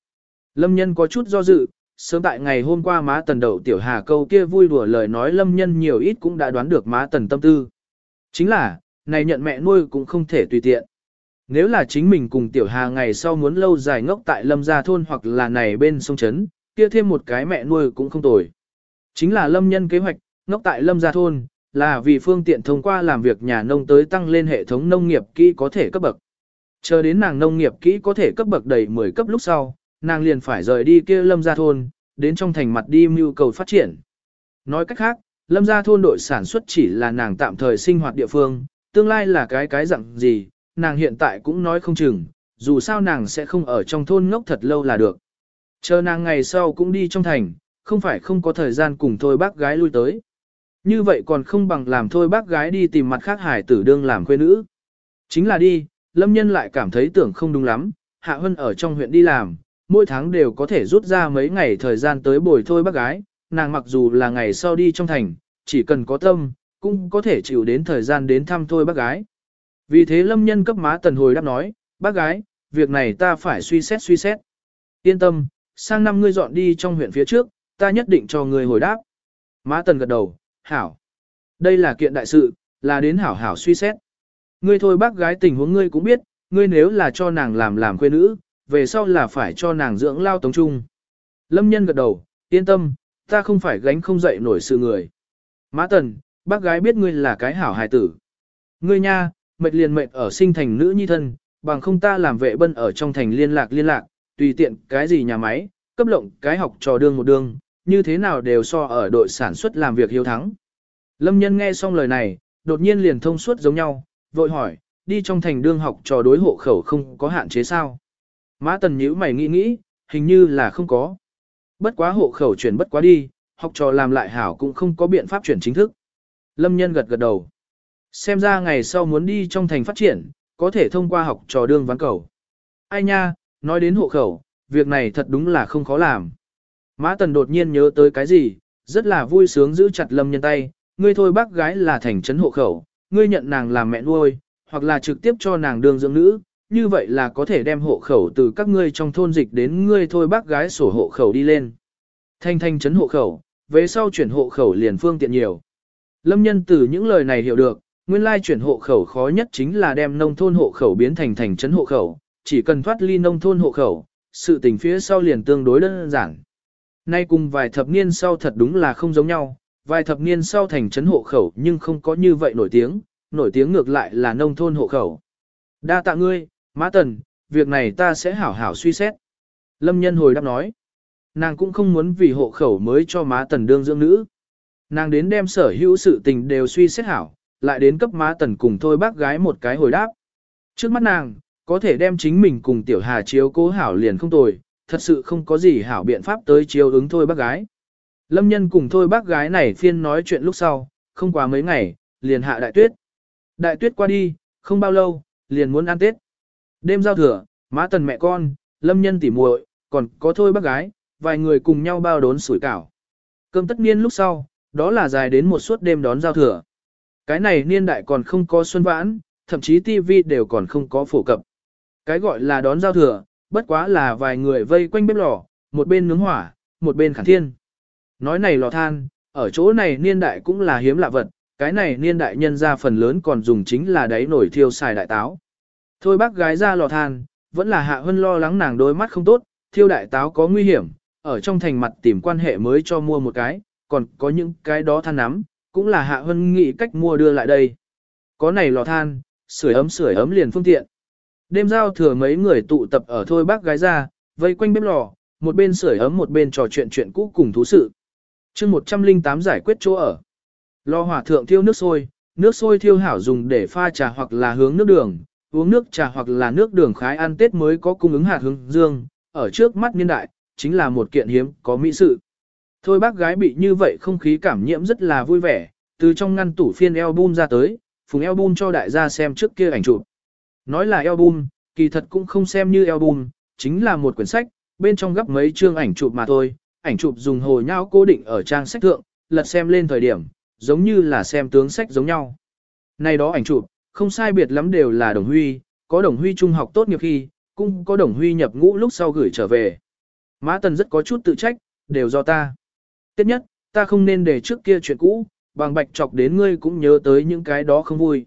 S1: Lâm nhân có chút do dự, sớm tại ngày hôm qua má tần đậu tiểu hà câu kia vui đùa lời nói lâm nhân nhiều ít cũng đã đoán được má tần tâm tư. Chính là, này nhận mẹ nuôi cũng không thể tùy tiện. Nếu là chính mình cùng tiểu hà ngày sau muốn lâu dài ngốc tại lâm gia thôn hoặc là này bên sông Trấn, kia thêm một cái mẹ nuôi cũng không tồi. Chính là lâm nhân kế hoạch, ngốc tại lâm gia thôn, là vì phương tiện thông qua làm việc nhà nông tới tăng lên hệ thống nông nghiệp kỹ có thể cấp bậc. Chờ đến nàng nông nghiệp kỹ có thể cấp bậc đầy 10 cấp lúc sau, nàng liền phải rời đi kia lâm gia thôn, đến trong thành mặt đi mưu cầu phát triển. Nói cách khác, lâm gia thôn đội sản xuất chỉ là nàng tạm thời sinh hoạt địa phương, tương lai là cái cái dạng gì, nàng hiện tại cũng nói không chừng, dù sao nàng sẽ không ở trong thôn ngốc thật lâu là được. Chờ nàng ngày sau cũng đi trong thành, không phải không có thời gian cùng thôi bác gái lui tới. Như vậy còn không bằng làm thôi bác gái đi tìm mặt khác hải tử đương làm quê nữ. Chính là đi, lâm nhân lại cảm thấy tưởng không đúng lắm, hạ hân ở trong huyện đi làm, mỗi tháng đều có thể rút ra mấy ngày thời gian tới bồi thôi bác gái, nàng mặc dù là ngày sau đi trong thành, chỉ cần có tâm, cũng có thể chịu đến thời gian đến thăm thôi bác gái. Vì thế lâm nhân cấp má tần hồi đáp nói, bác gái, việc này ta phải suy xét suy xét. Yên tâm, sang năm ngươi dọn đi trong huyện phía trước, ta nhất định cho ngươi hồi đáp. Má tần gật đầu, hảo. Đây là kiện đại sự, là đến hảo hảo suy xét. Ngươi thôi bác gái tình huống ngươi cũng biết, ngươi nếu là cho nàng làm làm quê nữ, về sau là phải cho nàng dưỡng lao tống trung. Lâm nhân gật đầu, yên tâm, ta không phải gánh không dậy nổi sự người. Mã tần, bác gái biết ngươi là cái hảo hài tử. Ngươi nha, mệt liền mệt ở sinh thành nữ nhi thân, bằng không ta làm vệ bân ở trong thành liên lạc liên lạc, tùy tiện cái gì nhà máy, cấp lộng cái học trò đương một đương, như thế nào đều so ở đội sản xuất làm việc hiếu thắng. Lâm nhân nghe xong lời này, đột nhiên liền thông suốt giống nhau, vội hỏi, đi trong thành đương học trò đối hộ khẩu không có hạn chế sao? Mã tần nhíu mày nghĩ nghĩ, hình như là không có. Bất quá hộ khẩu chuyển bất quá đi, học trò làm lại hảo cũng không có biện pháp chuyển chính thức. Lâm nhân gật gật đầu. Xem ra ngày sau muốn đi trong thành phát triển, có thể thông qua học trò đương ván cầu. Ai nha, nói đến hộ khẩu, việc này thật đúng là không khó làm. Mã Tần đột nhiên nhớ tới cái gì, rất là vui sướng giữ chặt Lâm Nhân tay, ngươi thôi bác gái là thành trấn hộ khẩu, ngươi nhận nàng làm mẹ nuôi, hoặc là trực tiếp cho nàng đương dưỡng nữ, như vậy là có thể đem hộ khẩu từ các ngươi trong thôn dịch đến ngươi thôi bác gái sổ hộ khẩu đi lên. Thanh thanh trấn hộ khẩu, về sau chuyển hộ khẩu liền phương tiện nhiều. Lâm nhân từ những lời này hiểu được, nguyên lai chuyển hộ khẩu khó nhất chính là đem nông thôn hộ khẩu biến thành thành trấn hộ khẩu, chỉ cần thoát ly nông thôn hộ khẩu, sự tình phía sau liền tương đối đơn giản. Nay cùng vài thập niên sau thật đúng là không giống nhau, vài thập niên sau thành trấn hộ khẩu nhưng không có như vậy nổi tiếng, nổi tiếng ngược lại là nông thôn hộ khẩu. Đa tạ ngươi, Mã Tần, việc này ta sẽ hảo hảo suy xét. Lâm nhân hồi đáp nói, nàng cũng không muốn vì hộ khẩu mới cho Mã Tần đương dưỡng nữ. Nàng đến đem sở hữu sự tình đều suy xét hảo, lại đến cấp Mã Tần cùng thôi bác gái một cái hồi đáp. Trước mắt nàng, có thể đem chính mình cùng Tiểu Hà chiếu cố hảo liền không tồi, thật sự không có gì hảo biện pháp tới chiếu ứng thôi bác gái. Lâm nhân cùng thôi bác gái này phiên nói chuyện lúc sau, không quá mấy ngày, liền hạ đại tuyết. Đại tuyết qua đi, không bao lâu, liền muốn ăn Tết. Đêm giao thừa, má tần mẹ con, lâm nhân tỉ muội, còn có thôi bác gái, vài người cùng nhau bao đốn sủi cảo. Cơm tất niên lúc sau, đó là dài đến một suốt đêm đón giao thừa. Cái này niên đại còn không có xuân vãn, thậm chí tivi đều còn không có phổ cập. Cái gọi là đón giao thừa, bất quá là vài người vây quanh bếp lò, một bên nướng hỏa, một bên khản thiên. Nói này lò than, ở chỗ này niên đại cũng là hiếm lạ vật, cái này niên đại nhân ra phần lớn còn dùng chính là đáy nổi thiêu xài đại táo. Thôi bác gái ra lò than, vẫn là hạ hơn lo lắng nàng đôi mắt không tốt, thiêu đại táo có nguy hiểm, ở trong thành mặt tìm quan hệ mới cho mua một cái, còn có những cái đó than nắm, cũng là hạ hơn nghĩ cách mua đưa lại đây. Có này lò than, sưởi ấm sưởi ấm liền phương tiện. Đêm giao thừa mấy người tụ tập ở thôi bác gái ra, vây quanh bếp lò, một bên sưởi ấm một bên trò chuyện chuyện cũ cùng thú sự chương 108 giải quyết chỗ ở. Lò hỏa thượng thiêu nước sôi, nước sôi thiêu hảo dùng để pha trà hoặc là hướng nước đường, uống nước trà hoặc là nước đường khái ăn Tết mới có cung ứng hạt hướng dương, ở trước mắt niên đại, chính là một kiện hiếm có mỹ sự. Thôi bác gái bị như vậy không khí cảm nhiễm rất là vui vẻ, từ trong ngăn tủ phiên album ra tới, phùng album cho đại gia xem trước kia ảnh chụp. Nói là album, kỳ thật cũng không xem như album, chính là một quyển sách, bên trong gấp mấy chương ảnh chụp mà thôi, ảnh chụp dùng hồ nhau cố định ở trang sách thượng, lật xem lên thời điểm, giống như là xem tướng sách giống nhau. Này đó ảnh chụp, không sai biệt lắm đều là đồng huy, có đồng huy trung học tốt nghiệp khi, cũng có đồng huy nhập ngũ lúc sau gửi trở về. Mã Tần rất có chút tự trách, đều do ta. Tiếp nhất, ta không nên để trước kia chuyện cũ, bằng bạch chọc đến ngươi cũng nhớ tới những cái đó không vui.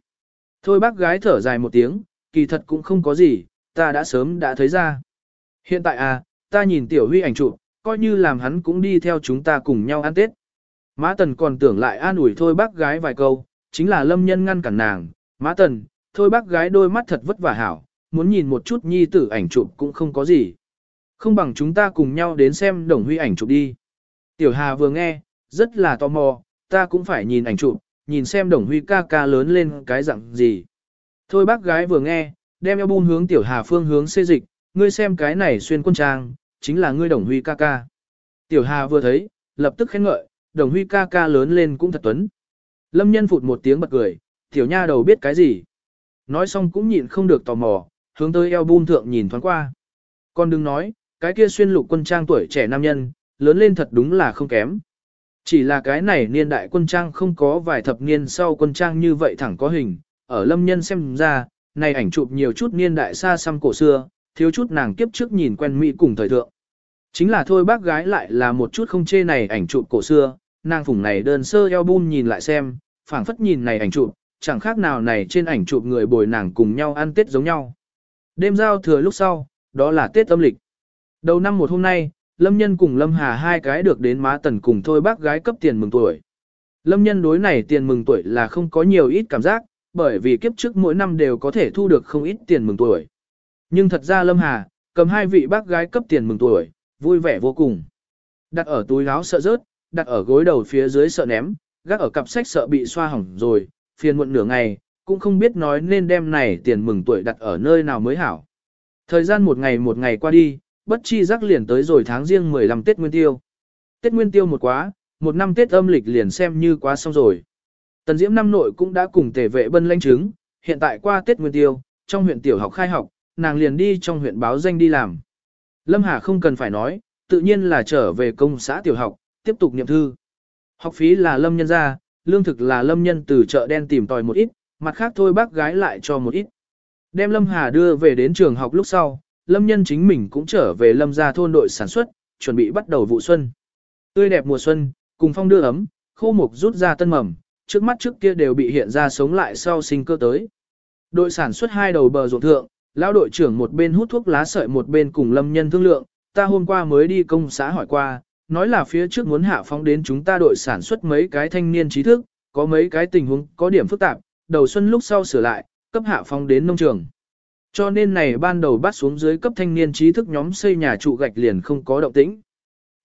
S1: Thôi bác gái thở dài một tiếng, kỳ thật cũng không có gì, ta đã sớm đã thấy ra. Hiện tại à, ta nhìn tiểu huy ảnh chụp, coi như làm hắn cũng đi theo chúng ta cùng nhau ăn Tết. Mã Tần còn tưởng lại an ủi thôi bác gái vài câu, chính là lâm nhân ngăn cản nàng. Mã Tần, thôi bác gái đôi mắt thật vất vả hảo, muốn nhìn một chút nhi tử ảnh chụp cũng không có gì. Không bằng chúng ta cùng nhau đến xem đồng huy ảnh chụp đi. Tiểu Hà vừa nghe, rất là tò mò, ta cũng phải nhìn ảnh chụp, nhìn xem đồng huy ca ca lớn lên cái dạng gì. Thôi bác gái vừa nghe, đem eo bun hướng Tiểu Hà phương hướng xê dịch, ngươi xem cái này xuyên quân trang, chính là ngươi đồng huy ca ca. Tiểu Hà vừa thấy, lập tức khen ngợi, đồng huy ca ca lớn lên cũng thật tuấn. Lâm nhân phụt một tiếng bật cười, tiểu nha đầu biết cái gì. Nói xong cũng nhịn không được tò mò, hướng tới eo bun thượng nhìn thoáng qua. Còn đừng nói, cái kia xuyên lục quân trang tuổi trẻ nam nhân, lớn lên thật đúng là không kém. Chỉ là cái này niên đại quân trang không có vài thập niên sau quân trang như vậy thẳng có hình, ở lâm nhân xem ra, này ảnh chụp nhiều chút niên đại xa xăm cổ xưa, thiếu chút nàng kiếp trước nhìn quen Mỹ cùng thời thượng. Chính là thôi bác gái lại là một chút không chê này ảnh chụp cổ xưa, nàng phủng này đơn sơ album nhìn lại xem, phảng phất nhìn này ảnh chụp, chẳng khác nào này trên ảnh chụp người bồi nàng cùng nhau ăn Tết giống nhau. Đêm giao thừa lúc sau, đó là Tết âm lịch. Đầu năm một hôm nay, Lâm Nhân cùng Lâm Hà hai cái được đến má tần cùng thôi bác gái cấp tiền mừng tuổi. Lâm Nhân đối này tiền mừng tuổi là không có nhiều ít cảm giác, bởi vì kiếp trước mỗi năm đều có thể thu được không ít tiền mừng tuổi. Nhưng thật ra Lâm Hà, cầm hai vị bác gái cấp tiền mừng tuổi, vui vẻ vô cùng. Đặt ở túi áo sợ rớt, đặt ở gối đầu phía dưới sợ ném, gác ở cặp sách sợ bị xoa hỏng rồi, phiền muộn nửa ngày, cũng không biết nói nên đem này tiền mừng tuổi đặt ở nơi nào mới hảo. Thời gian một ngày một ngày qua đi, bất chi giác liền tới rồi tháng riêng 15 Tết Nguyên Tiêu. Tết Nguyên Tiêu một quá, một năm Tết âm lịch liền xem như quá xong rồi. Tần Diễm năm nội cũng đã cùng tề vệ bân lãnh chứng, hiện tại qua Tết Nguyên Tiêu, trong huyện tiểu học khai học, nàng liền đi trong huyện báo danh đi làm. Lâm Hà không cần phải nói, tự nhiên là trở về công xã tiểu học, tiếp tục niệm thư. Học phí là lâm nhân ra, lương thực là lâm nhân từ chợ đen tìm tòi một ít, mặt khác thôi bác gái lại cho một ít. Đem Lâm Hà đưa về đến trường học lúc sau, Lâm nhân chính mình cũng trở về Lâm gia thôn đội sản xuất, chuẩn bị bắt đầu vụ xuân. Tươi đẹp mùa xuân, cùng phong đưa ấm, khô mục rút ra tân mầm, trước mắt trước kia đều bị hiện ra sống lại sau sinh cơ tới. Đội sản xuất hai đầu bờ ruộng thượng, lão đội trưởng một bên hút thuốc lá sợi một bên cùng Lâm nhân thương lượng, ta hôm qua mới đi công xã hỏi qua, nói là phía trước muốn hạ phóng đến chúng ta đội sản xuất mấy cái thanh niên trí thức, có mấy cái tình huống có điểm phức tạp, đầu xuân lúc sau sửa lại, cấp hạ phóng đến nông trường. Cho nên này ban đầu bắt xuống dưới cấp thanh niên trí thức nhóm xây nhà trụ gạch liền không có động tĩnh.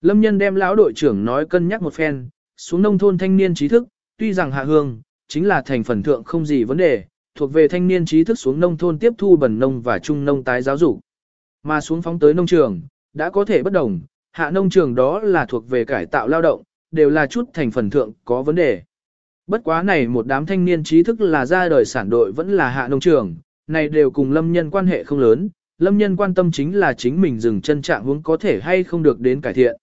S1: Lâm nhân đem lão đội trưởng nói cân nhắc một phen, xuống nông thôn thanh niên trí thức, tuy rằng hạ hương, chính là thành phần thượng không gì vấn đề, thuộc về thanh niên trí thức xuống nông thôn tiếp thu bẩn nông và trung nông tái giáo dục. Mà xuống phóng tới nông trường, đã có thể bất đồng, hạ nông trường đó là thuộc về cải tạo lao động, đều là chút thành phần thượng có vấn đề. Bất quá này một đám thanh niên trí thức là ra đời sản đội vẫn là hạ nông trường, này đều cùng lâm nhân quan hệ không lớn, lâm nhân quan tâm chính là chính mình dừng chân trạng hướng có thể hay không được đến cải thiện.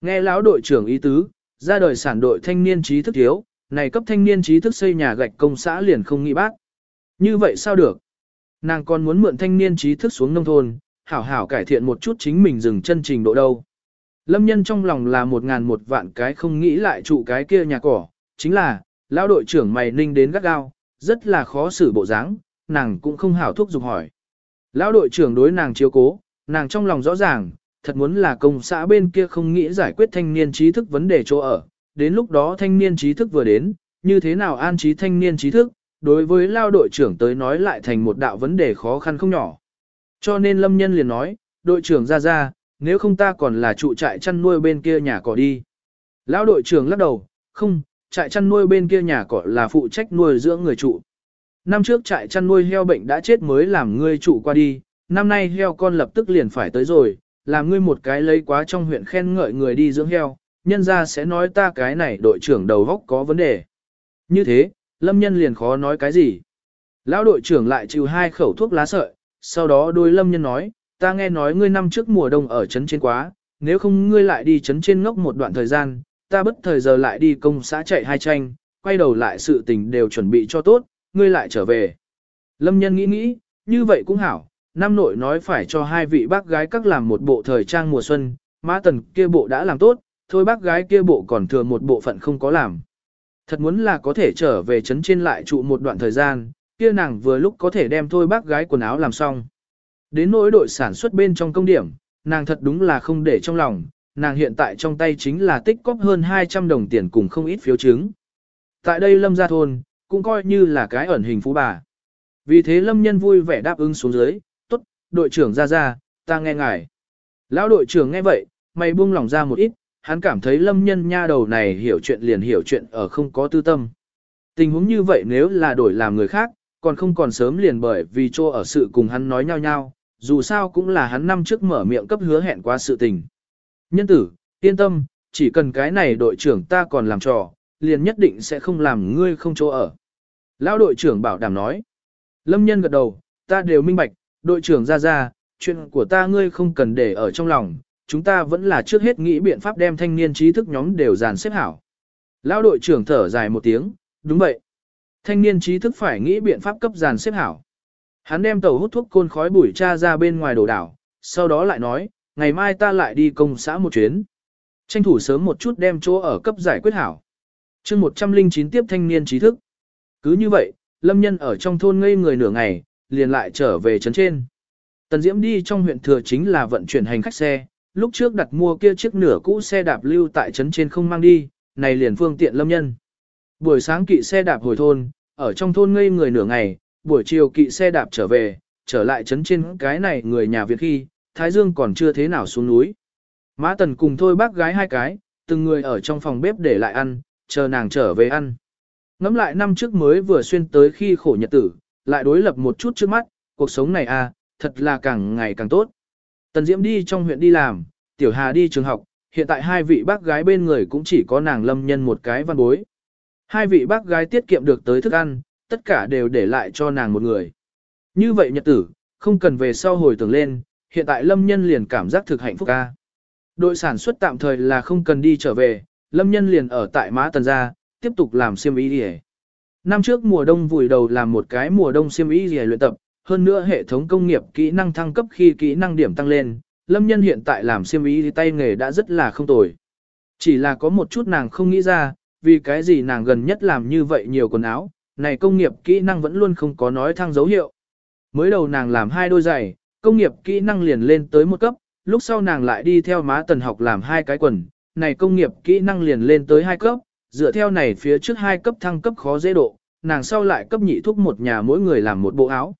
S1: Nghe lão đội trưởng ý tứ, ra đời sản đội thanh niên trí thức thiếu, này cấp thanh niên trí thức xây nhà gạch công xã liền không nghĩ bác. Như vậy sao được? Nàng còn muốn mượn thanh niên trí thức xuống nông thôn, hảo hảo cải thiện một chút chính mình dừng chân trình độ đâu. Lâm nhân trong lòng là một ngàn một vạn cái không nghĩ lại trụ cái kia nhà cỏ, chính là, lão đội trưởng mày ninh đến gắt gao, rất là khó xử bộ dáng, nàng cũng không hảo thúc giục hỏi. Lão đội trưởng đối nàng chiếu cố, nàng trong lòng rõ ràng, thật muốn là công xã bên kia không nghĩ giải quyết thanh niên trí thức vấn đề chỗ ở, đến lúc đó thanh niên trí thức vừa đến, như thế nào an trí thanh niên trí thức, đối với lao đội trưởng tới nói lại thành một đạo vấn đề khó khăn không nhỏ. Cho nên Lâm Nhân liền nói, đội trưởng ra ra, nếu không ta còn là trụ trại chăn nuôi bên kia nhà cỏ đi. Lão đội trưởng lắc đầu, không, trại chăn nuôi bên kia nhà cỏ là phụ trách nuôi dưỡng người trụ. Năm trước trại chăn nuôi heo bệnh đã chết mới làm ngươi trụ qua đi, năm nay heo con lập tức liền phải tới rồi, làm ngươi một cái lấy quá trong huyện khen ngợi người đi dưỡng heo, nhân ra sẽ nói ta cái này đội trưởng đầu góc có vấn đề. Như thế, lâm nhân liền khó nói cái gì. Lão đội trưởng lại chịu hai khẩu thuốc lá sợi, sau đó đôi lâm nhân nói, ta nghe nói ngươi năm trước mùa đông ở trấn trên quá, nếu không ngươi lại đi trấn trên ngốc một đoạn thời gian, ta bất thời giờ lại đi công xã chạy hai tranh, quay đầu lại sự tình đều chuẩn bị cho tốt, ngươi lại trở về. Lâm nhân nghĩ nghĩ, như vậy cũng hảo, năm nội nói phải cho hai vị bác gái các làm một bộ thời trang mùa xuân, mã tần kia bộ đã làm tốt, thôi bác gái kia bộ còn thừa một bộ phận không có làm. Thật muốn là có thể trở về trấn trên lại trụ một đoạn thời gian, kia nàng vừa lúc có thể đem thôi bác gái quần áo làm xong. Đến nỗi đội sản xuất bên trong công điểm, nàng thật đúng là không để trong lòng, nàng hiện tại trong tay chính là tích cóp hơn 200 đồng tiền cùng không ít phiếu chứng. Tại đây Lâm gia thôn, cũng coi như là cái ẩn hình phú bà. Vì thế Lâm nhân vui vẻ đáp ứng xuống dưới, tốt, đội trưởng ra ra, ta nghe ngài. Lão đội trưởng nghe vậy, mày buông lòng ra một ít, hắn cảm thấy Lâm nhân nha đầu này hiểu chuyện liền hiểu chuyện ở không có tư tâm. Tình huống như vậy nếu là đổi làm người khác, còn không còn sớm liền bởi vì cho ở sự cùng hắn nói nhau nhau, dù sao cũng là hắn năm trước mở miệng cấp hứa hẹn qua sự tình. Nhân tử, yên tâm, chỉ cần cái này đội trưởng ta còn làm trò, liền nhất định sẽ không làm ngươi không chỗ ở. Lão đội trưởng bảo đảm nói. Lâm nhân gật đầu, ta đều minh bạch, đội trưởng ra ra, chuyện của ta ngươi không cần để ở trong lòng, chúng ta vẫn là trước hết nghĩ biện pháp đem thanh niên trí thức nhóm đều dàn xếp hảo. Lão đội trưởng thở dài một tiếng, đúng vậy. Thanh niên trí thức phải nghĩ biện pháp cấp dàn xếp hảo. Hắn đem tàu hút thuốc côn khói bụi cha ra bên ngoài đổ đảo, sau đó lại nói, ngày mai ta lại đi công xã một chuyến. Tranh thủ sớm một chút đem chỗ ở cấp giải quyết hảo. chương 109 tiếp thanh niên trí thức. Cứ như vậy, Lâm Nhân ở trong thôn ngây người nửa ngày, liền lại trở về trấn trên. Tần Diễm đi trong huyện thừa chính là vận chuyển hành khách xe, lúc trước đặt mua kia chiếc nửa cũ xe đạp lưu tại trấn trên không mang đi, này liền phương tiện Lâm Nhân. Buổi sáng kỵ xe đạp hồi thôn, ở trong thôn ngây người nửa ngày, buổi chiều kỵ xe đạp trở về, trở lại trấn trên cái này người nhà Việt khi, Thái Dương còn chưa thế nào xuống núi. Mã Tần cùng thôi bác gái hai cái, từng người ở trong phòng bếp để lại ăn, chờ nàng trở về ăn. Ngắm lại năm trước mới vừa xuyên tới khi khổ nhật tử, lại đối lập một chút trước mắt, cuộc sống này à, thật là càng ngày càng tốt. Tần Diễm đi trong huyện đi làm, Tiểu Hà đi trường học, hiện tại hai vị bác gái bên người cũng chỉ có nàng lâm nhân một cái văn bối. Hai vị bác gái tiết kiệm được tới thức ăn, tất cả đều để lại cho nàng một người. Như vậy nhật tử, không cần về sau hồi tưởng lên, hiện tại lâm nhân liền cảm giác thực hạnh phúc ca. Đội sản xuất tạm thời là không cần đi trở về, lâm nhân liền ở tại Mã Tần Gia, tiếp tục làm xiêm y đi Năm trước mùa đông vùi đầu làm một cái mùa đông xiêm y gì luyện tập, hơn nữa hệ thống công nghiệp kỹ năng thăng cấp khi kỹ năng điểm tăng lên, lâm nhân hiện tại làm xiêm y tay nghề đã rất là không tồi. Chỉ là có một chút nàng không nghĩ ra, vì cái gì nàng gần nhất làm như vậy nhiều quần áo, này công nghiệp kỹ năng vẫn luôn không có nói thăng dấu hiệu. Mới đầu nàng làm hai đôi giày, công nghiệp kỹ năng liền lên tới một cấp, lúc sau nàng lại đi theo má tần học làm hai cái quần, này công nghiệp kỹ năng liền lên tới hai cấp, dựa theo này phía trước hai cấp thăng cấp khó dễ độ, nàng sau lại cấp nhị thúc một nhà mỗi người làm một bộ áo.